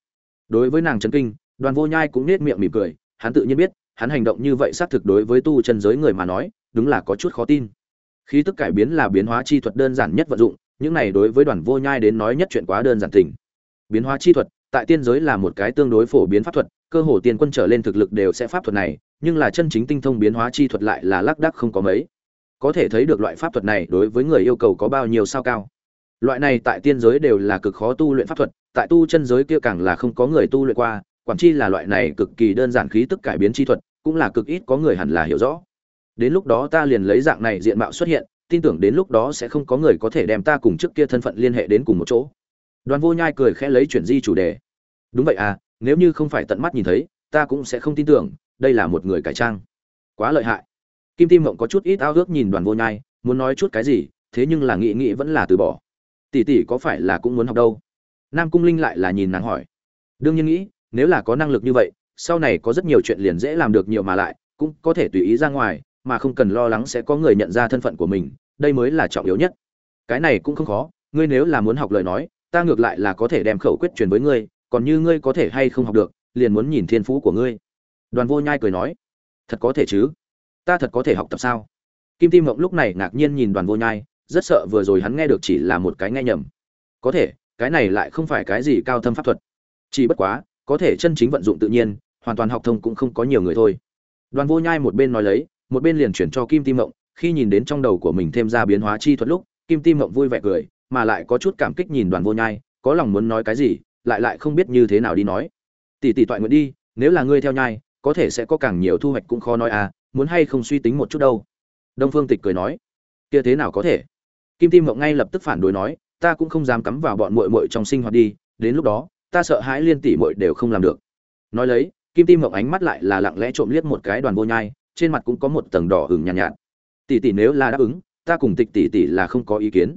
Đối với nàng chấn kinh, đoàn vô nhai cũng nết miệng mỉm cười, hắn tự nhiên biết, hắn hành động như vậy xác thực đối với tu chân giới người mà nói, đúng là có chút khó tin. Khí tức cải biến là biến hóa chi thuật đơn giản nhất vận dụng, những này đối với đoàn vô nhai đến nói nhất chuyện quá đơn giản tình. Biến hóa chi thuật, tại tiên giới là một cái tương đối phổ biến pháp thuật, cơ hồ tiên quân trở lên thực lực đều sẽ pháp thuật này, nhưng là chân chính tinh thông biến hóa chi thuật lại là lác đác không có mấy. Có thể thấy được loại pháp thuật này đối với người yêu cầu có bao nhiêu sao cao loại này tại tiên giới đều là cực khó tu luyện pháp thuật, tại tu chân giới kia càng là không có người tu luyện qua, quản chi là loại này cực kỳ đơn giản khí tức cải biến chi thuật, cũng là cực ít có người hẳn là hiểu rõ. Đến lúc đó ta liền lấy dạng này diện mạo xuất hiện, tin tưởng đến lúc đó sẽ không có người có thể đem ta cùng trước kia thân phận liên hệ đến cùng một chỗ. Đoàn vô nhai cười khẽ lấy chuyển di chủ đề. Đúng vậy à nếu như không phải tận mắt nhìn thấy, ta cũng sẽ không tin tưởng, đây là một người cải trang. Quá lợi hại. Kim tim mộng có chút ít ao ước nhìn đoàn vô nhai, muốn nói chút cái gì, thế nhưng là nghĩ nghĩ vẫn là từ bỏ tỷ tỷ có phải là cũng muốn học đâu? Nam cung linh lại là nhìn nàng hỏi. Đương nhiên nghĩ, nếu là có năng lực như vậy, sau này có rất nhiều chuyện liền dễ làm được nhiều mà lại, cũng có thể tùy ý ra ngoài, mà không cần lo lắng sẽ có người nhận ra thân phận của mình, đây mới là trọng yếu nhất. Cái này cũng không khó, ngươi nếu là muốn học lời nói, ta ngược lại là có thể đem khẩu quyết truyền với ngươi, còn như ngươi có thể hay không học được, liền muốn nhìn thiên phú của ngươi. Đoàn vô nhai cười nói. Thật có thể chứ? Ta thật có thể học tập sao? Kim tim mộng lúc này ngạc nhiên nhìn đoàn vô nhai rất sợ vừa rồi hắn nghe được chỉ là một cái nghe nhầm. Có thể, cái này lại không phải cái gì cao thâm pháp thuật. Chỉ bất quá, có thể chân chính vận dụng tự nhiên, hoàn toàn học thông cũng không có nhiều người thôi. Đoàn vô nhai một bên nói lấy, một bên liền chuyển cho kim tim mộng, khi nhìn đến trong đầu của mình thêm ra biến hóa chi thuật lúc, kim tim mộng vui vẻ cười, mà lại có chút cảm kích nhìn đoàn vô nhai, có lòng muốn nói cái gì, lại lại không biết như thế nào đi nói. Tỷ tỷ toại nguyện đi, nếu là ngươi theo nhai, có thể sẽ có càng nhiều thu hoạch cũng khó nói à muốn hay không suy tính một chút đâu. Đông phương tịch cười nói, kia thế nào có thể? Kim tim mộng ngay lập tức phản đối nói ta cũng không dám cắm vào bọn muội muội trong sinh hoạt đi đến lúc đó ta sợ hãi liên tỷ muội đều không làm được. Nói lấy kim tim mộng ánh mắt lại là lặng lẽ trộm liếc một cái đoàn vô nhai trên mặt cũng có một tầng đỏ hừng nhàn nhạt, nhạt. Tỷ tỷ nếu là đáp ứng ta cùng tịch tỷ tỷ là không có ý kiến.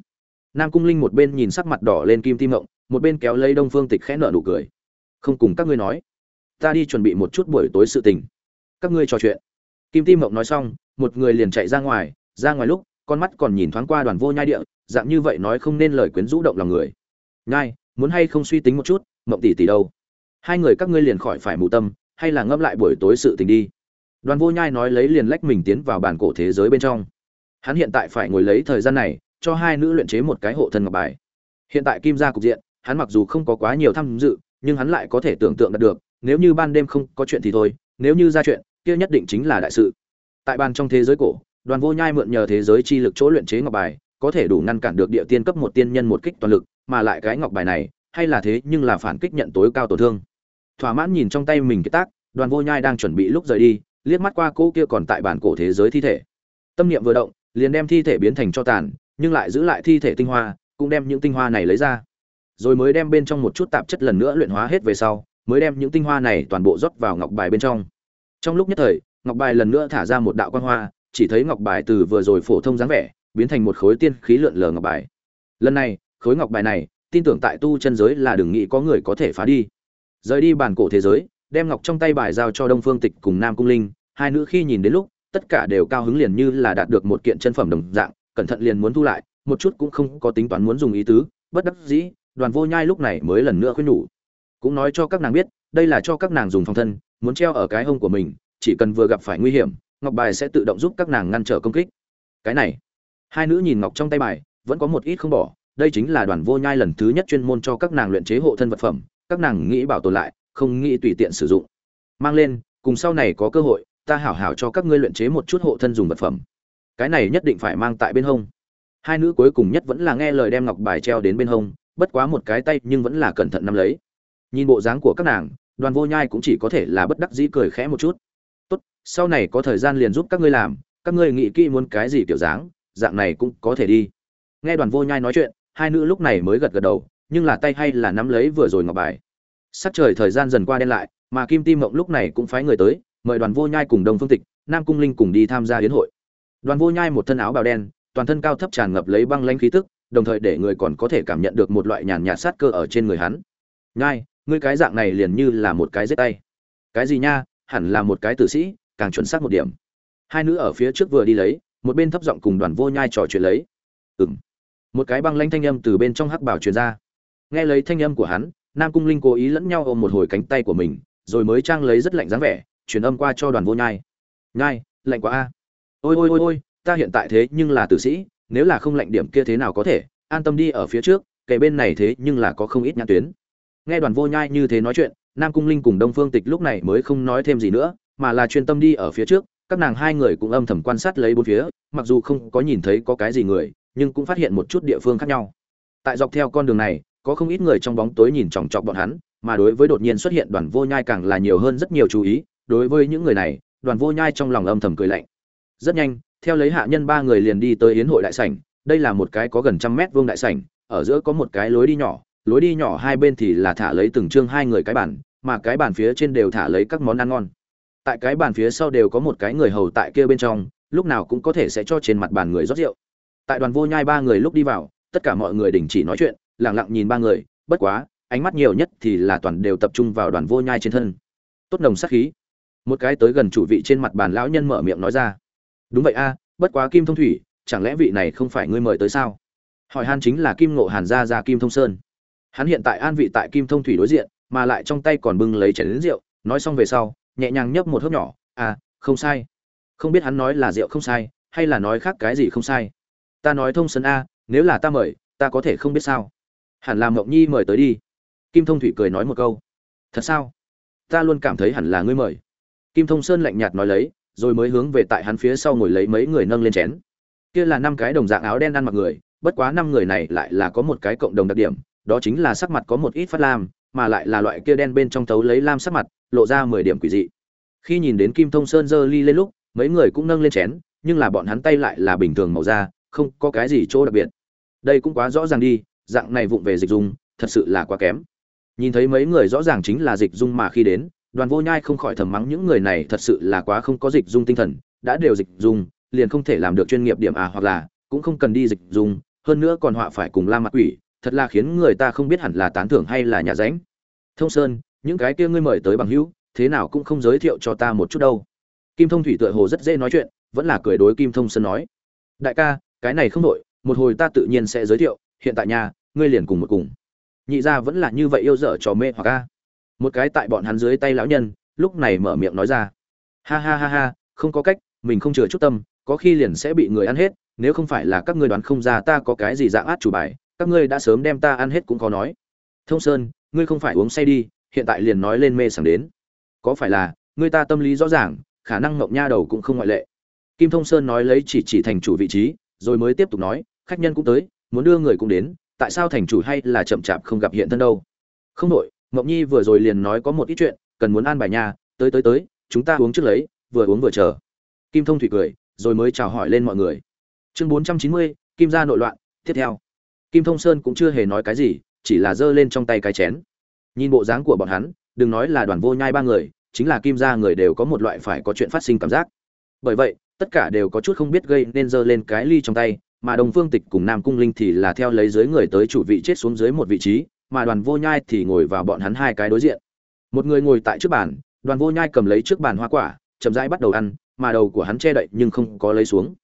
Nam cung linh một bên nhìn sắc mặt đỏ lên kim tim mộng một bên kéo lấy đông phương tịch khẽ nở nụ cười. Không cùng các ngươi nói ta đi chuẩn bị một chút buổi tối sự tình. Các ngươi trò chuyện. Kim tim mộng nói xong một người liền chạy ra ngoài ra ngoài lúc con mắt còn nhìn thoáng qua đoàn vô nhai địa, dạng như vậy nói không nên lời quyến rũ động lòng người. Nhai, muốn hay không suy tính một chút, mộng tỷ tỷ đâu? Hai người các ngươi liền khỏi phải mù tâm, hay là ngâm lại buổi tối sự tình đi. Đoàn vô nhai nói lấy liền lách mình tiến vào bản cổ thế giới bên trong. Hắn hiện tại phải ngồi lấy thời gian này, cho hai nữ luyện chế một cái hộ thân ngọc bài. Hiện tại kim gia cục diện, hắn mặc dù không có quá nhiều tham dự, nhưng hắn lại có thể tưởng tượng được, nếu như ban đêm không có chuyện thì thôi, nếu như ra chuyện, kia nhất định chính là đại sự. Tại ban trong thế giới cổ đoàn vô nhai mượn nhờ thế giới chi lực chỗ luyện chế ngọc bài, có thể đủ ngăn cản được địa tiên cấp một tiên nhân một kích toàn lực, mà lại cái ngọc bài này, hay là thế nhưng là phản kích nhận tối cao tổn thương. Thỏa mãn nhìn trong tay mình cái tác, đoàn vô nhai đang chuẩn bị lúc rời đi, liếc mắt qua cô kia còn tại bản cổ thế giới thi thể. Tâm niệm vừa động, liền đem thi thể biến thành cho tàn, nhưng lại giữ lại thi thể tinh hoa, cũng đem những tinh hoa này lấy ra. Rồi mới đem bên trong một chút tạp chất lần nữa luyện hóa hết về sau, mới đem những tinh hoa này toàn bộ rót vào ngọc bài bên trong. Trong lúc nhất thời, ngọc bài lần nữa thả ra một đạo quang hoa chỉ thấy ngọc bài từ vừa rồi phổ thông dáng vẻ biến thành một khối tiên khí lượn lờ ngọc bài. Lần này, khối ngọc bài này, tin tưởng tại tu chân giới là đừng nghĩ có người có thể phá đi. Rời đi bản cổ thế giới, đem ngọc trong tay bài giao cho đông phương tịch cùng nam cung linh, hai nữ khi nhìn đến lúc, tất cả đều cao hứng liền như là đạt được một kiện chân phẩm đồng dạng, cẩn thận liền muốn thu lại, một chút cũng không có tính toán muốn dùng ý tứ, bất đắc dĩ, đoàn vô nhai lúc này mới lần nữa khuyên nhủ. Cũng nói cho các nàng biết, đây là cho các nàng dùng phòng thân, muốn treo ở cái hông của mình, chỉ cần vừa gặp phải nguy hiểm ngọc bài sẽ tự động giúp các nàng ngăn trở công kích. Cái này. Hai nữ nhìn ngọc trong tay bài, vẫn có một ít không bỏ. Đây chính là đoàn vô nhai lần thứ nhất chuyên môn cho các nàng luyện chế hộ thân vật phẩm. Các nàng nghĩ bảo tồn lại, không nghĩ tùy tiện sử dụng. Mang lên, cùng sau này có cơ hội, ta hảo hảo cho các ngươi luyện chế một chút hộ thân dùng vật phẩm. Cái này nhất định phải mang tại bên hông. Hai nữ cuối cùng nhất vẫn là nghe lời đem ngọc bài treo đến bên hông, bất quá một cái tay nhưng vẫn là cẩn thận nắm lấy. Nhìn bộ dáng của các nàng, đoàn vô nhai cũng chỉ có thể là bất đắc dĩ cười khẽ một chút sau này có thời gian liền giúp các ngươi làm, các ngươi nghĩ kỹ muốn cái gì kiểu dáng, dạng này cũng có thể đi. Nghe đoàn vô nhai nói chuyện, hai nữ lúc này mới gật gật đầu, nhưng là tay hay là nắm lấy vừa rồi ngọc bài. Sắc trời thời gian dần qua đen lại, mà kim tim mộng lúc này cũng phái người tới, mời đoàn vô nhai cùng đông phương tịch, nam cung linh cùng đi tham gia hiến hội. Đoàn vô nhai một thân áo bào đen, toàn thân cao thấp tràn ngập lấy băng lanh khí tức, đồng thời để người còn có thể cảm nhận được một loại nhàn nhạt sát cơ ở trên người hắn. Nhai, ngươi cái dạng này liền như là một cái giết tay. Cái gì nha? Hẳn là một cái tử sĩ càng chuẩn xác một điểm. Hai nữ ở phía trước vừa đi lấy, một bên thấp giọng cùng đoàn vô nhai trò chuyện lấy. Ừng một cái băng lanh thanh âm từ bên trong hắc bảo truyền ra. Nghe lấy thanh âm của hắn, nam cung linh cố ý lẫn nhau ôm một hồi cánh tay của mình, rồi mới trang lấy rất lạnh dáng vẻ, truyền âm qua cho đoàn vô nhai. Nhai, lạnh quá a. Ôi ôi ôi ôi, ta hiện tại thế nhưng là tử sĩ, nếu là không lạnh điểm kia thế nào có thể? An tâm đi ở phía trước kể bên này thế nhưng là có không ít nhãn tuyến. Nghe đoàn vô nhai như thế nói chuyện, nam cung linh cùng đông phương tịch lúc này mới không nói thêm gì nữa mà là chuyên tâm đi ở phía trước, các nàng hai người cũng âm thầm quan sát lấy bốn phía, mặc dù không có nhìn thấy có cái gì người, nhưng cũng phát hiện một chút địa phương khác nhau. Tại dọc theo con đường này, có không ít người trong bóng tối nhìn chòng chọc bọn hắn, mà đối với đột nhiên xuất hiện đoàn vô nhai càng là nhiều hơn rất nhiều chú ý, đối với những người này, đoàn vô nhai trong lòng âm thầm cười lạnh. Rất nhanh, theo lấy hạ nhân ba người liền đi tới yến hội đại sảnh, đây là một cái có gần trăm mét vuông đại sảnh, ở giữa có một cái lối đi nhỏ, lối đi nhỏ hai bên thì là thả lấy từng chương hai người cái bàn, mà cái bàn phía trên đều thả lấy các món ăn ngon tại cái bàn phía sau đều có một cái người hầu tại kia bên trong, lúc nào cũng có thể sẽ cho trên mặt bàn người rót rượu. Tại đoàn vô nhai ba người lúc đi vào, tất cả mọi người đình chỉ nói chuyện lẳng lặng nhìn ba người, bất quá, ánh mắt nhiều nhất thì là toàn đều tập trung vào đoàn vô nhai trên thân. Tốt nồng sát khí. Một cái tới gần chủ vị trên mặt bàn lão nhân mở miệng nói ra. Đúng vậy a, bất quá kim thông thủy, chẳng lẽ vị này không phải ngươi mời tới sao? Hỏi han chính là kim ngộ hàn gia gia kim thông sơn. Hắn hiện tại an vị tại kim thông thủy đối diện, mà lại trong tay còn bưng lấy chén lính rượu, nói xong về sau nhẹ nhàng nhấp một hớp nhỏ à không sai. Không biết hắn nói là rượu không sai, hay là nói khác cái gì không sai. Ta nói thông sơn a, nếu là ta mời, ta có thể không biết sao. Hẳn là mộng nhi mời tới đi. Kim thông thủy cười nói một câu. Thật sao? Ta luôn cảm thấy hẳn là ngươi mời. Kim thông sơn lạnh nhạt nói lấy, rồi mới hướng về tại hắn phía sau ngồi lấy mấy người nâng lên chén. Kia là năm cái đồng dạng áo đen ăn mặc người, bất quá năm người này lại là có một cái cộng đồng đặc điểm, đó chính là sắc mặt có một ít phát lam mà lại là loại kia đen bên trong tấu lấy lam sắc mặt, lộ ra mười điểm quỷ dị. Khi nhìn đến kim thông sơn giơ ly lên lúc, mấy người cũng nâng lên chén, nhưng là bọn hắn tay lại là bình thường màu da, không có cái gì chỗ đặc biệt. Đây cũng quá rõ ràng đi, dạng này vụng về dịch dung, thật sự là quá kém. Nhìn thấy mấy người rõ ràng chính là dịch dung mà khi đến, đoàn vô nhai không khỏi thầm mắng những người này thật sự là quá không có dịch dung tinh thần, đã đều dịch dung, liền không thể làm được chuyên nghiệp điểm à hoặc là, cũng không cần đi dịch dung, hơn nữa còn họa phải cùng la mặt quỷ thật là khiến người ta không biết hẳn là tán thưởng hay là nhà ránh. Thông sơn, những cái kia ngươi mời tới bằng hữu, thế nào cũng không giới thiệu cho ta một chút đâu. Kim thông thủy tựa hồ rất dễ nói chuyện, vẫn là cười đối kim thông sơn nói. Đại ca, cái này không đội một hồi ta tự nhiên sẽ giới thiệu, hiện tại nhà, ngươi liền cùng một cùng. Nhị gia vẫn là như vậy yêu dở trò mê hoặc ca một cái tại bọn hắn dưới tay lão nhân, lúc này mở miệng nói ra. Ha ha ha ha, không có cách, mình không chừa chút tâm, có khi liền sẽ bị người ăn hết, nếu không phải là các ngươi đoán không ra ta có cái gì dạng át chủ bài các ngươi đã sớm đem ta ăn hết cũng có nói. Thông sơn, ngươi không phải uống say đi, hiện tại liền nói lên mê sảng đến. Có phải là, ngươi ta tâm lý rõ ràng, khả năng ngộng nha đầu cũng không ngoại lệ. Kim thông sơn nói lấy chỉ chỉ thành chủ vị trí, rồi mới tiếp tục nói, khách nhân cũng tới, muốn đưa người cũng đến, tại sao thành chủ hay là chậm chạp không gặp hiện thân đâu? Không đội ngộng nhi vừa rồi liền nói có một ít chuyện, cần muốn an bài nhà, tới tới tới, chúng ta uống trước lấy, vừa uống vừa chờ. Kim thông thủy cười, rồi mới chào hỏi lên mọi người. Chương bốn trăm chín mươi, kim gia nội loạn, tiếp theo kim thông sơn cũng chưa hề nói cái gì, chỉ là giơ lên trong tay cái chén. Nhìn bộ dáng của bọn hắn, đừng nói là đoàn vô nhai ba người, chính là kim gia người đều có một loại phải có chuyện phát sinh cảm giác. Bởi vậy, tất cả đều có chút không biết gây nên giơ lên cái ly trong tay, mà đồng phương tịch cùng nam cung linh thì là theo lấy dưới người tới chủ vị chết xuống dưới một vị trí, mà đoàn vô nhai thì ngồi vào bọn hắn hai cái đối diện. Một người ngồi tại trước bàn, đoàn vô nhai cầm lấy trước bàn hoa quả, chậm rãi bắt đầu ăn, mà đầu của hắn che đậy nhưng không có lấy xuống.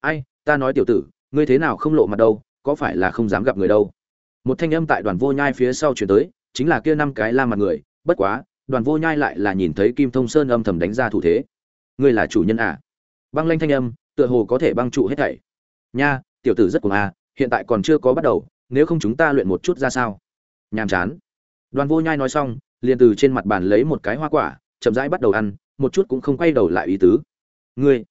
Ai, ta nói tiểu tử, ngươi thế nào không lộ mặt đâu có phải là không dám gặp người đâu. Một thanh âm tại đoàn vô nhai phía sau chuyển tới, chính là kia năm cái la mặt người, bất quá, đoàn vô nhai lại là nhìn thấy kim thông sơn âm thầm đánh ra thủ thế. Ngươi là chủ nhân à? Băng lanh thanh âm, tựa hồ có thể băng trụ hết thảy. Nha, tiểu tử rất cuồng à hiện tại còn chưa có bắt đầu, nếu không chúng ta luyện một chút ra sao? Nhàm chán. Đoàn vô nhai nói xong, liền từ trên mặt bàn lấy một cái hoa quả, chậm rãi bắt đầu ăn, một chút cũng không quay đầu lại ý tứ. Ngươi,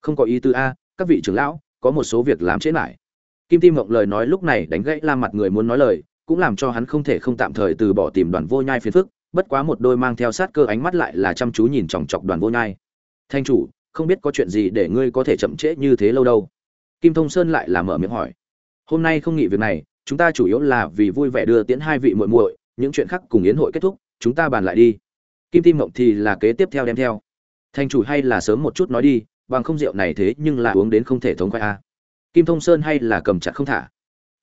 không có ý tứ a các vị trưởng lão, có một số việc làm trễ lại kim tim mộng lời nói lúc này đánh gãy la mặt người muốn nói lời, cũng làm cho hắn không thể không tạm thời từ bỏ tìm đoàn vô nhai phiền phức, bất quá một đôi mang theo sát cơ ánh mắt lại là chăm chú nhìn chòng chọc đoàn vô nhai. Thanh chủ, không biết có chuyện gì để ngươi có thể chậm trễ như thế lâu đâu? Kim thông sơn lại là mở miệng hỏi. Hôm nay không nghĩ việc này, chúng ta chủ yếu là vì vui vẻ đưa tiễn hai vị muội muội, những chuyện khác cùng yến hội kết thúc, chúng ta bàn lại đi. Kim tim mộng thì là kế tiếp theo đem theo. Thanh chủ hay là sớm một chút nói đi, bằng không rượu này thế nhưng là uống đến không thể thống khoái a kim thông sơn hay là cầm chặt không thả?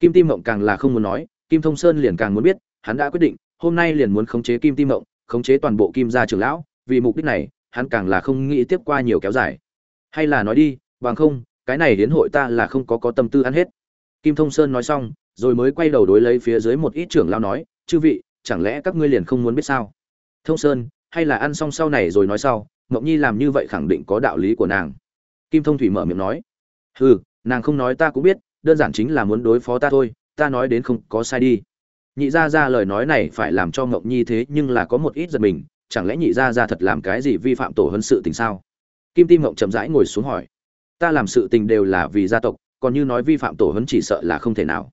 Kim tim mộng càng là không muốn nói, kim thông sơn liền càng muốn biết, hắn đã quyết định, hôm nay liền muốn khống chế kim tim mộng, khống chế toàn bộ kim gia trưởng lão, vì mục đích này, hắn càng là không nghĩ tiếp qua nhiều kéo dài. Hay là nói đi, bằng không, cái này đến hội ta là không có có tâm tư ăn hết. Kim thông sơn nói xong, rồi mới quay đầu đối lấy phía dưới một ít trưởng lão nói, chư vị, chẳng lẽ các ngươi liền không muốn biết sao? Thông sơn, hay là ăn xong sau này rồi nói sau, mộng nhi làm như vậy khẳng định có đạo lý của nàng. Kim thông thủy mở miệng nói, hừ nàng không nói ta cũng biết, đơn giản chính là muốn đối phó ta thôi, ta nói đến không có sai đi. Nhị gia ra lời nói này phải làm cho ngộng nhi thế nhưng là có một ít giật mình, chẳng lẽ nhị gia ra thật làm cái gì vi phạm tổ hân sự tình sao? Kim tim ngộng chậm rãi ngồi xuống hỏi. Ta làm sự tình đều là vì gia tộc, còn như nói vi phạm tổ hấn chỉ sợ là không thể nào.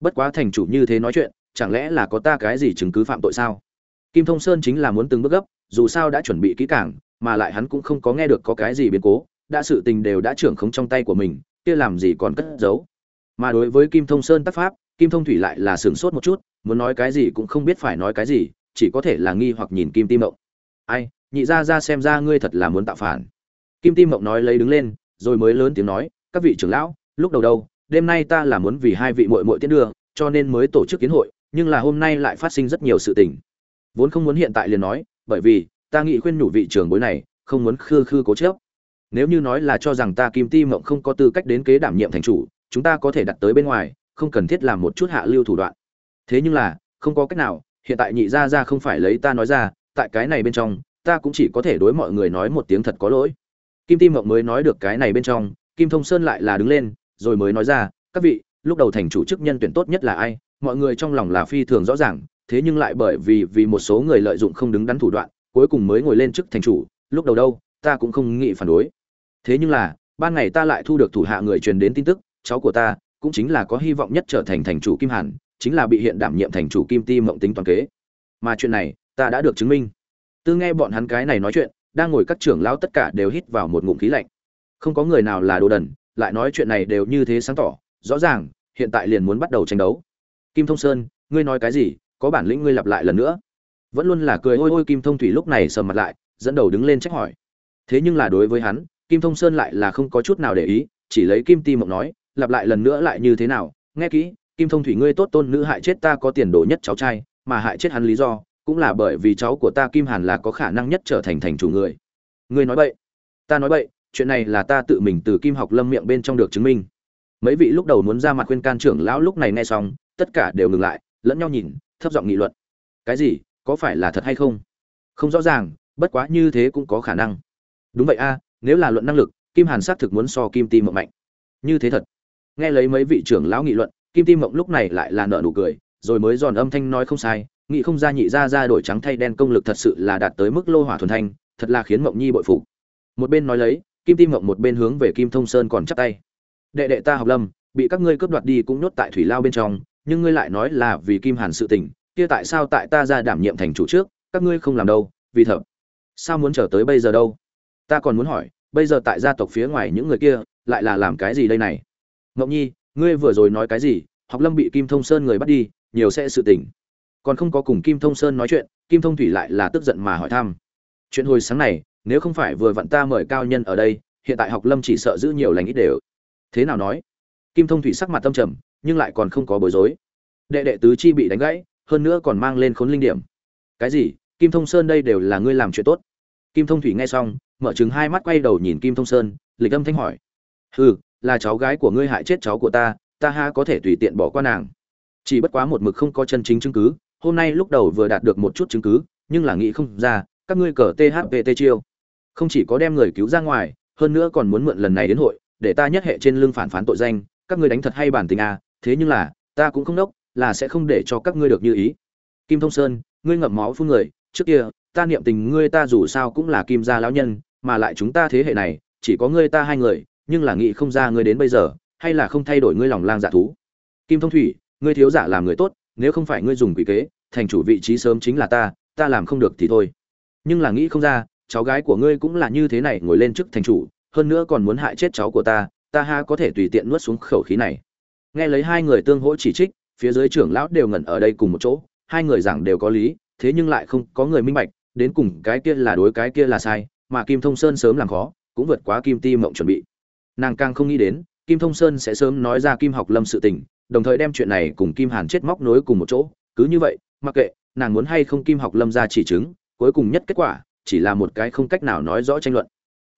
Bất quá thành chủ như thế nói chuyện, chẳng lẽ là có ta cái gì chứng cứ phạm tội sao? Kim thông sơn chính là muốn từng bước gấp, dù sao đã chuẩn bị kỹ càng, mà lại hắn cũng không có nghe được có cái gì biến cố, đã sự tình đều đã trưởng khống trong tay của mình kia làm gì còn cất giấu. Mà đối với kim thông sơn tác pháp, kim thông thủy lại là sửng sốt một chút, muốn nói cái gì cũng không biết phải nói cái gì, chỉ có thể là nghi hoặc nhìn kim tim mộng. Ai, nhị ra ra xem ra ngươi thật là muốn tạo phản. Kim tim mộng nói lấy đứng lên, rồi mới lớn tiếng nói, các vị trưởng lão, lúc đầu đâu, đêm nay ta là muốn vì hai vị muội muội tiến đưa, cho nên mới tổ chức kiến hội, nhưng là hôm nay lại phát sinh rất nhiều sự tình. Vốn không muốn hiện tại liền nói, bởi vì, ta nghĩ khuyên nhủ vị trưởng bối này, không muốn khư khư cố chấp nếu như nói là cho rằng ta kim ti mộng không có tư cách đến kế đảm nhiệm thành chủ, chúng ta có thể đặt tới bên ngoài, không cần thiết làm một chút hạ lưu thủ đoạn. Thế nhưng là, không có cách nào, hiện tại nhị gia gia không phải lấy ta nói ra, tại cái này bên trong, ta cũng chỉ có thể đối mọi người nói một tiếng thật có lỗi. Kim ti mộng mới nói được cái này bên trong, kim thông sơn lại là đứng lên, rồi mới nói ra, các vị, lúc đầu thành chủ chức nhân tuyển tốt nhất là ai? Mọi người trong lòng là phi thường rõ ràng, thế nhưng lại bởi vì vì một số người lợi dụng không đứng đắn thủ đoạn, cuối cùng mới ngồi lên chức thành chủ, lúc đầu đâu, ta cũng không nghĩ phản đối thế nhưng là, ban ngày ta lại thu được thủ hạ người truyền đến tin tức, cháu của ta cũng chính là có hy vọng nhất trở thành thành chủ kim hàn, chính là bị hiện đảm nhiệm thành chủ kim ti mộng tính toàn kế. Mà chuyện này, ta đã được chứng minh. Tư nghe bọn hắn cái này nói chuyện, đang ngồi các trưởng lão tất cả đều hít vào một ngụm khí lạnh. Không có người nào là đồ đần, lại nói chuyện này đều như thế sáng tỏ, rõ ràng, hiện tại liền muốn bắt đầu tranh đấu. Kim thông sơn, ngươi nói cái gì, có bản lĩnh ngươi lặp lại lần nữa. Vẫn luôn là cười ôi ôi kim thông thủy lúc này sầm mặt lại, dẫn đầu đứng lên trách hỏi. Thế nhưng là đối với hắn kim thông sơn lại là không có chút nào để ý chỉ lấy kim ti mộng nói lặp lại lần nữa lại như thế nào? Nghe kỹ kim thông thủy ngươi tốt tôn nữ hại chết ta có tiền đồ nhất cháu trai mà hại chết hắn lý do cũng là bởi vì cháu của ta kim hàn là có khả năng nhất trở thành thành chủ người. Ngươi nói vậy, ta nói vậy, chuyện này là ta tự mình từ kim học lâm miệng bên trong được chứng minh. Mấy vị lúc đầu muốn ra mặt khuyên can trưởng lão lúc này nghe xong tất cả đều ngừng lại lẫn nhau nhìn thấp giọng nghị luận. Cái gì? Có phải là thật hay không? Không rõ ràng bất quá như thế cũng có khả năng. Đúng vậy a nếu là luận năng lực, kim hàn xác thực muốn so kim ti mộng mạnh. Như thế thật. Nghe lấy mấy vị trưởng lão nghị luận, kim ti mộng lúc này lại là nợ nụ cười, rồi mới giòn âm thanh nói không sai, nghị không ra nhị ra ra đổi trắng thay đen công lực thật sự là đạt tới mức lô hỏa thuần thanh, thật là khiến mộng nhi bội phục. Một bên nói lấy, kim ti mộng một bên hướng về kim thông sơn còn chắp tay. Đệ đệ ta học lâm, bị các ngươi cướp đoạt đi cũng nhốt tại thủy lao bên trong, nhưng ngươi lại nói là vì kim hàn sự tình, kia tại sao tại ta ra đảm nhiệm thành chủ trước, các ngươi không làm đâu, vì thợ. Sao muốn trở tới bây giờ đâu? Ta còn muốn hỏi, bây giờ tại gia tộc phía ngoài những người kia, lại là làm cái gì đây này? Ngọc nhi, ngươi vừa rồi nói cái gì? Học lâm bị kim thông sơn người bắt đi, nhiều sẽ sự tình. Còn không có cùng kim thông sơn nói chuyện, kim thông thủy lại là tức giận mà hỏi thăm. Chuyện hồi sáng này, nếu không phải vừa vặn ta mời cao nhân ở đây, hiện tại học lâm chỉ sợ giữ nhiều lành ít đều. Thế nào nói? Kim thông thủy sắc mặt tâm trầm, nhưng lại còn không có bối rối. Đệ đệ tứ chi bị đánh gãy, hơn nữa còn mang lên khốn linh điểm. Cái gì? Kim thông sơn đây đều là ngươi làm chuyện tốt kim thông thủy nghe xong, mở chừng hai mắt quay đầu nhìn kim thông sơn, lịch âm thanh hỏi. Hừ, là cháu gái của ngươi hại chết cháu của ta ta ha có thể tùy tiện bỏ qua nàng. Chỉ bất quá một mực không có chân chính chứng cứ, hôm nay lúc đầu vừa đạt được một chút chứng cứ, nhưng là nghĩ không ra, các ngươi cờ thvt chiêu. Không chỉ có đem người cứu ra ngoài, hơn nữa còn muốn mượn lần này đến hội, để ta nhất hệ trên lưng phản phán tội danh, các ngươi đánh thật hay bản tình à thế nhưng là, ta cũng không đốc, là sẽ không để cho các ngươi được như ý. Kim thông sơn, ngươi ngậm máu phun người, trước kia ta niệm tình ngươi ta dù sao cũng là kim gia lão nhân, mà lại chúng ta thế hệ này, chỉ có ngươi ta hai người, nhưng là nghĩ không ra ngươi đến bây giờ, hay là không thay đổi ngươi lòng lang dạ thú. Kim thông thủy, ngươi thiếu giả làm người tốt, nếu không phải ngươi dùng quỷ kế, thành chủ vị trí sớm chính là ta ta làm không được thì thôi. Nhưng là nghĩ không ra, cháu gái của ngươi cũng là như thế này ngồi lên chức thành chủ, hơn nữa còn muốn hại chết cháu của ta ta ha có thể tùy tiện nuốt xuống khẩu khí này. Nghe lấy hai người tương hỗ chỉ trích, phía dưới trưởng lão đều ngẩn ở đây cùng một chỗ, hai người giảng đều có lý, thế nhưng lại không có người minh bạch đến cùng cái kia là đối cái kia là sai, mà kim thông sơn sớm làm khó, cũng vượt quá kim ti mộng chuẩn bị. Nàng càng không nghĩ đến, kim thông sơn sẽ sớm nói ra kim học lâm sự tình, đồng thời đem chuyện này cùng kim hàn chết móc nối cùng một chỗ, cứ như vậy, mặc kệ, nàng muốn hay không kim học lâm ra chỉ chứng, cuối cùng nhất kết quả chỉ là một cái không cách nào nói rõ tranh luận.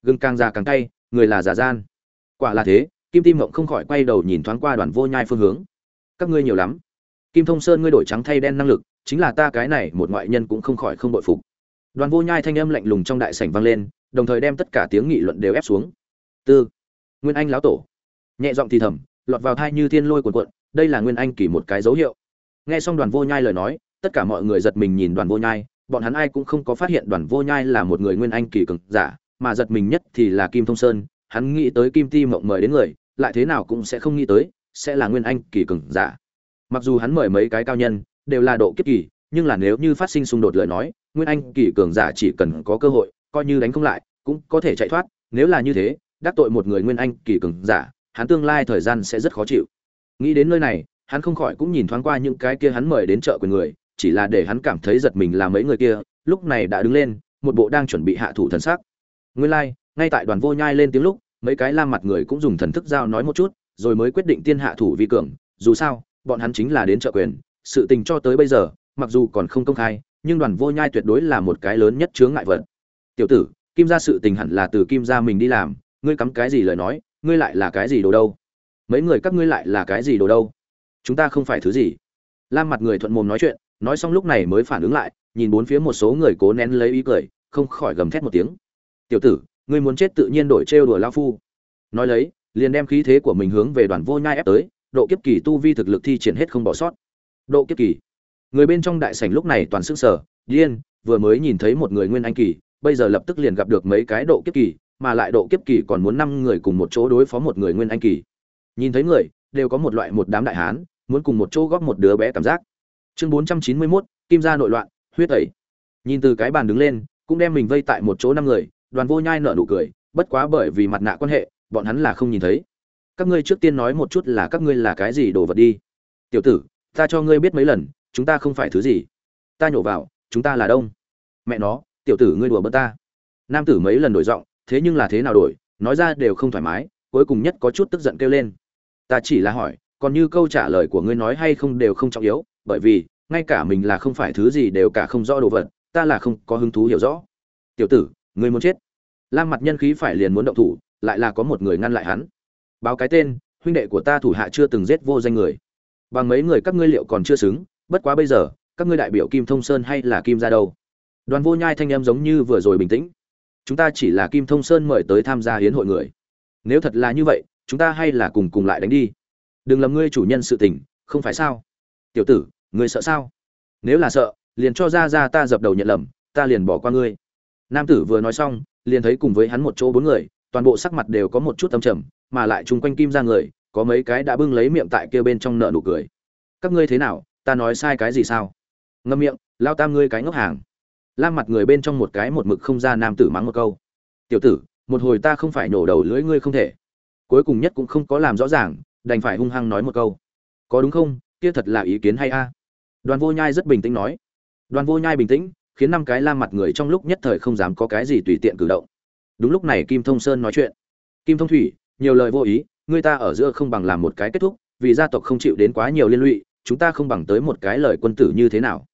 Gừng càng già càng cay, người là giả gian. Quả là thế, kim tim mộng không khỏi quay đầu nhìn thoáng qua đoàn vô nhai phương hướng. Các ngươi nhiều lắm. Kim thông sơn ngươi đổi trắng thay đen năng lực, chính là ta cái này một ngoại nhân cũng không khỏi không bội phục đoàn vô nhai thanh âm lạnh lùng trong đại sảnh vang lên, đồng thời đem tất cả tiếng nghị luận đều ép xuống. Tư, nguyên anh lão tổ. Nhẹ giọng thì thầm, lọt vào thai như thiên lôi cuồn cuộn, đây là nguyên anh kỳ một cái dấu hiệu. Nghe xong đoàn vô nhai lời nói, tất cả mọi người giật mình nhìn đoàn vô nhai, bọn hắn ai cũng không có phát hiện đoàn vô nhai là một người nguyên anh kỳ cường giả, mà giật mình nhất thì là kim thông sơn, hắn nghĩ tới kim ti mộng mời đến người, lại thế nào cũng sẽ không nghĩ tới, sẽ là nguyên anh kỳ cường giả. Mặc dù hắn mời mấy cái cao nhân, đều là độ kiếp kỳ, nhưng là nếu như phát sinh xung đột lời nói nguyên anh kỳ cường giả chỉ cần có cơ hội coi như đánh không lại cũng có thể chạy thoát. Nếu là như thế đắc tội một người nguyên anh kỳ cường giả hắn tương lai thời gian sẽ rất khó chịu. Nghĩ đến nơi này hắn không khỏi cũng nhìn thoáng qua những cái kia hắn mời đến chợ quyền người chỉ là để hắn cảm thấy giật mình là mấy người kia lúc này đã đứng lên một bộ đang chuẩn bị hạ thủ thần sắc. Nguyên lai like, ngay tại đoàn vô nhai lên tiếng lúc mấy cái la mặt người cũng dùng thần thức giao nói một chút rồi mới quyết định tiên hạ thủ vi cường. Dù sao bọn hắn chính là đến trợ quyền sự tình cho tới bây giờ mặc dù còn không công khai nhưng đoàn vô nhai tuyệt đối là một cái lớn nhất chướng ngại vật. Tiểu tử, kim gia sự tình hẳn là từ kim gia mình đi làm, ngươi cắm cái gì lời nói, ngươi lại là cái gì đồ đâu? Mấy người các ngươi lại là cái gì đồ đâu? Chúng ta không phải thứ gì. Lam mặt người thuận mồm nói chuyện, nói xong lúc này mới phản ứng lại, nhìn bốn phía một số người cố nén lấy ý cười, không khỏi gầm thét một tiếng. Tiểu tử, ngươi muốn chết tự nhiên đổi trêu đùa lão phu. Nói lấy, liền đem khí thế của mình hướng về đoàn vô nhai ép tới, độ kiếp kỳ tu vi thực lực thi triển hết không bỏ sót. Độ kiếp kỳ người bên trong đại sảnh lúc này toàn sức sở điên vừa mới nhìn thấy một người nguyên anh kỳ bây giờ lập tức liền gặp được mấy cái độ kiếp kỳ mà lại độ kiếp kỳ còn muốn năm người cùng một chỗ đối phó một người nguyên anh kỳ. Nhìn thấy người đều có một loại một đám đại hán muốn cùng một chỗ góp một đứa bé cảm giác. Chương bốn trăm chín mươi 491, kim gia nội loạn huyết tẩy. Nhìn từ cái bàn đứng lên cũng đem mình vây tại một chỗ năm người đoàn vô nhai nợ nụ cười bất quá bởi vì mặt nạ quan hệ bọn hắn là không nhìn thấy. Các ngươi trước tiên nói một chút là các ngươi là cái gì đồ vật đi. Tiểu tử ta cho ngươi biết mấy lần chúng ta không phải thứ gì. Ta nhổ vào, chúng ta là đông. Mẹ nó, tiểu tử ngươi đùa bớt ta. Nam tử mấy lần đổi giọng, thế nhưng là thế nào đổi, nói ra đều không thoải mái, cuối cùng nhất có chút tức giận kêu lên. Ta chỉ là hỏi, còn như câu trả lời của ngươi nói hay không đều không trọng yếu, bởi vì, ngay cả mình là không phải thứ gì đều cả không rõ đồ vật, ta là không có hứng thú hiểu rõ. Tiểu tử, ngươi muốn chết. Lam mặt nhân khí phải liền muốn động thủ, lại là có một người ngăn lại hắn. Báo cái tên, huynh đệ của ta thủ hạ chưa từng giết vô danh người. Bằng mấy người các ngươi liệu còn chưa xứng bất quá bây giờ, các ngươi đại biểu kim thông sơn hay là kim ra đâu? Đoàn vô nhai thanh em giống như vừa rồi bình tĩnh. Chúng ta chỉ là kim thông sơn mời tới tham gia hiến hội người. Nếu thật là như vậy, chúng ta hay là cùng cùng lại đánh đi. Đừng làm ngươi chủ nhân sự tình, không phải sao? Tiểu tử, ngươi sợ sao? Nếu là sợ, liền cho ra ra ta dập đầu nhận lầm, ta liền bỏ qua ngươi. Nam tử vừa nói xong, liền thấy cùng với hắn một chỗ bốn người, toàn bộ sắc mặt đều có một chút âm trầm, mà lại chung quanh kim ra người, có mấy cái đã bưng lấy miệng tại kia bên trong nợ nụ cười. Các ngươi thế nào? Ta nói sai cái gì sao? Ngâm miệng, lao tam ngươi cái ngốc hàng. Lam mặt người bên trong một cái một mực không ra nam tử mắng một câu. Tiểu tử, một hồi ta không phải nổ đầu lưỡi ngươi không thể. Cuối cùng nhất cũng không có làm rõ ràng, đành phải hung hăng nói một câu. Có đúng không? Kia thật là ý kiến hay a. Đoàn vô nhai rất bình tĩnh nói. Đoàn vô nhai bình tĩnh, khiến năm cái lam mặt người trong lúc nhất thời không dám có cái gì tùy tiện cử động. Đúng lúc này kim thông sơn nói chuyện. Kim thông thủy, nhiều lời vô ý, người ta ở giữa không bằng làm một cái kết thúc, vì gia tộc không chịu đến quá nhiều liên lụy chúng ta không bằng tới một cái lời quân tử như thế nào?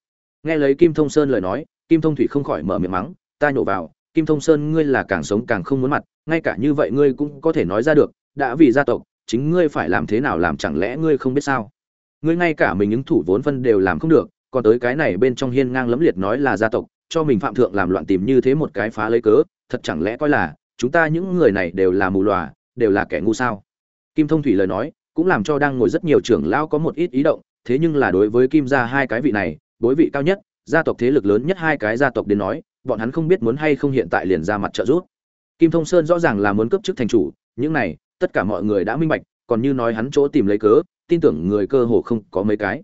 Nghe lấy kim thông sơn lời nói, kim thông thủy không khỏi mở miệng mắng, ta nhổ vào, kim thông sơn ngươi là càng sống càng không muốn mặt, ngay cả như vậy ngươi cũng có thể nói ra được, đã vì gia tộc, chính ngươi phải làm thế nào làm chẳng lẽ ngươi không biết sao? Ngươi ngay cả mình những thủ vốn phân đều làm không được, còn tới cái này bên trong hiên ngang lẫm liệt nói là gia tộc, cho mình phạm thượng làm loạn tìm như thế một cái phá lấy cớ, thật chẳng lẽ coi là, chúng ta những người này đều là mù lòa đều là kẻ ngu sao? Kim thông thủy lời nói, cũng làm cho đang ngồi rất nhiều trưởng lão có một ít ý động thế nhưng là đối với kim gia hai cái vị này bối vị cao nhất, gia tộc thế lực lớn nhất hai cái gia tộc đến nói, bọn hắn không biết muốn hay không hiện tại liền ra mặt trợ giúp. Kim thông sơn rõ ràng là muốn cấp chức thành chủ, những này, tất cả mọi người đã minh bạch, còn như nói hắn chỗ tìm lấy cớ, tin tưởng người cơ hồ không có mấy cái.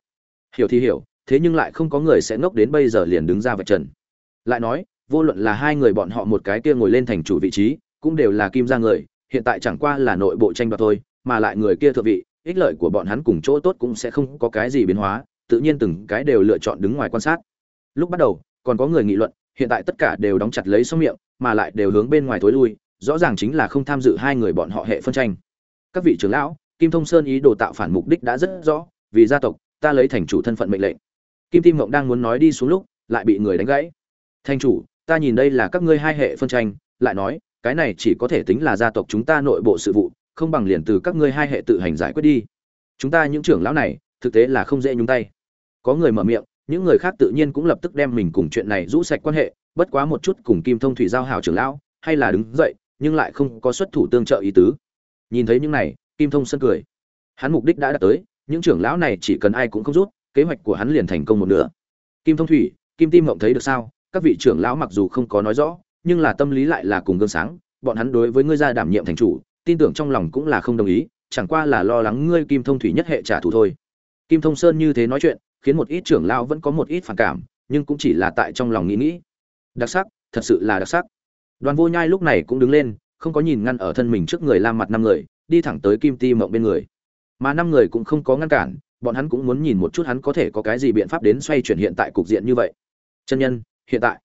Hiểu thì hiểu, thế nhưng lại không có người sẽ ngốc đến bây giờ liền đứng ra vạch trần. Lại nói, vô luận là hai người bọn họ một cái kia ngồi lên thành chủ vị trí, cũng đều là kim gia người, hiện tại chẳng qua là nội bộ tranh đoạt thôi, mà lại người kia thượng vị ích lợi của bọn hắn cùng chỗ tốt cũng sẽ không có cái gì biến hóa, tự nhiên từng cái đều lựa chọn đứng ngoài quan sát. Lúc bắt đầu, còn có người nghị luận, hiện tại tất cả đều đóng chặt lấy xong miệng, mà lại đều hướng bên ngoài tối lui, rõ ràng chính là không tham dự hai người bọn họ hệ phân tranh. Các vị trưởng lão, kim thông sơn ý đồ tạo phản mục đích đã rất rõ, vì gia tộc, ta lấy thành chủ thân phận mệnh lệnh. Kim tim Ngộng đang muốn nói đi xuống lúc, lại bị người đánh gãy. Thành chủ, ta nhìn đây là các ngươi hai hệ phân tranh, lại nói, cái này chỉ có thể tính là gia tộc chúng ta nội bộ sự vụ không bằng liền từ các ngươi hai hệ tự hành giải quyết đi. Chúng ta những trưởng lão này, thực tế là không dễ nhúng tay. Có người mở miệng, những người khác tự nhiên cũng lập tức đem mình cùng chuyện này rũ sạch quan hệ, bất quá một chút cùng kim thông thủy giao hảo trưởng lão, hay là đứng dậy, nhưng lại không có xuất thủ tương trợ ý tứ. Nhìn thấy những này, kim thông sân cười. Hắn mục đích đã đạt tới, những trưởng lão này chỉ cần ai cũng không rút, kế hoạch của hắn liền thành công một nửa. Kim thông thủy, kim tim mộng thấy được sao? Các vị trưởng lão mặc dù không có nói rõ, nhưng là tâm lý lại là cùng gương sáng, bọn hắn đối với ngươi ra đảm nhiệm thành chủ tin tưởng trong lòng cũng là không đồng ý, chẳng qua là lo lắng ngươi kim thông thủy nhất hệ trả thù thôi. Kim thông sơn như thế nói chuyện, khiến một ít trưởng lão vẫn có một ít phản cảm, nhưng cũng chỉ là tại trong lòng nghĩ nghĩ. Đặc sắc, thật sự là đặc sắc. Đoàn vô nhai lúc này cũng đứng lên, không có nhìn ngăn ở thân mình trước người la mặt năm người, đi thẳng tới kim ti mộng bên người. Mà năm người cũng không có ngăn cản, bọn hắn cũng muốn nhìn một chút hắn có thể có cái gì biện pháp đến xoay chuyển hiện tại cục diện như vậy. Chân nhân, hiện tại.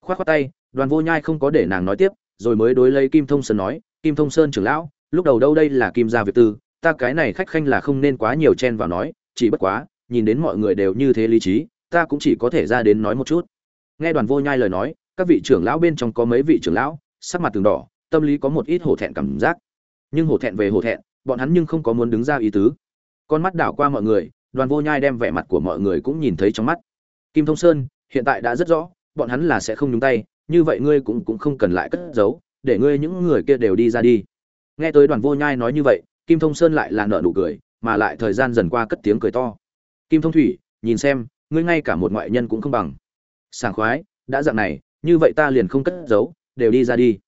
Khoát khoát tay, đoàn vô nhai không có để nàng nói tiếp, rồi mới đối lấy kim thông sơn nói kim thông sơn trưởng lão, lúc đầu đâu đây là kim gia việt tư, ta cái này khách khanh là không nên quá nhiều chen vào nói, chỉ bất quá, nhìn đến mọi người đều như thế lý trí, ta cũng chỉ có thể ra đến nói một chút. Nghe đoàn vô nhai lời nói, các vị trưởng lão bên trong có mấy vị trưởng lão, sắc mặt từng đỏ, tâm lý có một ít hổ thẹn cảm giác. Nhưng hổ thẹn về hổ thẹn, bọn hắn nhưng không có muốn đứng ra ý tứ. Con mắt đảo qua mọi người, đoàn vô nhai đem vẻ mặt của mọi người cũng nhìn thấy trong mắt. Kim thông sơn, hiện tại đã rất rõ, bọn hắn là sẽ không nhúng tay, như vậy ngươi cũng cũng không cần lại cất giấu để ngươi những người kia đều đi ra đi. Nghe tới đoàn vô nhai nói như vậy, kim thông sơn lại là nợ nụ cười, mà lại thời gian dần qua cất tiếng cười to. Kim thông thủy, nhìn xem, ngươi ngay cả một ngoại nhân cũng không bằng. Sảng khoái, đã dạng này, như vậy ta liền không cất giấu, đều đi ra đi.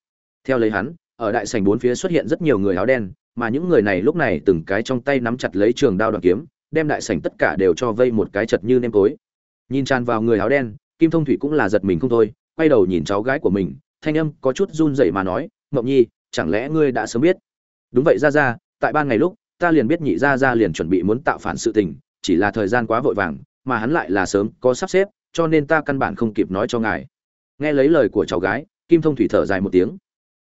Theo lấy hắn, ở đại sảnh bốn phía xuất hiện rất nhiều người áo đen, mà những người này lúc này từng cái trong tay nắm chặt lấy trường đao đoàn kiếm, đem đại sảnh tất cả đều cho vây một cái chật như nêm tối nhìn tràn vào người áo đen, kim thông thủy cũng là giật mình không thôi, quay đầu nhìn cháu gái của mình thanh âm có chút run rẩy mà nói "Ngộng nhi, chẳng lẽ ngươi đã sớm biết? Đúng vậy ra ra tại ban ngày lúc, ta liền biết nhị ra ra liền chuẩn bị muốn tạo phản sự tình, chỉ là thời gian quá vội vàng, mà hắn lại là sớm có sắp xếp, cho nên ta căn bản không kịp nói cho ngài. Nghe lấy lời của cháu gái, kim thông thủy thở dài một tiếng.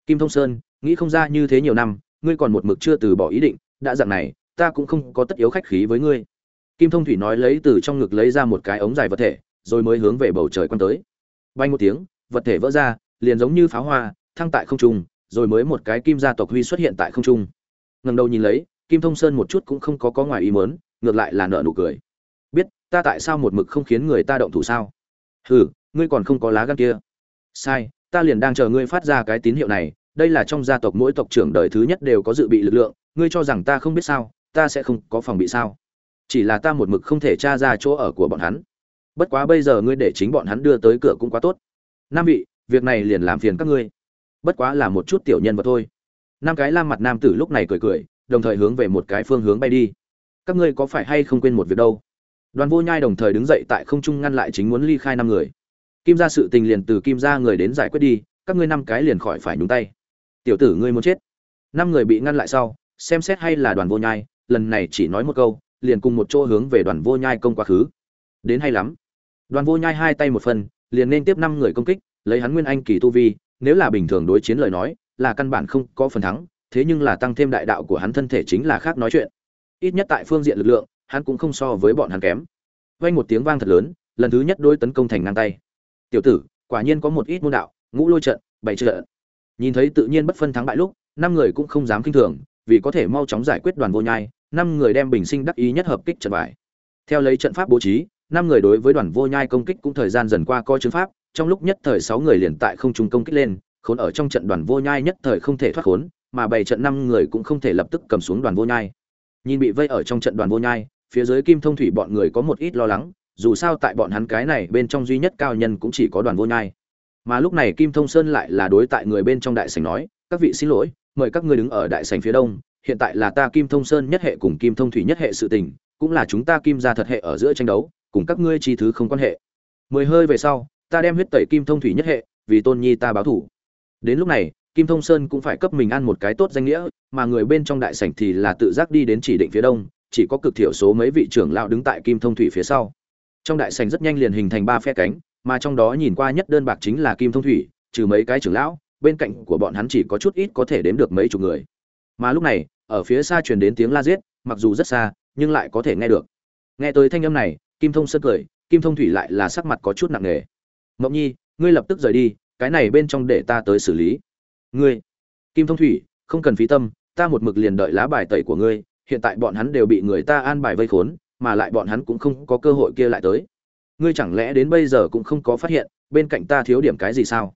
Kim thông sơn, nghĩ không ra như thế nhiều năm, ngươi còn một mực chưa từ bỏ ý định, đã dạng này, ta cũng không có tất yếu khách khí với ngươi. Kim thông thủy nói lấy từ trong ngực lấy ra một cái ống dài vật thể, rồi mới hướng về bầu trời quan tới. Bay một tiếng, vật thể vỡ ra liền giống như pháo hoa, thăng tại không trung, rồi mới một cái kim gia tộc huy xuất hiện tại không trung. Ngần đầu nhìn lấy, kim thông sơn một chút cũng không có có ngoài ý mớn ngược lại là nợ nụ cười. Biết, ta tại sao một mực không khiến người ta động thủ sao? Hừ, ngươi còn không có lá gan kia. Sai, ta liền đang chờ ngươi phát ra cái tín hiệu này, đây là trong gia tộc mỗi tộc trưởng đời thứ nhất đều có dự bị lực lượng, ngươi cho rằng ta không biết sao, ta sẽ không có phòng bị sao? Chỉ là ta một mực không thể tra ra chỗ ở của bọn hắn. Bất quá bây giờ ngươi để chính bọn hắn đưa tới cửa cũng quá tốt. Nam vị việc này liền làm phiền các ngươi. Bất quá là một chút tiểu nhân vật thôi. Năm cái lam mặt nam tử lúc này cười cười, đồng thời hướng về một cái phương hướng bay đi. Các ngươi có phải hay không quên một việc đâu? Đoàn vô nhai đồng thời đứng dậy tại không trung ngăn lại chính muốn ly khai năm người. Kim ra sự tình liền từ kim ra người đến giải quyết đi, các ngươi năm cái liền khỏi phải nhúng tay. Tiểu tử ngươi muốn chết. Năm người bị ngăn lại sau, xem xét hay là đoàn vô nhai, lần này chỉ nói một câu, liền cùng một chỗ hướng về đoàn vô nhai công quá khứ. Đến hay lắm. Đoàn vô nhai hai tay một phần, liền nên tiếp năm người công kích lấy hắn nguyên anh kỳ tu vi, nếu là bình thường đối chiến lời nói, là căn bản không có phần thắng, thế nhưng là tăng thêm đại đạo của hắn thân thể chính là khác nói chuyện. Ít nhất tại phương diện lực lượng, hắn cũng không so với bọn hắn kém. Vang một tiếng vang thật lớn, lần thứ nhất đôi tấn công thành ngang tay. Tiểu tử, quả nhiên có một ít môn đạo, ngũ lôi trận, bảy trận. Nhìn thấy tự nhiên bất phân thắng bại lúc, năm người cũng không dám kinh thường, vì có thể mau chóng giải quyết đoàn vô nhai, năm người đem bình sinh đắc ý nhất hợp kích trận bài theo lấy trận pháp bố trí, năm người đối với đoàn vô nhai công kích cũng thời gian dần qua coi chứng pháp trong lúc nhất thời sáu người liền tại không trung công kích lên, khốn ở trong trận đoàn vô nhai nhất thời không thể thoát khốn, mà bảy trận năm người cũng không thể lập tức cầm xuống đoàn vô nhai. Nhìn bị vây ở trong trận đoàn vô nhai, phía dưới kim thông thủy bọn người có một ít lo lắng, dù sao tại bọn hắn cái này bên trong duy nhất cao nhân cũng chỉ có đoàn vô nhai. Mà lúc này kim thông sơn lại là đối tại người bên trong đại sảnh nói, các vị xin lỗi, mời các ngươi đứng ở đại sảnh phía đông, hiện tại là ta kim thông sơn nhất hệ cùng kim thông thủy nhất hệ sự tình, cũng là chúng ta kim gia thật hệ ở giữa tranh đấu, cùng các ngươi chi thứ không quan hệ. Mười hơi về sau ta đem huyết tẩy kim thông thủy nhất hệ, vì tôn nhi ta báo thủ. Đến lúc này, kim thông sơn cũng phải cấp mình ăn một cái tốt danh nghĩa, mà người bên trong đại sảnh thì là tự giác đi đến chỉ định phía đông, chỉ có cực thiểu số mấy vị trưởng lão đứng tại kim thông thủy phía sau. Trong đại sảnh rất nhanh liền hình thành ba phe cánh, mà trong đó nhìn qua nhất đơn bạc chính là kim thông thủy, trừ mấy cái trưởng lão, bên cạnh của bọn hắn chỉ có chút ít có thể đếm được mấy chục người. Mà lúc này, ở phía xa truyền đến tiếng la giết, mặc dù rất xa, nhưng lại có thể nghe được. Nghe tới thanh âm này, kim thông sơn cười, kim thông thủy lại là sắc mặt có chút nặng nề mộng nhi, ngươi lập tức rời đi, cái này bên trong để ta tới xử lý. Ngươi, kim thông thủy, không cần phí tâm, ta một mực liền đợi lá bài tẩy của ngươi, hiện tại bọn hắn đều bị người ta an bài vây khốn, mà lại bọn hắn cũng không có cơ hội kia lại tới. Ngươi chẳng lẽ đến bây giờ cũng không có phát hiện, bên cạnh ta thiếu điểm cái gì sao?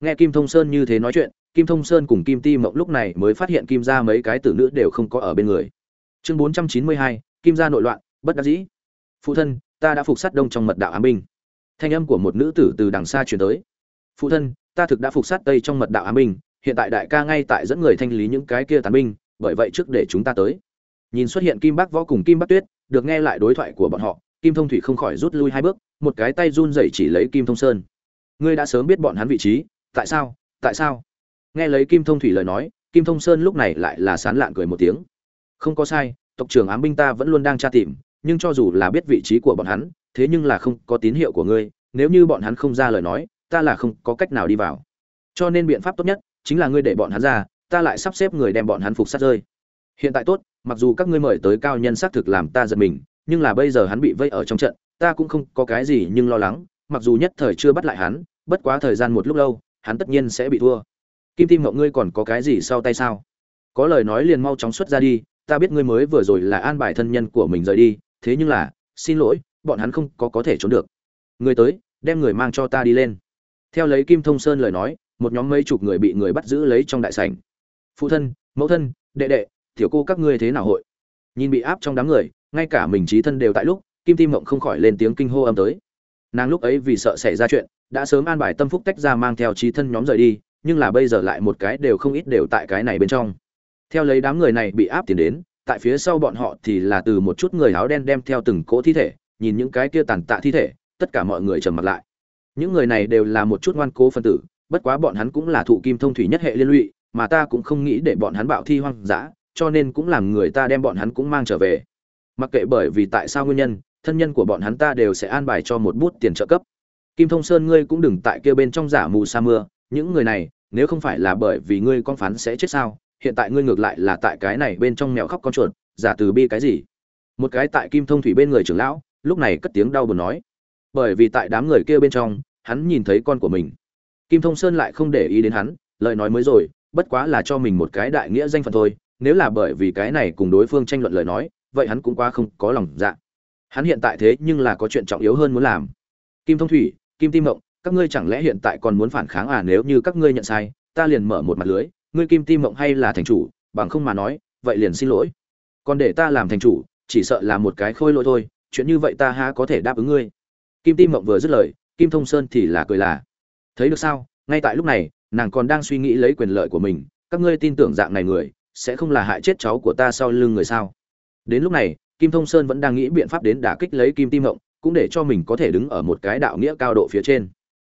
Nghe kim thông sơn như thế nói chuyện, kim thông sơn cùng kim ti mộng lúc này mới phát hiện kim ra mấy cái tử nữ đều không có ở bên người. Chương bốn trăm chín mươi hai, kim gia nội loạn, bất đắc dĩ. Phụ thân, ta đã phục sát đông trong mật đạo ám binh thanh âm của một nữ tử từ đằng xa truyền tới. Phụ thân, ta thực đã phục sát tây trong mật đạo Á Minh. hiện tại đại ca ngay tại dẫn người thanh lý những cái kia tán binh, bởi vậy trước để chúng ta tới. Nhìn xuất hiện kim Bác võ cùng kim Bác tuyết, được nghe lại đối thoại của bọn họ, kim thông thủy không khỏi rút lui hai bước, một cái tay run rẩy chỉ lấy kim thông sơn. Ngươi đã sớm biết bọn hắn vị trí, tại sao tại sao? Nghe lấy kim thông thủy lời nói, kim thông sơn lúc này lại là sán lạn cười một tiếng. Không có sai, tộc trưởng ám binh ta vẫn luôn đang tra tìm, nhưng cho dù là biết vị trí của bọn hắn thế nhưng là không có tín hiệu của ngươi, nếu như bọn hắn không ra lời nói, ta là không có cách nào đi vào. Cho nên biện pháp tốt nhất chính là ngươi để bọn hắn ra, ta lại sắp xếp người đem bọn hắn phục sát rơi. Hiện tại tốt, mặc dù các ngươi mời tới cao nhân xác thực làm ta giật mình, nhưng là bây giờ hắn bị vây ở trong trận, ta cũng không có cái gì nhưng lo lắng, mặc dù nhất thời chưa bắt lại hắn, bất quá thời gian một lúc lâu, hắn tất nhiên sẽ bị thua. Kim tim ngậu ngươi còn có cái gì sau tay sao? Có lời nói liền mau chóng xuất ra đi, ta biết ngươi mới vừa rồi là an bài thân nhân của mình rời đi, thế nhưng là, xin lỗi bọn hắn không có có thể trốn được. Người tới, đem người mang cho ta đi lên. Theo lấy kim thông sơn lời nói, một nhóm mấy chục người bị người bắt giữ lấy trong đại sảnh. Phụ thân, mẫu thân, đệ đệ, tiểu cô các ngươi thế nào hội? Nhìn bị áp trong đám người, ngay cả mình trí thân đều tại lúc, kim tim mộng không khỏi lên tiếng kinh hô âm tới. Nàng lúc ấy vì sợ xảy ra chuyện, đã sớm an bài tâm phúc tách ra mang theo trí thân nhóm rời đi, nhưng là bây giờ lại một cái đều không ít đều tại cái này bên trong. Theo lấy đám người này bị áp tiền đến, tại phía sau bọn họ thì là từ một chút người áo đen đem theo từng cỗ thi thể nhìn những cái kia tàn tạ thi thể, tất cả mọi người trầm mặt lại. Những người này đều là một chút ngoan cố phân tử, bất quá bọn hắn cũng là thụ kim thông thủy nhất hệ liên lụy, mà ta cũng không nghĩ để bọn hắn bạo thi hoang dã, cho nên cũng làm người ta đem bọn hắn cũng mang trở về. Mặc kệ bởi vì tại sao nguyên nhân, thân nhân của bọn hắn ta đều sẽ an bài cho một bút tiền trợ cấp. Kim thông sơn ngươi cũng đừng tại kia bên trong giả mù sa mưa, những người này, nếu không phải là bởi vì ngươi con phán sẽ chết sao, hiện tại ngươi ngược lại là tại cái này bên trong mèo khóc con chuột, giả từ bi cái gì? Một cái tại kim thông thủy bên người trưởng lão lúc này cất tiếng đau buồn nói, bởi vì tại đám người kia bên trong, hắn nhìn thấy con của mình. Kim thông sơn lại không để ý đến hắn, lời nói mới rồi, bất quá là cho mình một cái đại nghĩa danh phận thôi, nếu là bởi vì cái này cùng đối phương tranh luận lời nói, vậy hắn cũng quá không có lòng dạ. Hắn hiện tại thế nhưng là có chuyện trọng yếu hơn muốn làm. Kim thông thủy, kim tim mộng, các ngươi chẳng lẽ hiện tại còn muốn phản kháng à nếu như các ngươi nhận sai, ta liền mở một mặt lưới, ngươi kim tim mộng hay là thành chủ, bằng không mà nói, vậy liền xin lỗi. Còn để ta làm thành chủ, chỉ sợ là một cái khôi lỗi thôi chuyện như vậy ta há có thể đáp ứng ngươi. Kim tim mộng vừa dứt lời, kim thông sơn thì là cười là, thấy được sao? Ngay tại lúc này, nàng còn đang suy nghĩ lấy quyền lợi của mình, các ngươi tin tưởng dạng này người, sẽ không là hại chết cháu của ta sau lưng người sao? Đến lúc này, kim thông sơn vẫn đang nghĩ biện pháp đến đả kích lấy kim tim mộng, cũng để cho mình có thể đứng ở một cái đạo nghĩa cao độ phía trên.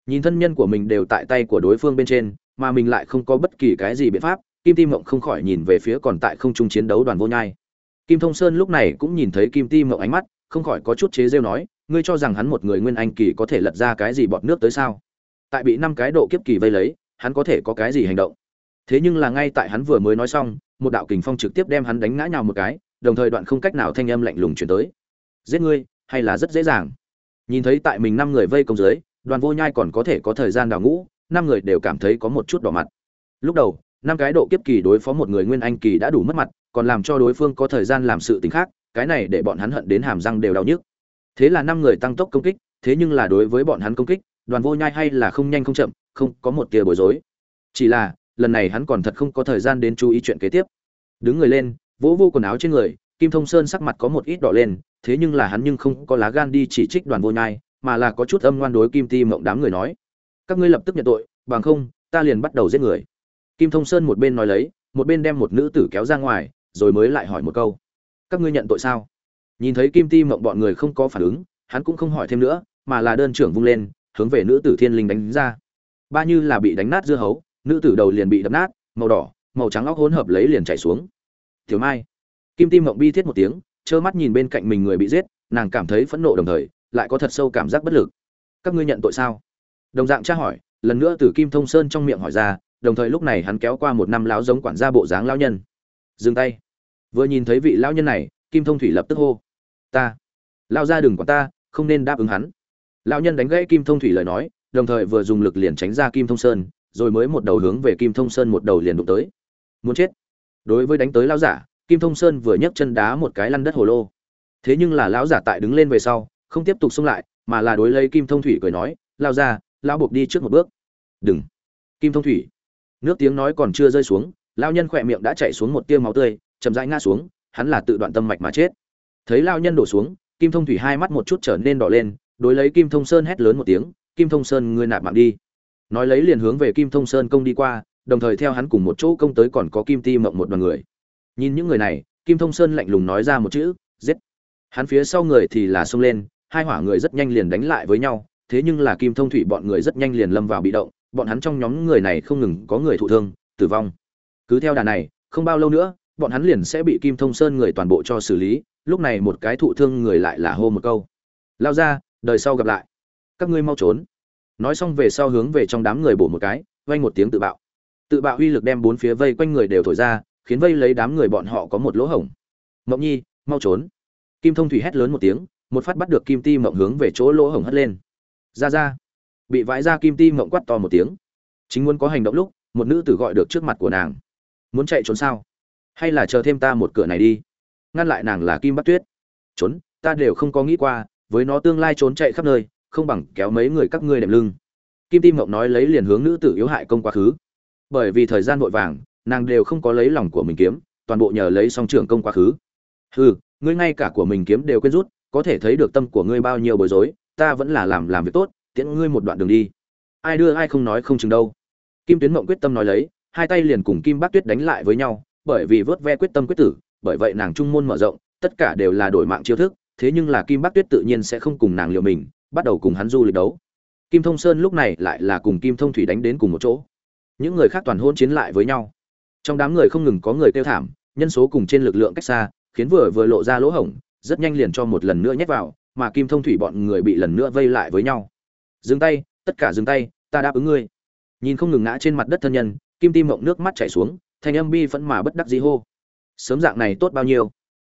Nhìn thân nhân của mình đều tại tay của đối phương bên trên, mà mình lại không có bất kỳ cái gì biện pháp, kim tim mộng không khỏi nhìn về phía còn tại không trung chiến đấu đoàn vô nhai. Kim thông sơn lúc này cũng nhìn thấy kim tim mộng ánh mắt không khỏi có chút chế rêu nói, ngươi cho rằng hắn một người nguyên anh kỳ có thể lật ra cái gì bọt nước tới sao? Tại bị năm cái độ kiếp kỳ vây lấy, hắn có thể có cái gì hành động? Thế nhưng là ngay tại hắn vừa mới nói xong, một đạo kình phong trực tiếp đem hắn đánh ngã nhào một cái, đồng thời đoạn không cách nào thanh âm lạnh lùng chuyển tới. Giết ngươi, hay là rất dễ dàng? Nhìn thấy tại mình năm người vây công dưới, đoàn vô nhai còn có thể có thời gian đào ngũ, năm người đều cảm thấy có một chút đỏ mặt. Lúc đầu, năm cái độ kiếp kỳ đối phó một người nguyên anh kỳ đã đủ mất mặt, còn làm cho đối phương có thời gian làm sự t khác cái này để bọn hắn hận đến hàm răng đều đau nhức. Thế là năm người tăng tốc công kích, thế nhưng là đối với bọn hắn công kích, đoàn vô nhai hay là không nhanh không chậm, không có một tia bối rối. Chỉ là, lần này hắn còn thật không có thời gian đến chú ý chuyện kế tiếp. Đứng người lên, vỗ vô quần áo trên người, kim thông sơn sắc mặt có một ít đỏ lên, thế nhưng là hắn nhưng không có lá gan đi chỉ trích đoàn vô nhai, mà là có chút âm ngoan đối kim ti mộng đám người nói, các ngươi lập tức nhận tội, bằng không, ta liền bắt đầu giết người. Kim thông sơn một bên nói lấy, một bên đem một nữ tử kéo ra ngoài, rồi mới lại hỏi một câu các ngươi nhận tội sao? Nhìn thấy kim ti mộng bọn người không có phản ứng, hắn cũng không hỏi thêm nữa, mà là đơn trưởng vung lên, hướng về nữ tử thiên linh đánh ra. Ba như là bị đánh nát dưa hấu, nữ tử đầu liền bị đập nát, màu đỏ, màu trắng óc hỗn hợp lấy liền chảy xuống. Tiểu mai. Kim ti mộng bi thiết một tiếng, trơ mắt nhìn bên cạnh mình người bị giết, nàng cảm thấy phẫn nộ đồng thời, lại có thật sâu cảm giác bất lực. Các ngươi nhận tội sao? Đồng dạng tra hỏi, lần nữa từ kim thông sơn trong miệng hỏi ra, đồng thời lúc này hắn kéo qua một năm lão giống quản gia bộ dáng lão nhân. Dừng tay vừa nhìn thấy vị lão nhân này, kim thông thủy lập tức hô, ta lao ra đừng quản ta, không nên đáp ứng hắn. Lão nhân đánh gãy kim thông thủy lời nói, đồng thời vừa dùng lực liền tránh ra kim thông sơn, rồi mới một đầu hướng về kim thông sơn một đầu liền đụng tới. Muốn chết. Đối với đánh tới lão giả, kim thông sơn vừa nhấc chân đá một cái lăn đất hồ lô. Thế nhưng là lão giả tại đứng lên về sau, không tiếp tục xung lại, mà là đối lấy kim thông thủy cười nói lao ra lao buộc đi trước một bước. Đừng. Kim thông thủy. Nước tiếng nói còn chưa rơi xuống lao nhân khỏe miệng đã chạy xuống một tia máu tươi chậm rãi ngã xuống, hắn là tự đoạn tâm mạch mà chết. Thấy lao nhân đổ xuống, kim thông thủy hai mắt một chút trở nên đỏ lên, đối lấy kim thông sơn hét lớn một tiếng, kim thông sơn, ngươi nạp mạng đi. Nói lấy liền hướng về kim thông sơn công đi qua, đồng thời theo hắn cùng một chỗ công tới còn có kim ti mộng một đoàn người. Nhìn những người này, kim thông sơn lạnh lùng nói ra một chữ, giết. Hắn phía sau người thì là xông lên, hai hỏa người rất nhanh liền đánh lại với nhau, thế nhưng là kim thông thủy bọn người rất nhanh liền lâm vào bị động, bọn hắn trong nhóm người này không ngừng có người thụ thương, tử vong. Cứ theo đà này, không bao lâu nữa bọn hắn liền sẽ bị kim thông sơn người toàn bộ cho xử lý, lúc này một cái thụ thương người lại là hô một câu. Lao ra, đời sau gặp lại. Các ngươi mau trốn. Nói xong về sau hướng về trong đám người bổ một cái, vang một tiếng tự bạo. Tự bạo uy lực đem bốn phía vây quanh người đều thổi ra, khiến vây lấy đám người bọn họ có một lỗ hổng. Mộng nhi, mau trốn. Kim thông thủy hét lớn một tiếng, một phát bắt được kim ti mộng hướng về chỗ lỗ hổng hất lên. Ra ra. Bị vãi ra kim ti mộng quát to một tiếng. Chính muốn có hành động lúc, một nữ tử gọi được trước mặt của nàng. Muốn chạy trốn sao? Hay là chờ thêm ta một cửa này đi? Ngăn lại nàng là kim bắc tuyết. Trốn, ta đều không có nghĩ qua, với nó tương lai trốn chạy khắp nơi, không bằng kéo mấy người các ngươi đệm lưng. Kim tim mộng nói lấy liền hướng nữ tử yếu hại công quá khứ. Bởi vì thời gian vội vàng, nàng đều không có lấy lòng của mình kiếm, toàn bộ nhờ lấy song trưởng công quá khứ. Hừ, ngươi ngay cả của mình kiếm đều quên rút, có thể thấy được tâm của ngươi bao nhiêu bối rối, ta vẫn là làm làm việc tốt, tiễn ngươi một đoạn đường đi. Ai đưa ai không nói không chừng đâu. Kim tuyến mộng quyết tâm nói lấy, hai tay liền cùng kim bác tuyết đánh lại với nhau bởi vì vớt ve quyết tâm quyết tử, bởi vậy nàng trung môn mở rộng, tất cả đều là đổi mạng chiêu thức, thế nhưng là kim Bắc tuyết tự nhiên sẽ không cùng nàng liều mình, bắt đầu cùng hắn du lịch đấu. Kim thông sơn lúc này lại là cùng kim thông thủy đánh đến cùng một chỗ. Những người khác toàn hôn chiến lại với nhau. Trong đám người không ngừng có người kêu thảm, nhân số cùng trên lực lượng cách xa, khiến vừa vừa lộ ra lỗ hổng, rất nhanh liền cho một lần nữa nhét vào, mà kim thông thủy bọn người bị lần nữa vây lại với nhau. Dừng tay, tất cả dừng tay, ta đáp ứng ngươi. Nhìn không ngừng ngã trên mặt đất thân nhân, kim tim mộng nước mắt chảy xuống thanh âm bi phẫn mà bất đắc dĩ hô. Sớm dạng này tốt bao nhiêu?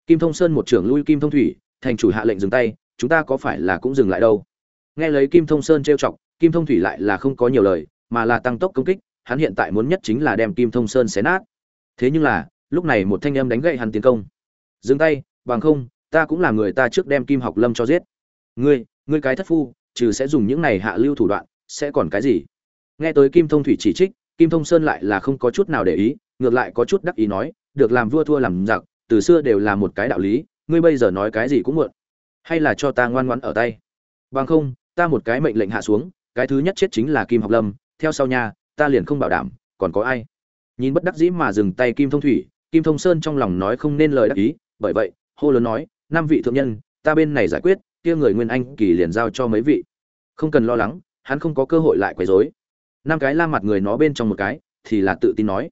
Kim thông sơn một trưởng lui kim thông thủy, thành chủ hạ lệnh dừng tay, chúng ta có phải là cũng dừng lại đâu? Nghe lấy kim thông sơn trêu chọc, kim thông thủy lại là không có nhiều lời, mà là tăng tốc công kích, hắn hiện tại muốn nhất chính là đem kim thông sơn xé nát. Thế nhưng là, lúc này một thanh âm đánh gậy hắn tiến công. Dừng tay, bằng không, ta cũng là người ta trước đem kim học lâm cho giết. Ngươi ngươi cái thất phu, trừ sẽ dùng những này hạ lưu thủ đoạn, sẽ còn cái gì? Nghe tới kim thông thủy chỉ trích, kim thông sơn lại là không có chút nào để ý ngược lại có chút đắc ý nói, được làm vua thua làm giặc, từ xưa đều là một cái đạo lý, ngươi bây giờ nói cái gì cũng muộn. Hay là cho ta ngoan ngoãn ở tay. Bằng không, ta một cái mệnh lệnh hạ xuống, cái thứ nhất chết chính là kim học lâm, theo sau nha, ta liền không bảo đảm, còn có ai? Nhìn bất đắc dĩ mà dừng tay kim thông thủy, kim thông sơn trong lòng nói không nên lời đắc ý, bởi vậy, hô lớn nói, năm vị thượng nhân, ta bên này giải quyết, kia người nguyên anh kỳ liền giao cho mấy vị. Không cần lo lắng, hắn không có cơ hội lại quấy rối. Năm cái la mặt người nó bên trong một cái, thì là tự tin nói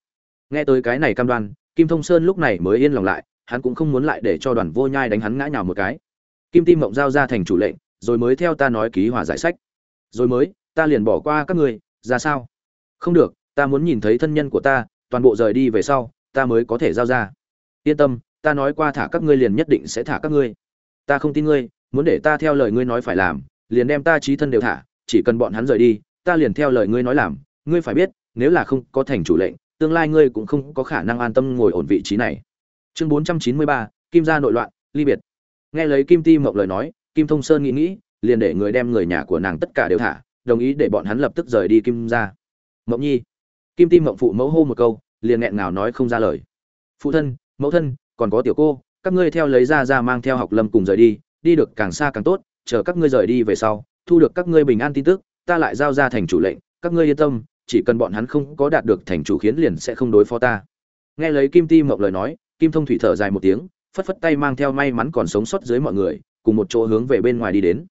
nghe tới cái này cam đoan, kim thông sơn lúc này mới yên lòng lại, hắn cũng không muốn lại để cho đoàn vô nhai đánh hắn ngã nhào một cái. Kim tim mộng giao ra thành chủ lệnh, rồi mới theo ta nói ký hòa giải sách. Rồi mới, ta liền bỏ qua các ngươi, ra sao? Không được, ta muốn nhìn thấy thân nhân của ta, toàn bộ rời đi về sau, ta mới có thể giao ra. Yên tâm, ta nói qua thả các ngươi liền nhất định sẽ thả các ngươi. Ta không tin ngươi, muốn để ta theo lời ngươi nói phải làm, liền đem ta trí thân đều thả, chỉ cần bọn hắn rời đi, ta liền theo lời ngươi nói làm. Ngươi phải biết, nếu là không có thành chủ lệnh tương lai ngươi cũng không có khả năng an tâm ngồi ổn vị trí này. Chương bốn trăm chín mươi ba, kim gia nội loạn, ly biệt. Nghe lấy kim ti mộng lời nói, kim thông sơn nghĩ nghĩ, liền để người đem người nhà của nàng tất cả đều thả, đồng ý để bọn hắn lập tức rời đi kim gia. Mộng nhi. Kim ti mộng phụ mẫu hô một câu, liền nghẹn ngào nói không ra lời. Phụ thân, mẫu thân, còn có tiểu cô, các ngươi theo lấy ra ra mang theo học lâm cùng rời đi đi được càng xa càng tốt, chờ các ngươi rời đi về sau, thu được các ngươi bình an tin tức, ta lại giao ra thành chủ lệnh, các ngươi yên tâm chỉ cần bọn hắn không có đạt được thành chủ khiến liền sẽ không đối phó ta. Nghe lấy kim ti mộng lời nói, kim thông thủy thở dài một tiếng, phất phất tay mang theo may mắn còn sống sót dưới mọi người, cùng một chỗ hướng về bên ngoài đi đến.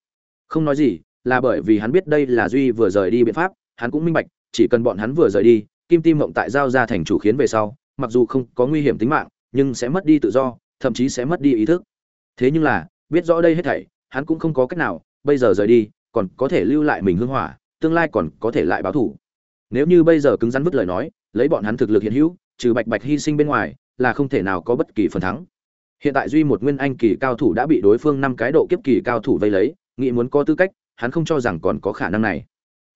Không nói gì, là bởi vì hắn biết đây là duy vừa rời đi biện pháp, hắn cũng minh bạch, chỉ cần bọn hắn vừa rời đi, kim ti mộng tại giao ra thành chủ khiến về sau, mặc dù không có nguy hiểm tính mạng, nhưng sẽ mất đi tự do, thậm chí sẽ mất đi ý thức. Thế nhưng là, biết rõ đây hết thảy, hắn cũng không có cách nào, bây giờ rời đi, còn có thể lưu lại mình hương hỏa, tương lai còn có thể lại báo thủ nếu như bây giờ cứng rắn vứt lời nói, lấy bọn hắn thực lực hiện hữu, trừ bạch bạch hy sinh bên ngoài, là không thể nào có bất kỳ phần thắng. Hiện tại duy một nguyên anh kỳ cao thủ đã bị đối phương năm cái độ kiếp kỳ cao thủ vây lấy, nghĩ muốn có tư cách, hắn không cho rằng còn có khả năng này.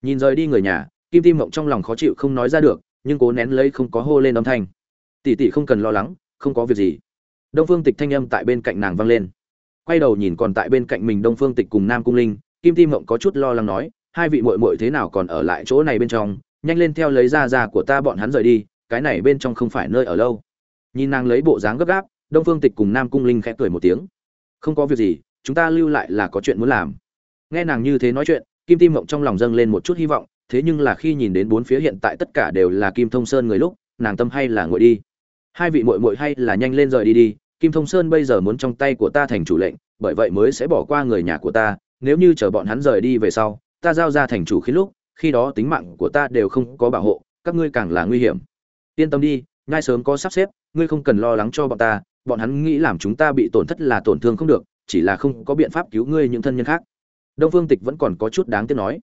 Nhìn rời đi người nhà, kim tim mộng trong lòng khó chịu không nói ra được, nhưng cố nén lấy không có hô lên âm thanh. Tỷ tỷ không cần lo lắng, không có việc gì. Đông phương tịch thanh âm tại bên cạnh nàng vang lên. Quay đầu nhìn còn tại bên cạnh mình đông phương tịch cùng nam cung linh, kim tim mộng có chút lo lắng nói, hai vị muội muội thế nào còn ở lại chỗ này bên trong nhanh lên theo lấy ra ra của ta bọn hắn rời đi, cái này bên trong không phải nơi ở lâu. Nhìn nàng lấy bộ dáng gấp gáp, đông phương tịch cùng nam cung linh khẽ cười một tiếng. Không có việc gì, chúng ta lưu lại là có chuyện muốn làm. Nghe nàng như thế nói chuyện, kim tim mộng trong lòng dâng lên một chút hy vọng, thế nhưng là khi nhìn đến bốn phía hiện tại tất cả đều là kim thông sơn người lúc, nàng tâm hay là ngồi đi. Hai vị muội muội hay là nhanh lên rời đi đi, kim thông sơn bây giờ muốn trong tay của ta thành chủ lệnh, bởi vậy mới sẽ bỏ qua người nhà của ta, nếu như chờ bọn hắn rời đi về sau, ta giao ra thành chủ khi lúc khi đó tính mạng của ta đều không có bảo hộ, các ngươi càng là nguy hiểm. Yên tâm đi ngay sớm có sắp xếp, ngươi không cần lo lắng cho bọn ta, bọn hắn nghĩ làm chúng ta bị tổn thất là tổn thương không được, chỉ là không có biện pháp cứu ngươi những thân nhân khác. Đông phương tịch vẫn còn có chút đáng tiếc nói.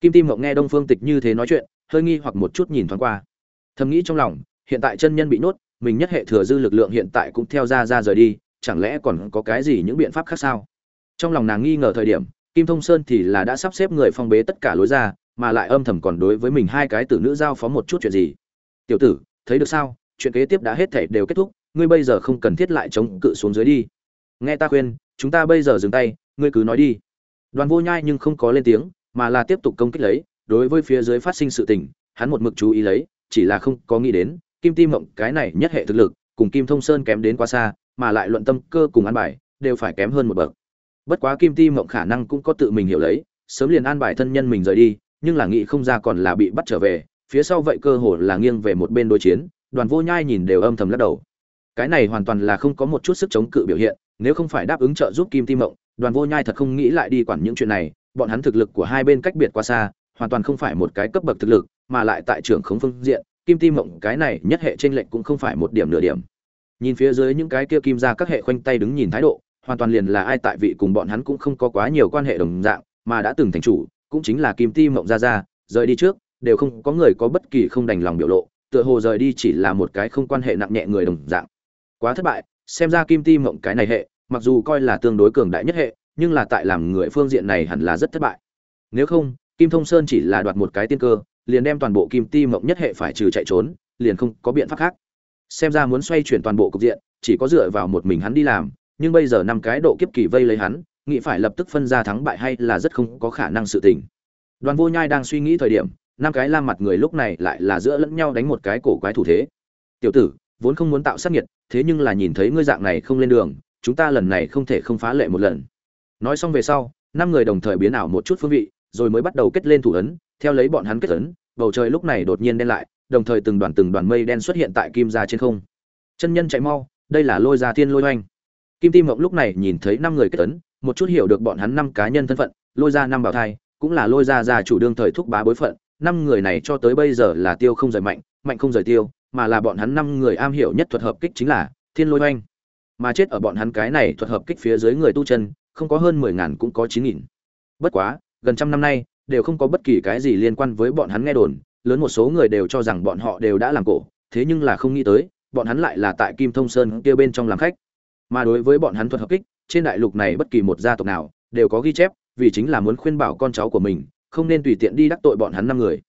Kim tim mộng nghe đông phương tịch như thế nói chuyện, hơi nghi hoặc một chút nhìn thoáng qua. Thầm nghĩ trong lòng, hiện tại chân nhân bị nốt mình nhất hệ thừa dư lực lượng hiện tại cũng theo ra ra rời đi, chẳng lẽ còn có cái gì những biện pháp khác sao? Trong lòng nàng nghi ngờ thời điểm, kim thông sơn thì là đã sắp xếp người phong bế tất cả lối ra mà lại âm thầm còn đối với mình hai cái tử nữ giao phó một chút chuyện gì. Tiểu tử, thấy được sao? Chuyện kế tiếp đã hết thể đều kết thúc, ngươi bây giờ không cần thiết lại chống cự xuống dưới đi. Nghe ta khuyên, chúng ta bây giờ dừng tay, ngươi cứ nói đi. Đoàn vô nhai nhưng không có lên tiếng, mà là tiếp tục công kích lấy, đối với phía dưới phát sinh sự tình, hắn một mực chú ý lấy, chỉ là không có nghĩ đến, kim ti mộng cái này nhất hệ thực lực, cùng kim thông sơn kém đến quá xa, mà lại luận tâm cơ cùng an bài, đều phải kém hơn một bậc. Bất quá kim ti mộng khả năng cũng có tự mình hiểu lấy, sớm liền an bài thân nhân mình rời đi nhưng là nghĩ không ra còn là bị bắt trở về, phía sau vậy cơ hồ là nghiêng về một bên đối chiến, đoàn vô nhai nhìn đều âm thầm lắc đầu. Cái này hoàn toàn là không có một chút sức chống cự biểu hiện, nếu không phải đáp ứng trợ giúp kim ti mộng, đoàn vô nhai thật không nghĩ lại đi quản những chuyện này, bọn hắn thực lực của hai bên cách biệt quá xa, hoàn toàn không phải một cái cấp bậc thực lực, mà lại tại trưởng khống phương diện, kim ti mộng cái này nhất hệ trên lệnh cũng không phải một điểm nửa điểm. Nhìn phía dưới những cái kia kim ra các hệ khoanh tay đứng nhìn thái độ, hoàn toàn liền là ai tại vị cùng bọn hắn cũng không có quá nhiều quan hệ đồng dạng, mà đã từng thành chủ cũng chính là kim ti mộng ra ra rời đi trước, đều không có người có bất kỳ không đành lòng biểu lộ, tựa hồ rời đi chỉ là một cái không quan hệ nặng nhẹ người đồng dạng. Quá thất bại, xem ra kim ti mộng cái này hệ, mặc dù coi là tương đối cường đại nhất hệ, nhưng là tại làm người phương diện này hẳn là rất thất bại. Nếu không, kim thông sơn chỉ là đoạt một cái tiên cơ, liền đem toàn bộ kim ti mộng nhất hệ phải trừ chạy trốn, liền không có biện pháp khác. Xem ra muốn xoay chuyển toàn bộ cục diện, chỉ có dựa vào một mình hắn đi làm, nhưng bây giờ năm cái độ kiếp kỳ vây lấy hắn nghĩ phải lập tức phân ra thắng bại hay là rất không có khả năng sự tình. Đoàn vô nhai đang suy nghĩ thời điểm, năm cái la mặt người lúc này lại là giữa lẫn nhau đánh một cái cổ quái thủ thế. Tiểu tử, vốn không muốn tạo sát nhiệt thế nhưng là nhìn thấy ngươi dạng này không lên đường, chúng ta lần này không thể không phá lệ một lần. Nói xong về sau, năm người đồng thời biến ảo một chút phương vị, rồi mới bắt đầu kết lên thủ ấn, theo lấy bọn hắn kết ấn, bầu trời lúc này đột nhiên đen lại, đồng thời từng đoàn từng đoàn mây đen xuất hiện tại kim gia trên không. Chân nhân chạy mau, đây là lôi gia thiên lôi oanh. Kim tim ngọc lúc này nhìn thấy năm người kết ấn một chút hiểu được bọn hắn năm cá nhân thân phận, lôi ra năm bảo thai, cũng là lôi ra già chủ đương thời thúc bá bối phận. Năm người này cho tới bây giờ là tiêu không rời mạnh mạnh không rời tiêu, mà là bọn hắn năm người am hiểu nhất thuật hợp kích chính là thiên lôi oanh. Mà chết ở bọn hắn cái này thuật hợp kích phía dưới người tu chân, không có hơn mười ngàn cũng có chín nghìn. Bất quá, gần trăm năm nay, đều không có bất kỳ cái gì liên quan với bọn hắn nghe đồn, lớn một số người đều cho rằng bọn họ đều đã làm cổ, thế nhưng là không nghĩ tới, bọn hắn lại là tại kim thông sơn kia bên trong làm khách. Mà đối với bọn hắn thuật hợp kích trên đại lục này bất kỳ một gia tộc nào đều có ghi chép, vì chính là muốn khuyên bảo con cháu của mình, không nên tùy tiện đi đắc tội bọn hắn năm người.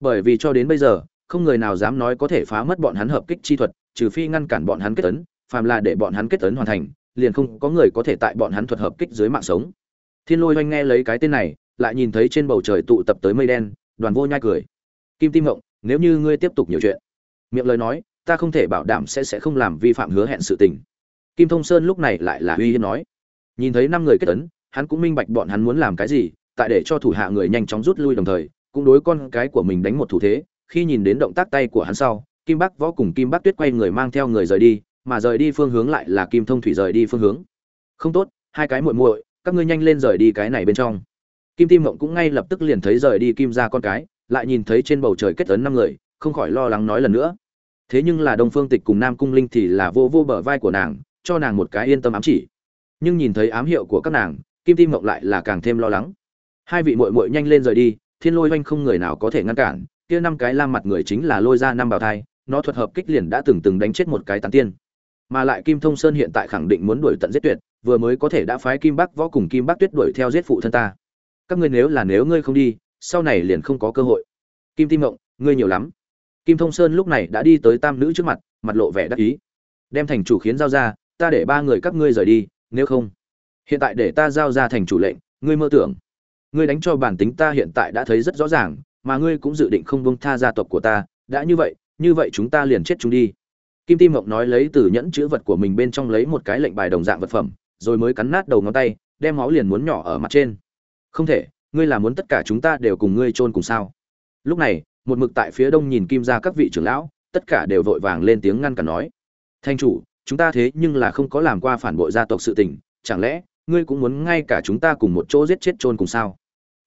Bởi vì cho đến bây giờ, không người nào dám nói có thể phá mất bọn hắn hợp kích chi thuật, trừ phi ngăn cản bọn hắn kết tấn phàm là để bọn hắn kết tấn hoàn thành, liền không có người có thể tại bọn hắn thuật hợp kích dưới mạng sống. Thiên lôi oanh nghe lấy cái tên này, lại nhìn thấy trên bầu trời tụ tập tới mây đen, đoàn vô nhai cười. Kim tim mộng, nếu như ngươi tiếp tục nhiều chuyện, miệng lời nói, ta không thể bảo đảm sẽ sẽ không làm vi phạm hứa hẹn sự tình kim thông sơn lúc này lại là uy hiếp nói. Nhìn thấy năm người kết tấn, hắn cũng minh bạch bọn hắn muốn làm cái gì, tại để cho thủ hạ người nhanh chóng rút lui đồng thời, cũng đối con cái của mình đánh một thủ thế. Khi nhìn đến động tác tay của hắn sau, kim bắc võ cùng kim bắc tuyết quay người mang theo người rời đi, mà rời đi phương hướng lại là kim thông thủy rời đi phương hướng. Không tốt, hai cái muội muội, các ngươi nhanh lên rời đi cái này bên trong. Kim tim mộng cũng ngay lập tức liền thấy rời đi kim ra con cái, lại nhìn thấy trên bầu trời kết ấn năm người, không khỏi lo lắng nói lần nữa. Thế nhưng là đông phương tịch cùng nam cung linh thì là vô vô bờ vai của nàng cho nàng một cái yên tâm ám chỉ. Nhưng nhìn thấy ám hiệu của các nàng, kim tim mộng lại là càng thêm lo lắng. Hai vị muội muội nhanh lên rời đi, thiên lôi oanh không người nào có thể ngăn cản, kia năm cái lam mặt người chính là lôi ra năm bào thai, nó thuật hợp kích liền đã từng từng đánh chết một cái tán tiên. Mà lại kim thông sơn hiện tại khẳng định muốn đuổi tận giết tuyệt, vừa mới có thể đã phái kim bắc võ cùng kim bắc tuyết đuổi theo giết phụ thân ta. Các ngươi nếu là nếu ngươi không đi, sau này liền không có cơ hội. Kim tim mộng, ngươi nhiều lắm. Kim thông sơn lúc này đã đi tới tam nữ trước mặt mặt lộ vẻ đắc ý. Đem thành chủ khiến giao ra ta để ba người các ngươi rời đi, nếu không, hiện tại để ta giao ra thành chủ lệnh, ngươi mơ tưởng. Ngươi đánh cho bản tính ta hiện tại đã thấy rất rõ ràng, mà ngươi cũng dự định không bông tha gia tộc của ta, đã như vậy như vậy chúng ta liền chết chúng đi. Kim tim mộng nói lấy từ nhẫn chữ vật của mình bên trong lấy một cái lệnh bài đồng dạng vật phẩm, rồi mới cắn nát đầu ngón tay, đem máu liền muốn nhỏ ở mặt trên. Không thể, ngươi là muốn tất cả chúng ta đều cùng ngươi chôn cùng sao? Lúc này, một mực tại phía đông nhìn kim ra các vị trưởng lão, tất cả đều vội vàng lên tiếng ngăn cản nói. Thanh chủ chúng ta thế nhưng là không có làm qua phản bội gia tộc sự tình, chẳng lẽ, ngươi cũng muốn ngay cả chúng ta cùng một chỗ giết chết chôn cùng sao?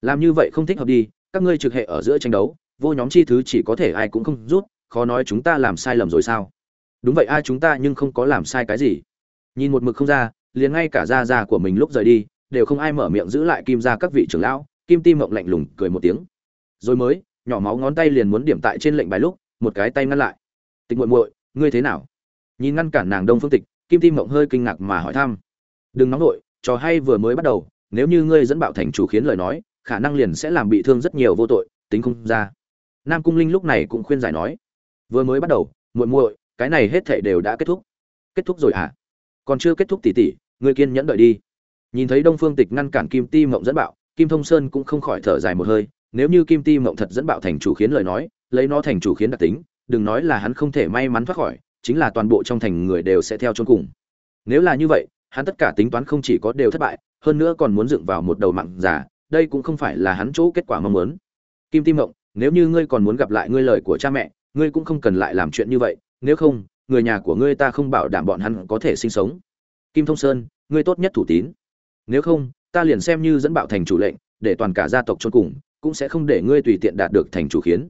Làm như vậy không thích hợp đi, các ngươi trực hệ ở giữa tranh đấu, vô nhóm chi thứ chỉ có thể ai cũng không rút, khó nói chúng ta làm sai lầm rồi sao? Đúng vậy, ai chúng ta nhưng không có làm sai cái gì. Nhìn một mực không ra, liền ngay cả gia gia của mình lúc rời đi, đều không ai mở miệng giữ lại kim gia các vị trưởng lão, kim tim mộng lạnh lùng cười một tiếng. Rồi mới, nhỏ máu ngón tay liền muốn điểm tại trên lệnh bài lúc, một cái tay ngăn lại. Tịch muội muội, ngươi thế nào? Nhìn ngăn cản nàng đông phương tịch, kim tim mộng hơi kinh ngạc mà hỏi thăm. Đừng nóng nổi trò hay vừa mới bắt đầu, nếu như ngươi dẫn bạo thành chủ khiến lời nói, khả năng liền sẽ làm bị thương rất nhiều vô tội, tính không ra. Nam cung linh lúc này cũng khuyên giải nói. Vừa mới bắt đầu, muội muội, cái này hết thảy đều đã kết thúc. Kết thúc rồi à còn chưa kết thúc tỷ tỷ ngươi kiên nhẫn đợi đi. Nhìn thấy đông phương tịch ngăn cản kim ti mộng dẫn bạo, kim thông sơn cũng không khỏi thở dài một hơi. Nếu như kim ti mộng thật dẫn bạo thành chủ khiến lời nói, lấy nó thành chủ khiến đặc tính, đừng nói là hắn không thể may mắn thoát khỏi chính là toàn bộ trong thành người đều sẽ theo chôn cùng. Nếu là như vậy, hắn tất cả tính toán không chỉ có đều thất bại, hơn nữa còn muốn dựng vào một đầu mạng giả, đây cũng không phải là hắn chỗ kết quả mong muốn. Kim Tim mộng, nếu như ngươi còn muốn gặp lại ngươi lời của cha mẹ, ngươi cũng không cần lại làm chuyện như vậy, nếu không, người nhà của ngươi ta không bảo đảm bọn hắn có thể sinh sống. Kim thông sơn, ngươi tốt nhất thủ tín. Nếu không, ta liền xem như dẫn bạo thành chủ lệnh, để toàn cả gia tộc chôn cùng, cũng sẽ không để ngươi tùy tiện đạt được thành chủ khiến.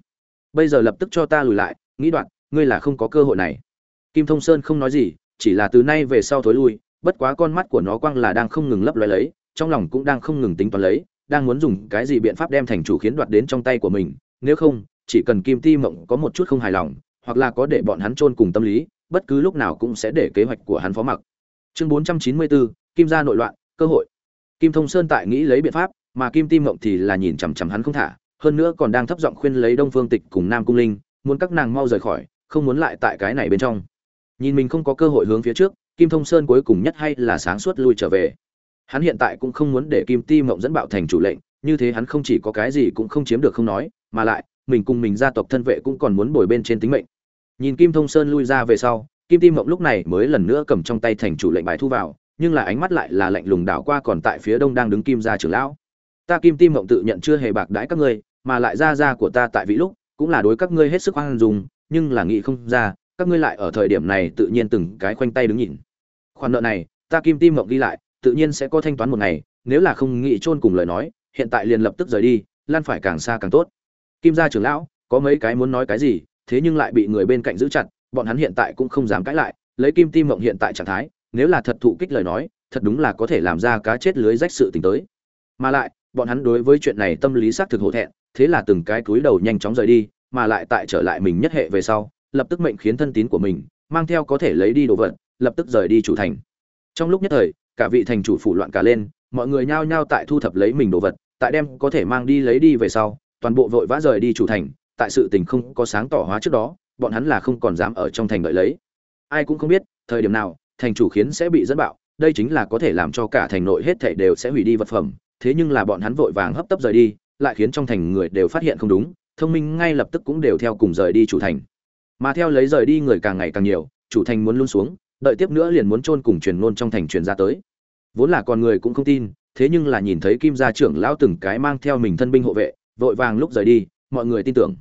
Bây giờ lập tức cho ta lùi lại, nghĩ đoạn, ngươi là không có cơ hội này kim thông sơn không nói gì, chỉ là từ nay về sau thối lui, bất quá con mắt của nó quang là đang không ngừng lấp loé lấy, trong lòng cũng đang không ngừng tính toán lấy, đang muốn dùng cái gì biện pháp đem thành chủ khiến đoạt đến trong tay của mình, nếu không, chỉ cần kim ti mộng có một chút không hài lòng, hoặc là có để bọn hắn chôn cùng tâm lý, bất cứ lúc nào cũng sẽ để kế hoạch của hắn phó mặc. Chương bốn trăm chín mươi bốn, kim gia nội loạn, cơ hội. Kim thông sơn tại nghĩ lấy biện pháp, mà kim ti mộng thì là nhìn chằm chằm hắn không thả, hơn nữa còn đang thấp giọng khuyên lấy đông phương tịch cùng nam cung linh, muốn các nàng mau rời khỏi, không muốn lại tại cái này bên trong nhìn mình không có cơ hội hướng phía trước, kim thông sơn cuối cùng nhất hay là sáng suốt lui trở về. Hắn hiện tại cũng không muốn để kim ti mộng dẫn bạo thành chủ lệnh, như thế hắn không chỉ có cái gì cũng không chiếm được không nói, mà lại, mình cùng mình gia tộc thân vệ cũng còn muốn bồi bên trên tính mệnh. Nhìn kim thông sơn lui ra về sau, kim ti mộng lúc này mới lần nữa cầm trong tay thành chủ lệnh bài thu vào, nhưng là ánh mắt lại là lạnh lùng đảo qua còn tại phía đông đang đứng kim gia trưởng lão. Ta kim ti mộng tự nhận chưa hề bạc đãi các ngươi, mà lại ra ra của ta tại vị lúc, cũng là đối các ngươi hết sức hoang dùng nhưng là nghĩ không ra các ngươi lại ở thời điểm này tự nhiên từng cái khoanh tay đứng nhìn. Khoản nợ này, ta kim tim mộng ghi lại, tự nhiên sẽ có thanh toán một ngày, nếu là không nghĩ chôn cùng lời nói, hiện tại liền lập tức rời đi, lan phải càng xa càng tốt. Kim gia trưởng lão, có mấy cái muốn nói cái gì, thế nhưng lại bị người bên cạnh giữ chặt, bọn hắn hiện tại cũng không dám cãi lại, lấy kim tim mộng hiện tại trạng thái, nếu là thật thụ kích lời nói, thật đúng là có thể làm ra cá chết lưới rách sự tình tới. Mà lại, bọn hắn đối với chuyện này tâm lý xác thực hổ thẹn, thế là từng cái cúi đầu nhanh chóng rời đi, mà lại tại trở lại mình nhất hệ về sau lập tức mệnh khiến thân tín của mình, mang theo có thể lấy đi đồ vật, lập tức rời đi chủ thành. Trong lúc nhất thời, cả vị thành chủ phủ loạn cả lên, mọi người nhao nhao tại thu thập lấy mình đồ vật, tại đem có thể mang đi lấy đi về sau, toàn bộ vội vã rời đi chủ thành, tại sự tình không có sáng tỏ hóa trước đó, bọn hắn là không còn dám ở trong thành đợi lấy. Ai cũng không biết, thời điểm nào, thành chủ khiến sẽ bị dẫn bạo, đây chính là có thể làm cho cả thành nội hết thảy đều sẽ hủy đi vật phẩm, thế nhưng là bọn hắn vội vàng hấp tấp rời đi, lại khiến trong thành người đều phát hiện không đúng, thông minh ngay lập tức cũng đều theo cùng rời đi chủ thành mà theo lấy rời đi người càng ngày càng nhiều, chủ thành muốn luôn xuống, đợi tiếp nữa liền muốn chôn cùng truyền ngôn trong thành truyền ra tới. Vốn là con người cũng không tin, thế nhưng là nhìn thấy kim gia trưởng lão từng cái mang theo mình thân binh hộ vệ, vội vàng lúc rời đi, mọi người tin tưởng.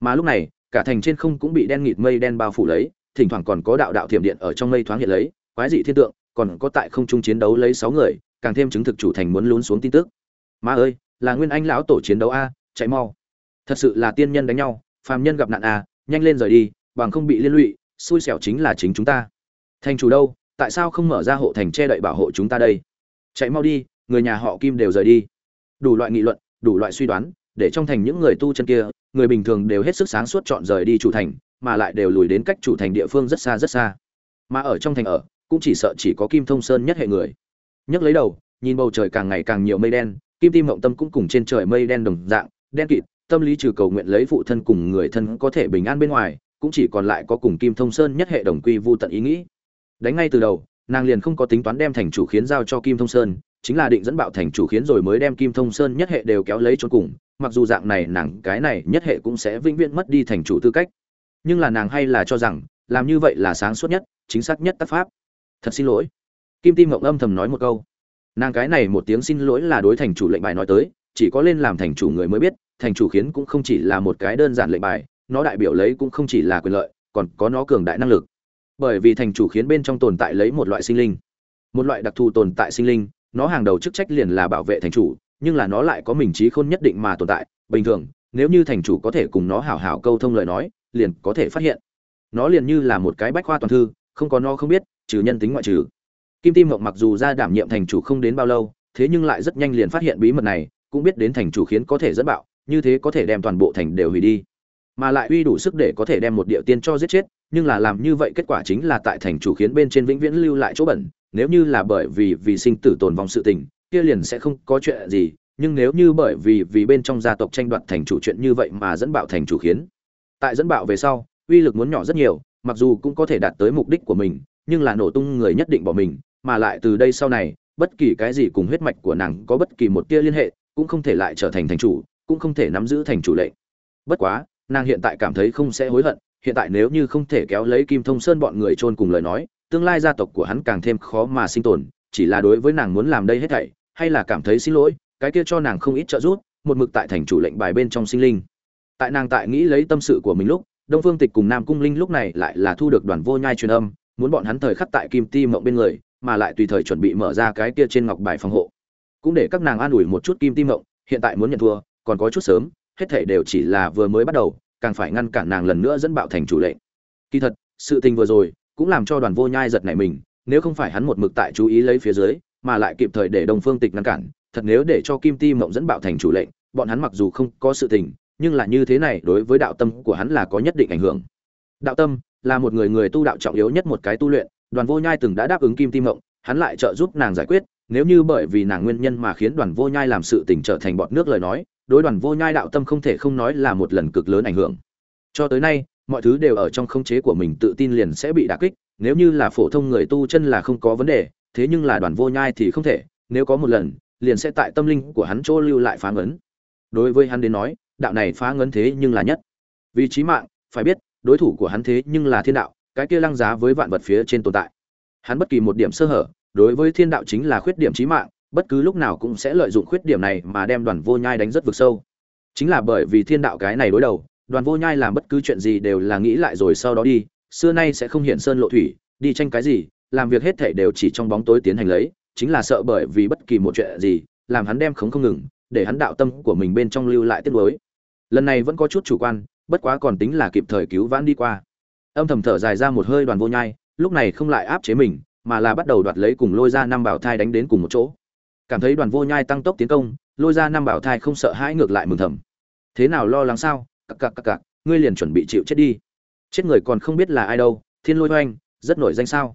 Mà lúc này, cả thành trên không cũng bị đen nghịt mây đen bao phủ lấy, thỉnh thoảng còn có đạo đạo thiểm điện ở trong mây thoáng hiện lấy, quái dị thiên tượng, còn có tại không trung chiến đấu lấy sáu người, càng thêm chứng thực chủ thành muốn lún xuống tin tức. Ma ơi, là nguyên anh lão tổ chiến đấu a, chạy mau. Thật sự là tiên nhân đánh nhau, phàm nhân gặp nạn a nhanh lên rời đi, bằng không bị liên lụy, xui xẻo chính là chính chúng ta. Thành chủ đâu? Tại sao không mở ra hộ thành che đậy bảo hộ chúng ta đây? Chạy mau đi, người nhà họ kim đều rời đi. Đủ loại nghị luận, đủ loại suy đoán, để trong thành những người tu chân kia, người bình thường đều hết sức sáng suốt chọn rời đi chủ thành, mà lại đều lùi đến cách chủ thành địa phương rất xa rất xa. Mà ở trong thành ở, cũng chỉ sợ chỉ có kim thông sơn nhất hệ người. Nhấc lấy đầu, nhìn bầu trời càng ngày càng nhiều mây đen, kim tim mộng tâm cũng cùng trên trời mây đen đồng dạng, đen kịt tâm lý trừ cầu nguyện lấy phụ thân cùng người thân có thể bình an bên ngoài, cũng chỉ còn lại có cùng kim thông sơn nhất hệ đồng quy vu tận ý nghĩ. Đánh ngay từ đầu, nàng liền không có tính toán đem thành chủ khiến giao cho kim thông sơn, chính là định dẫn bạo thành chủ khiến rồi mới đem kim thông sơn nhất hệ đều kéo lấy trốn cùng, mặc dù dạng này nàng cái này nhất hệ cũng sẽ vĩnh viễn mất đi thành chủ tư cách. Nhưng là nàng hay là cho rằng, làm như vậy là sáng suốt nhất, chính xác nhất tác pháp. Thật xin lỗi. Kim tim ngộng âm thầm nói một câu. Nàng cái này một tiếng xin lỗi là đối thành chủ lệnh bài nói tới chỉ có lên làm thành chủ người mới biết, thành chủ khiến cũng không chỉ là một cái đơn giản lệnh bài, nó đại biểu lấy cũng không chỉ là quyền lợi, còn có nó cường đại năng lực. Bởi vì thành chủ khiến bên trong tồn tại lấy một loại sinh linh. Một loại đặc thù tồn tại sinh linh, nó hàng đầu chức trách liền là bảo vệ thành chủ, nhưng là nó lại có mình trí khôn nhất định mà tồn tại. Bình thường, nếu như thành chủ có thể cùng nó hảo hảo câu thông lời nói, liền có thể phát hiện. Nó liền như là một cái bách khoa toàn thư, không có nó không biết, trừ nhân tính ngoại trừ. Kim tim mộng mặc dù ra đảm nhiệm thành chủ không đến bao lâu, thế nhưng lại rất nhanh liền phát hiện bí mật này cũng biết đến thành chủ khiến có thể dẫn bạo, như thế có thể đem toàn bộ thành đều hủy đi. Mà lại uy đủ sức để có thể đem một địa tiên cho giết chết, nhưng là làm như vậy kết quả chính là tại thành chủ khiến bên trên vĩnh viễn lưu lại chỗ bẩn. Nếu như là bởi vì vì sinh tử tồn vong sự tình, kia liền sẽ không có chuyện gì, nhưng nếu như bởi vì vì bên trong gia tộc tranh đoạt thành chủ chuyện như vậy mà dẫn bạo thành chủ khiến. Tại dẫn bạo về sau, uy lực muốn nhỏ rất nhiều, mặc dù cũng có thể đạt tới mục đích của mình, nhưng là nổ tung người nhất định bỏ mình, mà lại từ đây sau này, bất kỳ cái gì cùng huyết mạch của nàng có bất kỳ một tia liên hệ cũng không thể lại trở thành thành chủ, cũng không thể nắm giữ thành chủ lệnh. Bất quá, nàng hiện tại cảm thấy không sẽ hối hận, hiện tại nếu như không thể kéo lấy kim thông sơn bọn người chôn cùng lời nói, tương lai gia tộc của hắn càng thêm khó mà sinh tồn, chỉ là đối với nàng muốn làm đây hết thảy, hay là cảm thấy xin lỗi, cái kia cho nàng không ít trợ giúp, một mực tại thành chủ lệnh bài bên trong sinh linh. Tại nàng tại nghĩ lấy tâm sự của mình lúc, đông phương tịch cùng nam cung linh lúc này lại là thu được đoàn vô nhai truyền âm, muốn bọn hắn thời khắc tại kim ti mộng bên người, mà lại tùy thời chuẩn bị mở ra cái kia trên ngọc bài phòng hộ cũng để các nàng an ủi một chút kim tim mộng, hiện tại muốn nhận thua, còn có chút sớm, hết thể đều chỉ là vừa mới bắt đầu, càng phải ngăn cản nàng lần nữa dẫn bạo thành chủ lệnh. Kỳ thật, sự tình vừa rồi cũng làm cho đoàn vô nhai giật nảy mình, nếu không phải hắn một mực tại chú ý lấy phía dưới, mà lại kịp thời để đồng phương tịch ngăn cản, thật nếu để cho kim ti mộng dẫn bạo thành chủ lệnh, bọn hắn mặc dù không có sự tình, nhưng là như thế này đối với đạo tâm của hắn là có nhất định ảnh hưởng. Đạo tâm là một người người tu đạo trọng yếu nhất một cái tu luyện, đoàn vô nhai từng đã đáp ứng kim ti mộng, hắn lại trợ giúp nàng giải quyết nếu như bởi vì nàng nguyên nhân mà khiến đoàn vô nhai làm sự tình trở thành bọt nước lời nói, đối đoàn vô nhai đạo tâm không thể không nói là một lần cực lớn ảnh hưởng. Cho tới nay, mọi thứ đều ở trong khống chế của mình tự tin liền sẽ bị đả kích, nếu như là phổ thông người tu chân là không có vấn đề, thế nhưng là đoàn vô nhai thì không thể, nếu có một lần, liền sẽ tại tâm linh của hắn chỗ lưu lại phá ngấn. Đối với hắn đến nói, đạo này phá ngấn thế nhưng là nhất. Vì trí mạng, phải biết, đối thủ của hắn thế nhưng là thiên đạo, cái kia lăng giá với vạn vật phía trên tồn tại. Hắn bất kỳ một điểm sơ hở đối với thiên đạo chính là khuyết điểm trí mạng, bất cứ lúc nào cũng sẽ lợi dụng khuyết điểm này mà đem đoàn vô nhai đánh rất vực sâu. Chính là bởi vì thiên đạo cái này đối đầu, đoàn vô nhai làm bất cứ chuyện gì đều là nghĩ lại rồi sau đó đi, xưa nay sẽ không hiện sơn lộ thủy, đi tranh cái gì, làm việc hết thể đều chỉ trong bóng tối tiến hành lấy, chính là sợ bởi vì bất kỳ một chuyện gì, làm hắn đem khống không ngừng, để hắn đạo tâm của mình bên trong lưu lại tiết lối lần này vẫn có chút chủ quan, bất quá còn tính là kịp thời cứu vãn đi qua. Âm thầm thở dài ra một hơi đoàn vô nhai, lúc này không lại áp chế mình mà là bắt đầu đoạt lấy cùng lôi ra năm bảo thai đánh đến cùng một chỗ. Cảm thấy đoàn vô nhai tăng tốc tiến công, lôi ra năm bảo thai không sợ hãi ngược lại mừng thầm. Thế nào lo lắng sao? Cặc cặc cặc cặc, ngươi liền chuẩn bị chịu chết đi. Chết người còn không biết là ai đâu, thiên lôi oanh rất nổi danh sao?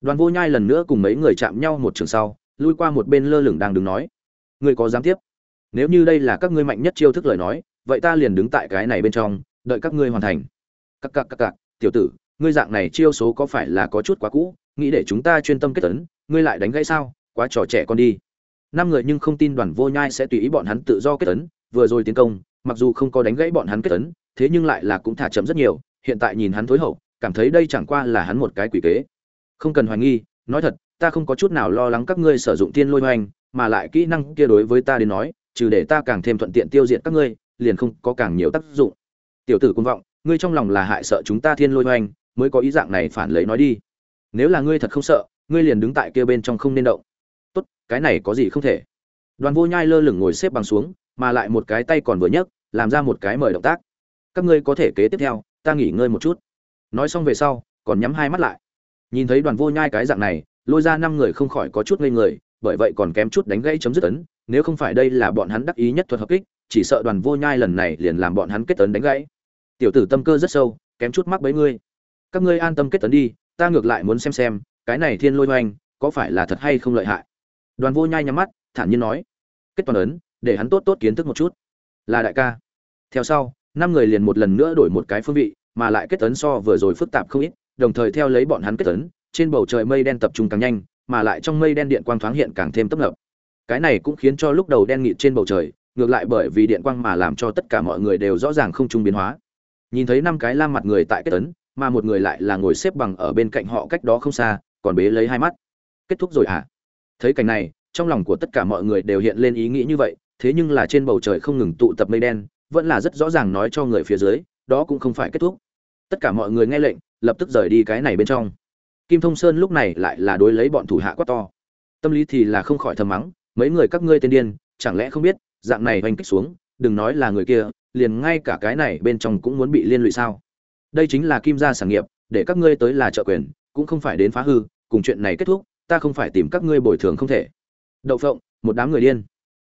Đoàn vô nhai lần nữa cùng mấy người chạm nhau một trường sau, lui qua một bên lơ lửng đang đứng nói. Ngươi có dám tiếp? Nếu như đây là các ngươi mạnh nhất chiêu thức lời nói, vậy ta liền đứng tại cái này bên trong, đợi các ngươi hoàn thành. Cặc cặc cặc cặc, tiểu tử, ngươi dạng này chiêu số có phải là có chút quá cũ? Nghĩ để chúng ta chuyên tâm kết tấn, ngươi lại đánh gãy sao? Quá trò trẻ con đi. Năm người nhưng không tin đoàn vô nhai sẽ tùy ý bọn hắn tự do kết tấn, vừa rồi tiến công, mặc dù không có đánh gãy bọn hắn kết tấn, thế nhưng lại là cũng thả chậm rất nhiều, hiện tại nhìn hắn thối hậu, cảm thấy đây chẳng qua là hắn một cái quỷ kế. Không cần hoài nghi, nói thật, ta không có chút nào lo lắng các ngươi sử dụng tiên lôi hoành, mà lại kỹ năng kia đối với ta đến nói, trừ để ta càng thêm thuận tiện tiêu diệt các ngươi, liền không có càng nhiều tác dụng. Tiểu tử cung vọng, ngươi trong lòng là hại sợ chúng ta thiên lôi hoành, mới có ý dạng này phản lấy nói đi nếu là ngươi thật không sợ, ngươi liền đứng tại kia bên trong không nên động. Tốt, cái này có gì không thể. Đoàn vô nhai lơ lửng ngồi xếp bằng xuống, mà lại một cái tay còn vừa nhấc, làm ra một cái mời động tác. Các ngươi có thể kế tiếp theo, ta nghỉ ngơi một chút. Nói xong về sau, còn nhắm hai mắt lại. Nhìn thấy đoàn vô nhai cái dạng này, lôi ra năm người không khỏi có chút ngây người, bởi vậy còn kém chút đánh gãy chấm dứt ấn, nếu không phải đây là bọn hắn đắc ý nhất thuật hợp kích, chỉ sợ đoàn vô nhai lần này liền làm bọn hắn kết ấn đánh gãy. Tiểu tử tâm cơ rất sâu, kém chút mắc bấy ngươi. Các ngươi an tâm kết tấn đi ta ngược lại muốn xem xem, cái này thiên lôi oanh có phải là thật hay không lợi hại? Đoàn vô nhai nhắm mắt, thản nhiên nói. Kết toàn ấn, để hắn tốt tốt kiến thức một chút. Là đại ca. Theo sau, năm người liền một lần nữa đổi một cái phương vị, mà lại kết tấn so vừa rồi phức tạp không ít, đồng thời theo lấy bọn hắn kết tấn trên bầu trời mây đen tập trung càng nhanh, mà lại trong mây đen điện quang thoáng hiện càng thêm tấp nập. Cái này cũng khiến cho lúc đầu đen nghịt trên bầu trời, ngược lại bởi vì điện quang mà làm cho tất cả mọi người đều rõ ràng không trung biến hóa. Nhìn thấy năm cái lam mặt người tại kết tấn mà một người lại là ngồi xếp bằng ở bên cạnh họ cách đó không xa, còn bế lấy hai mắt. Kết thúc rồi à thấy cảnh này, trong lòng của tất cả mọi người đều hiện lên ý nghĩ như vậy, thế nhưng là trên bầu trời không ngừng tụ tập mây đen, vẫn là rất rõ ràng nói cho người phía dưới, đó cũng không phải kết thúc. Tất cả mọi người nghe lệnh, lập tức rời đi cái này bên trong. Kim thông sơn lúc này lại là đối lấy bọn thủ hạ quát to. Tâm lý thì là không khỏi thầm mắng, mấy người các ngươi tên điên, chẳng lẽ không biết, dạng này oanh kích xuống, đừng nói là người kia, liền ngay cả cái này bên trong cũng muốn bị liên lụy sao? Đây chính là kim gia sản nghiệp, để các ngươi tới là trợ quyền, cũng không phải đến phá hư, cùng chuyện này kết thúc, ta không phải tìm các ngươi bồi thường không thể. Đậu phộng, một đám người điên.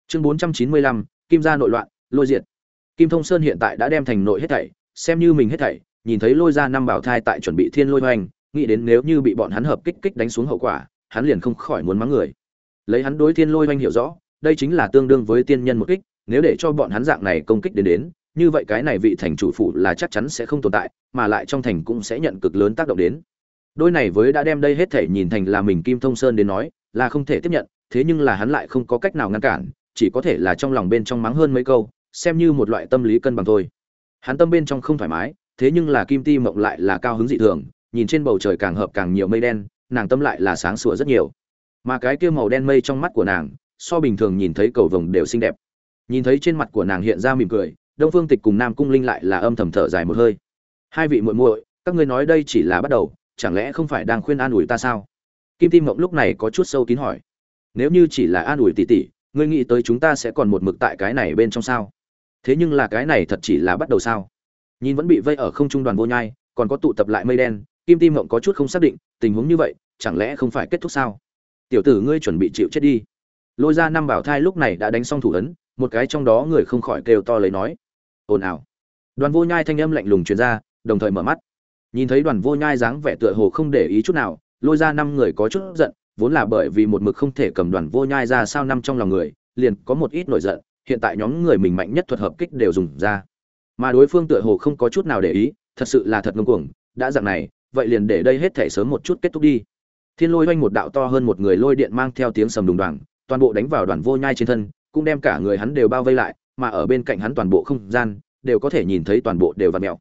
Chương bốn trăm chín mươi lăm, kim gia nội loạn, lôi diệt. Kim thông sơn hiện tại đã đem thành nội hết thảy, xem như mình hết thảy, nhìn thấy lôi ra năm bảo thai tại chuẩn bị thiên lôi hoành, nghĩ đến nếu như bị bọn hắn hợp kích kích đánh xuống hậu quả, hắn liền không khỏi muốn mắng người. Lấy hắn đối thiên lôi hoành hiểu rõ, đây chính là tương đương với tiên nhân một kích, nếu để cho bọn hắn dạng này công kích đến đến như vậy cái này vị thành chủ phụ là chắc chắn sẽ không tồn tại, mà lại trong thành cũng sẽ nhận cực lớn tác động đến. Đôi này với đã đem đây hết thể nhìn thành là mình kim thông sơn đến nói, là không thể tiếp nhận, thế nhưng là hắn lại không có cách nào ngăn cản, chỉ có thể là trong lòng bên trong mắng hơn mấy câu, xem như một loại tâm lý cân bằng thôi. Hắn tâm bên trong không thoải mái, thế nhưng là kim ti mộng lại là cao hứng dị thường, nhìn trên bầu trời càng hợp càng nhiều mây đen, nàng tâm lại là sáng sủa rất nhiều. Mà cái kia màu đen mây trong mắt của nàng, so bình thường nhìn thấy cầu vồng đều xinh đẹp. Nhìn thấy trên mặt của nàng hiện ra mỉm cười đông phương tịch cùng nam cung linh lại là âm thầm thở dài một hơi. Hai vị muội muội, các ngươi nói đây chỉ là bắt đầu, chẳng lẽ không phải đang khuyên an ủi ta sao? Kim tim mộng lúc này có chút sâu kín hỏi. Nếu như chỉ là an ủi tỷ tỷ ngươi nghĩ tới chúng ta sẽ còn một mực tại cái này bên trong sao? Thế nhưng là cái này thật chỉ là bắt đầu sao? Nhìn vẫn bị vây ở không trung đoàn vô nhai, còn có tụ tập lại mây đen, kim tim mộng có chút không xác định, tình huống như vậy, chẳng lẽ không phải kết thúc sao? Tiểu tử ngươi chuẩn bị chịu chết đi. Lôi ra năm bảo thai lúc này đã đánh xong thủ ấn, một cái trong đó người không khỏi kêu to lấy nói ồn ào. Đoàn vô nhai thanh âm lạnh lùng truyền ra, đồng thời mở mắt. Nhìn thấy đoàn vô nhai dáng vẻ tựa hồ không để ý chút nào, lôi ra năm người có chút giận, vốn là bởi vì một mực không thể cầm đoàn vô nhai ra sao năm trong lòng người, liền có một ít nổi giận, hiện tại nhóm người mình mạnh nhất thuật hợp kích đều dùng ra. Mà đối phương tựa hồ không có chút nào để ý, thật sự là thật ngông cuồng, đã dạng này, vậy liền để đây hết thể sớm một chút kết thúc đi. Thiên lôi oanh một đạo to hơn một người lôi điện mang theo tiếng sầm đùng đoàn toàn bộ đánh vào đoàn vô nhai trên thân, cũng đem cả người hắn đều bao vây lại mà ở bên cạnh hắn toàn bộ không gian, đều có thể nhìn thấy toàn bộ đều vặn mèo.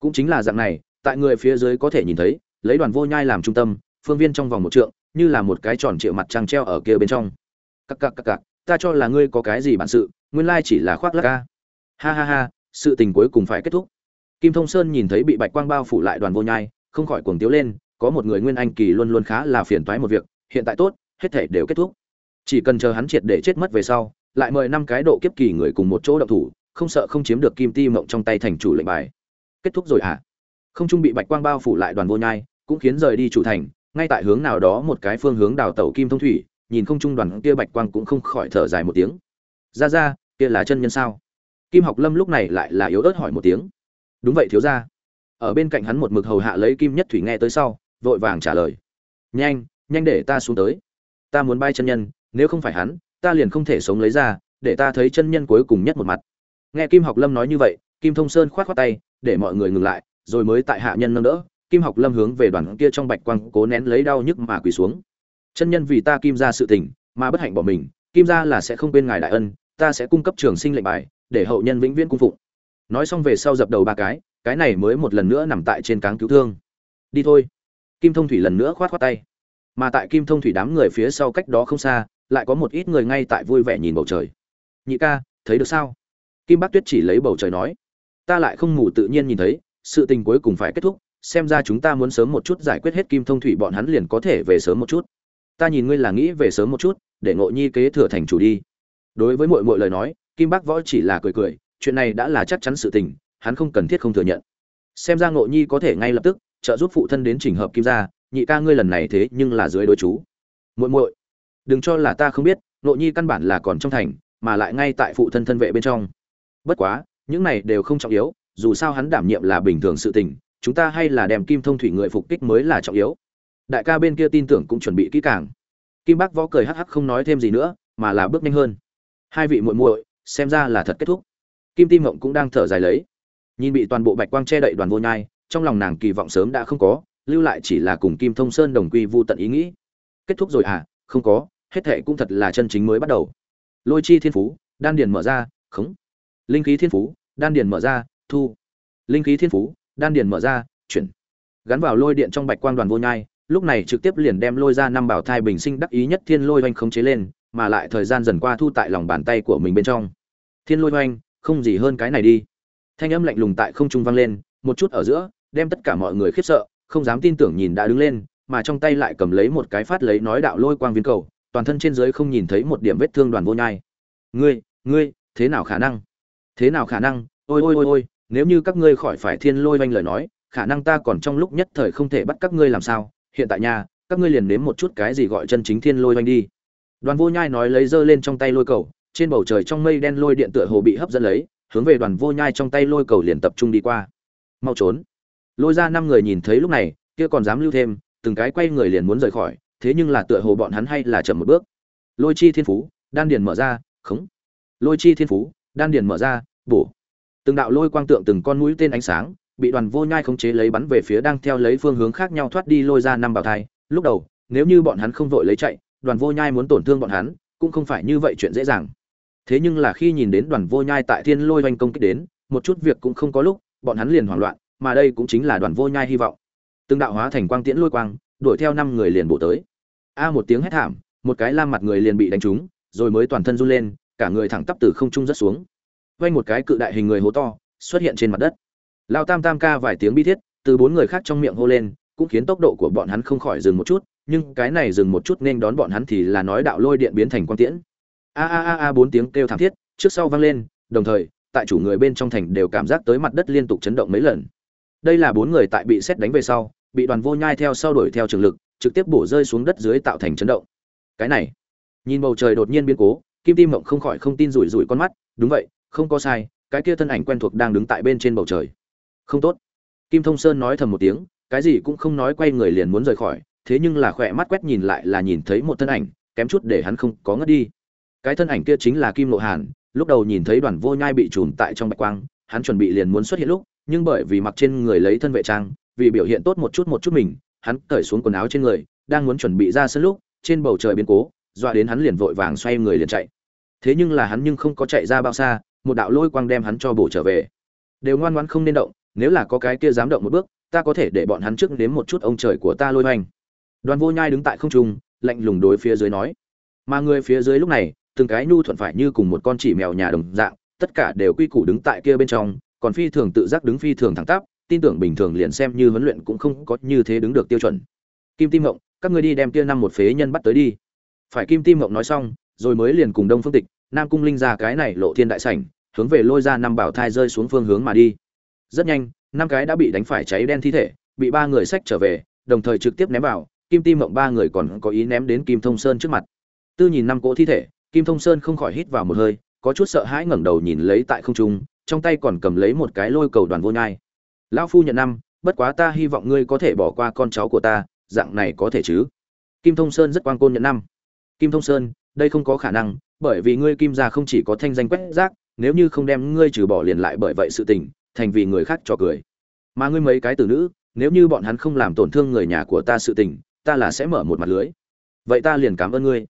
Cũng chính là dạng này, tại người phía dưới có thể nhìn thấy, lấy đoàn vô nhai làm trung tâm, phương viên trong vòng một trượng, như là một cái tròn triệu mặt trăng treo ở kia bên trong. Cặc cặc cặc cặc, ta cho là ngươi có cái gì bản sự, nguyên lai chỉ là khoác lác a ha ha ha, sự tình cuối cùng phải kết thúc. Kim thông sơn nhìn thấy bị bạch quang bao phủ lại đoàn vô nhai, không khỏi cuồng tiếu lên, có một người nguyên anh kỳ luôn luôn khá là phiền toái một việc, hiện tại tốt, hết thể đều kết thúc. Chỉ cần chờ hắn triệt để chết mất về sau lại mời năm cái độ kiếp kỳ người cùng một chỗ động thủ, không sợ không chiếm được kim ti mộng trong tay thành chủ lệnh bài. Kết thúc rồi hả không trung bị bạch quang bao phủ lại đoàn vô nhai, cũng khiến rời đi chủ thành, ngay tại hướng nào đó một cái phương hướng đào tẩu kim thông thủy, nhìn không trung đoàn kia bạch quang cũng không khỏi thở dài một tiếng. Ra ra, kia là chân nhân sao? Kim học lâm lúc này lại là yếu ớt hỏi một tiếng. Đúng vậy, thiếu ra ở bên cạnh hắn một mực hầu hạ lấy kim nhất thủy nghe tới sau, vội vàng trả lời. Nhanh nhanh để ta xuống tới. Ta muốn bay chân nhân, nếu không phải hắn ta liền không thể sống lấy ra, để ta thấy chân nhân cuối cùng nhất một mặt. Nghe kim học lâm nói như vậy, kim thông sơn khoát khoát tay, để mọi người ngừng lại, rồi mới tại hạ nhân nâng đỡ, kim học lâm hướng về đoàn kia trong bạch quang cố nén lấy đau nhức mà quỳ xuống. Chân nhân vì ta kim ra sự tình, mà bất hạnh bỏ mình, kim ra là sẽ không quên ngài đại ân, ta sẽ cung cấp trường sinh lệnh bài, để hậu nhân vĩnh viễn cung phụng. Nói xong về sau dập đầu ba cái cái này mới một lần nữa nằm tại trên cáng cứu thương. Đi thôi. Kim thông thủy lần nữa khoát khoát tay. Mà tại kim thông thủy đám người phía sau cách đó không xa lại có một ít người ngay tại vui vẻ nhìn bầu trời. Nhị ca, thấy được sao? Kim bác tuyết chỉ lấy bầu trời nói. Ta lại không ngủ tự nhiên nhìn thấy, sự tình cuối cùng phải kết thúc, xem ra chúng ta muốn sớm một chút giải quyết hết kim thông thủy bọn hắn liền có thể về sớm một chút. Ta nhìn ngươi là nghĩ về sớm một chút, để ngộ nhi kế thừa thành chủ đi. Đối với mọi mọi lời nói, kim bác võ chỉ là cười cười, chuyện này đã là chắc chắn sự tình, hắn không cần thiết không thừa nhận. Xem ra ngộ nhi có thể ngay lập tức trợ giúp phụ thân đến trình hợp kim gia, nhị ca ngươi lần này thế nhưng là dưới đối chú. Muội muội đừng cho là ta không biết, nội nhi căn bản là còn trong thành, mà lại ngay tại phụ thân thân vệ bên trong. Bất quá, những này đều không trọng yếu, dù sao hắn đảm nhiệm là bình thường sự tình, chúng ta hay là đem kim thông thủy người phục kích mới là trọng yếu. Đại ca bên kia tin tưởng cũng chuẩn bị kỹ càng. Kim bác võ cười hắc hắc không nói thêm gì nữa, mà là bước nhanh hơn. Hai vị muội muội, xem ra là thật kết thúc. Kim tim mộng cũng đang thở dài lấy. Nhìn bị toàn bộ bạch quang che đậy đoàn vô nhai, trong lòng nàng kỳ vọng sớm đã không có, lưu lại chỉ là cùng kim thông sơn đồng quy vu tận ý nghĩ. Kết thúc rồi à? Không có hết thệ cũng thật là chân chính mới bắt đầu. Lôi chi thiên phú, đan điền mở ra, khống. Linh khí thiên phú, đan điền mở ra, thu. Linh khí thiên phú, đan điền mở ra, chuyển. Gắn vào lôi điện trong bạch quang đoàn vô nhai, lúc này trực tiếp liền đem lôi ra năm bảo thai bình sinh đắc ý nhất thiên lôi oanh khống chế lên, mà lại thời gian dần qua thu tại lòng bàn tay của mình bên trong. Thiên lôi oanh không gì hơn cái này đi. Thanh âm lạnh lùng tại không trung vang lên, một chút ở giữa, đem tất cả mọi người khiếp sợ, không dám tin tưởng nhìn đã đứng lên, mà trong tay lại cầm lấy một cái phát lấy nói đạo lôi quang viên cầu toàn thân trên dưới không nhìn thấy một điểm vết thương đoàn vô nhai. Ngươi ngươi, thế nào khả năng? Thế nào khả năng? Ôi ôi ôi ôi, nếu như các ngươi khỏi phải thiên lôi oanh lời nói, khả năng ta còn trong lúc nhất thời không thể bắt các ngươi làm sao? Hiện tại nhà các ngươi liền nếm một chút cái gì gọi chân chính thiên lôi oanh đi. Đoàn vô nhai nói lấy giơ lên trong tay lôi cầu, trên bầu trời trong mây đen lôi điện tựa hồ bị hấp dẫn lấy, hướng về đoàn vô nhai trong tay lôi cầu liền tập trung đi qua. Mau trốn. Lôi ra năm người nhìn thấy lúc này, kia còn dám lưu thêm, từng cái quay người liền muốn rời khỏi thế nhưng là tựa hồ bọn hắn hay là chậm một bước. Lôi chi thiên phú, đan điền mở ra, khống. Lôi chi thiên phú, đan điền mở ra, bổ. Từng đạo lôi quang tượng từng con mũi tên ánh sáng, bị đoàn vô nhai khống chế lấy bắn về phía đang theo lấy phương hướng khác nhau thoát đi lôi ra năm bảo thai. Lúc đầu, nếu như bọn hắn không vội lấy chạy, đoàn vô nhai muốn tổn thương bọn hắn, cũng không phải như vậy chuyện dễ dàng. Thế nhưng là khi nhìn đến đoàn vô nhai tại thiên lôi oanh công kích đến, một chút việc cũng không có lúc, bọn hắn liền hoảng loạn, mà đây cũng chính là đoàn vô nhai hy vọng. Từng đạo hóa thành quang tiễn lôi quang, đuổi theo năm người liền bổ tới a một tiếng hét thảm, một cái la mặt người liền bị đánh trúng, rồi mới toàn thân run lên, cả người thẳng tắp từ không trung rất xuống. Quanh một cái cự đại hình người hố to, xuất hiện trên mặt đất. Lao tam tam ca vài tiếng bi thiết, từ bốn người khác trong miệng hô lên, cũng khiến tốc độ của bọn hắn không khỏi dừng một chút, nhưng cái này dừng một chút nên đón bọn hắn thì là nói đạo lôi điện biến thành quang tiễn. A a a a bốn tiếng kêu thảm thiết, trước sau vang lên, đồng thời, tại chủ người bên trong thành đều cảm giác tới mặt đất liên tục chấn động mấy lần. Đây là bốn người tại bị xét đánh về sau, bị đoàn vô nhai theo sau đuổi theo trường lực trực tiếp bổ rơi xuống đất dưới tạo thành chấn động. Cái này, nhìn bầu trời đột nhiên biến cố, kim tim mộng không khỏi không tin rủi rủi con mắt. Đúng vậy, không có sai, cái kia thân ảnh quen thuộc đang đứng tại bên trên bầu trời. Không tốt. Kim thông sơn nói thầm một tiếng, cái gì cũng không nói quay người liền muốn rời khỏi, thế nhưng là khỏe mắt quét nhìn lại là nhìn thấy một thân ảnh, kém chút để hắn không có ngất đi. Cái thân ảnh kia chính là kim lộ hàn, lúc đầu nhìn thấy đoàn vô nhai bị trùm tại trong bạch quang, hắn chuẩn bị liền muốn xuất hiện lúc, nhưng bởi vì mặc trên người lấy thân vệ trang, vì biểu hiện tốt một chút một chút mình hắn cởi xuống quần áo trên người, đang muốn chuẩn bị ra sân lúc, trên bầu trời biến cố, dọa đến hắn liền vội vàng xoay người liền chạy. Thế nhưng là hắn nhưng không có chạy ra bao xa, một đạo lôi quang đem hắn cho bổ trở về. Đều ngoan ngoãn không nên động, nếu là có cái kia dám động một bước, ta có thể để bọn hắn trước nếm một chút ông trời của ta lôi hoành. Đoàn vô nhai đứng tại không trung, lạnh lùng đối phía dưới nói. Mà người phía dưới lúc này, từng cái nhu thuận phải như cùng một con chỉ mèo nhà đồng dạng, tất cả đều quy củ đứng tại kia bên trong, còn phi thường tự giác đứng phi thường thẳng tắp tin tưởng bình thường liền xem như huấn luyện cũng không có như thế đứng được tiêu chuẩn. Kim tim ngộng các ngươi đi đem kia năm một phế nhân bắt tới đi. Phải kim tim ngộng nói xong, rồi mới liền cùng đông phương tịch, nam cung linh ra cái này lộ thiên đại sảnh, hướng về lôi ra năm bảo thai rơi xuống phương hướng mà đi. Rất nhanh, năm cái đã bị đánh phải cháy đen thi thể, bị ba người sách trở về, đồng thời trực tiếp ném vào, kim tim mộng ba người còn có ý ném đến kim thông sơn trước mặt. Tư nhìn năm cỗ thi thể, kim thông sơn không khỏi hít vào một hơi, có chút sợ hãi ngẩng đầu nhìn lấy tại không trung, trong tay còn cầm lấy một cái lôi cầu đoàn vô nhai lão phu nhận năm, bất quá ta hy vọng ngươi có thể bỏ qua con cháu của ta, dạng này có thể chứ? Kim thông sơn rất quan côn nhận năm. Kim thông sơn, đây không có khả năng, bởi vì ngươi kim gia không chỉ có thanh danh quét rác, nếu như không đem ngươi trừ bỏ liền lại bởi vậy sự tình, thành vì người khác cho cười. Mà ngươi mấy cái tử nữ, nếu như bọn hắn không làm tổn thương người nhà của ta sự tình, ta là sẽ mở một mặt lưới. Vậy ta liền cảm ơn ngươi.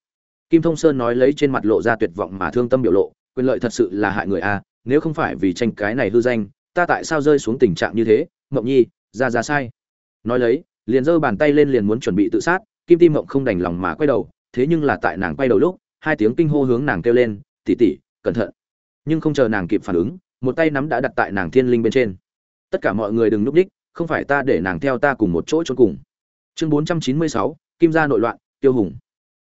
Kim thông sơn nói lấy trên mặt lộ ra tuyệt vọng mà thương tâm biểu lộ, quyền lợi thật sự là hại người a, nếu không phải vì tranh cái này hư danh ta tại sao rơi xuống tình trạng như thế, mộng nhi, ra ra sai. Nói lấy, liền giơ bàn tay lên liền muốn chuẩn bị tự sát, kim tim mộng không đành lòng mà quay đầu, thế nhưng là tại nàng quay đầu lúc, hai tiếng kinh hô hướng nàng kêu lên tỉ tỉ cẩn thận. Nhưng không chờ nàng kịp phản ứng, một tay nắm đã đặt tại nàng thiên linh bên trên. Tất cả mọi người đừng núp đích, không phải ta để nàng theo ta cùng một chỗ cho cùng. Chương bốn trăm chín mươi sáu, kim gia nội loạn, tiêu hùng.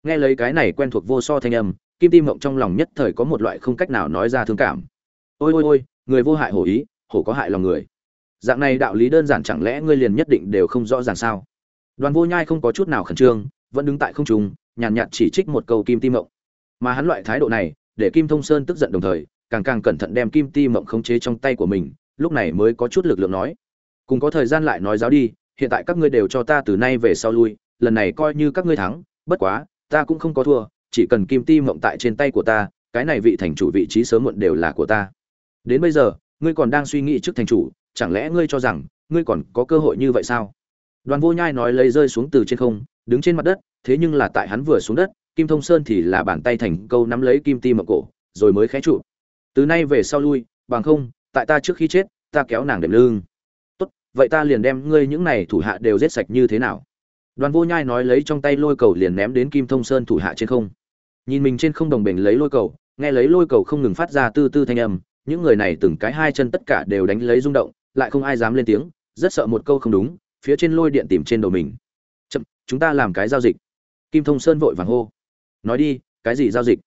Nghe lấy cái này quen thuộc vô so thanh âm, kim tim mộng trong lòng nhất thời có một loại không cách nào nói ra thương cảm. Ôi ôi ôi, người vô hại hổ ý hổ có hại lòng người. Dạng này đạo lý đơn giản chẳng lẽ ngươi liền nhất định đều không rõ ràng sao? Đoàn vô nhai không có chút nào khẩn trương vẫn đứng tại không trung nhàn nhạt, nhạt chỉ trích một câu kim ti mộng. Mà hắn loại thái độ này để kim thông sơn tức giận đồng thời càng càng cẩn thận đem kim ti mộng khống chế trong tay của mình lúc này mới có chút lực lượng nói. Cùng có thời gian lại nói giáo đi hiện tại các ngươi đều cho ta từ nay về sau lui lần này coi như các ngươi thắng bất quá ta cũng không có thua chỉ cần kim ti mộng tại trên tay của ta cái này vị thành chủ vị trí sớm muộn đều là của ta. Đến bây giờ ngươi còn đang suy nghĩ trước thành chủ, chẳng lẽ ngươi cho rằng, ngươi còn có cơ hội như vậy sao? Đoàn vô nhai nói lấy rơi xuống từ trên không, đứng trên mặt đất, thế nhưng là tại hắn vừa xuống đất, kim thông sơn thì là bàn tay thành câu nắm lấy kim ti mở cổ, rồi mới khé trụ. Từ nay về sau lui, bằng không, tại ta trước khi chết, ta kéo nàng đệm lưng. Tốt, vậy ta liền đem ngươi những này thủ hạ đều giết sạch như thế nào? Đoàn vô nhai nói lấy trong tay lôi cầu liền ném đến kim thông sơn thủ hạ trên không. Nhìn mình trên không đồng bình lấy lôi cầu, nghe lấy lôi cầu không ngừng phát ra tư tư thanh âm những người này từng cái hai chân tất cả đều đánh lấy rung động, lại không ai dám lên tiếng, rất sợ một câu không đúng, phía trên lôi điện tìm trên đầu mình. Chậm, chúng ta làm cái giao dịch. Kim thông sơn vội vàng hô. Nói đi, cái gì giao dịch?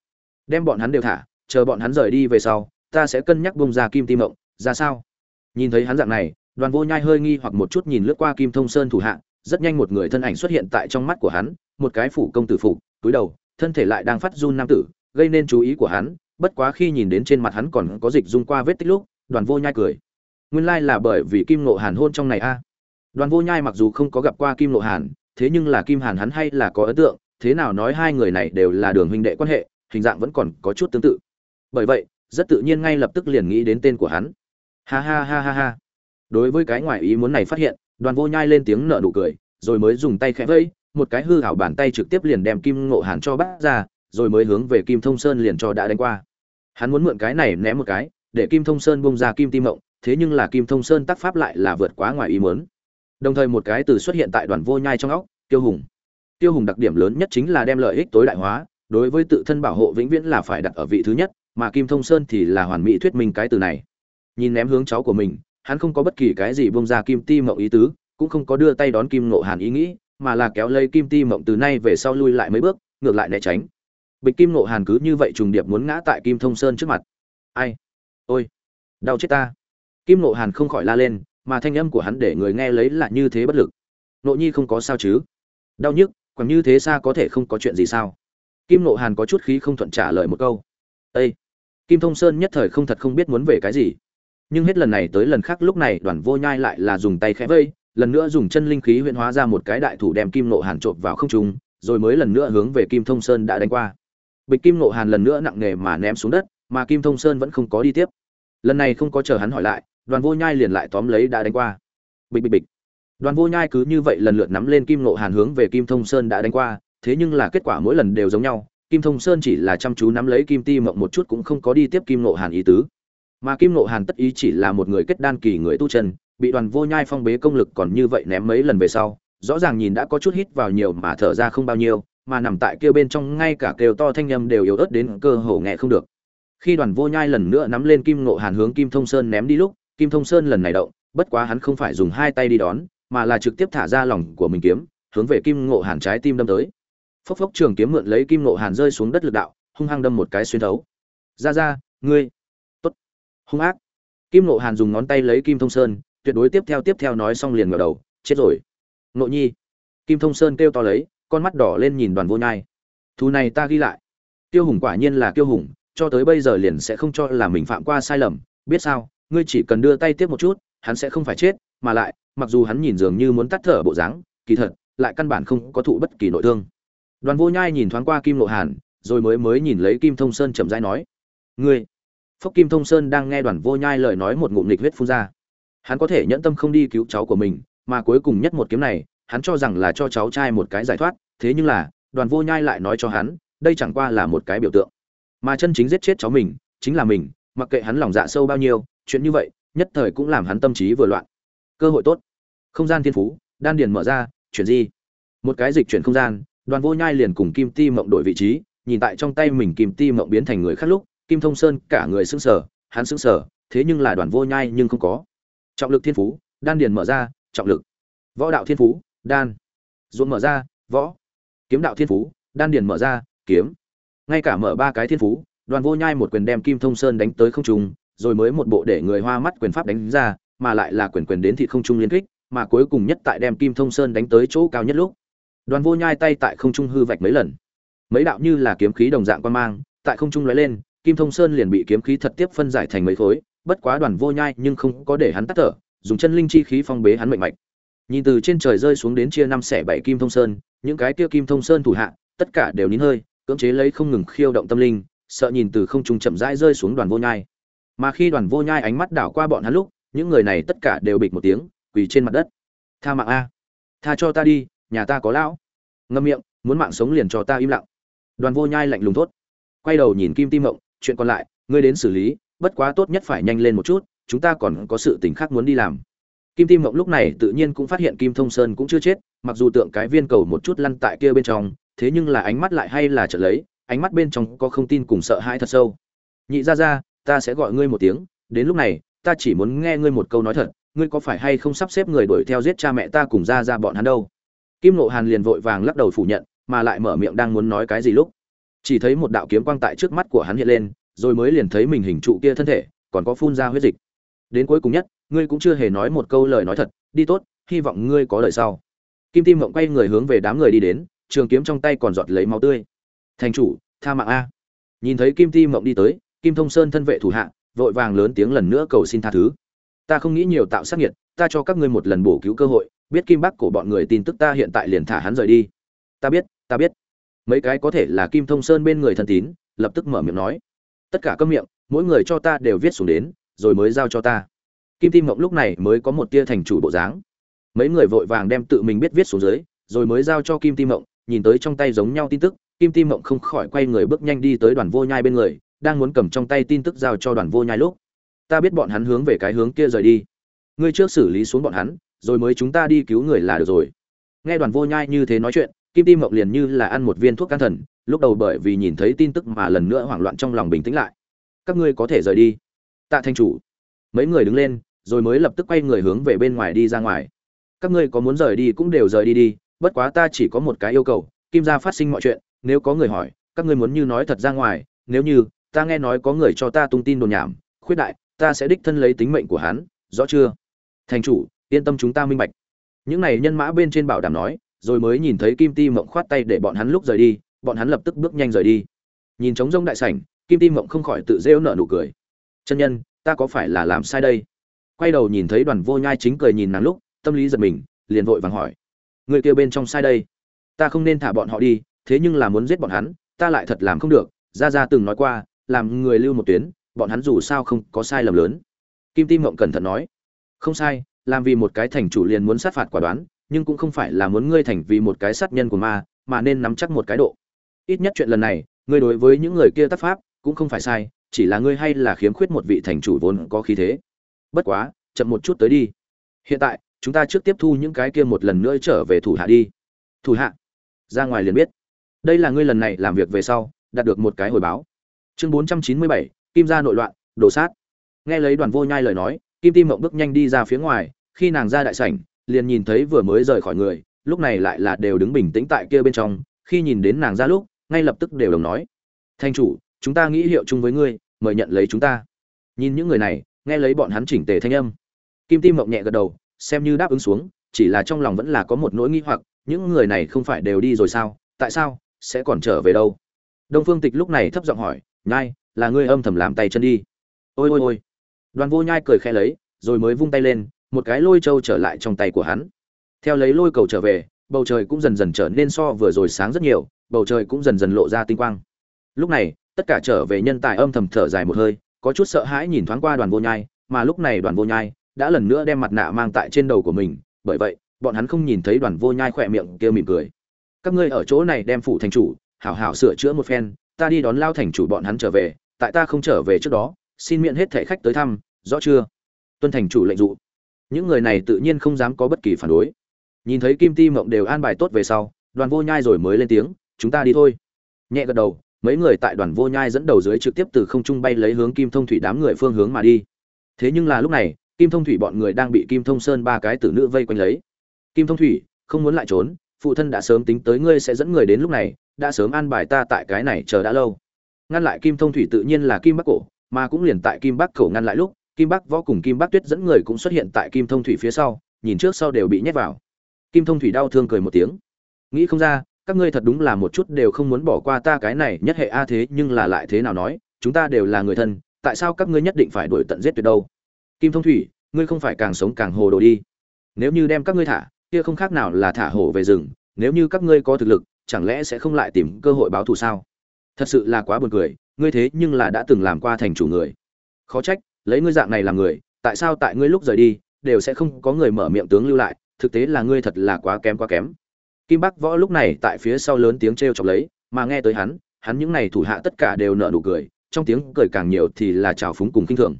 Đem bọn hắn đều thả, chờ bọn hắn rời đi về sau, ta sẽ cân nhắc bông ra kim tim mộng, ra sao? Nhìn thấy hắn dạng này, đoàn vô nhai hơi nghi hoặc một chút nhìn lướt qua kim thông sơn thủ hạ, rất nhanh một người thân ảnh xuất hiện tại trong mắt của hắn, một cái phủ công tử phủ túi đầu, thân thể lại đang phát run nam tử, gây nên chú ý của hắn bất quá khi nhìn đến trên mặt hắn còn có dịch dung qua vết tích lúc, đoàn vô nhai cười. Nguyên lai là bởi vì kim nộ hàn hôn trong này a. Đoàn vô nhai mặc dù không có gặp qua kim nộ hàn, thế nhưng là kim hàn hắn hay là có ấn tượng, thế nào nói hai người này đều là đường huynh đệ quan hệ, hình dạng vẫn còn có chút tương tự. Bởi vậy, rất tự nhiên ngay lập tức liền nghĩ đến tên của hắn. Ha ha ha ha ha. Đối với cái ngoài ý muốn này phát hiện, đoàn vô nhai lên tiếng nở nụ cười, rồi mới dùng tay khẽ vẫy, một cái hư hảo bàn tay trực tiếp liền đem kim ngộ hàn cho bắt ra, rồi mới hướng về kim thông sơn liền cho đã đánh qua hắn muốn mượn cái này ném một cái, để kim thông sơn bung ra kim tim mộng, thế nhưng là kim thông sơn tác pháp lại là vượt quá ngoài ý muốn. Đồng thời một cái từ xuất hiện tại đoàn vô nhai trong óc, tiêu hùng. Tiêu hùng đặc điểm lớn nhất chính là đem lợi ích tối đại hóa, đối với tự thân bảo hộ vĩnh viễn là phải đặt ở vị thứ nhất, mà kim thông sơn thì là hoàn mỹ thuyết minh cái từ này. Nhìn ném hướng cháu của mình, hắn không có bất kỳ cái gì bung ra kim ti mộng ý tứ, cũng không có đưa tay đón kim nộ hàn ý nghĩ, mà là kéo lấy kim ti mộng từ nay về sau lui lại mấy bước, ngược lại né tránh bịch kim nộ hàn cứ như vậy trùng điệp muốn ngã tại kim thông sơn trước mặt. Ai? Ôi, đau chết ta. Kim nộ hàn không khỏi la lên, mà thanh âm của hắn để người nghe lấy là như thế bất lực. Nộ nhi không có sao chứ? Đau nhức, còn như thế xa có thể không có chuyện gì sao? Kim nộ hàn có chút khí không thuận trả lời một câu. Â kim thông sơn nhất thời không thật không biết muốn về cái gì. Nhưng hết lần này tới lần khác lúc này, đoàn vô nhai lại là dùng tay khẽ vây, lần nữa dùng chân linh khí huyễn hóa ra một cái đại thủ đem kim nộ hàn trộm vào không trung, rồi mới lần nữa hướng về kim thông sơn đã đánh qua bịch kim nộ hàn lần nữa nặng nề mà ném xuống đất, mà kim thông sơn vẫn không có đi tiếp. Lần này không có chờ hắn hỏi lại, đoàn vô nhai liền lại tóm lấy đã đánh qua. Bịch bịch bịch. Đoàn vô nhai cứ như vậy lần lượt nắm lên kim nộ hàn hướng về kim thông sơn đã đánh qua, thế nhưng là kết quả mỗi lần đều giống nhau, kim thông sơn chỉ là chăm chú nắm lấy kim ti mộng một chút cũng không có đi tiếp kim nộ hàn ý tứ. Mà kim nộ hàn tất ý chỉ là một người kết đan kỳ người tu chân, bị đoàn vô nhai phong bế công lực còn như vậy ném mấy lần về sau, rõ ràng nhìn đã có chút hít vào nhiều mà thở ra không bao nhiêu mà nằm tại kia bên trong, ngay cả kêu to thanh âm đều yếu ớt đến cơ hồ nghe không được. Khi đoàn vô nhai lần nữa nắm lên kim ngộ hàn hướng kim thông sơn ném đi lúc, kim thông sơn lần này động, bất quá hắn không phải dùng hai tay đi đón, mà là trực tiếp thả ra lòng của mình kiếm, hướng về kim ngộ hàn trái tim đâm tới. Phốc phốc trường kiếm mượn lấy kim ngộ hàn rơi xuống đất lực đạo, hung hăng đâm một cái xuyên thấu. Ra ra, ngươi, tốt, hung ác. Kim ngộ hàn dùng ngón tay lấy kim thông sơn, tuyệt đối tiếp theo tiếp theo nói xong liền ngửa đầu, chết rồi. Ngộ nhi. Kim thông sơn kêu to lấy con mắt đỏ lên nhìn đoàn vô nhai. Thú này ta ghi lại. Tiêu hùng quả nhiên là tiêu hùng, cho tới bây giờ liền sẽ không cho là mình phạm qua sai lầm. Biết sao, ngươi chỉ cần đưa tay tiếp một chút, hắn sẽ không phải chết, mà lại, mặc dù hắn nhìn dường như muốn tắt thở bộ dáng, kỳ thật, lại căn bản không có thụ bất kỳ nội thương. Đoàn vô nhai nhìn thoáng qua kim lộ hàn, rồi mới mới nhìn lấy kim thông sơn chậm rãi nói, ngươi. Phúc kim thông sơn đang nghe đoàn vô nhai lời nói một ngụm nghịch huyết phun ra. Hắn có thể nhẫn tâm không đi cứu cháu của mình, mà cuối cùng nhất một kiếm này hắn cho rằng là cho cháu trai một cái giải thoát, thế nhưng là, đoàn vô nhai lại nói cho hắn, đây chẳng qua là một cái biểu tượng. Mà chân chính giết chết cháu mình, chính là mình, mặc kệ hắn lòng dạ sâu bao nhiêu, chuyện như vậy, nhất thời cũng làm hắn tâm trí vừa loạn. Cơ hội tốt. Không gian thiên phú, đan điền mở ra, chuyển di. Một cái dịch chuyển không gian, đoàn vô nhai liền cùng kim ti mộng đổi vị trí, nhìn tại trong tay mình kim ti mộng biến thành người khác lúc, kim thông sơn cả người sững sờ, hắn sững sờ, thế nhưng là đoàn vô nhai nhưng không có. Trọng lực thiên phú, đan điền mở ra, trọng lực. Võ đạo thiên phú đan. Ruộng mở ra, võ. Kiếm đạo thiên phú, đan điền mở ra, kiếm. Ngay cả mở ba cái thiên phú, đoàn vô nhai một quyền đem kim thông sơn đánh tới không trung, rồi mới một bộ để người hoa mắt quyền pháp đánh ra, mà lại là quyền quyền đến thị không trung liên kích, mà cuối cùng nhất tại đem kim thông sơn đánh tới chỗ cao nhất lúc. Đoàn vô nhai tay tại không trung hư vạch mấy lần. Mấy đạo như là kiếm khí đồng dạng quan mang, tại không trung lóe lên, kim thông sơn liền bị kiếm khí thật tiếp phân giải thành mấy khối, bất quá đoàn vô nhai nhưng không có để hắn tắt thở, dùng chân linh chi khí phong bế hắn mệnh mạch nhìn từ trên trời rơi xuống đến chia năm xẻ bảy kim thông sơn, những cái kia kim thông sơn thủ hạ, tất cả đều nín hơi, cưỡng chế lấy không ngừng khiêu động tâm linh, sợ nhìn từ không trung chậm rãi rơi xuống đoàn vô nhai. Mà khi đoàn vô nhai ánh mắt đảo qua bọn hắn lúc, những người này tất cả đều bịch một tiếng, quỳ trên mặt đất. Tha mạng a, tha cho ta đi, nhà ta có lão. Ngâm miệng, muốn mạng sống liền cho ta im lặng. Đoàn vô nhai lạnh lùng thốt. Quay đầu nhìn kim tim mộng, chuyện còn lại, ngươi đến xử lý, bất quá tốt nhất phải nhanh lên một chút, chúng ta còn có sự tình khác muốn đi làm kim tim mộng lúc này tự nhiên cũng phát hiện kim thông sơn cũng chưa chết, mặc dù tượng cái viên cầu một chút lăn tại kia bên trong, thế nhưng là ánh mắt lại hay là trợ lấy, ánh mắt bên trong có không tin cùng sợ hãi thật sâu. Nhị ra ra ta sẽ gọi ngươi một tiếng, đến lúc này, ta chỉ muốn nghe ngươi một câu nói thật, ngươi có phải hay không sắp xếp người đuổi theo giết cha mẹ ta cùng ra ra bọn hắn đâu? Kim nộ hàn liền vội vàng lắc đầu phủ nhận, mà lại mở miệng đang muốn nói cái gì lúc, chỉ thấy một đạo kiếm quang tại trước mắt của hắn hiện lên, rồi mới liền thấy mình hình trụ kia thân thể, còn có phun ra huyết dịch. Đến cuối cùng nhất ngươi cũng chưa hề nói một câu lời nói thật, đi tốt, hy vọng ngươi có lời sau. Kim tim mộng quay người hướng về đám người đi đến, trường kiếm trong tay còn giọt lấy máu tươi. Thành chủ, tha mạng a. Nhìn thấy kim tim mộng đi tới, kim thông sơn thân vệ thủ hạ, vội vàng lớn tiếng lần nữa cầu xin tha thứ. Ta không nghĩ nhiều tạo sát nhiệt ta cho các ngươi một lần bổ cứu cơ hội, biết kim bắc của bọn người tin tức ta hiện tại liền thả hắn rời đi. Ta biết ta biết. Mấy cái có thể là kim thông sơn bên người thân tín, lập tức mở miệng nói. Tất cả các miệng, mỗi người cho ta đều viết xuống đến, rồi mới giao cho ta kim tim mộng lúc này mới có một tia thành chủ bộ dáng. Mấy người vội vàng đem tự mình biết viết xuống dưới, rồi mới giao cho kim tim mộng, nhìn tới trong tay giống nhau tin tức, kim tim mộng không khỏi quay người bước nhanh đi tới đoàn vô nhai bên người, đang muốn cầm trong tay tin tức giao cho đoàn vô nhai lúc. Ta biết bọn hắn hướng về cái hướng kia rời đi. Ngươi trước xử lý xuống bọn hắn, rồi mới chúng ta đi cứu người là được rồi. Nghe đoàn vô nhai như thế nói chuyện, kim tim mộng liền như là ăn một viên thuốc can thần, lúc đầu bởi vì nhìn thấy tin tức mà lần nữa hoảng loạn trong lòng bình tĩnh lại. Các ngươi có thể rời đi. Tạ thanh chủ. Mấy người đứng lên rồi mới lập tức quay người hướng về bên ngoài đi ra ngoài. Các ngươi có muốn rời đi cũng đều rời đi đi, bất quá ta chỉ có một cái yêu cầu, kim gia phát sinh mọi chuyện, nếu có người hỏi, các ngươi muốn như nói thật ra ngoài, nếu như, ta nghe nói có người cho ta tung tin đồn nhảm, khuyết đại, ta sẽ đích thân lấy tính mệnh của hắn, rõ chưa? Thành chủ, yên tâm chúng ta minh bạch. Những này nhân mã bên trên bảo đảm nói, rồi mới nhìn thấy kim ti mộng khoát tay để bọn hắn lúc rời đi, bọn hắn lập tức bước nhanh rời đi. Nhìn trống rông đại sảnh, kim ti mộng không khỏi tự rêu nở nụ cười. Chân nhân, ta có phải là làm sai đây? Quay đầu nhìn thấy đoàn vô nhai chính cười nhìn nàng lúc, tâm lý giật mình, liền vội vàng hỏi. Người kia bên trong sai đây? Ta không nên thả bọn họ đi, thế nhưng là muốn giết bọn hắn, ta lại thật làm không được. Ra ra từng nói qua, làm người lưu một tuyến, bọn hắn dù sao không có sai lầm lớn. Kim tim mộng cẩn thận nói. Không sai, làm vì một cái thành chủ liền muốn sát phạt quả đoán, nhưng cũng không phải là muốn ngươi thành vì một cái sát nhân của ma, mà nên nắm chắc một cái độ. Ít nhất chuyện lần này, ngươi đối với những người kia tác pháp, cũng không phải sai, chỉ là ngươi hay là khiếm khuyết một vị thành chủ vốn có khí thế bất quá, chậm một chút tới đi. Hiện tại, chúng ta trước tiếp thu những cái kia một lần nữa trở về thủ hạ đi. Thủ hạ, ra ngoài liền biết. Đây là ngươi lần này làm việc về sau, đạt được một cái hồi báo. Chương bốn trăm chín mươi bảy, kim gia nội loạn đổ sát. Nghe lấy đoàn vô nhai lời nói, kim tim mộng bước nhanh đi ra phía ngoài, khi nàng ra đại sảnh, liền nhìn thấy vừa mới rời khỏi người, lúc này lại là đều đứng bình tĩnh tại kia bên trong, khi nhìn đến nàng ra lúc, ngay lập tức đều đồng nói. Thanh chủ, chúng ta nghĩ hiệu chung với ngươi, mời nhận lấy chúng ta. Nhìn những người này nghe lấy bọn hắn chỉnh tề thanh âm. Kim tim mộng nhẹ gật đầu, xem như đáp ứng xuống, chỉ là trong lòng vẫn là có một nỗi nghi hoặc, những người này không phải đều đi rồi sao, tại sao, sẽ còn trở về đâu? Đông phương tịch lúc này thấp giọng hỏi, nhai, là ngươi âm thầm làm tay chân đi. Ôi ôi ôi. Đoàn vô nhai cười khẽ lấy, rồi mới vung tay lên, một cái lôi châu trở lại trong tay của hắn. Theo lấy lôi cầu trở về, bầu trời cũng dần dần trở nên so vừa rồi sáng rất nhiều, bầu trời cũng dần dần lộ ra tinh quang. Lúc này, tất cả trở về nhân tài âm thầm thở dài một hơi có chút sợ hãi nhìn thoáng qua đoàn vô nhai, mà lúc này đoàn vô nhai đã lần nữa đem mặt nạ mang tại trên đầu của mình, bởi vậy, bọn hắn không nhìn thấy đoàn vô nhai khỏe miệng kia mỉm cười. Các ngươi ở chỗ này đem phủ thành chủ, hảo hảo sửa chữa một phen, ta đi đón lao thành chủ bọn hắn trở về, tại ta không trở về trước đó, xin miễn hết thẻ khách tới thăm, rõ chưa? Tuân thành chủ lệnh dụ. Những người này tự nhiên không dám có bất kỳ phản đối. Nhìn thấy kim ti mộng đều an bài tốt về sau, đoàn vô nhai rồi mới lên tiếng, chúng ta đi thôi. Nhẹ gật đầu mấy người tại đoàn vô nhai dẫn đầu dưới trực tiếp từ không trung bay lấy hướng kim thông thủy đám người phương hướng mà đi. Thế nhưng là lúc này, kim thông thủy bọn người đang bị kim thông sơn ba cái tử nữ vây quanh lấy. Kim thông thủy, không muốn lại trốn, phụ thân đã sớm tính tới ngươi sẽ dẫn người đến lúc này, đã sớm an bài ta tại cái này chờ đã lâu. Ngăn lại kim thông thủy tự nhiên là kim bắc cổ, mà cũng liền tại kim bắc cổ ngăn lại lúc, kim bắc võ cùng kim bắc tuyết dẫn người cũng xuất hiện tại kim thông thủy phía sau, nhìn trước sau đều bị nhét vào. Kim thông thủy đau thương cười một tiếng. Nghĩ không ra các ngươi thật đúng là một chút đều không muốn bỏ qua ta cái này nhất hệ a thế, nhưng là lại thế nào nói, chúng ta đều là người thân, tại sao các ngươi nhất định phải đuổi tận giết tuyệt đâu? Kim thông thủy, ngươi không phải càng sống càng hồ đồ đi. Nếu như đem các ngươi thả, kia không khác nào là thả hổ về rừng, nếu như các ngươi có thực lực, chẳng lẽ sẽ không lại tìm cơ hội báo thù sao? Thật sự là quá buồn cười, ngươi thế nhưng là đã từng làm qua thành chủ người. Khó trách, lấy ngươi dạng này làm người, tại sao tại ngươi lúc rời đi, đều sẽ không có người mở miệng tướng lưu lại, thực tế là ngươi thật là quá kém quá kém kim bắc võ lúc này tại phía sau lớn tiếng trêu chọc lấy, mà nghe tới hắn hắn những này thủ hạ tất cả đều nở nụ cười, trong tiếng cười càng nhiều thì là trào phúng cùng kinh thường.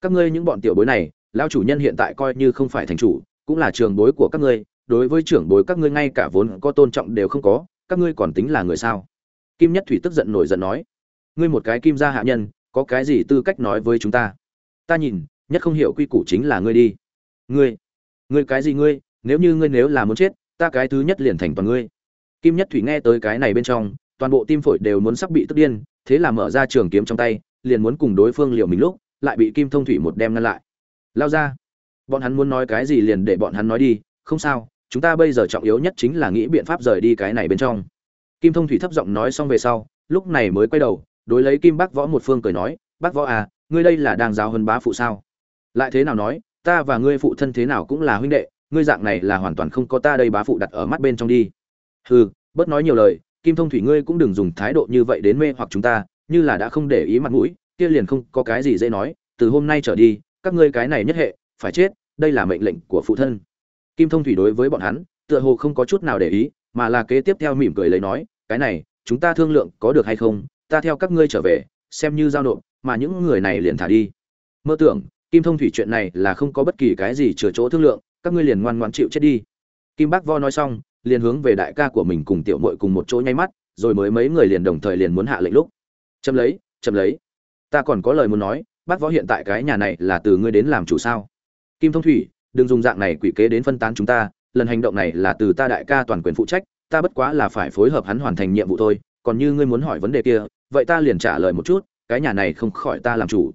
Các ngươi những bọn tiểu bối này, lão chủ nhân hiện tại coi như không phải thành chủ, cũng là trường bối của các ngươi, đối với trưởng bối các ngươi ngay cả vốn có tôn trọng đều không có, các ngươi còn tính là người sao? Kim nhất thủy tức giận nổi giận nói, ngươi một cái kim gia hạ nhân, có cái gì tư cách nói với chúng ta? Ta nhìn, nhất không hiểu quy củ chính là ngươi đi. Ngươi ngươi cái gì ngươi? Nếu như ngươi nếu là muốn chết ta cái thứ nhất liền thành toàn ngươi. Kim nhất thủy nghe tới cái này bên trong, toàn bộ tim phổi đều muốn sắp bị tức điên, thế là mở ra trường kiếm trong tay, liền muốn cùng đối phương liều mình lúc, lại bị kim thông thủy một đem ngăn lại. Lao ra. Bọn hắn muốn nói cái gì liền để bọn hắn nói đi, không sao, chúng ta bây giờ trọng yếu nhất chính là nghĩ biện pháp rời đi cái này bên trong. Kim thông thủy thấp giọng nói xong về sau, lúc này mới quay đầu, đối lấy kim bác võ một phương cười nói, bác võ à ngươi đây là đang giáo hơn bá phụ sao? Lại thế nào nói, ta và ngươi phụ thân thế nào cũng là huynh đệ ngươi dạng này là hoàn toàn không có ta đây bá phụ đặt ở mắt bên trong đi. Hừ, bớt nói nhiều lời, kim thông thủy ngươi cũng đừng dùng thái độ như vậy đến mê hoặc chúng ta, như là đã không để ý mặt mũi, kia liền không có cái gì dễ nói, từ hôm nay trở đi, các ngươi cái này nhất hệ, phải chết, đây là mệnh lệnh của phụ thân. Kim thông thủy đối với bọn hắn, tựa hồ không có chút nào để ý, mà là kế tiếp theo mỉm cười lấy nói, cái này, chúng ta thương lượng có được hay không, ta theo các ngươi trở về, xem như giao nộp, mà những người này liền thả đi. Mơ tưởng, kim thông thủy chuyện này là không có bất kỳ cái gì chừa chỗ thương lượng các ngươi liền ngoan ngoãn chịu chết đi. Kim bác vo nói xong, liền hướng về đại ca của mình cùng tiểu muội cùng một chỗ nháy mắt, rồi mới mấy người liền đồng thời liền muốn hạ lệnh lúc. Chậm lấy chậm lấy. Ta còn có lời muốn nói, bác võ hiện tại cái nhà này là từ ngươi đến làm chủ sao? Kim thông thủy, đừng dùng dạng này quỷ kế đến phân tán chúng ta, lần hành động này là từ ta đại ca toàn quyền phụ trách, ta bất quá là phải phối hợp hắn hoàn thành nhiệm vụ thôi, còn như ngươi muốn hỏi vấn đề kia, vậy ta liền trả lời một chút, cái nhà này không khỏi ta làm chủ.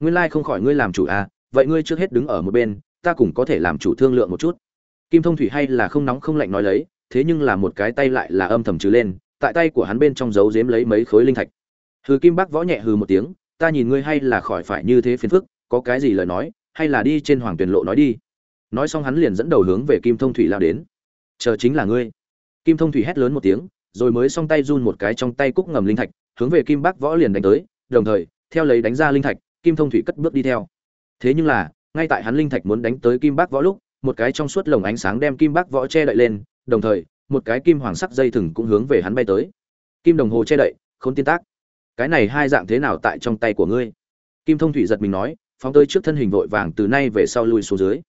Nguyên lai không khỏi ngươi làm chủ à vậy ngươi trước hết đứng ở một bên ta cũng có thể làm chủ thương lượng một chút. Kim thông thủy hay là không nóng không lạnh nói lấy, thế nhưng là một cái tay lại là âm thầm trừ lên, tại tay của hắn bên trong giấu giếm lấy mấy khối linh thạch. Hừ kim bác võ nhẹ hừ một tiếng, ta nhìn ngươi hay là khỏi phải như thế phiền phức, có cái gì lời nói, hay là đi trên hoàng tuyển lộ nói đi. Nói xong hắn liền dẫn đầu hướng về kim thông thủy lao đến. Chờ chính là ngươi. Kim thông thủy hét lớn một tiếng, rồi mới song tay run một cái trong tay cúc ngầm linh thạch, hướng về kim bác võ liền đánh tới, đồng thời, theo lấy đánh ra linh thạch, kim thông thủy cất bước đi theo. Thế nhưng là ngay tại hắn linh thạch muốn đánh tới kim bác võ lúc, một cái trong suốt lồng ánh sáng đem kim bác võ che đậy lên, đồng thời, một cái kim hoàng sắc dây thừng cũng hướng về hắn bay tới. Kim đồng hồ che đậy không tiên tác. Cái này hai dạng thế nào tại trong tay của ngươi? Kim thông thủy giật mình nói, phóng tới trước thân hình vội vàng từ nay về sau lui xuống dưới.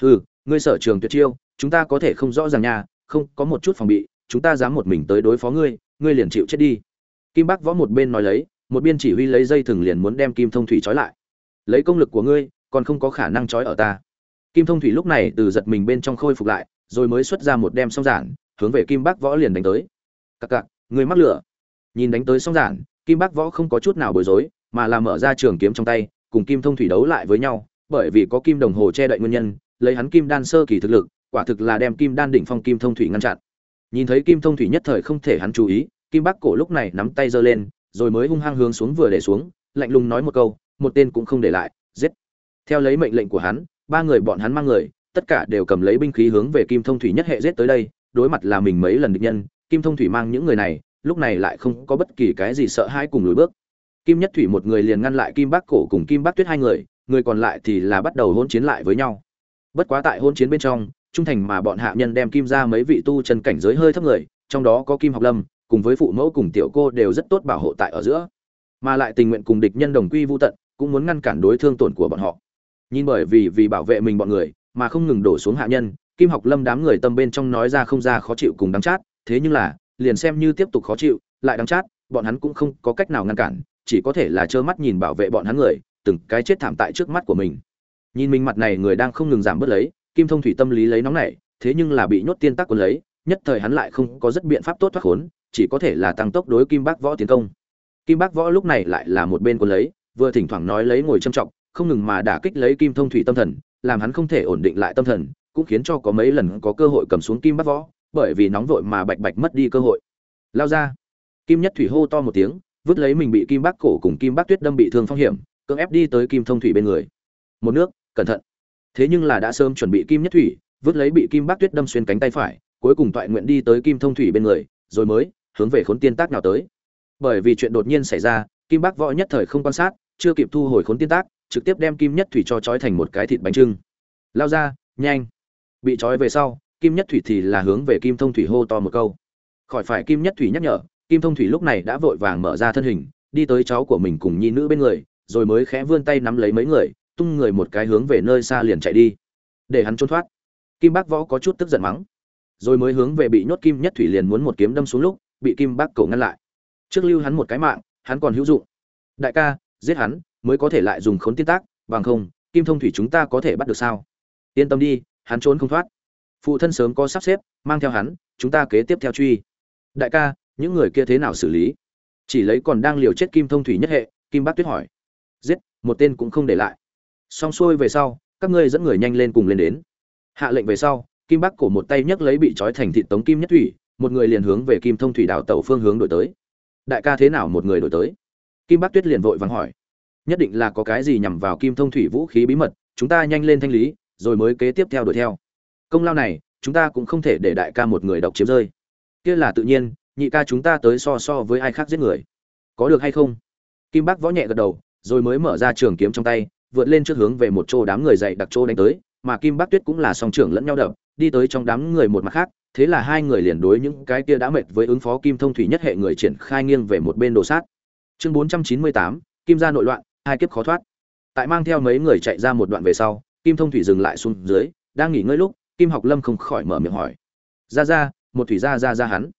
Hừ, ngươi sở trường tuyệt chiêu, chúng ta có thể không rõ ràng nha, không, có một chút phòng bị, chúng ta dám một mình tới đối phó ngươi ngươi liền chịu chết đi. Kim Bác võ một bên nói lấy, một bên chỉ huy lấy dây thừng liền muốn đem kim thông thủy trói lại. Lấy công lực của ngươi còn không có khả năng trói ở ta. Kim thông thủy lúc này từ giật mình bên trong khôi phục lại, rồi mới xuất ra một đem song giản, hướng về kim bắc võ liền đánh tới. Cặc cặc, người mắc lửa. Nhìn đánh tới song giản, kim bắc võ không có chút nào bối rối, mà là mở ra trường kiếm trong tay, cùng kim thông thủy đấu lại với nhau, bởi vì có kim đồng hồ che đậy nguyên nhân, lấy hắn kim đan sơ kỳ thực lực, quả thực là đem kim đan đỉnh phong kim thông thủy ngăn chặn. Nhìn thấy kim thông thủy nhất thời không thể hắn chú ý, kim bắc cổ lúc này nắm tay giơ lên, rồi mới hung hăng hướng xuống vừa để xuống, lạnh lùng nói một câu, một tên cũng không để lại theo lấy mệnh lệnh của hắn, ba người bọn hắn mang người, tất cả đều cầm lấy binh khí hướng về kim thông thủy nhất hệ giết tới đây, đối mặt là mình mấy lần địch nhân, kim thông thủy mang những người này, lúc này lại không có bất kỳ cái gì sợ hãi cùng lùi bước. Kim nhất thủy một người liền ngăn lại kim bắc cổ cùng kim bắc tuyết hai người người còn lại thì là bắt đầu hôn chiến lại với nhau. Bất quá tại hôn chiến bên trong, trung thành mà bọn hạ nhân đem kim ra mấy vị tu chân cảnh giới hơi thấp người, trong đó có kim học lâm, cùng với phụ mẫu cùng tiểu cô đều rất tốt bảo hộ tại ở giữa. Mà lại tình nguyện cùng địch nhân đồng quy vô tận, cũng muốn ngăn cản đối thương tổn của bọn họ nhìn bởi vì vì bảo vệ mình bọn người, mà không ngừng đổ xuống hạ nhân, kim học lâm đám người tâm bên trong nói ra không ra khó chịu cùng đắng chát, thế nhưng là, liền xem như tiếp tục khó chịu, lại đắng chát, bọn hắn cũng không có cách nào ngăn cản, chỉ có thể là trơ mắt nhìn bảo vệ bọn hắn người, từng cái chết thảm tại trước mắt của mình. Nhìn mình mặt này người đang không ngừng giảm bớt lấy, kim thông thủy tâm lý lấy nóng này thế nhưng là bị nhốt tiên tắc quân lấy, nhất thời hắn lại không có rất biện pháp tốt thoát khốn, chỉ có thể là tăng tốc đối kim bác võ tiến công. Kim bác võ lúc này lại là một bên quân lấy, vừa thỉnh thoảng nói lấy ngồi châm trọng không ngừng mà đả kích lấy kim thông thủy tâm thần, làm hắn không thể ổn định lại tâm thần, cũng khiến cho có mấy lần có cơ hội cầm xuống kim bắt võ, bởi vì nóng vội mà bạch bạch mất đi cơ hội. Lao ra. Kim nhất thủy hô to một tiếng, vứt lấy mình bị kim bác cổ cùng kim bác tuyết đâm bị thương phong hiểm, cưỡng ép đi tới kim thông thủy bên người. Một nước, cẩn thận. Thế nhưng là đã sớm chuẩn bị kim nhất thủy, vứt lấy bị kim bác tuyết đâm xuyên cánh tay phải, cuối cùng toại nguyện đi tới kim thông thủy bên người, rồi mới hướng về khốn tiên tác nào tới. Bởi vì chuyện đột nhiên xảy ra, kim bác võ nhất thời không quan sát, chưa kịp thu hồi khốn tiên tác trực tiếp đem kim nhất thủy cho trói thành một cái thịt bánh trưng. Lao ra, nhanh. Bị trói về sau, kim nhất thủy thì là hướng về kim thông thủy hô to một câu. Khỏi phải kim nhất thủy nhắc nhở, kim thông thủy lúc này đã vội vàng mở ra thân hình, đi tới cháu của mình cùng nhi nữ bên người, rồi mới khẽ vươn tay nắm lấy mấy người, tung người một cái hướng về nơi xa liền chạy đi. Để hắn trốn thoát. Kim bác võ có chút tức giận mắng. Rồi mới hướng về bị nhốt kim nhất thủy liền muốn một kiếm đâm xuống lúc, bị kim bác cầu ngăn lại. Trước lưu hắn một cái mạng, hắn còn hữu dụng. Đại ca, giết hắn mới có thể lại dùng khốn tiên tác, bằng không, kim thông thủy chúng ta có thể bắt được sao? Yên tâm đi, hắn trốn không thoát. Phụ thân sớm có sắp xếp, mang theo hắn, chúng ta kế tiếp theo truy. Đại ca, những người kia thế nào xử lý? Chỉ lấy còn đang liều chết kim thông thủy nhất hệ, kim bác tuyết hỏi. Giết, một tên cũng không để lại. Xong xuôi về sau, các ngươi dẫn người nhanh lên cùng lên đến. Hạ lệnh về sau, kim bắc cổ một tay nhấc lấy bị trói thành thị tống kim nhất thủy, một người liền hướng về kim thông thủy đảo tàu phương hướng đổi tới. Đại ca thế nào một người đổi tới? Kim bắc tuyết liền vội vàng hỏi nhất định là có cái gì nhằm vào kim thông thủy vũ khí bí mật, chúng ta nhanh lên thanh lý, rồi mới kế tiếp theo đuổi theo. Công lao này, chúng ta cũng không thể để đại ca một người độc chiếm rơi. Kia là tự nhiên, nhị ca chúng ta tới so so với ai khác giết người. Có được hay không? Kim bác võ nhẹ gật đầu, rồi mới mở ra trường kiếm trong tay, vượt lên trước hướng về một chỗ đám người dậy đặc chỗ đánh tới, mà kim bác tuyết cũng là song trưởng lẫn nhau đập, đi tới trong đám người một mặt khác, thế là hai người liền đối những cái kia đã mệt với ứng phó kim thông thủy nhất hệ người triển khai nghiêng về một bên đồ sát. Chương bốn trăm chín mươi tám, kim gia nội loạn hai kiếp khó thoát. Tại mang theo mấy người chạy ra một đoạn về sau, kim thông thủy dừng lại xuống dưới, đang nghỉ ngơi lúc, kim học lâm không khỏi mở miệng hỏi. Ra ra, một thủy ra ra ra hắn.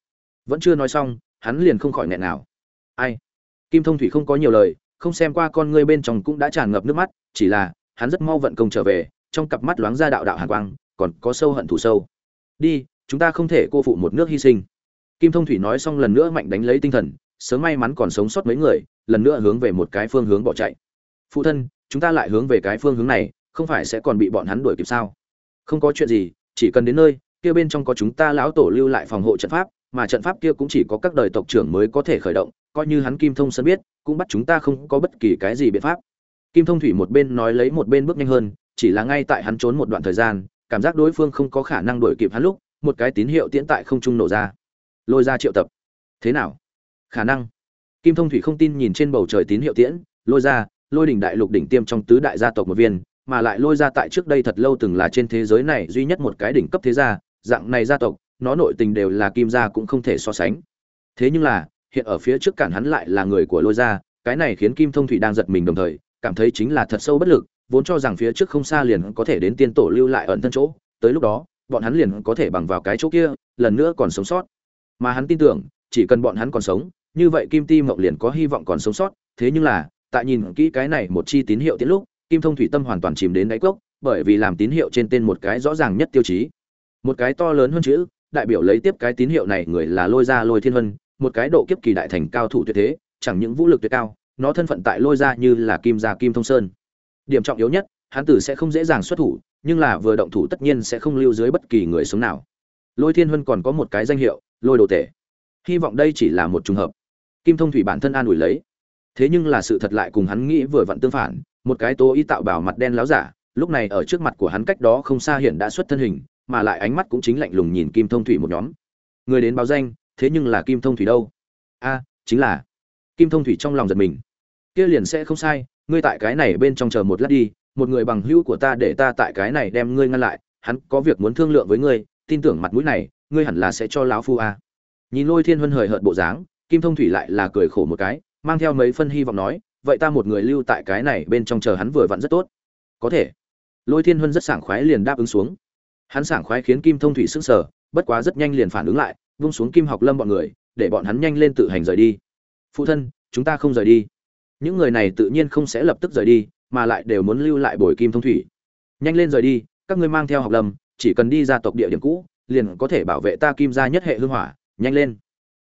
Vẫn chưa nói xong, hắn liền không khỏi nghẹn nào. Ai? Kim thông thủy không có nhiều lời, không xem qua con ngươi bên trong cũng đã tràn ngập nước mắt, chỉ là, hắn rất mau vận công trở về, trong cặp mắt loáng ra đạo đạo hàn quang, còn có sâu hận thù sâu. Đi, chúng ta không thể cô phụ một nước hy sinh. Kim thông thủy nói xong lần nữa mạnh đánh lấy tinh thần, sớm may mắn còn sống sót mấy người lần nữa hướng về một cái phương hướng bỏ chạy. Phụ thân, chúng ta lại hướng về cái phương hướng này, không phải sẽ còn bị bọn hắn đuổi kịp sao? Không có chuyện gì, chỉ cần đến nơi, kia bên trong có chúng ta lão tổ lưu lại phòng hộ trận pháp, mà trận pháp kia cũng chỉ có các đời tộc trưởng mới có thể khởi động, coi như hắn kim thông sân biết, cũng bắt chúng ta không có bất kỳ cái gì biện pháp. Kim thông thủy một bên nói lấy một bên bước nhanh hơn, chỉ là ngay tại hắn trốn một đoạn thời gian, cảm giác đối phương không có khả năng đuổi kịp hắn lúc, một cái tín hiệu tiễn tại không trung nổ ra. Lôi ra triệu tập. Thế nào? Khả năng kim thông thủy không tin nhìn trên bầu trời tín hiệu tiễn, lôi ra, lôi đỉnh đại lục đỉnh tiêm trong tứ đại gia tộc một viên, mà lại lôi ra tại trước đây thật lâu từng là trên thế giới này duy nhất một cái đỉnh cấp thế gia, dạng này gia tộc, nó nội tình đều là kim gia cũng không thể so sánh. Thế nhưng là, hiện ở phía trước cản hắn lại là người của lôi gia, cái này khiến kim thông thủy đang giật mình đồng thời, cảm thấy chính là thật sâu bất lực, vốn cho rằng phía trước không xa liền có thể đến tiên tổ lưu lại ẩn thân chỗ, tới lúc đó, bọn hắn liền có thể bằng vào cái chỗ kia, lần nữa còn sống sót. Mà hắn tin tưởng, chỉ cần bọn hắn còn sống như vậy kim ti mộng liền có hy vọng còn sống sót, thế nhưng là, tại nhìn kỹ cái này một chi tín hiệu tiến lúc, kim thông thủy tâm hoàn toàn chìm đến đáy cốc, bởi vì làm tín hiệu trên tên một cái rõ ràng nhất tiêu chí. Một cái to lớn hơn chữ, đại biểu lấy tiếp cái tín hiệu này người là lôi ra lôi thiên vân, một cái độ kiếp kỳ đại thành cao thủ tuyệt thế, chẳng những vũ lực tuyệt cao, nó thân phận tại lôi ra như là kim gia kim thông sơn. Điểm trọng yếu nhất, hắn tử sẽ không dễ dàng xuất thủ, nhưng là vừa động thủ tất nhiên sẽ không lưu dưới bất kỳ người sống nào. Lôi thiên vân còn có một cái danh hiệu, lôi đồ tể. Hy vọng đây chỉ là một trùng hợp kim thông thủy bản thân an ủi lấy. Thế nhưng là sự thật lại cùng hắn nghĩ vừa vặn tương phản, một cái tố y tạo bảo mặt đen láo giả, lúc này ở trước mặt của hắn cách đó không xa hiện đã xuất thân hình, mà lại ánh mắt cũng chính lạnh lùng nhìn kim thông thủy một nhóm. Người đến báo danh, thế nhưng là kim thông thủy đâu? A, chính là. Kim thông thủy trong lòng giật mình. Kia liền sẽ không sai, ngươi tại cái này bên trong chờ một lát đi, một người bằng hữu của ta để ta tại cái này đem ngươi ngăn lại, hắn có việc muốn thương lượng với ngươi, tin tưởng mặt mũi này, ngươi hẳn là sẽ cho lão phu a. Nhìn lôi thiên huân hời hợt bộ dáng kim thông thủy lại là cười khổ một cái, mang theo mấy phân hy vọng nói, vậy ta một người lưu tại cái này bên trong chờ hắn vừa vặn rất tốt. Có thể. Lôi thiên huân rất sảng khoái liền đáp ứng xuống. Hắn sảng khoái khiến kim thông thủy sững sờ, bất quá rất nhanh liền phản ứng lại, vung xuống kim học lâm bọn người, để bọn hắn nhanh lên tự hành rời đi. Phụ thân, chúng ta không rời đi. Những người này tự nhiên không sẽ lập tức rời đi, mà lại đều muốn lưu lại bồi kim thông thủy. Nhanh lên rời đi, các ngươi mang theo học lâm, chỉ cần đi ra tộc địa điểm cũ, liền có thể bảo vệ ta kim gia nhất hệ hương hỏa, nhanh lên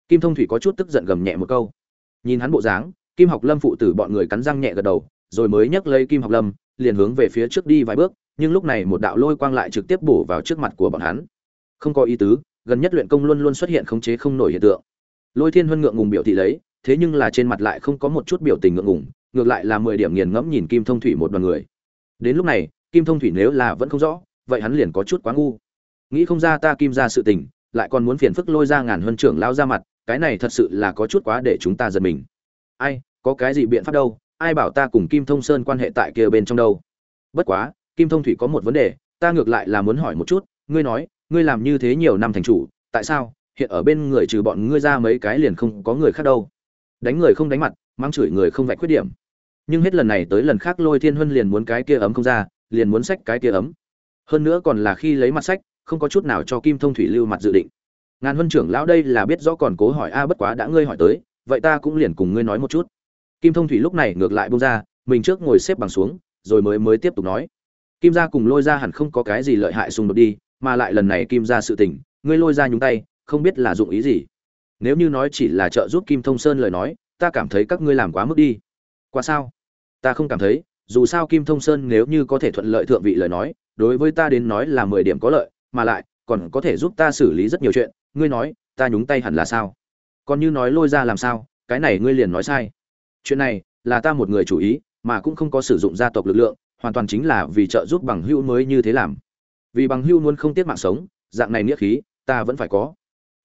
kim thông thủy có chút tức giận gầm nhẹ một câu. Nhìn hắn bộ dáng, kim học lâm phụ tử bọn người cắn răng nhẹ gật đầu, rồi mới nhấc lấy kim học lâm, liền hướng về phía trước đi vài bước, nhưng lúc này một đạo lôi quang lại trực tiếp bổ vào trước mặt của bọn hắn. Không có ý tứ, gần nhất luyện công luôn luôn xuất hiện khống chế không nổi hiện tượng. Lôi thiên huân ngượng ngùng biểu thị lấy, thế nhưng là trên mặt lại không có một chút biểu tình ngượng ngùng, ngược lại là mười điểm nghiền ngẫm nhìn kim thông thủy một đoàn người. Đến lúc này, kim thông thủy nếu là vẫn không rõ, vậy hắn liền có chút quá ngu. Nghĩ không ra ta kim ra sự tình, lại còn muốn phiền phức lôi ra ngàn huân trưởng lao ra mặt cái này thật sự là có chút quá để chúng ta giật mình. Ai, có cái gì biện pháp đâu, ai bảo ta cùng kim thông sơn quan hệ tại kia bên trong đâu? Bất quá, kim thông thủy có một vấn đề, ta ngược lại là muốn hỏi một chút, ngươi nói, ngươi làm như thế nhiều năm thành chủ, tại sao, hiện ở bên người trừ bọn ngươi ra mấy cái liền không có người khác đâu? Đánh người không đánh mặt, mang chửi người không vạch khuyết điểm. Nhưng hết lần này tới lần khác lôi thiên huân liền muốn cái kia ấm không ra, liền muốn sách cái kia ấm. Hơn nữa còn là khi lấy mặt sách, không có chút nào cho kim thông thủy lưu mặt dự định ngàn huân trưởng lão đây là biết rõ còn cố hỏi a, bất quá đã ngươi hỏi tới, vậy ta cũng liền cùng ngươi nói một chút. Kim thông thủy lúc này ngược lại bông ra, mình trước ngồi xếp bằng xuống, rồi mới mới tiếp tục nói. Kim gia cùng lôi ra hẳn không có cái gì lợi hại xung đột đi, mà lại lần này kim gia sự tình, ngươi lôi ra nhúng tay, không biết là dụng ý gì. Nếu như nói chỉ là trợ giúp kim thông sơn lời nói, ta cảm thấy các ngươi làm quá mức đi. Qua sao? Ta không cảm thấy, dù sao kim thông sơn nếu như có thể thuận lợi thượng vị lời nói, đối với ta đến nói là mười điểm có lợi, mà lại còn có thể giúp ta xử lý rất nhiều chuyện ngươi nói, ta nhúng tay hẳn là sao? Còn như nói lôi ra làm sao, cái này ngươi liền nói sai. Chuyện này, là ta một người chủ ý, mà cũng không có sử dụng gia tộc lực lượng, hoàn toàn chính là vì trợ giúp bằng hữu mới như thế làm. Vì bằng hữu luôn không tiếc mạng sống, dạng này nghĩa khí, ta vẫn phải có.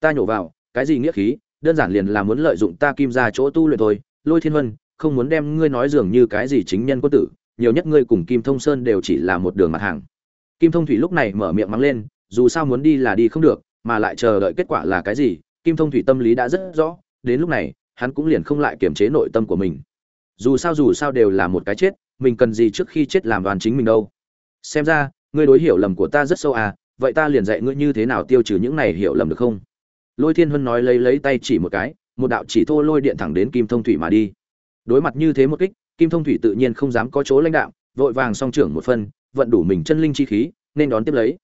Ta nhổ vào, cái gì nghĩa khí? Đơn giản liền là muốn lợi dụng ta kim ra chỗ tu luyện thôi. Lôi thiên vân, không muốn đem ngươi nói dường như cái gì chính nhân quân tử, nhiều nhất ngươi cùng kim thông sơn đều chỉ là một đường mặt hàng. Kim thông thủy lúc này mở miệng mắng lên, dù sao muốn đi là đi không được mà lại chờ đợi kết quả là cái gì, kim thông thủy tâm lý đã rất rõ, đến lúc này, hắn cũng liền không lại kiềm chế nội tâm của mình. Dù sao dù sao đều là một cái chết, mình cần gì trước khi chết làm đoàn chính mình đâu. Xem ra, ngươi đối hiểu lầm của ta rất sâu à vậy ta liền dạy ngươi như thế nào tiêu trừ những này hiểu lầm được không? Lôi thiên huân nói lấy lấy tay chỉ một cái, một đạo chỉ thô lôi điện thẳng đến kim thông thủy mà đi. Đối mặt như thế một kích, kim thông thủy tự nhiên không dám có chỗ lãnh đạo vội vàng song trưởng một phân, vận đủ mình chân linh chi khí, nên đón tiếp lấy.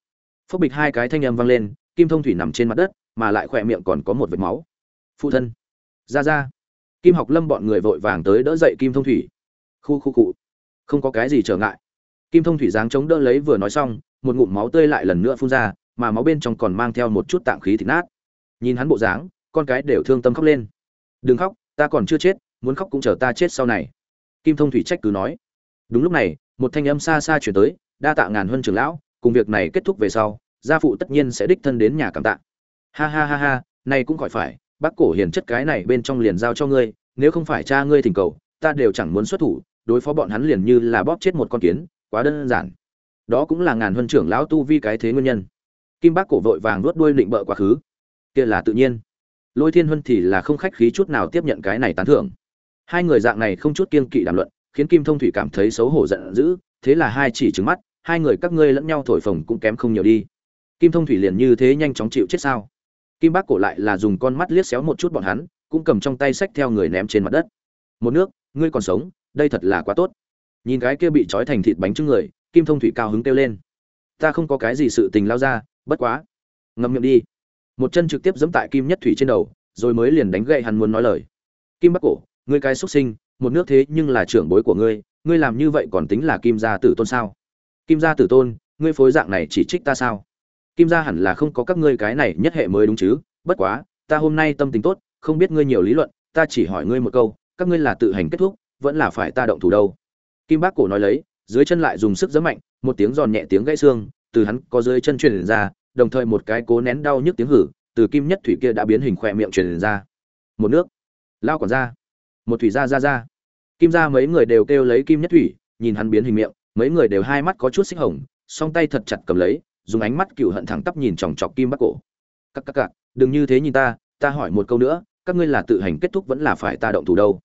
Phúc bịch hai cái thanh âm vang lên kim thông thủy nằm trên mặt đất, mà lại khỏe miệng còn có một vệt máu. Phụ thân. Ra ra. Kim học lâm bọn người vội vàng tới đỡ dậy kim thông thủy. Khu khu cụ. Không có cái gì trở ngại. Kim thông thủy dáng chống đỡ lấy vừa nói xong, một ngụm máu tươi lại lần nữa phun ra, mà máu bên trong còn mang theo một chút tạng khí thịt nát. Nhìn hắn bộ dáng, con cái đều thương tâm khóc lên. Đừng khóc, ta còn chưa chết, muốn khóc cũng chờ ta chết sau này. Kim thông thủy trách cứ nói. Đúng lúc này, một thanh âm xa xa chuyển tới, đa tạ ngàn huân trưởng lão, cùng việc này kết thúc về sau gia phụ tất nhiên sẽ đích thân đến nhà cảm tạ. Ha ha ha ha, này cũng khỏi phải, bác cổ hiền chất cái này bên trong liền giao cho ngươi, nếu không phải cha ngươi thỉnh cầu, ta đều chẳng muốn xuất thủ, đối phó bọn hắn liền như là bóp chết một con kiến, quá đơn giản. Đó cũng là ngàn huân trưởng lão tu vi cái thế nguyên nhân. Kim bác cổ vội vàng nuốt đuôi định bợ quá khứ. Kia là tự nhiên. Lôi thiên huân thì là không khách khí chút nào tiếp nhận cái này tán thưởng. Hai người dạng này không chút kiên kỵ đàm luận, khiến kim thông thủy cảm thấy xấu hổ giận dữ, thế là hai chỉ trứng mắt, hai người các ngươi lẫn nhau thổi phồng cũng kém không nhiều đi kim thông thủy liền như thế nhanh chóng chịu chết sao? Kim bác cổ lại là dùng con mắt liếc xéo một chút bọn hắn, cũng cầm trong tay sách theo người ném trên mặt đất. Một nước, ngươi còn sống, đây thật là quá tốt. Nhìn cái kia bị trói thành thịt bánh trưng người, kim thông thủy cao hứng kêu lên. Ta không có cái gì sự tình lao ra, bất quá. Ngậm miệng đi. Một chân trực tiếp giẫm tại kim nhất thủy trên đầu, rồi mới liền đánh gậy hắn muốn nói lời. Kim bắc cổ, ngươi cái xuất sinh, một nước thế nhưng là trưởng bối của ngươi ngươi làm như vậy còn tính là kim gia tử tôn sao? Kim gia tử tôn, ngươi phối dạng này chỉ trích ta sao? Kim gia hẳn là không có các ngươi cái này nhất hệ mới đúng chứ, bất quá, ta hôm nay tâm tình tốt, không biết ngươi nhiều lý luận, ta chỉ hỏi ngươi một câu, các ngươi là tự hành kết thúc, vẫn là phải ta động thủ đâu? Kim bác cổ nói lấy, dưới chân lại dùng sức giấm mạnh, một tiếng giòn nhẹ tiếng gãy xương, từ hắn có dưới chân truyền ra, đồng thời một cái cố nén đau nhức tiếng hử, từ kim nhất thủy kia đã biến hình khỏe miệng truyền ra. Một nước, lao còn ra một thủy ra ra ra kim ra mấy người đều kêu lấy kim nhất thủy, nhìn hắn biến hình miệng, mấy người đều hai mắt có chút xích hồng, song tay thật chặt cầm lấy dùng ánh mắt cựu hận thẳng tắp nhìn chòng chọc kim bắc cổ. Các các cặc đừng như thế nhìn ta ta hỏi một câu nữa, các ngươi là tự hành kết thúc vẫn là phải ta động thủ đâu?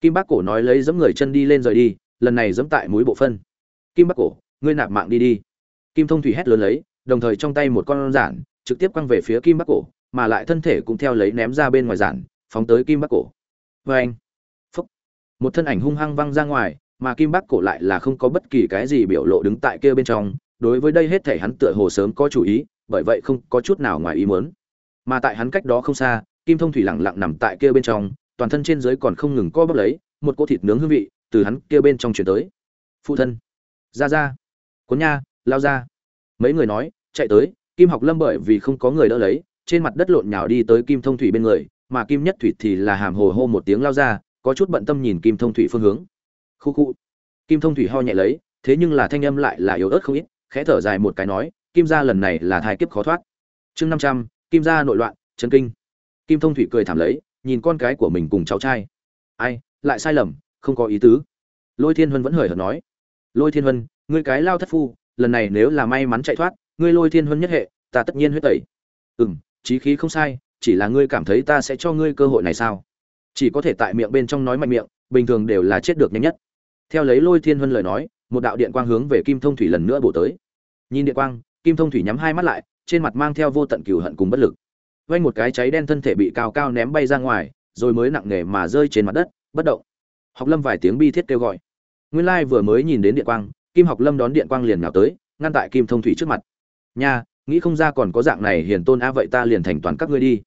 Kim bắc cổ nói lấy giẫm người chân đi lên rời đi, lần này giẫm tại mũi bộ phân. Kim bắc cổ, ngươi nạp mạng đi đi. Kim thông thủy hét lớn lấy, đồng thời trong tay một con giản, trực tiếp quăng về phía kim bắc cổ, mà lại thân thể cũng theo lấy ném ra bên ngoài giản, phóng tới kim bắc cổ. Vê anh, phúc. Một thân ảnh hung hăng văng ra ngoài, mà kim bắc cổ lại là không có bất kỳ cái gì biểu lộ đứng tại kia bên trong đối với đây hết thể hắn tựa hồ sớm có chủ ý, bởi vậy không có chút nào ngoài ý muốn. Mà tại hắn cách đó không xa, kim thông thủy lẳng lặng nằm tại kia bên trong, toàn thân trên dưới còn không ngừng co bắp lấy, một cỗ thịt nướng hương vị từ hắn kia bên trong chuyển tới. Phụ thân. Ra ra. Cuốn nha, lao ra. Mấy người nói, chạy tới, kim học lâm bởi vì không có người đỡ lấy, trên mặt đất lộn nhào đi tới kim thông thủy bên người, mà kim nhất thủy thì là hàm hồ hô một tiếng lao ra, có chút bận tâm nhìn kim thông thủy phương hướng. Khu khu. Kim thông thủy ho nhẹ lấy, thế nhưng là thanh âm lại là yếu ớt không ít khẽ thở dài một cái nói, kim gia lần này là thai kiếp khó thoát. Chương năm trăm, kim gia nội loạn chân kinh. Kim thông thủy cười thảm lấy, nhìn con cái của mình cùng cháu trai. Ai, lại sai lầm, không có ý tứ. Lôi thiên huân vẫn hời hợt nói, lôi thiên huân, ngươi cái lao thất phu, lần này nếu là may mắn chạy thoát, ngươi lôi thiên huân nhất hệ, ta tất nhiên huyết tẩy. Ừ m trí khí không sai, chỉ là ngươi cảm thấy ta sẽ cho ngươi cơ hội này sao? Chỉ có thể tại miệng bên trong nói mạnh miệng, bình thường đều là chết được nhanh nhất. Theo lấy lôi thiên huân lời nói, một đạo điện quang hướng về kim thông thủy lần nữa bổ tới nhìn địa quang, kim thông thủy nhắm hai mắt lại, trên mặt mang theo vô tận cừu hận cùng bất lực. Vây một cái cháy đen thân thể bị cao cao ném bay ra ngoài, rồi mới nặng nề mà rơi trên mặt đất, bất động. Học lâm vài tiếng bi thiết kêu gọi. Nguyên lai vừa mới nhìn đến điện quang, kim học lâm đón điện quang liền nào tới, ngăn tại kim thông thủy trước mặt. Nha, nghĩ không ra còn có dạng này hiền tôn a vậy ta liền thành toàn các ngươi đi.